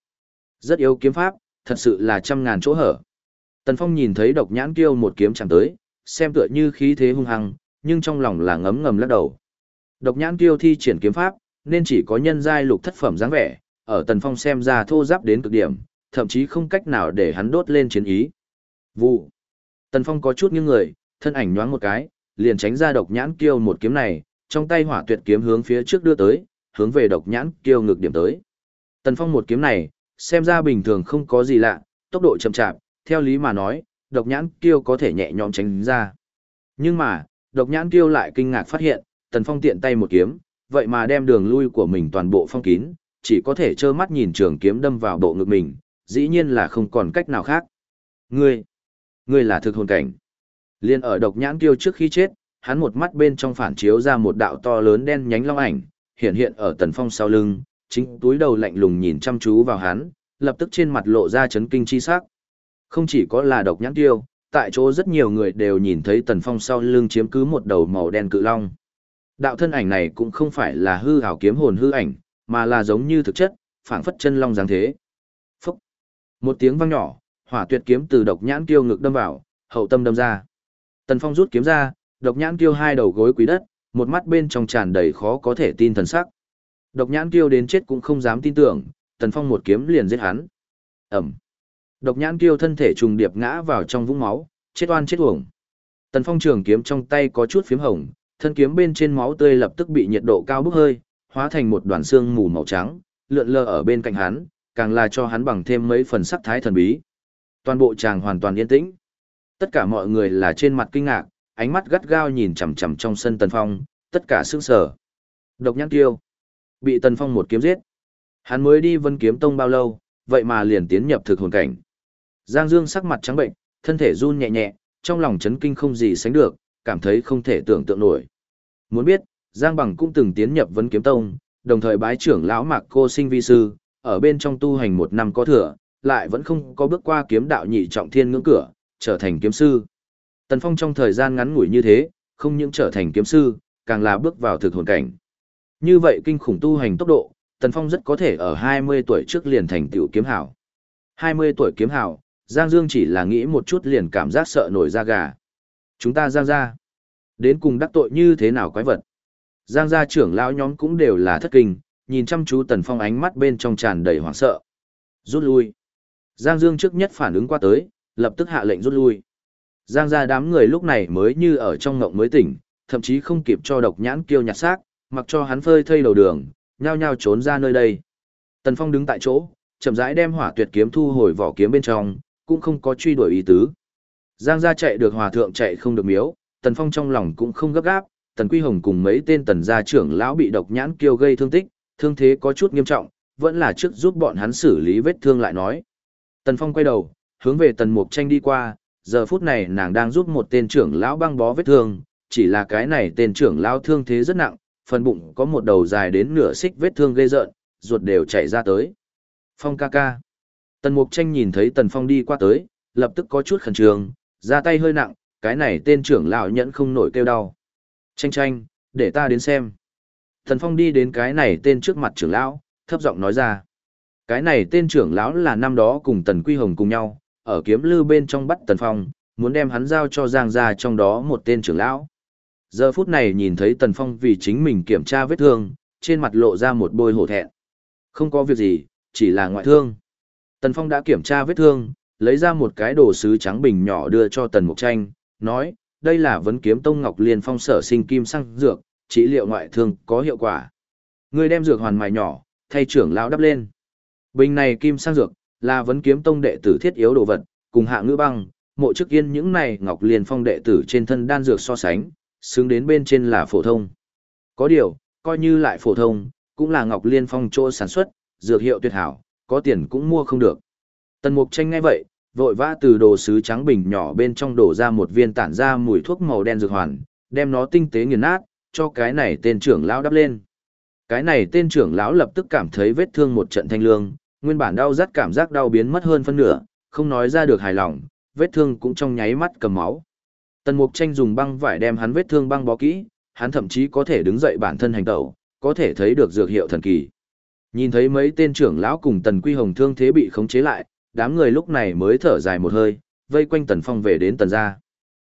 Rất yếu kiếm pháp, thật sự là trăm ngàn chỗ hở. Tần Phong nhìn thấy độc nhãn kiêu một kiếm chẳng tới, xem tựa như khí thế hung hăng, nhưng trong lòng là ngấm ngầm lắc đầu. Độc nhãn kiêu thi triển kiếm pháp, nên chỉ có nhân giai lục thất phẩm dáng vẻ, ở Tần Phong xem ra thô giáp đến cực điểm, thậm chí không cách nào để hắn đốt lên chiến ý. Vụ. Tần Phong có chút nghiêng người, thân ảnh nhoáng một cái, liền tránh ra độc nhãn kiêu một kiếm này, trong tay hỏa tuyệt kiếm hướng phía trước đưa tới, hướng về độc nhãn kiêu ngược điểm tới. Tần Phong một kiếm này, xem ra bình thường không có gì lạ, tốc độ chậm chạp, theo lý mà nói, độc nhãn kiêu có thể nhẹ nhõm tránh ra. Nhưng mà, độc nhãn kiêu lại kinh ngạc phát hiện, Tần Phong tiện tay một kiếm, vậy mà đem đường lui của mình toàn bộ phong kín, chỉ có thể trơ mắt nhìn trường kiếm đâm vào bộ ngực mình, dĩ nhiên là không còn cách nào khác. Ngươi, ngươi là thực hồn cảnh. Liên ở độc nhãn tiêu trước khi chết, hắn một mắt bên trong phản chiếu ra một đạo to lớn đen nhánh long ảnh, hiện hiện ở Tần Phong sau lưng, chính túi đầu lạnh lùng nhìn chăm chú vào hắn, lập tức trên mặt lộ ra chấn kinh chi sắc. Không chỉ có là độc nhãn tiêu, tại chỗ rất nhiều người đều nhìn thấy Tần Phong sau lưng chiếm cứ một đầu màu đen cự long. Đạo thân ảnh này cũng không phải là hư ảo kiếm hồn hư ảnh, mà là giống như thực chất, phảng phất chân long dáng thế. Phúc! Một tiếng vang nhỏ, hỏa tuyệt kiếm từ độc nhãn tiêu ngực đâm vào, hậu tâm đâm ra. Tần Phong rút kiếm ra, độc nhãn tiêu hai đầu gối quý đất, một mắt bên trong tràn đầy khó có thể tin thần sắc. Độc nhãn tiêu đến chết cũng không dám tin tưởng, Tần Phong một kiếm liền giết hắn. Ẩm. Độc nhãn tiêu thân thể trùng điệp ngã vào trong vũng máu, chết oan chết uổng. Tần Phong trường kiếm trong tay có chút phím hồng, thân kiếm bên trên máu tươi lập tức bị nhiệt độ cao bốc hơi, hóa thành một đoàn xương mù màu trắng, lượn lờ ở bên cạnh hắn, càng là cho hắn bằng thêm mấy phần sắc thái thần bí. Toàn bộ chàng hoàn toàn yên tĩnh. Tất cả mọi người là trên mặt kinh ngạc, ánh mắt gắt gao nhìn chằm chằm trong sân Tần Phong, tất cả sững sờ. Độc nhãn tiêu, bị Tần Phong một kiếm giết. Hắn mới đi Vân Kiếm Tông bao lâu, vậy mà liền tiến nhập thực hồn cảnh. Giang Dương sắc mặt trắng bệnh, thân thể run nhẹ nhẹ, trong lòng chấn kinh không gì sánh được, cảm thấy không thể tưởng tượng nổi. Muốn biết, Giang Bằng cũng từng tiến nhập Vân Kiếm Tông, đồng thời bái trưởng lão Mạc Cô Sinh vi sư, ở bên trong tu hành một năm có thừa, lại vẫn không có bước qua kiếm đạo nhị trọng thiên ngưỡng cửa, trở thành kiếm sư. Tần Phong trong thời gian ngắn ngủi như thế, không những trở thành kiếm sư, càng là bước vào thực hồn cảnh. Như vậy kinh khủng tu hành tốc độ, Tần Phong rất có thể ở 20 tuổi trước liền thành tiểu kiếm hảo. 20 tuổi kiếm hảo, Giang Dương chỉ là nghĩ một chút liền cảm giác sợ nổi da gà. Chúng ta Giang ra. Đến cùng đắc tội như thế nào quái vật. Giang gia trưởng lão nhóm cũng đều là thất kinh, nhìn chăm chú Tần Phong ánh mắt bên trong tràn đầy hoảng sợ. Rút lui. Giang Dương trước nhất phản ứng qua tới, lập tức hạ lệnh rút lui. Giang gia đám người lúc này mới như ở trong ngộng mới tỉnh, thậm chí không kịp cho độc nhãn kiêu nhặt xác, mặc cho hắn phơi thây đầu đường, nhao nhao trốn ra nơi đây. Tần Phong đứng tại chỗ, chậm rãi đem hỏa tuyệt kiếm thu hồi vỏ kiếm bên trong, cũng không có truy đuổi ý tứ. Giang gia chạy được hòa thượng chạy không được miếu, Tần Phong trong lòng cũng không gấp gáp, Tần Quy Hồng cùng mấy tên tần gia trưởng lão bị độc nhãn kiêu gây thương tích, thương thế có chút nghiêm trọng, vẫn là trước giúp bọn hắn xử lý vết thương lại nói. Tần Phong quay đầu, hướng về Tần Mục Tranh đi qua, giờ phút này nàng đang giúp một tên trưởng lão băng bó vết thương, chỉ là cái này tên trưởng lão thương thế rất nặng, phần bụng có một đầu dài đến nửa xích vết thương gây rợn, ruột đều chảy ra tới. Phong ca ca. Tần Mục Tranh nhìn thấy Tần Phong đi qua tới, lập tức có chút khẩn trương, ra tay hơi nặng, cái này tên trưởng lão nhẫn không nổi kêu đau. Tranh tranh, để ta đến xem. thần Phong đi đến cái này tên trước mặt trưởng lão, thấp giọng nói ra. Cái này tên trưởng lão là năm đó cùng Tần Quy Hồng cùng nhau, ở kiếm lư bên trong bắt Tần Phong, muốn đem hắn giao cho Giang gia trong đó một tên trưởng lão. Giờ phút này nhìn thấy Tần Phong vì chính mình kiểm tra vết thương, trên mặt lộ ra một bôi hổ thẹn. Không có việc gì, chỉ là ngoại thương. Tần Phong đã kiểm tra vết thương, lấy ra một cái đồ sứ trắng bình nhỏ đưa cho Tần Mục Tranh, nói, đây là vấn kiếm tông ngọc liên phong sở sinh kim sang dược, trị liệu ngoại thương có hiệu quả. Người đem dược hoàn mài nhỏ, thay trưởng lão đắp lên. Bình này kim sang dược, là vấn kiếm tông đệ tử thiết yếu đồ vật, cùng hạ ngữ băng, mộ chức yên những này ngọc liên phong đệ tử trên thân đan dược so sánh, xứng đến bên trên là phổ thông. Có điều, coi như lại phổ thông, cũng là ngọc liên phong chỗ sản xuất, dược hiệu tuyệt hảo, có tiền cũng mua không được. Tần mục tranh ngay vậy, vội vã từ đồ sứ trắng bình nhỏ bên trong đổ ra một viên tản ra mùi thuốc màu đen dược hoàn, đem nó tinh tế nghiền nát, cho cái này tên trưởng lão đắp lên. Cái này tên trưởng lão lập tức cảm thấy vết thương một trận thanh lương, nguyên bản đau rát cảm giác đau biến mất hơn phân nửa, không nói ra được hài lòng, vết thương cũng trong nháy mắt cầm máu. Tần Mục Tranh dùng băng vải đem hắn vết thương băng bó kỹ, hắn thậm chí có thể đứng dậy bản thân hành tẩu, có thể thấy được dược hiệu thần kỳ. Nhìn thấy mấy tên trưởng lão cùng Tần Quy Hồng thương thế bị khống chế lại, đám người lúc này mới thở dài một hơi, vây quanh Tần Phong về đến Tần gia.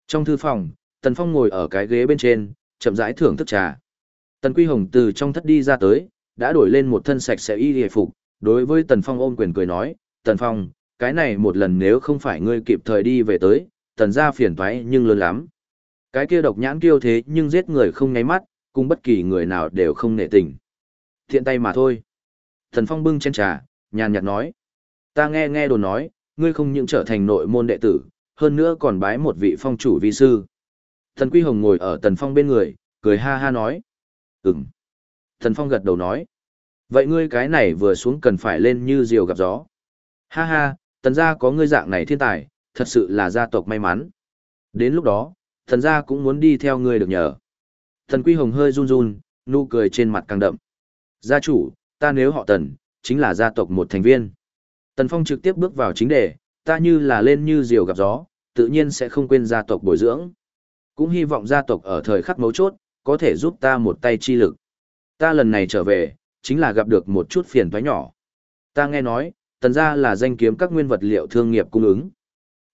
Trong thư phòng, Tần Phong ngồi ở cái ghế bên trên, chậm rãi thưởng thức trà. Tần Quy Hồng từ trong thất đi ra tới, đã đổi lên một thân sạch sẽ y hề phục, đối với Tần Phong ôm quyền cười nói, Tần Phong, cái này một lần nếu không phải ngươi kịp thời đi về tới, Tần gia phiền toái nhưng lớn lắm. Cái kia độc nhãn kiêu thế nhưng giết người không ngáy mắt, cùng bất kỳ người nào đều không nể tình. Thiện tay mà thôi. Tần Phong bưng chén trà, nhàn nhạt nói, ta nghe nghe đồn nói, ngươi không những trở thành nội môn đệ tử, hơn nữa còn bái một vị phong chủ vi sư. Tần Quy Hồng ngồi ở Tần Phong bên người, cười ha ha nói. Ừm. Tần Phong gật đầu nói. Vậy ngươi cái này vừa xuống cần phải lên như diều gặp gió. Ha ha, tần gia có ngươi dạng này thiên tài, thật sự là gia tộc may mắn. Đến lúc đó, Thần gia cũng muốn đi theo ngươi được nhờ. Thần Quy Hồng hơi run run, nụ cười trên mặt càng đậm. Gia chủ, ta nếu họ Tần, chính là gia tộc một thành viên. Tần Phong trực tiếp bước vào chính đề, ta như là lên như diều gặp gió, tự nhiên sẽ không quên gia tộc bồi dưỡng. Cũng hy vọng gia tộc ở thời khắc mấu chốt, có thể giúp ta một tay chi lực. Ta lần này trở về, chính là gặp được một chút phiền toái nhỏ. Ta nghe nói, tần gia là danh kiếm các nguyên vật liệu thương nghiệp cung ứng.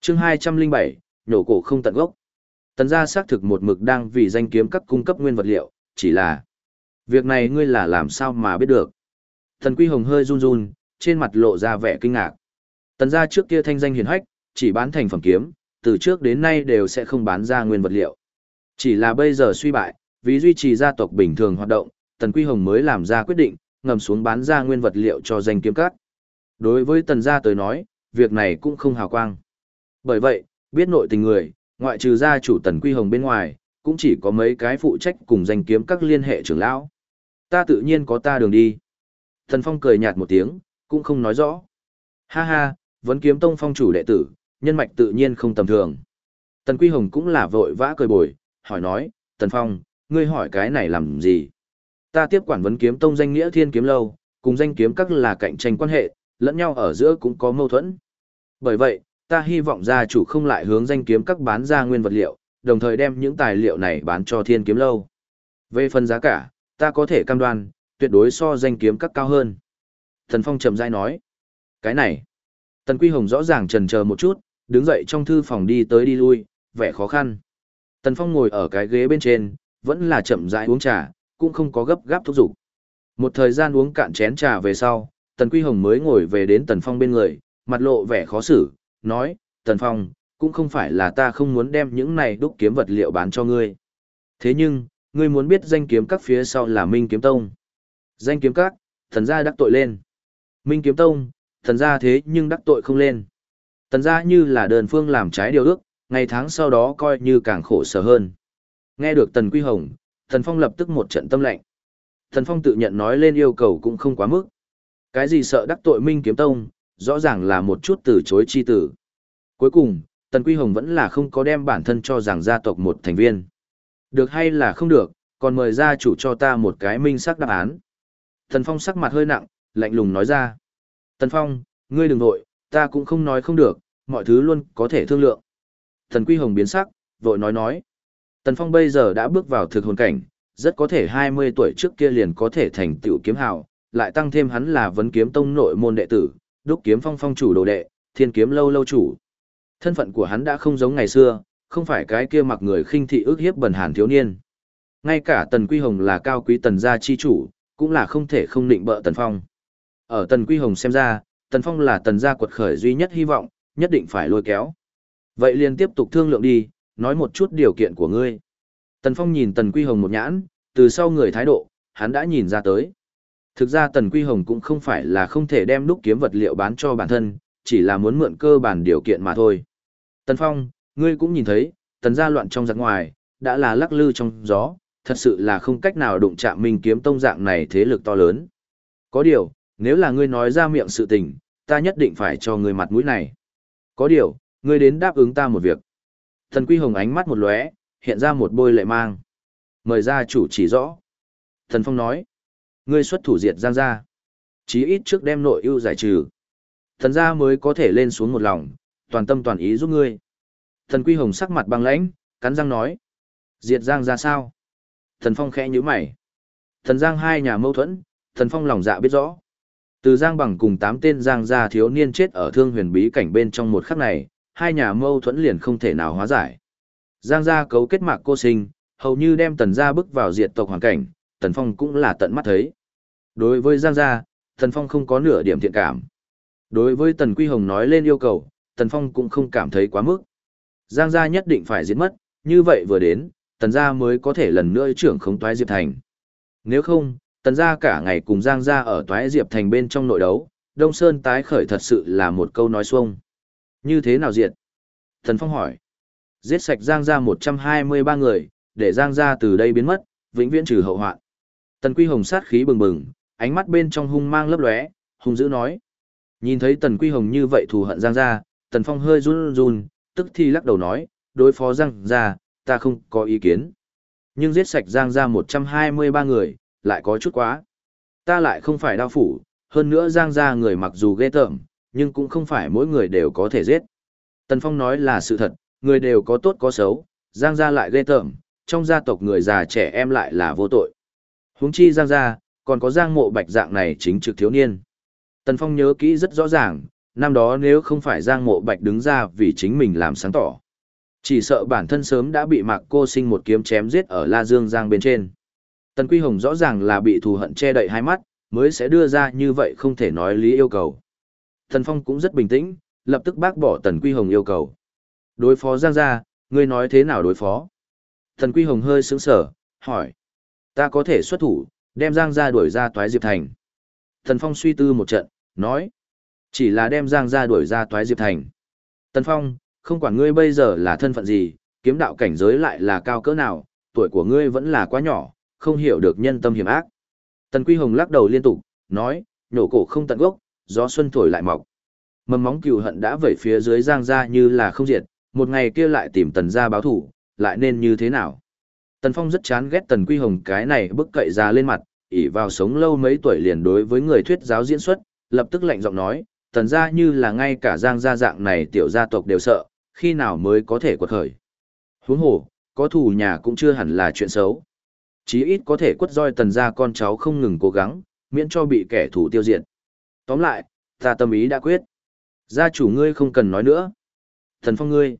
chương 207, nổ cổ không tận gốc. Tần gia xác thực một mực đang vì danh kiếm các cung cấp nguyên vật liệu, chỉ là việc này ngươi là làm sao mà biết được. Thần Quy Hồng hơi run run, trên mặt lộ ra vẻ kinh ngạc. Tần gia trước kia thanh danh hiển hách, chỉ bán thành phẩm kiếm, từ trước đến nay đều sẽ không bán ra nguyên vật liệu. Chỉ là bây giờ suy bại, vì duy trì gia tộc bình thường hoạt động, Tần Quy Hồng mới làm ra quyết định, ngầm xuống bán ra nguyên vật liệu cho danh kiếm Cát. Đối với Tần gia tới nói, việc này cũng không hào quang. Bởi vậy, biết nội tình người, ngoại trừ gia chủ Tần Quy Hồng bên ngoài, cũng chỉ có mấy cái phụ trách cùng danh kiếm các liên hệ trưởng lão. Ta tự nhiên có ta đường đi. Thần Phong cười nhạt một tiếng, cũng không nói rõ. Ha ha, vẫn kiếm tông phong chủ đệ tử, nhân mạch tự nhiên không tầm thường. Tần Quy Hồng cũng là vội vã cười bồi, hỏi nói, Tần Phong, ngươi hỏi cái này làm gì? Ta tiếp quản vấn kiếm tông danh nghĩa thiên kiếm lâu, cùng danh kiếm các là cạnh tranh quan hệ, lẫn nhau ở giữa cũng có mâu thuẫn. Bởi vậy, ta hy vọng gia chủ không lại hướng danh kiếm các bán ra nguyên vật liệu, đồng thời đem những tài liệu này bán cho thiên kiếm lâu. Về phần giá cả, ta có thể cam đoan, tuyệt đối so danh kiếm các cao hơn. Thần Phong trầm dai nói, cái này, Tần Quy Hồng rõ ràng trần chờ một chút, đứng dậy trong thư phòng đi tới đi lui, vẻ khó khăn. Tần Phong ngồi ở cái ghế bên trên, vẫn là chậm rãi uống trà, cũng không có gấp gáp thúc giục. Một thời gian uống cạn chén trà về sau, Tần Quy Hồng mới ngồi về đến Tần Phong bên người, mặt lộ vẻ khó xử, nói, Tần Phong, cũng không phải là ta không muốn đem những này đúc kiếm vật liệu bán cho ngươi. Thế nhưng, ngươi muốn biết danh kiếm các phía sau là Minh Kiếm Tông. Danh kiếm các, thần gia đắc tội lên. Minh Kiếm Tông, thần gia thế nhưng đắc tội không lên. Tần gia như là đơn phương làm trái điều ước, ngày tháng sau đó coi như càng khổ sở hơn. Nghe được Tần Quy Hồng, Tần Phong lập tức một trận tâm lạnh. Tần Phong tự nhận nói lên yêu cầu cũng không quá mức. Cái gì sợ đắc tội Minh Kiếm Tông, rõ ràng là một chút từ chối chi tử. Cuối cùng, Tần Quy Hồng vẫn là không có đem bản thân cho rằng gia tộc một thành viên. Được hay là không được, còn mời gia chủ cho ta một cái minh xác đáp án. Tần Phong sắc mặt hơi nặng, lạnh lùng nói ra. Tần Phong, ngươi đừng vội, ta cũng không nói không được, mọi thứ luôn có thể thương lượng. Tần Quy Hồng biến sắc, vội nói nói. Tần Phong bây giờ đã bước vào thực hồn cảnh, rất có thể 20 tuổi trước kia liền có thể thành tiểu kiếm hào, lại tăng thêm hắn là vấn kiếm tông nội môn đệ tử, đúc kiếm phong phong chủ đồ đệ, thiên kiếm lâu lâu chủ. Thân phận của hắn đã không giống ngày xưa, không phải cái kia mặc người khinh thị ước hiếp bần hàn thiếu niên. Ngay cả Tần Quy Hồng là cao quý tần gia chi chủ, cũng là không thể không định bợ Tần Phong. Ở Tần Quy Hồng xem ra, Tần Phong là tần gia quật khởi duy nhất hy vọng, nhất định phải lôi kéo. Vậy liền tiếp tục thương lượng đi, nói một chút điều kiện của ngươi. Tần Phong nhìn Tần Quy Hồng một nhãn, từ sau người thái độ, hắn đã nhìn ra tới. Thực ra Tần Quy Hồng cũng không phải là không thể đem đúc kiếm vật liệu bán cho bản thân, chỉ là muốn mượn cơ bản điều kiện mà thôi. Tần Phong, ngươi cũng nhìn thấy, tần gia loạn trong giặc ngoài, đã là lắc lư trong gió, thật sự là không cách nào đụng chạm minh kiếm tông dạng này thế lực to lớn. Có điều, nếu là ngươi nói ra miệng sự tình, ta nhất định phải cho ngươi mặt mũi này. Có điều, ngươi đến đáp ứng ta một việc. Thần Quy Hồng ánh mắt một lóe, hiện ra một bôi lệ mang. Mời gia chủ chỉ rõ. Thần Phong nói, ngươi xuất thủ diệt Giang gia. Chí ít trước đem nội ưu giải trừ. Thần gia mới có thể lên xuống một lòng, toàn tâm toàn ý giúp ngươi. Thần Quy Hồng sắc mặt băng lãnh, cắn răng nói. Diệt Giang gia sao? Thần Phong khẽ nhíu mày. Thần Giang hai nhà mâu thuẫn, Thần Phong lòng dạ biết rõ. Từ Giang bằng cùng tám tên Giang gia thiếu niên chết ở thương huyền bí cảnh bên trong một khắc này, hai nhà mâu thuẫn liền không thể nào hóa giải. Giang gia cấu kết mạc cô sinh, hầu như đem tần gia bước vào diệt tộc hoàn cảnh, tần phong cũng là tận mắt thấy. Đối với Giang gia, tần phong không có nửa điểm thiện cảm. Đối với tần quy hồng nói lên yêu cầu, tần phong cũng không cảm thấy quá mức. Giang gia nhất định phải giết mất, như vậy vừa đến, tần gia mới có thể lần nữa trưởng khống toái diệp thành. Nếu không, tần gia cả ngày cùng Giang gia ở toái diệp thành bên trong nội đấu, Đông Sơn tái khởi thật sự là một câu nói xuông. Như thế nào diệt? Tần Phong hỏi. Giết sạch Giang gia 123 người, để Giang gia từ đây biến mất, vĩnh viễn trừ hậu hoạn. Tần Quy Hồng sát khí bừng bừng, ánh mắt bên trong hung mang lấp lóe, hung dữ nói. Nhìn thấy Tần Quy Hồng như vậy thù hận Giang gia, Tần Phong hơi run run, tức thì lắc đầu nói, đối phó Giang gia, ta không có ý kiến. Nhưng giết sạch Giang gia một trăm hai mươi ba người, lại có chút quá. Ta lại không phải đao phủ, hơn nữa Giang ra người mặc dù ghê tởm, nhưng cũng không phải mỗi người đều có thể giết. Tần Phong nói là sự thật, người đều có tốt có xấu, Giang gia lại ghê tởm, trong gia tộc người già trẻ em lại là vô tội. Huống chi Giang gia, còn có Giang mộ bạch dạng này chính trực thiếu niên. Tần Phong nhớ kỹ rất rõ ràng, năm đó nếu không phải Giang mộ bạch đứng ra vì chính mình làm sáng tỏ. Chỉ sợ bản thân sớm đã bị mạc cô sinh một kiếm chém giết ở La Dương Giang bên trên. Tần Quy Hồng rõ ràng là bị thù hận che đậy hai mắt, mới sẽ đưa ra như vậy không thể nói lý yêu cầu. Tần Phong cũng rất bình tĩnh, lập tức bác bỏ Tần Quy Hồng yêu cầu. Đối phó Giang gia, ngươi nói thế nào đối phó? Tần Quy Hồng hơi sững sờ, hỏi. Ta có thể xuất thủ, đem Giang gia đuổi ra toái Diệp Thành. Tần Phong suy tư một trận, nói. Chỉ là đem Giang gia đuổi ra toái Diệp Thành. Tần Phong, không quản ngươi bây giờ là thân phận gì, kiếm đạo cảnh giới lại là cao cỡ nào, tuổi của ngươi vẫn là quá nhỏ, không hiểu được nhân tâm hiểm ác. Tần Quy Hồng lắc đầu liên tục, nói, nhổ cổ không tận gốc, gió xuân thổi lại mọc. Mầm móng cừu hận đã vẩy phía dưới Giang gia như là không diệt, một ngày kia lại tìm Tần gia báo thủ, lại nên như thế nào? Tần Phong rất chán ghét Tần Quy Hồng cái này bức cậy ra lên mặt, ỷ vào sống lâu mấy tuổi liền đối với người thuyết giáo diễn xuất, lập tức lạnh giọng nói, Tần gia như là ngay cả Giang gia dạng này tiểu gia tộc đều sợ, khi nào mới có thể quật khởi. Huống hồ, có thù nhà cũng chưa hẳn là chuyện xấu. Chí ít có thể quất roi Tần gia con cháu không ngừng cố gắng, miễn cho bị kẻ thù tiêu diệt. Tóm lại, ta tâm ý đã quyết. Gia chủ ngươi không cần nói nữa. Thần Phong ngươi.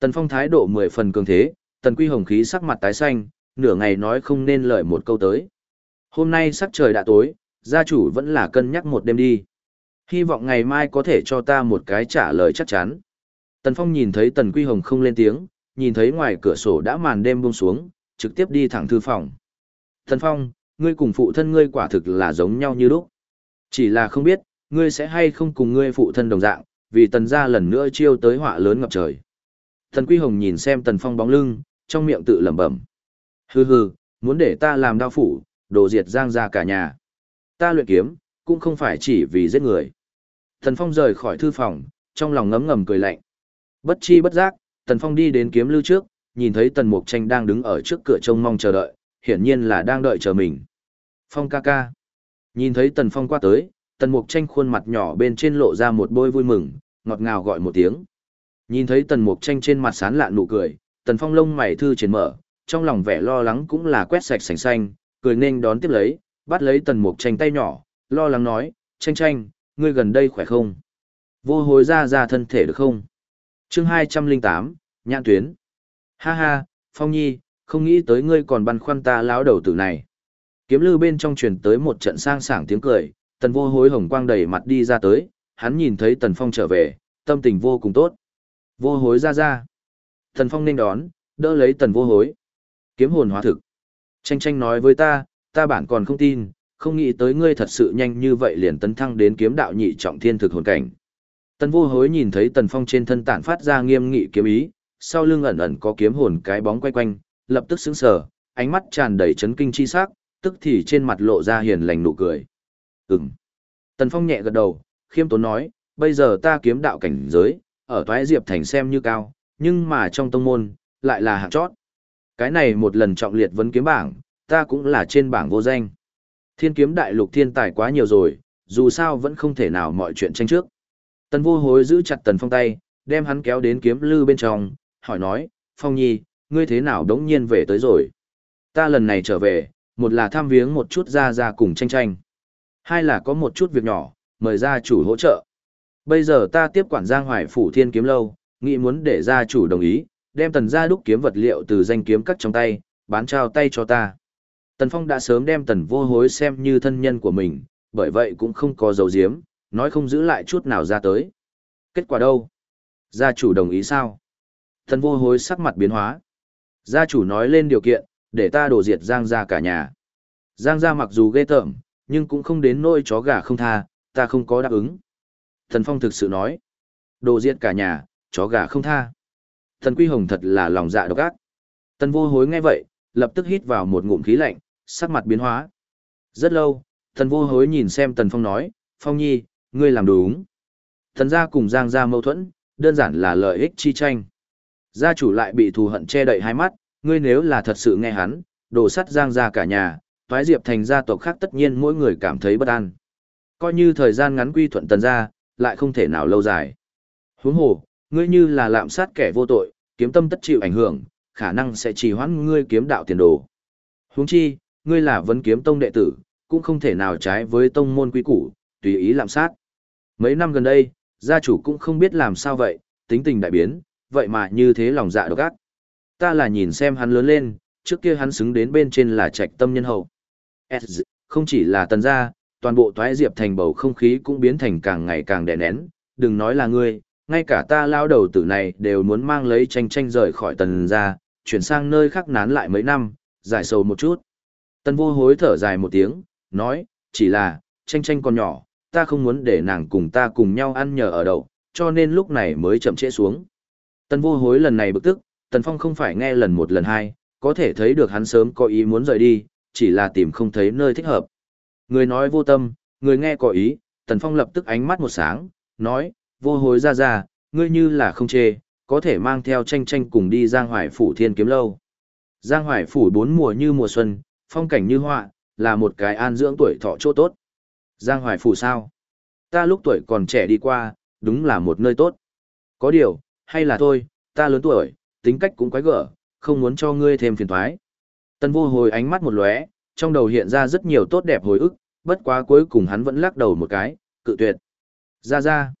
Tần Phong thái độ mười phần cường thế, Tần Quy Hồng khí sắc mặt tái xanh, nửa ngày nói không nên lời một câu tới. Hôm nay sắc trời đã tối, gia chủ vẫn là cân nhắc một đêm đi. Hy vọng ngày mai có thể cho ta một cái trả lời chắc chắn. Tần Phong nhìn thấy Tần Quy Hồng không lên tiếng, nhìn thấy ngoài cửa sổ đã màn đêm buông xuống, trực tiếp đi thẳng thư phòng. Thần Phong, ngươi cùng phụ thân ngươi quả thực là giống nhau như lúc. Chỉ là không biết, ngươi sẽ hay không cùng ngươi phụ thân đồng dạng, vì tần gia lần nữa chiêu tới họa lớn ngập trời. Thần Quy Hồng nhìn xem Tần Phong bóng lưng, trong miệng tự lẩm bẩm. Hừ hừ, muốn để ta làm đao phủ, đồ diệt giang gia cả nhà. Ta luyện kiếm, cũng không phải chỉ vì giết người. Tần Phong rời khỏi thư phòng, trong lòng ngấm ngầm cười lạnh. Bất chi bất giác, Tần Phong đi đến kiếm lưu trước, nhìn thấy Tần Mục Tranh đang đứng ở trước cửa trông mong chờ đợi, hiển nhiên là đang đợi chờ mình. Phong ca ca. Nhìn thấy Tần Phong qua tới, Tần Mục Tranh khuôn mặt nhỏ bên trên lộ ra một bôi vui mừng, ngọt ngào gọi một tiếng. Nhìn thấy Tần Mục Tranh trên mặt sán lạ nụ cười, Tần Phong lông mày thư triển mở, trong lòng vẻ lo lắng cũng là quét sạch sành xanh, cười nên đón tiếp lấy, bắt lấy Tần Mục Tranh tay nhỏ, lo lắng nói, Tranh Tranh, ngươi gần đây khỏe không? Vô hối ra ra thân thể được không? chương 208, Nhãn Tuyến. Ha ha, Phong Nhi, không nghĩ tới ngươi còn băn khoăn ta lão đầu tử này. Kiếm lư bên trong truyền tới một trận sang sảng tiếng cười, tần vô hối hồng quang đầy mặt đi ra tới, hắn nhìn thấy tần phong trở về, tâm tình vô cùng tốt. Vô hối ra ra. Tần phong nên đón, đỡ lấy tần vô hối. Kiếm hồn hóa thực. Tranh tranh nói với ta, ta bản còn không tin, không nghĩ tới ngươi thật sự nhanh như vậy liền tấn thăng đến kiếm đạo nhị trọng thiên thực hồn cảnh. Tần vô hối nhìn thấy tần phong trên thân tản phát ra nghiêm nghị kiếm ý, sau lưng ẩn ẩn có kiếm hồn cái bóng quay quanh, lập tức sững sờ, ánh mắt tràn đầy chấn kinh chi sắc, tức thì trên mặt lộ ra hiền lành nụ cười. Ừm. Tần Phong nhẹ gật đầu, khiêm tốn nói, bây giờ ta kiếm đạo cảnh giới, ở toái diệp thành xem như cao, nhưng mà trong tông môn, lại là hạng chót. Cái này một lần trọng liệt vấn kiếm bảng, ta cũng là trên bảng vô danh. Thiên kiếm đại lục thiên tài quá nhiều rồi, dù sao vẫn không thể nào mọi chuyện tranh trước. Tần vô hối giữ chặt tần phong tay, đem hắn kéo đến kiếm lư bên trong, hỏi nói, Phong Nhi, ngươi thế nào đống nhiên về tới rồi? Ta lần này trở về, một là tham viếng một chút ra ra cùng tranh tranh. Hai là có một chút việc nhỏ, mời gia chủ hỗ trợ. Bây giờ ta tiếp quản Giang Hoài Phủ Thiên Kiếm Lâu, nghĩ muốn để gia chủ đồng ý, đem tần gia đúc kiếm vật liệu từ danh kiếm cắt trong tay, bán trao tay cho ta. Tần Phong đã sớm đem tần vô hối xem như thân nhân của mình, bởi vậy cũng không có dấu diếm, nói không giữ lại chút nào ra tới. Kết quả đâu? Gia chủ đồng ý sao? Thần vô hối sắc mặt biến hóa. Gia chủ nói lên điều kiện, để ta đổ diệt Giang gia cả nhà. Giang gia mặc dù ghê tởm, nhưng cũng không đến nỗi chó gà không tha, ta không có đáp ứng. Thần Phong thực sự nói, đồ diệt cả nhà, chó gà không tha. Thần Quy Hồng thật là lòng dạ độc ác. Tần vô hối nghe vậy, lập tức hít vào một ngụm khí lạnh, sắc mặt biến hóa. Rất lâu, thần vô hối nhìn xem Tần Phong nói, Phong Nhi, ngươi làm đúng. Thần gia cùng Giang gia mâu thuẫn, đơn giản là lợi ích chi tranh. Gia chủ lại bị thù hận che đậy hai mắt, ngươi nếu là thật sự nghe hắn, đổ sắt giang ra cả nhà, toái diệp thành gia tộc khác tất nhiên mỗi người cảm thấy bất an. Coi như thời gian ngắn quy thuận tần gia, lại không thể nào lâu dài. Huống hồ, ngươi như là lạm sát kẻ vô tội, kiếm tâm tất chịu ảnh hưởng, khả năng sẽ trì hoãn ngươi kiếm đạo tiền đồ. Huống chi, ngươi là vấn kiếm tông đệ tử, cũng không thể nào trái với tông môn quy củ, tùy ý lạm sát. Mấy năm gần đây, gia chủ cũng không biết làm sao vậy, tính tình đại biến, vậy mà như thế lòng dạ độc ác. Ta là nhìn xem hắn lớn lên, trước kia hắn xứng đến bên trên là trạch tâm nhân hậu. Không chỉ là tần gia, toàn bộ toái diệp thành bầu không khí cũng biến thành càng ngày càng đè nén, đừng nói là ngươi, ngay cả ta lao đầu tử này đều muốn mang lấy tranh tranh rời khỏi tần gia, chuyển sang nơi khác nán lại mấy năm, giải sầu một chút. Tần vô hối thở dài một tiếng, nói, chỉ là, tranh tranh còn nhỏ, ta không muốn để nàng cùng ta cùng nhau ăn nhờ ở đậu, cho nên lúc này mới chậm trễ xuống. Tần vô hối lần này bực tức, Tần Phong không phải nghe lần một lần hai, có thể thấy được hắn sớm có ý muốn rời đi, chỉ là tìm không thấy nơi thích hợp. Người nói vô tâm, người nghe có ý, Tần Phong lập tức ánh mắt một sáng, nói, vô hối ra ra, ngươi như là không chê, có thể mang theo tranh tranh cùng đi Giang Hoài Phủ Thiên Kiếm Lâu. Giang Hoài Phủ bốn mùa như mùa xuân, phong cảnh như họa, là một cái an dưỡng tuổi thọ chỗ tốt. Giang Hoài Phủ sao? Ta lúc tuổi còn trẻ đi qua, đúng là một nơi tốt. Có điều, hay là thôi, ta lớn tuổi, tính cách cũng quái gở, không muốn cho ngươi thêm phiền toái. Tần vô hồi ánh mắt một lóe, trong đầu hiện ra rất nhiều tốt đẹp hồi ức, bất quá cuối cùng hắn vẫn lắc đầu một cái, cự tuyệt. Ra ra,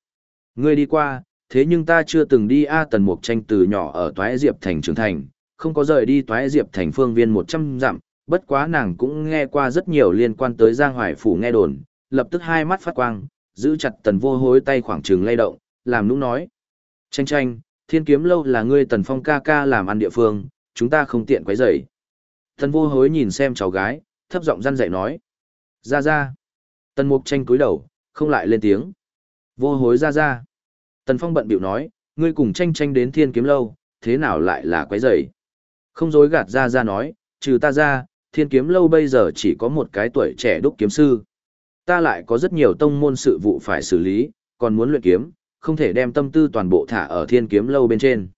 ngươi đi qua, thế nhưng ta chưa từng đi A Tần Mục Tranh từ nhỏ ở Toái Diệp Thành trưởng thành, không có rời đi Toái Diệp Thành phương viên 100 dặm, bất quá nàng cũng nghe qua rất nhiều liên quan tới Giang Hoài Phủ nghe đồn, lập tức hai mắt phát quang, giữ chặt tần vô hối tay khoảng trường lay động, làm nũng nói. Tranh tranh, thiên kiếm lâu là ngươi tần phong ca ca làm ăn địa phương, chúng ta không tiện quấy rầy. Tần vô hối nhìn xem cháu gái, thấp giọng răn dạy nói. Ra ra. Tần mục tranh cúi đầu, không lại lên tiếng. Vô hối ra ra. Tần phong bận biểu nói, ngươi cùng tranh tranh đến thiên kiếm lâu, thế nào lại là quấy rầy? Không dối gạt ra ra nói, trừ ta ra, thiên kiếm lâu bây giờ chỉ có một cái tuổi trẻ đúc kiếm sư. Ta lại có rất nhiều tông môn sự vụ phải xử lý, còn muốn luyện kiếm, không thể đem tâm tư toàn bộ thả ở thiên kiếm lâu bên trên.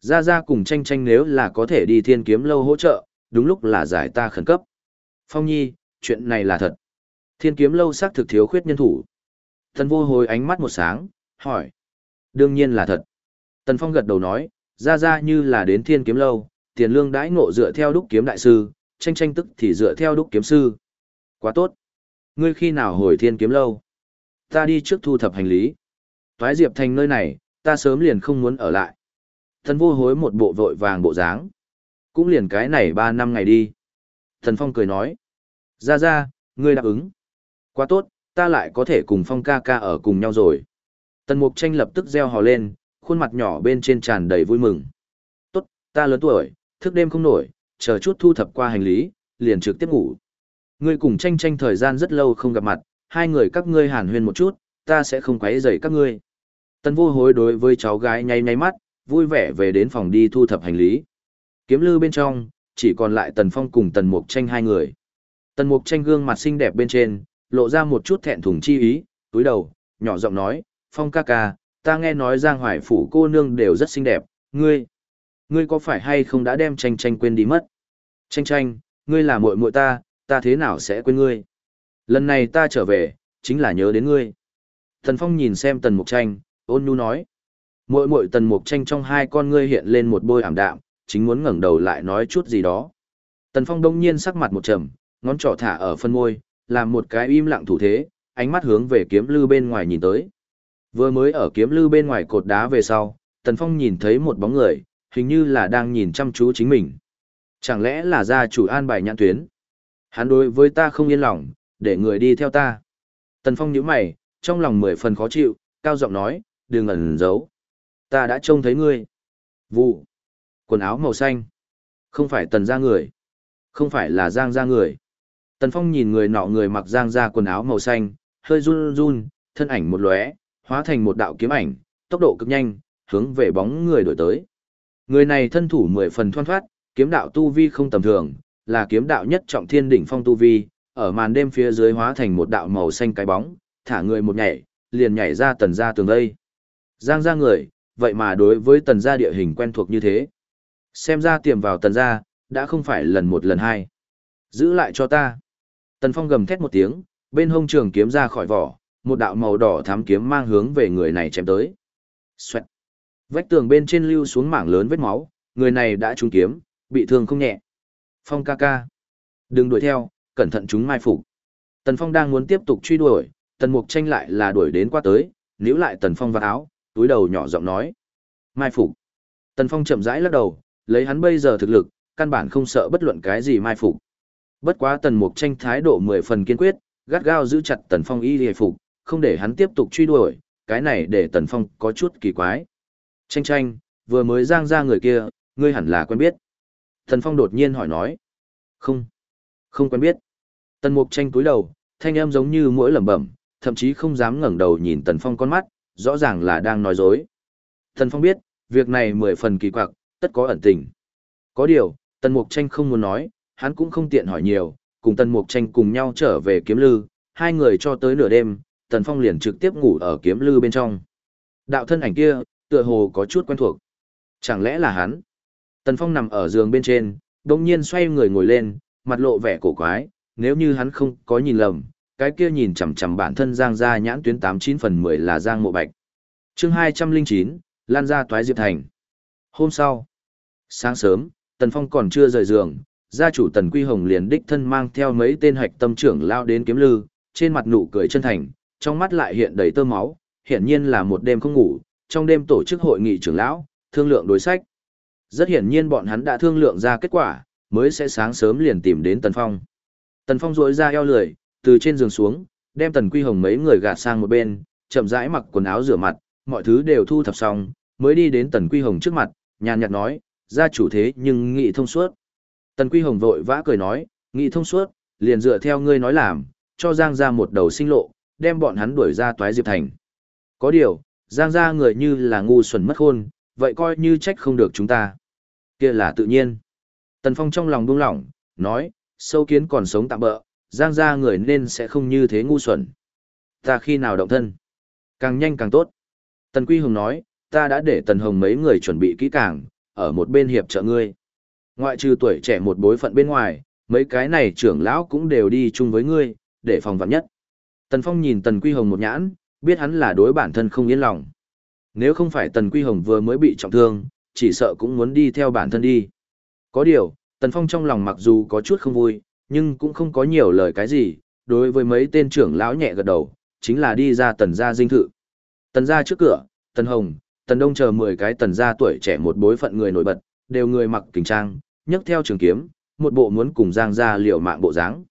Ra ra cùng tranh tranh nếu là có thể đi thiên kiếm lâu hỗ trợ, đúng lúc là giải ta khẩn cấp. Phong nhi, chuyện này là thật. Thiên kiếm lâu xác thực thiếu khuyết nhân thủ. Tần vô hồi ánh mắt một sáng, hỏi. Đương nhiên là thật. Tần phong gật đầu nói, ra ra như là đến thiên kiếm lâu, tiền lương đãi ngộ dựa theo đúc kiếm đại sư, tranh tranh tức thì dựa theo đúc kiếm sư. Quá tốt ngươi khi nào hồi thiên kiếm lâu? Ta đi trước thu thập hành lý. Thoái diệp thành nơi này, ta sớm liền không muốn ở lại. Thần vô hối một bộ vội vàng bộ dáng. Cũng liền cái này ba năm ngày đi. Thần Phong cười nói. Ra ra, ngươi đáp ứng. Quá tốt, ta lại có thể cùng Phong ca ca ở cùng nhau rồi. Tần Mục Tranh lập tức reo hò lên, khuôn mặt nhỏ bên trên tràn đầy vui mừng. Tốt, ta lớn tuổi, thức đêm không nổi, chờ chút thu thập qua hành lý, liền trực tiếp ngủ. Ngươi cùng tranh tranh thời gian rất lâu không gặp mặt, hai người các ngươi hàn huyên một chút, ta sẽ không quấy rầy các ngươi. Tần vô hối đối với cháu gái nháy nháy mắt, vui vẻ về đến phòng đi thu thập hành lý. Kiếm lư bên trong, chỉ còn lại tần phong cùng tần mục tranh hai người. Tần mục tranh gương mặt xinh đẹp bên trên, lộ ra một chút thẹn thùng chi ý, túi đầu, nhỏ giọng nói, phong ca ca, ta nghe nói giang hoài phủ cô nương đều rất xinh đẹp, ngươi, ngươi có phải hay không đã đem tranh tranh quên đi mất? Tranh tranh, ngươi là muội muội ta, ta thế nào sẽ quên ngươi? Lần này ta trở về, chính là nhớ đến ngươi. Tần Phong nhìn xem Tần Mục Tranh, ôn nhu nói. Mội mội Tần Mục Tranh trong hai con ngươi hiện lên một bôi ảm đạm, chính muốn ngẩng đầu lại nói chút gì đó. Tần Phong đông nhiên sắc mặt một trầm, ngón trỏ thả ở phân môi, làm một cái im lặng thủ thế, ánh mắt hướng về kiếm lư bên ngoài nhìn tới. Vừa mới ở kiếm lư bên ngoài cột đá về sau, Tần Phong nhìn thấy một bóng người, hình như là đang nhìn chăm chú chính mình. Chẳng lẽ là gia chủ an bài nhãn tuyến? Hắn đối với ta không yên lòng, để người đi theo ta. Tần Phong nhíu mày, trong lòng mười phần khó chịu, cao giọng nói, đừng ẩn giấu. Ta đã trông thấy ngươi. Vụ. Quần áo màu xanh. Không phải tần ra người. Không phải là giang ra người. Tần Phong nhìn người nọ người mặc giang ra quần áo màu xanh, hơi run run, thân ảnh một lóe, hóa thành một đạo kiếm ảnh, tốc độ cực nhanh, hướng về bóng người đổi tới. Người này thân thủ mười phần thoăn thoát, kiếm đạo tu vi không tầm thường, là kiếm đạo nhất trọng thiên đỉnh phong tu vi, ở màn đêm phía dưới hóa thành một đạo màu xanh cái bóng, thả người một nhảy, liền nhảy ra tần ra tường đây. Giang ra người, vậy mà đối với tần gia địa hình quen thuộc như thế. Xem ra tiềm vào tần gia, đã không phải lần một lần hai. Giữ lại cho ta. Tần Phong gầm thét một tiếng, bên hông trường kiếm ra khỏi vỏ, một đạo màu đỏ thám kiếm mang hướng về người này chém tới. Xoẹt. Vách tường bên trên lưu xuống mảng lớn vết máu, người này đã trúng kiếm, bị thương không nhẹ. Phong ca ca. Đừng đuổi theo, cẩn thận chúng mai phục. Tần Phong đang muốn tiếp tục truy đuổi, Tần Mục tranh lại là đuổi đến qua tới, níu lại Tần Phong vào áo, túi đầu nhỏ giọng nói. Mai phục. Tần Phong chậm rãi lắc đầu, lấy hắn bây giờ thực lực, căn bản không sợ bất luận cái gì mai phục. Bất quá Tần Mục tranh thái độ mười phần kiên quyết, gắt gao giữ chặt Tần Phong y hề phục, không để hắn tiếp tục truy đuổi, cái này để Tần Phong có chút kỳ quái. Tranh tranh, vừa mới giang ra người kia, ngươi hẳn là quen biết. Tần Phong đột nhiên hỏi nói. Không, không quen biết. Tần Mục tranh cúi đầu, thanh em giống như mũi lẩm bẩm, thậm chí không dám ngẩng đầu nhìn Tần Phong con mắt, rõ ràng là đang nói dối. Tần Phong biết, việc này mười phần kỳ quặc, tất có ẩn tình. Có điều, Tần Mục tranh không muốn nói, hắn cũng không tiện hỏi nhiều, cùng Tần Mục tranh cùng nhau trở về kiếm lư, hai người cho tới nửa đêm, Tần Phong liền trực tiếp ngủ ở kiếm lư bên trong. Đạo thân ảnh kia, tựa hồ có chút quen thuộc. Chẳng lẽ là hắn? Tần Phong nằm ở giường bên trên, đột nhiên xoay người ngồi lên, mặt lộ vẻ cổ quái, nếu như hắn không có nhìn lầm, cái kia nhìn chằm chằm bản thân Giang gia nhãn tuyến 89 phần 10 là Giang Mộ Bạch. Chương 209, Lan ra toái Diệp Thành. Hôm sau, sáng sớm, Tần Phong còn chưa rời giường, gia chủ Tần Quy Hồng liền đích thân mang theo mấy tên hạch tâm trưởng lao đến kiếm lư, trên mặt nụ cười chân thành, trong mắt lại hiện đầy tơ máu, hiển nhiên là một đêm không ngủ, trong đêm tổ chức hội nghị trưởng lão, thương lượng đối sách. Rất hiển nhiên bọn hắn đã thương lượng ra kết quả, mới sẽ sáng sớm liền tìm đến Tần Phong. Tần Phong rỗi ra eo lười, từ trên giường xuống, đem Tần Quy Hồng mấy người gạt sang một bên, chậm rãi mặc quần áo rửa mặt, mọi thứ đều thu thập xong, mới đi đến Tần Quy Hồng trước mặt, nhàn nhạt nói, ra chủ thế nhưng nghị thông suốt. Tần Quy Hồng vội vã cười nói, nghị thông suốt, liền dựa theo ngươi nói làm, cho Giang ra một đầu sinh lộ, đem bọn hắn đuổi ra toái diệp thành. Có điều, Giang ra người như là ngu xuẩn mất khôn, vậy coi như trách không được chúng ta. kia là tự nhiên. Tần Phong trong lòng buông lỏng, nói, sâu kiến còn sống tạm bỡ, Giang ra người nên sẽ không như thế ngu xuẩn. Ta khi nào động thân? Càng nhanh càng tốt. Tần Quy Hồng nói, ta đã để Tần Hồng mấy người chuẩn bị kỹ càng, ở một bên hiệp trợ ngươi. Ngoại trừ tuổi trẻ một bối phận bên ngoài, mấy cái này trưởng lão cũng đều đi chung với ngươi, để phòng vạn nhất. Tần Phong nhìn Tần Quy Hồng một nhãn, biết hắn là đối bản thân không yên lòng. Nếu không phải Tần Quy Hồng vừa mới bị trọng thương, chỉ sợ cũng muốn đi theo bản thân đi. Có điều, Tần Phong trong lòng mặc dù có chút không vui, nhưng cũng không có nhiều lời cái gì, đối với mấy tên trưởng lão nhẹ gật đầu, chính là đi ra tần gia dinh thự. Tần gia trước cửa, Tần Hồng, Tần Đông chờ 10 cái tần gia tuổi trẻ một bối phận người nổi bật, đều người mặc kính trang, nhấc theo trường kiếm, một bộ muốn cùng Giang gia liều mạng bộ dáng.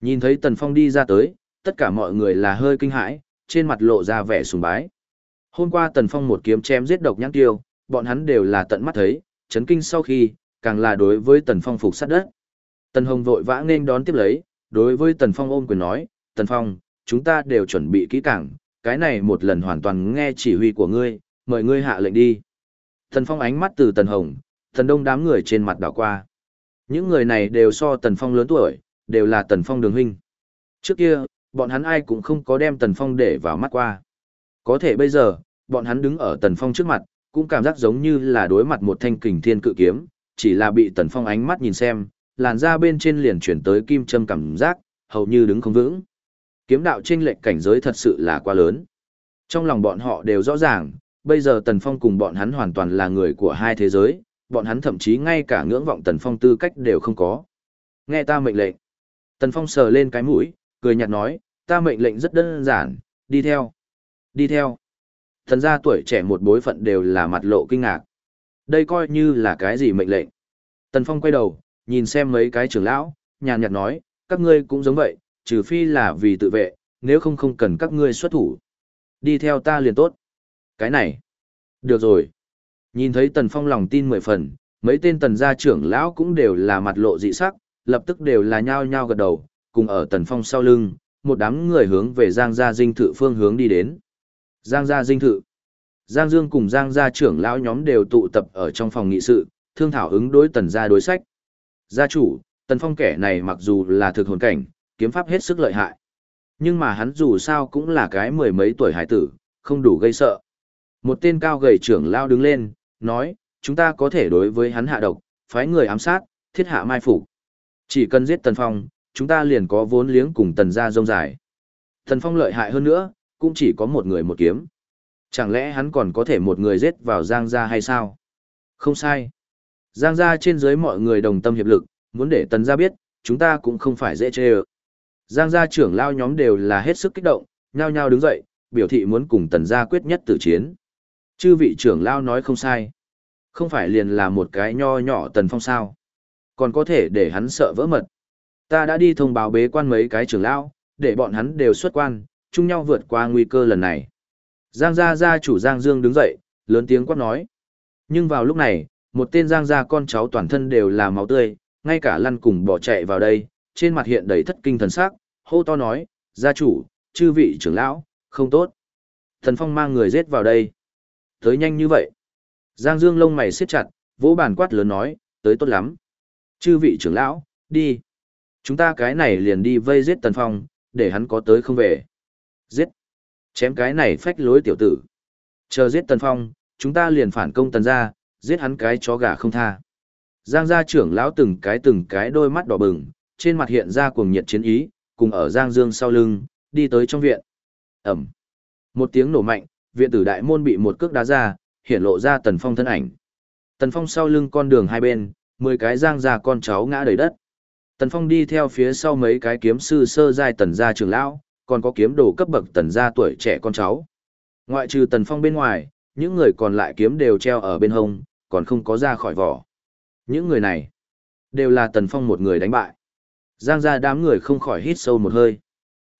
Nhìn thấy Tần Phong đi ra tới, tất cả mọi người là hơi kinh hãi, trên mặt lộ ra vẻ sùng bái. Hôm qua Tần Phong một kiếm chém giết độc nhãn tiêu, bọn hắn đều là tận mắt thấy, chấn kinh sau khi, càng là đối với Tần Phong phục sát đất. Tần Hồng vội vã nên đón tiếp lấy, đối với Tần Phong ôm quyền nói, Tần Phong, chúng ta đều chuẩn bị kỹ càng, cái này một lần hoàn toàn nghe chỉ huy của ngươi, mời ngươi hạ lệnh đi. Tần Phong ánh mắt từ Tần Hồng, Tần Đông đám người trên mặt đảo qua. Những người này đều so Tần Phong lớn tuổi, đều là Tần Phong đường huynh. Trước kia, bọn hắn ai cũng không có đem Tần Phong để vào mắt qua. Có thể bây giờ, bọn hắn đứng ở Tần Phong trước mặt, cũng cảm giác giống như là đối mặt một thanh kình thiên cự kiếm, chỉ là bị Tần Phong ánh mắt nhìn xem, làn da bên trên liền chuyển tới kim châm cảm giác, hầu như đứng không vững. Kiếm đạo chênh lệch cảnh giới thật sự là quá lớn. Trong lòng bọn họ đều rõ ràng, bây giờ Tần Phong cùng bọn hắn hoàn toàn là người của hai thế giới, bọn hắn thậm chí ngay cả ngưỡng vọng Tần Phong tư cách đều không có. Nghe ta mệnh lệnh. Tần Phong sờ lên cái mũi, cười nhạt nói, ta mệnh lệnh rất đơn giản, đi theo. Đi theo. Thần gia tuổi trẻ một bối phận đều là mặt lộ kinh ngạc. Đây coi như là cái gì mệnh lệnh. Tần Phong quay đầu, nhìn xem mấy cái trưởng lão, nhàn nhạt nói, các ngươi cũng giống vậy, trừ phi là vì tự vệ, nếu không không cần các ngươi xuất thủ. Đi theo ta liền tốt. Cái này. Được rồi. Nhìn thấy Tần Phong lòng tin mười phần, mấy tên tần gia trưởng lão cũng đều là mặt lộ dị sắc, lập tức đều là nhao nhao gật đầu, cùng ở Tần Phong sau lưng, một đám người hướng về Giang gia dinh thự phương hướng đi đến. Giang gia dinh thự. Giang Dương cùng Giang gia trưởng lão nhóm đều tụ tập ở trong phòng nghị sự, thương thảo ứng đối tần gia đối sách. Gia chủ, tần phong kẻ này mặc dù là thực hồn cảnh, kiếm pháp hết sức lợi hại. Nhưng mà hắn dù sao cũng là cái mười mấy tuổi hải tử, không đủ gây sợ. Một tên cao gầy trưởng lao đứng lên, nói, chúng ta có thể đối với hắn hạ độc, phái người ám sát, thiết hạ mai phục. Chỉ cần giết Tần Phong, chúng ta liền có vốn liếng cùng Tần gia rông dài. Tần Phong lợi hại hơn nữa, cũng chỉ có một người một kiếm. Chẳng lẽ hắn còn có thể một người giết vào Giang gia hay sao? Không sai. Giang gia trên dưới mọi người đồng tâm hiệp lực, muốn để Tần gia biết, chúng ta cũng không phải dễ chê ơ. Giang gia trưởng lao nhóm đều là hết sức kích động, nhao nhao đứng dậy, biểu thị muốn cùng Tần gia quyết nhất tử chiến. Chư vị trưởng lao nói không sai. Không phải liền là một cái nho nhỏ Tần Phong sao. Còn có thể để hắn sợ vỡ mật. Ta đã đi thông báo bế quan mấy cái trưởng lao, để bọn hắn đều xuất quan, chung nhau vượt qua nguy cơ lần này. Giang gia gia chủ Giang Dương đứng dậy, lớn tiếng quát nói. Nhưng vào lúc này, một tên Giang gia con cháu toàn thân đều là máu tươi, ngay cả lăn cùng bỏ chạy vào đây, trên mặt hiện đầy thất kinh thần sắc, hô to nói, gia chủ, chư vị trưởng lão, không tốt. Thần Phong mang người giết vào đây. Tới nhanh như vậy. Giang Dương lông mày siết chặt, vỗ bàn quát lớn nói, tới tốt lắm. Chư vị trưởng lão, đi. Chúng ta cái này liền đi vây giết Tần Phong, để hắn có tới không về. Giết. Chém cái này phách lối tiểu tử. Chờ giết Tần Phong, chúng ta liền phản công Tần ra, giết hắn cái chó gà không tha. Giang gia trưởng lão từng cái từng cái đôi mắt đỏ bừng, trên mặt hiện ra cuồng nhiệt chiến ý, cùng ở Giang Dương sau lưng, đi tới trong viện. Ẩm. Một tiếng nổ mạnh, viện tử đại môn bị một cước đá ra, hiện lộ ra Tần Phong thân ảnh. Tần Phong sau lưng con đường hai bên, mười cái Giang gia con cháu ngã đầy đất. Tần Phong đi theo phía sau mấy cái kiếm sư sơ giai tần gia trưởng lão, còn có kiếm đồ cấp bậc tần gia tuổi trẻ con cháu. Ngoại trừ Tần Phong bên ngoài, những người còn lại kiếm đều treo ở bên hông, còn không có ra khỏi vỏ. Những người này, đều là Tần Phong một người đánh bại. Giang gia đám người không khỏi hít sâu một hơi.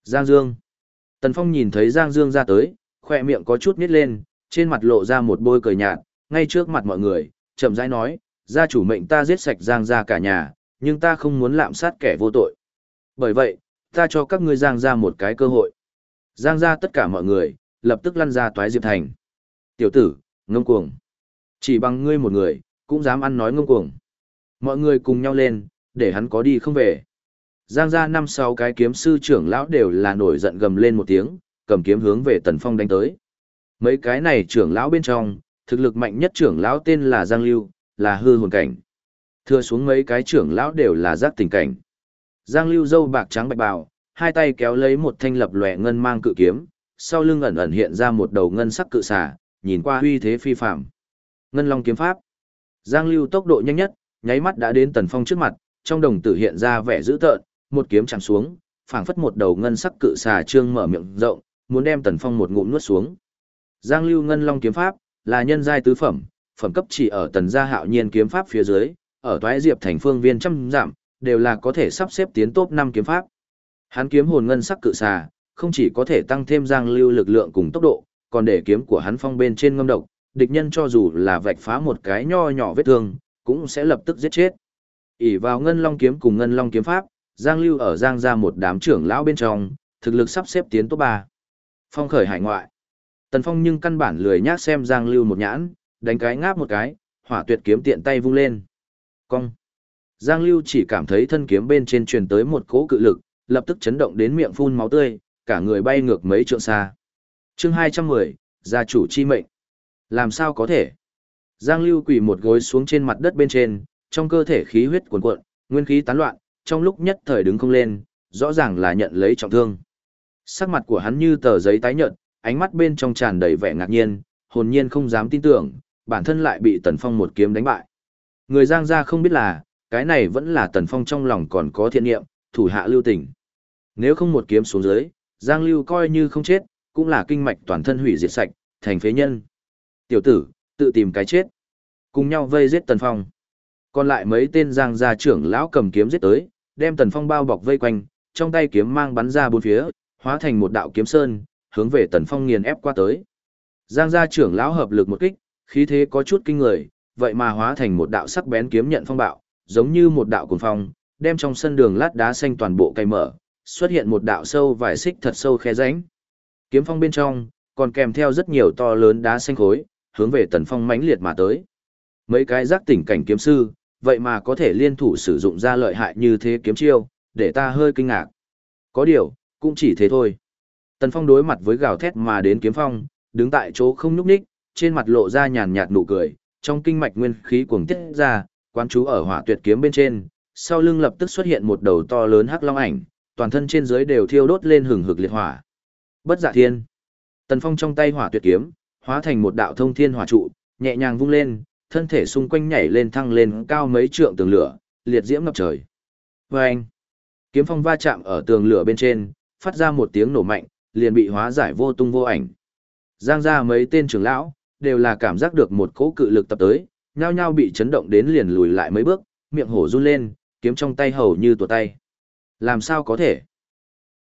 Giang Dương. Tần Phong nhìn thấy Giang Dương ra tới, khỏe miệng có chút nít lên, trên mặt lộ ra một bôi cười nhạt, ngay trước mặt mọi người, chậm rãi nói, gia chủ mệnh ta giết sạch Giang gia cả nhà, nhưng ta không muốn lạm sát kẻ vô tội. Bởi vậy, ta cho các ngươi Giang gia một cái cơ hội. Giang gia tất cả mọi người, lập tức lăn ra toái Diệp Thành. Tiểu tử, ngông cuồng. Chỉ bằng ngươi một người, cũng dám ăn nói ngông cuồng. Mọi người cùng nhau lên, để hắn có đi không về. Giang gia năm sáu cái kiếm sư trưởng lão đều là nổi giận gầm lên một tiếng, cầm kiếm hướng về Tần Phong đánh tới. Mấy cái này trưởng lão bên trong, thực lực mạnh nhất trưởng lão tên là Giang Lưu, là hư hồn cảnh. thưa xuống mấy cái trưởng lão đều là giác tình cảnh. Giang Lưu dâu bạc trắng bạch bào, hai tay kéo lấy một thanh lập lòe ngân mang cự kiếm, sau lưng ẩn ẩn hiện ra một đầu ngân sắc cự xà, nhìn qua uy thế phi phàm. Ngân Long kiếm pháp. Giang Lưu tốc độ nhanh nhất, nháy mắt đã đến Tần Phong trước mặt, trong đồng tử hiện ra vẻ dữ tợn, một kiếm chạm xuống, phảng phất một đầu ngân sắc cự xà trương mở miệng rộng, muốn đem Tần Phong một ngụm nuốt xuống. Giang Lưu Ngân Long kiếm pháp là nhân giai tứ phẩm, phẩm cấp chỉ ở Tần gia Hạo Nhiên kiếm pháp phía dưới, ở toái diệp thành phương viên trăm giảm, đều là có thể sắp xếp tiến top năm kiếm pháp. Hắn kiếm hồn ngân sắc cự xà, không chỉ có thể tăng thêm Giang Lưu lực lượng cùng tốc độ, còn để kiếm của hắn phong bên trên ngâm độc, địch nhân cho dù là vạch phá một cái nho nhỏ vết thương, cũng sẽ lập tức giết chết. ỷ vào Ngân Long kiếm cùng Ngân Long kiếm pháp, Giang Lưu ở Giang ra một đám trưởng lão bên trong, thực lực sắp xếp tiến top 3. Phong khởi hải ngoại. Tần Phong nhưng căn bản lười nhác xem Giang Lưu một nhãn, đánh cái ngáp một cái, hỏa tuyệt kiếm tiện tay vung lên. Cong. Giang Lưu chỉ cảm thấy thân kiếm bên trên truyền tới một cỗ cự lực, lập tức chấn động đến miệng phun máu tươi, cả người bay ngược mấy trượng xa. Chương 210, gia chủ chi mệnh. Làm sao có thể? Giang Lưu quỳ một gối xuống trên mặt đất bên trên, trong cơ thể khí huyết cuồn cuộn, nguyên khí tán loạn, trong lúc nhất thời đứng không lên, rõ ràng là nhận lấy trọng thương. Sắc mặt của hắn như tờ giấy tái nhợt, ánh mắt bên trong tràn đầy vẻ ngạc nhiên, hồn nhiên không dám tin tưởng, bản thân lại bị Tần Phong một kiếm đánh bại. Người Giang gia không biết là, cái này vẫn là Tần Phong trong lòng còn có thiện niệm, thủ hạ lưu tình. Nếu không một kiếm xuống dưới, Giang Lưu coi như không chết, cũng là kinh mạch toàn thân hủy diệt sạch, thành phế nhân. Tiểu tử, tự tìm cái chết. Cùng nhau vây giết Tần Phong. Còn lại mấy tên Giang gia trưởng lão cầm kiếm giết tới, đem Tần Phong bao bọc vây quanh, trong tay kiếm mang bắn ra bốn phía, hóa thành một đạo kiếm sơn, hướng về Tần Phong nghiền ép qua tới. Giang gia trưởng lão hợp lực một kích, khí thế có chút kinh người, vậy mà hóa thành một đạo sắc bén kiếm nhận phong bạo, giống như một đạo cuồng phong, đem trong sân đường lát đá xanh toàn bộ cày mở, xuất hiện một đạo sâu vài xích thật sâu khe rãnh. Kiếm phong bên trong, còn kèm theo rất nhiều to lớn đá xanh khối, hướng về Tần Phong mãnh liệt mà tới. Mấy cái giác tỉnh cảnh kiếm sư, vậy mà có thể liên thủ sử dụng ra lợi hại như thế kiếm chiêu, để ta hơi kinh ngạc. Có điều, cũng chỉ thế thôi. Tần Phong đối mặt với gào thét mà đến kiếm phong, đứng tại chỗ không nhúc nhích, trên mặt lộ ra nhàn nhạt nụ cười, trong kinh mạch nguyên khí cuồng tiết ra, quán chú ở hỏa tuyệt kiếm bên trên, sau lưng lập tức xuất hiện một đầu to lớn hắc long ảnh, toàn thân trên dưới đều thiêu đốt lên hừng hực liệt hỏa. Bất dạ thiên. Tần Phong trong tay hỏa tuyệt kiếm, hóa thành một đạo thông thiên hỏa trụ, nhẹ nhàng vung lên, thân thể xung quanh nhảy lên thăng lên cao mấy trượng tường lửa, liệt diễm ngập trời. Vâng! Kiếm phong va chạm ở tường lửa bên trên, phát ra một tiếng nổ mạnh, liền bị hóa giải vô tung vô ảnh. Giang ra mấy tên trưởng lão, đều là cảm giác được một cỗ cự lực tập tới, nhao nhao bị chấn động đến liền lùi lại mấy bước, miệng hổ run lên, kiếm trong tay hầu như tuột tay. Làm sao có thể?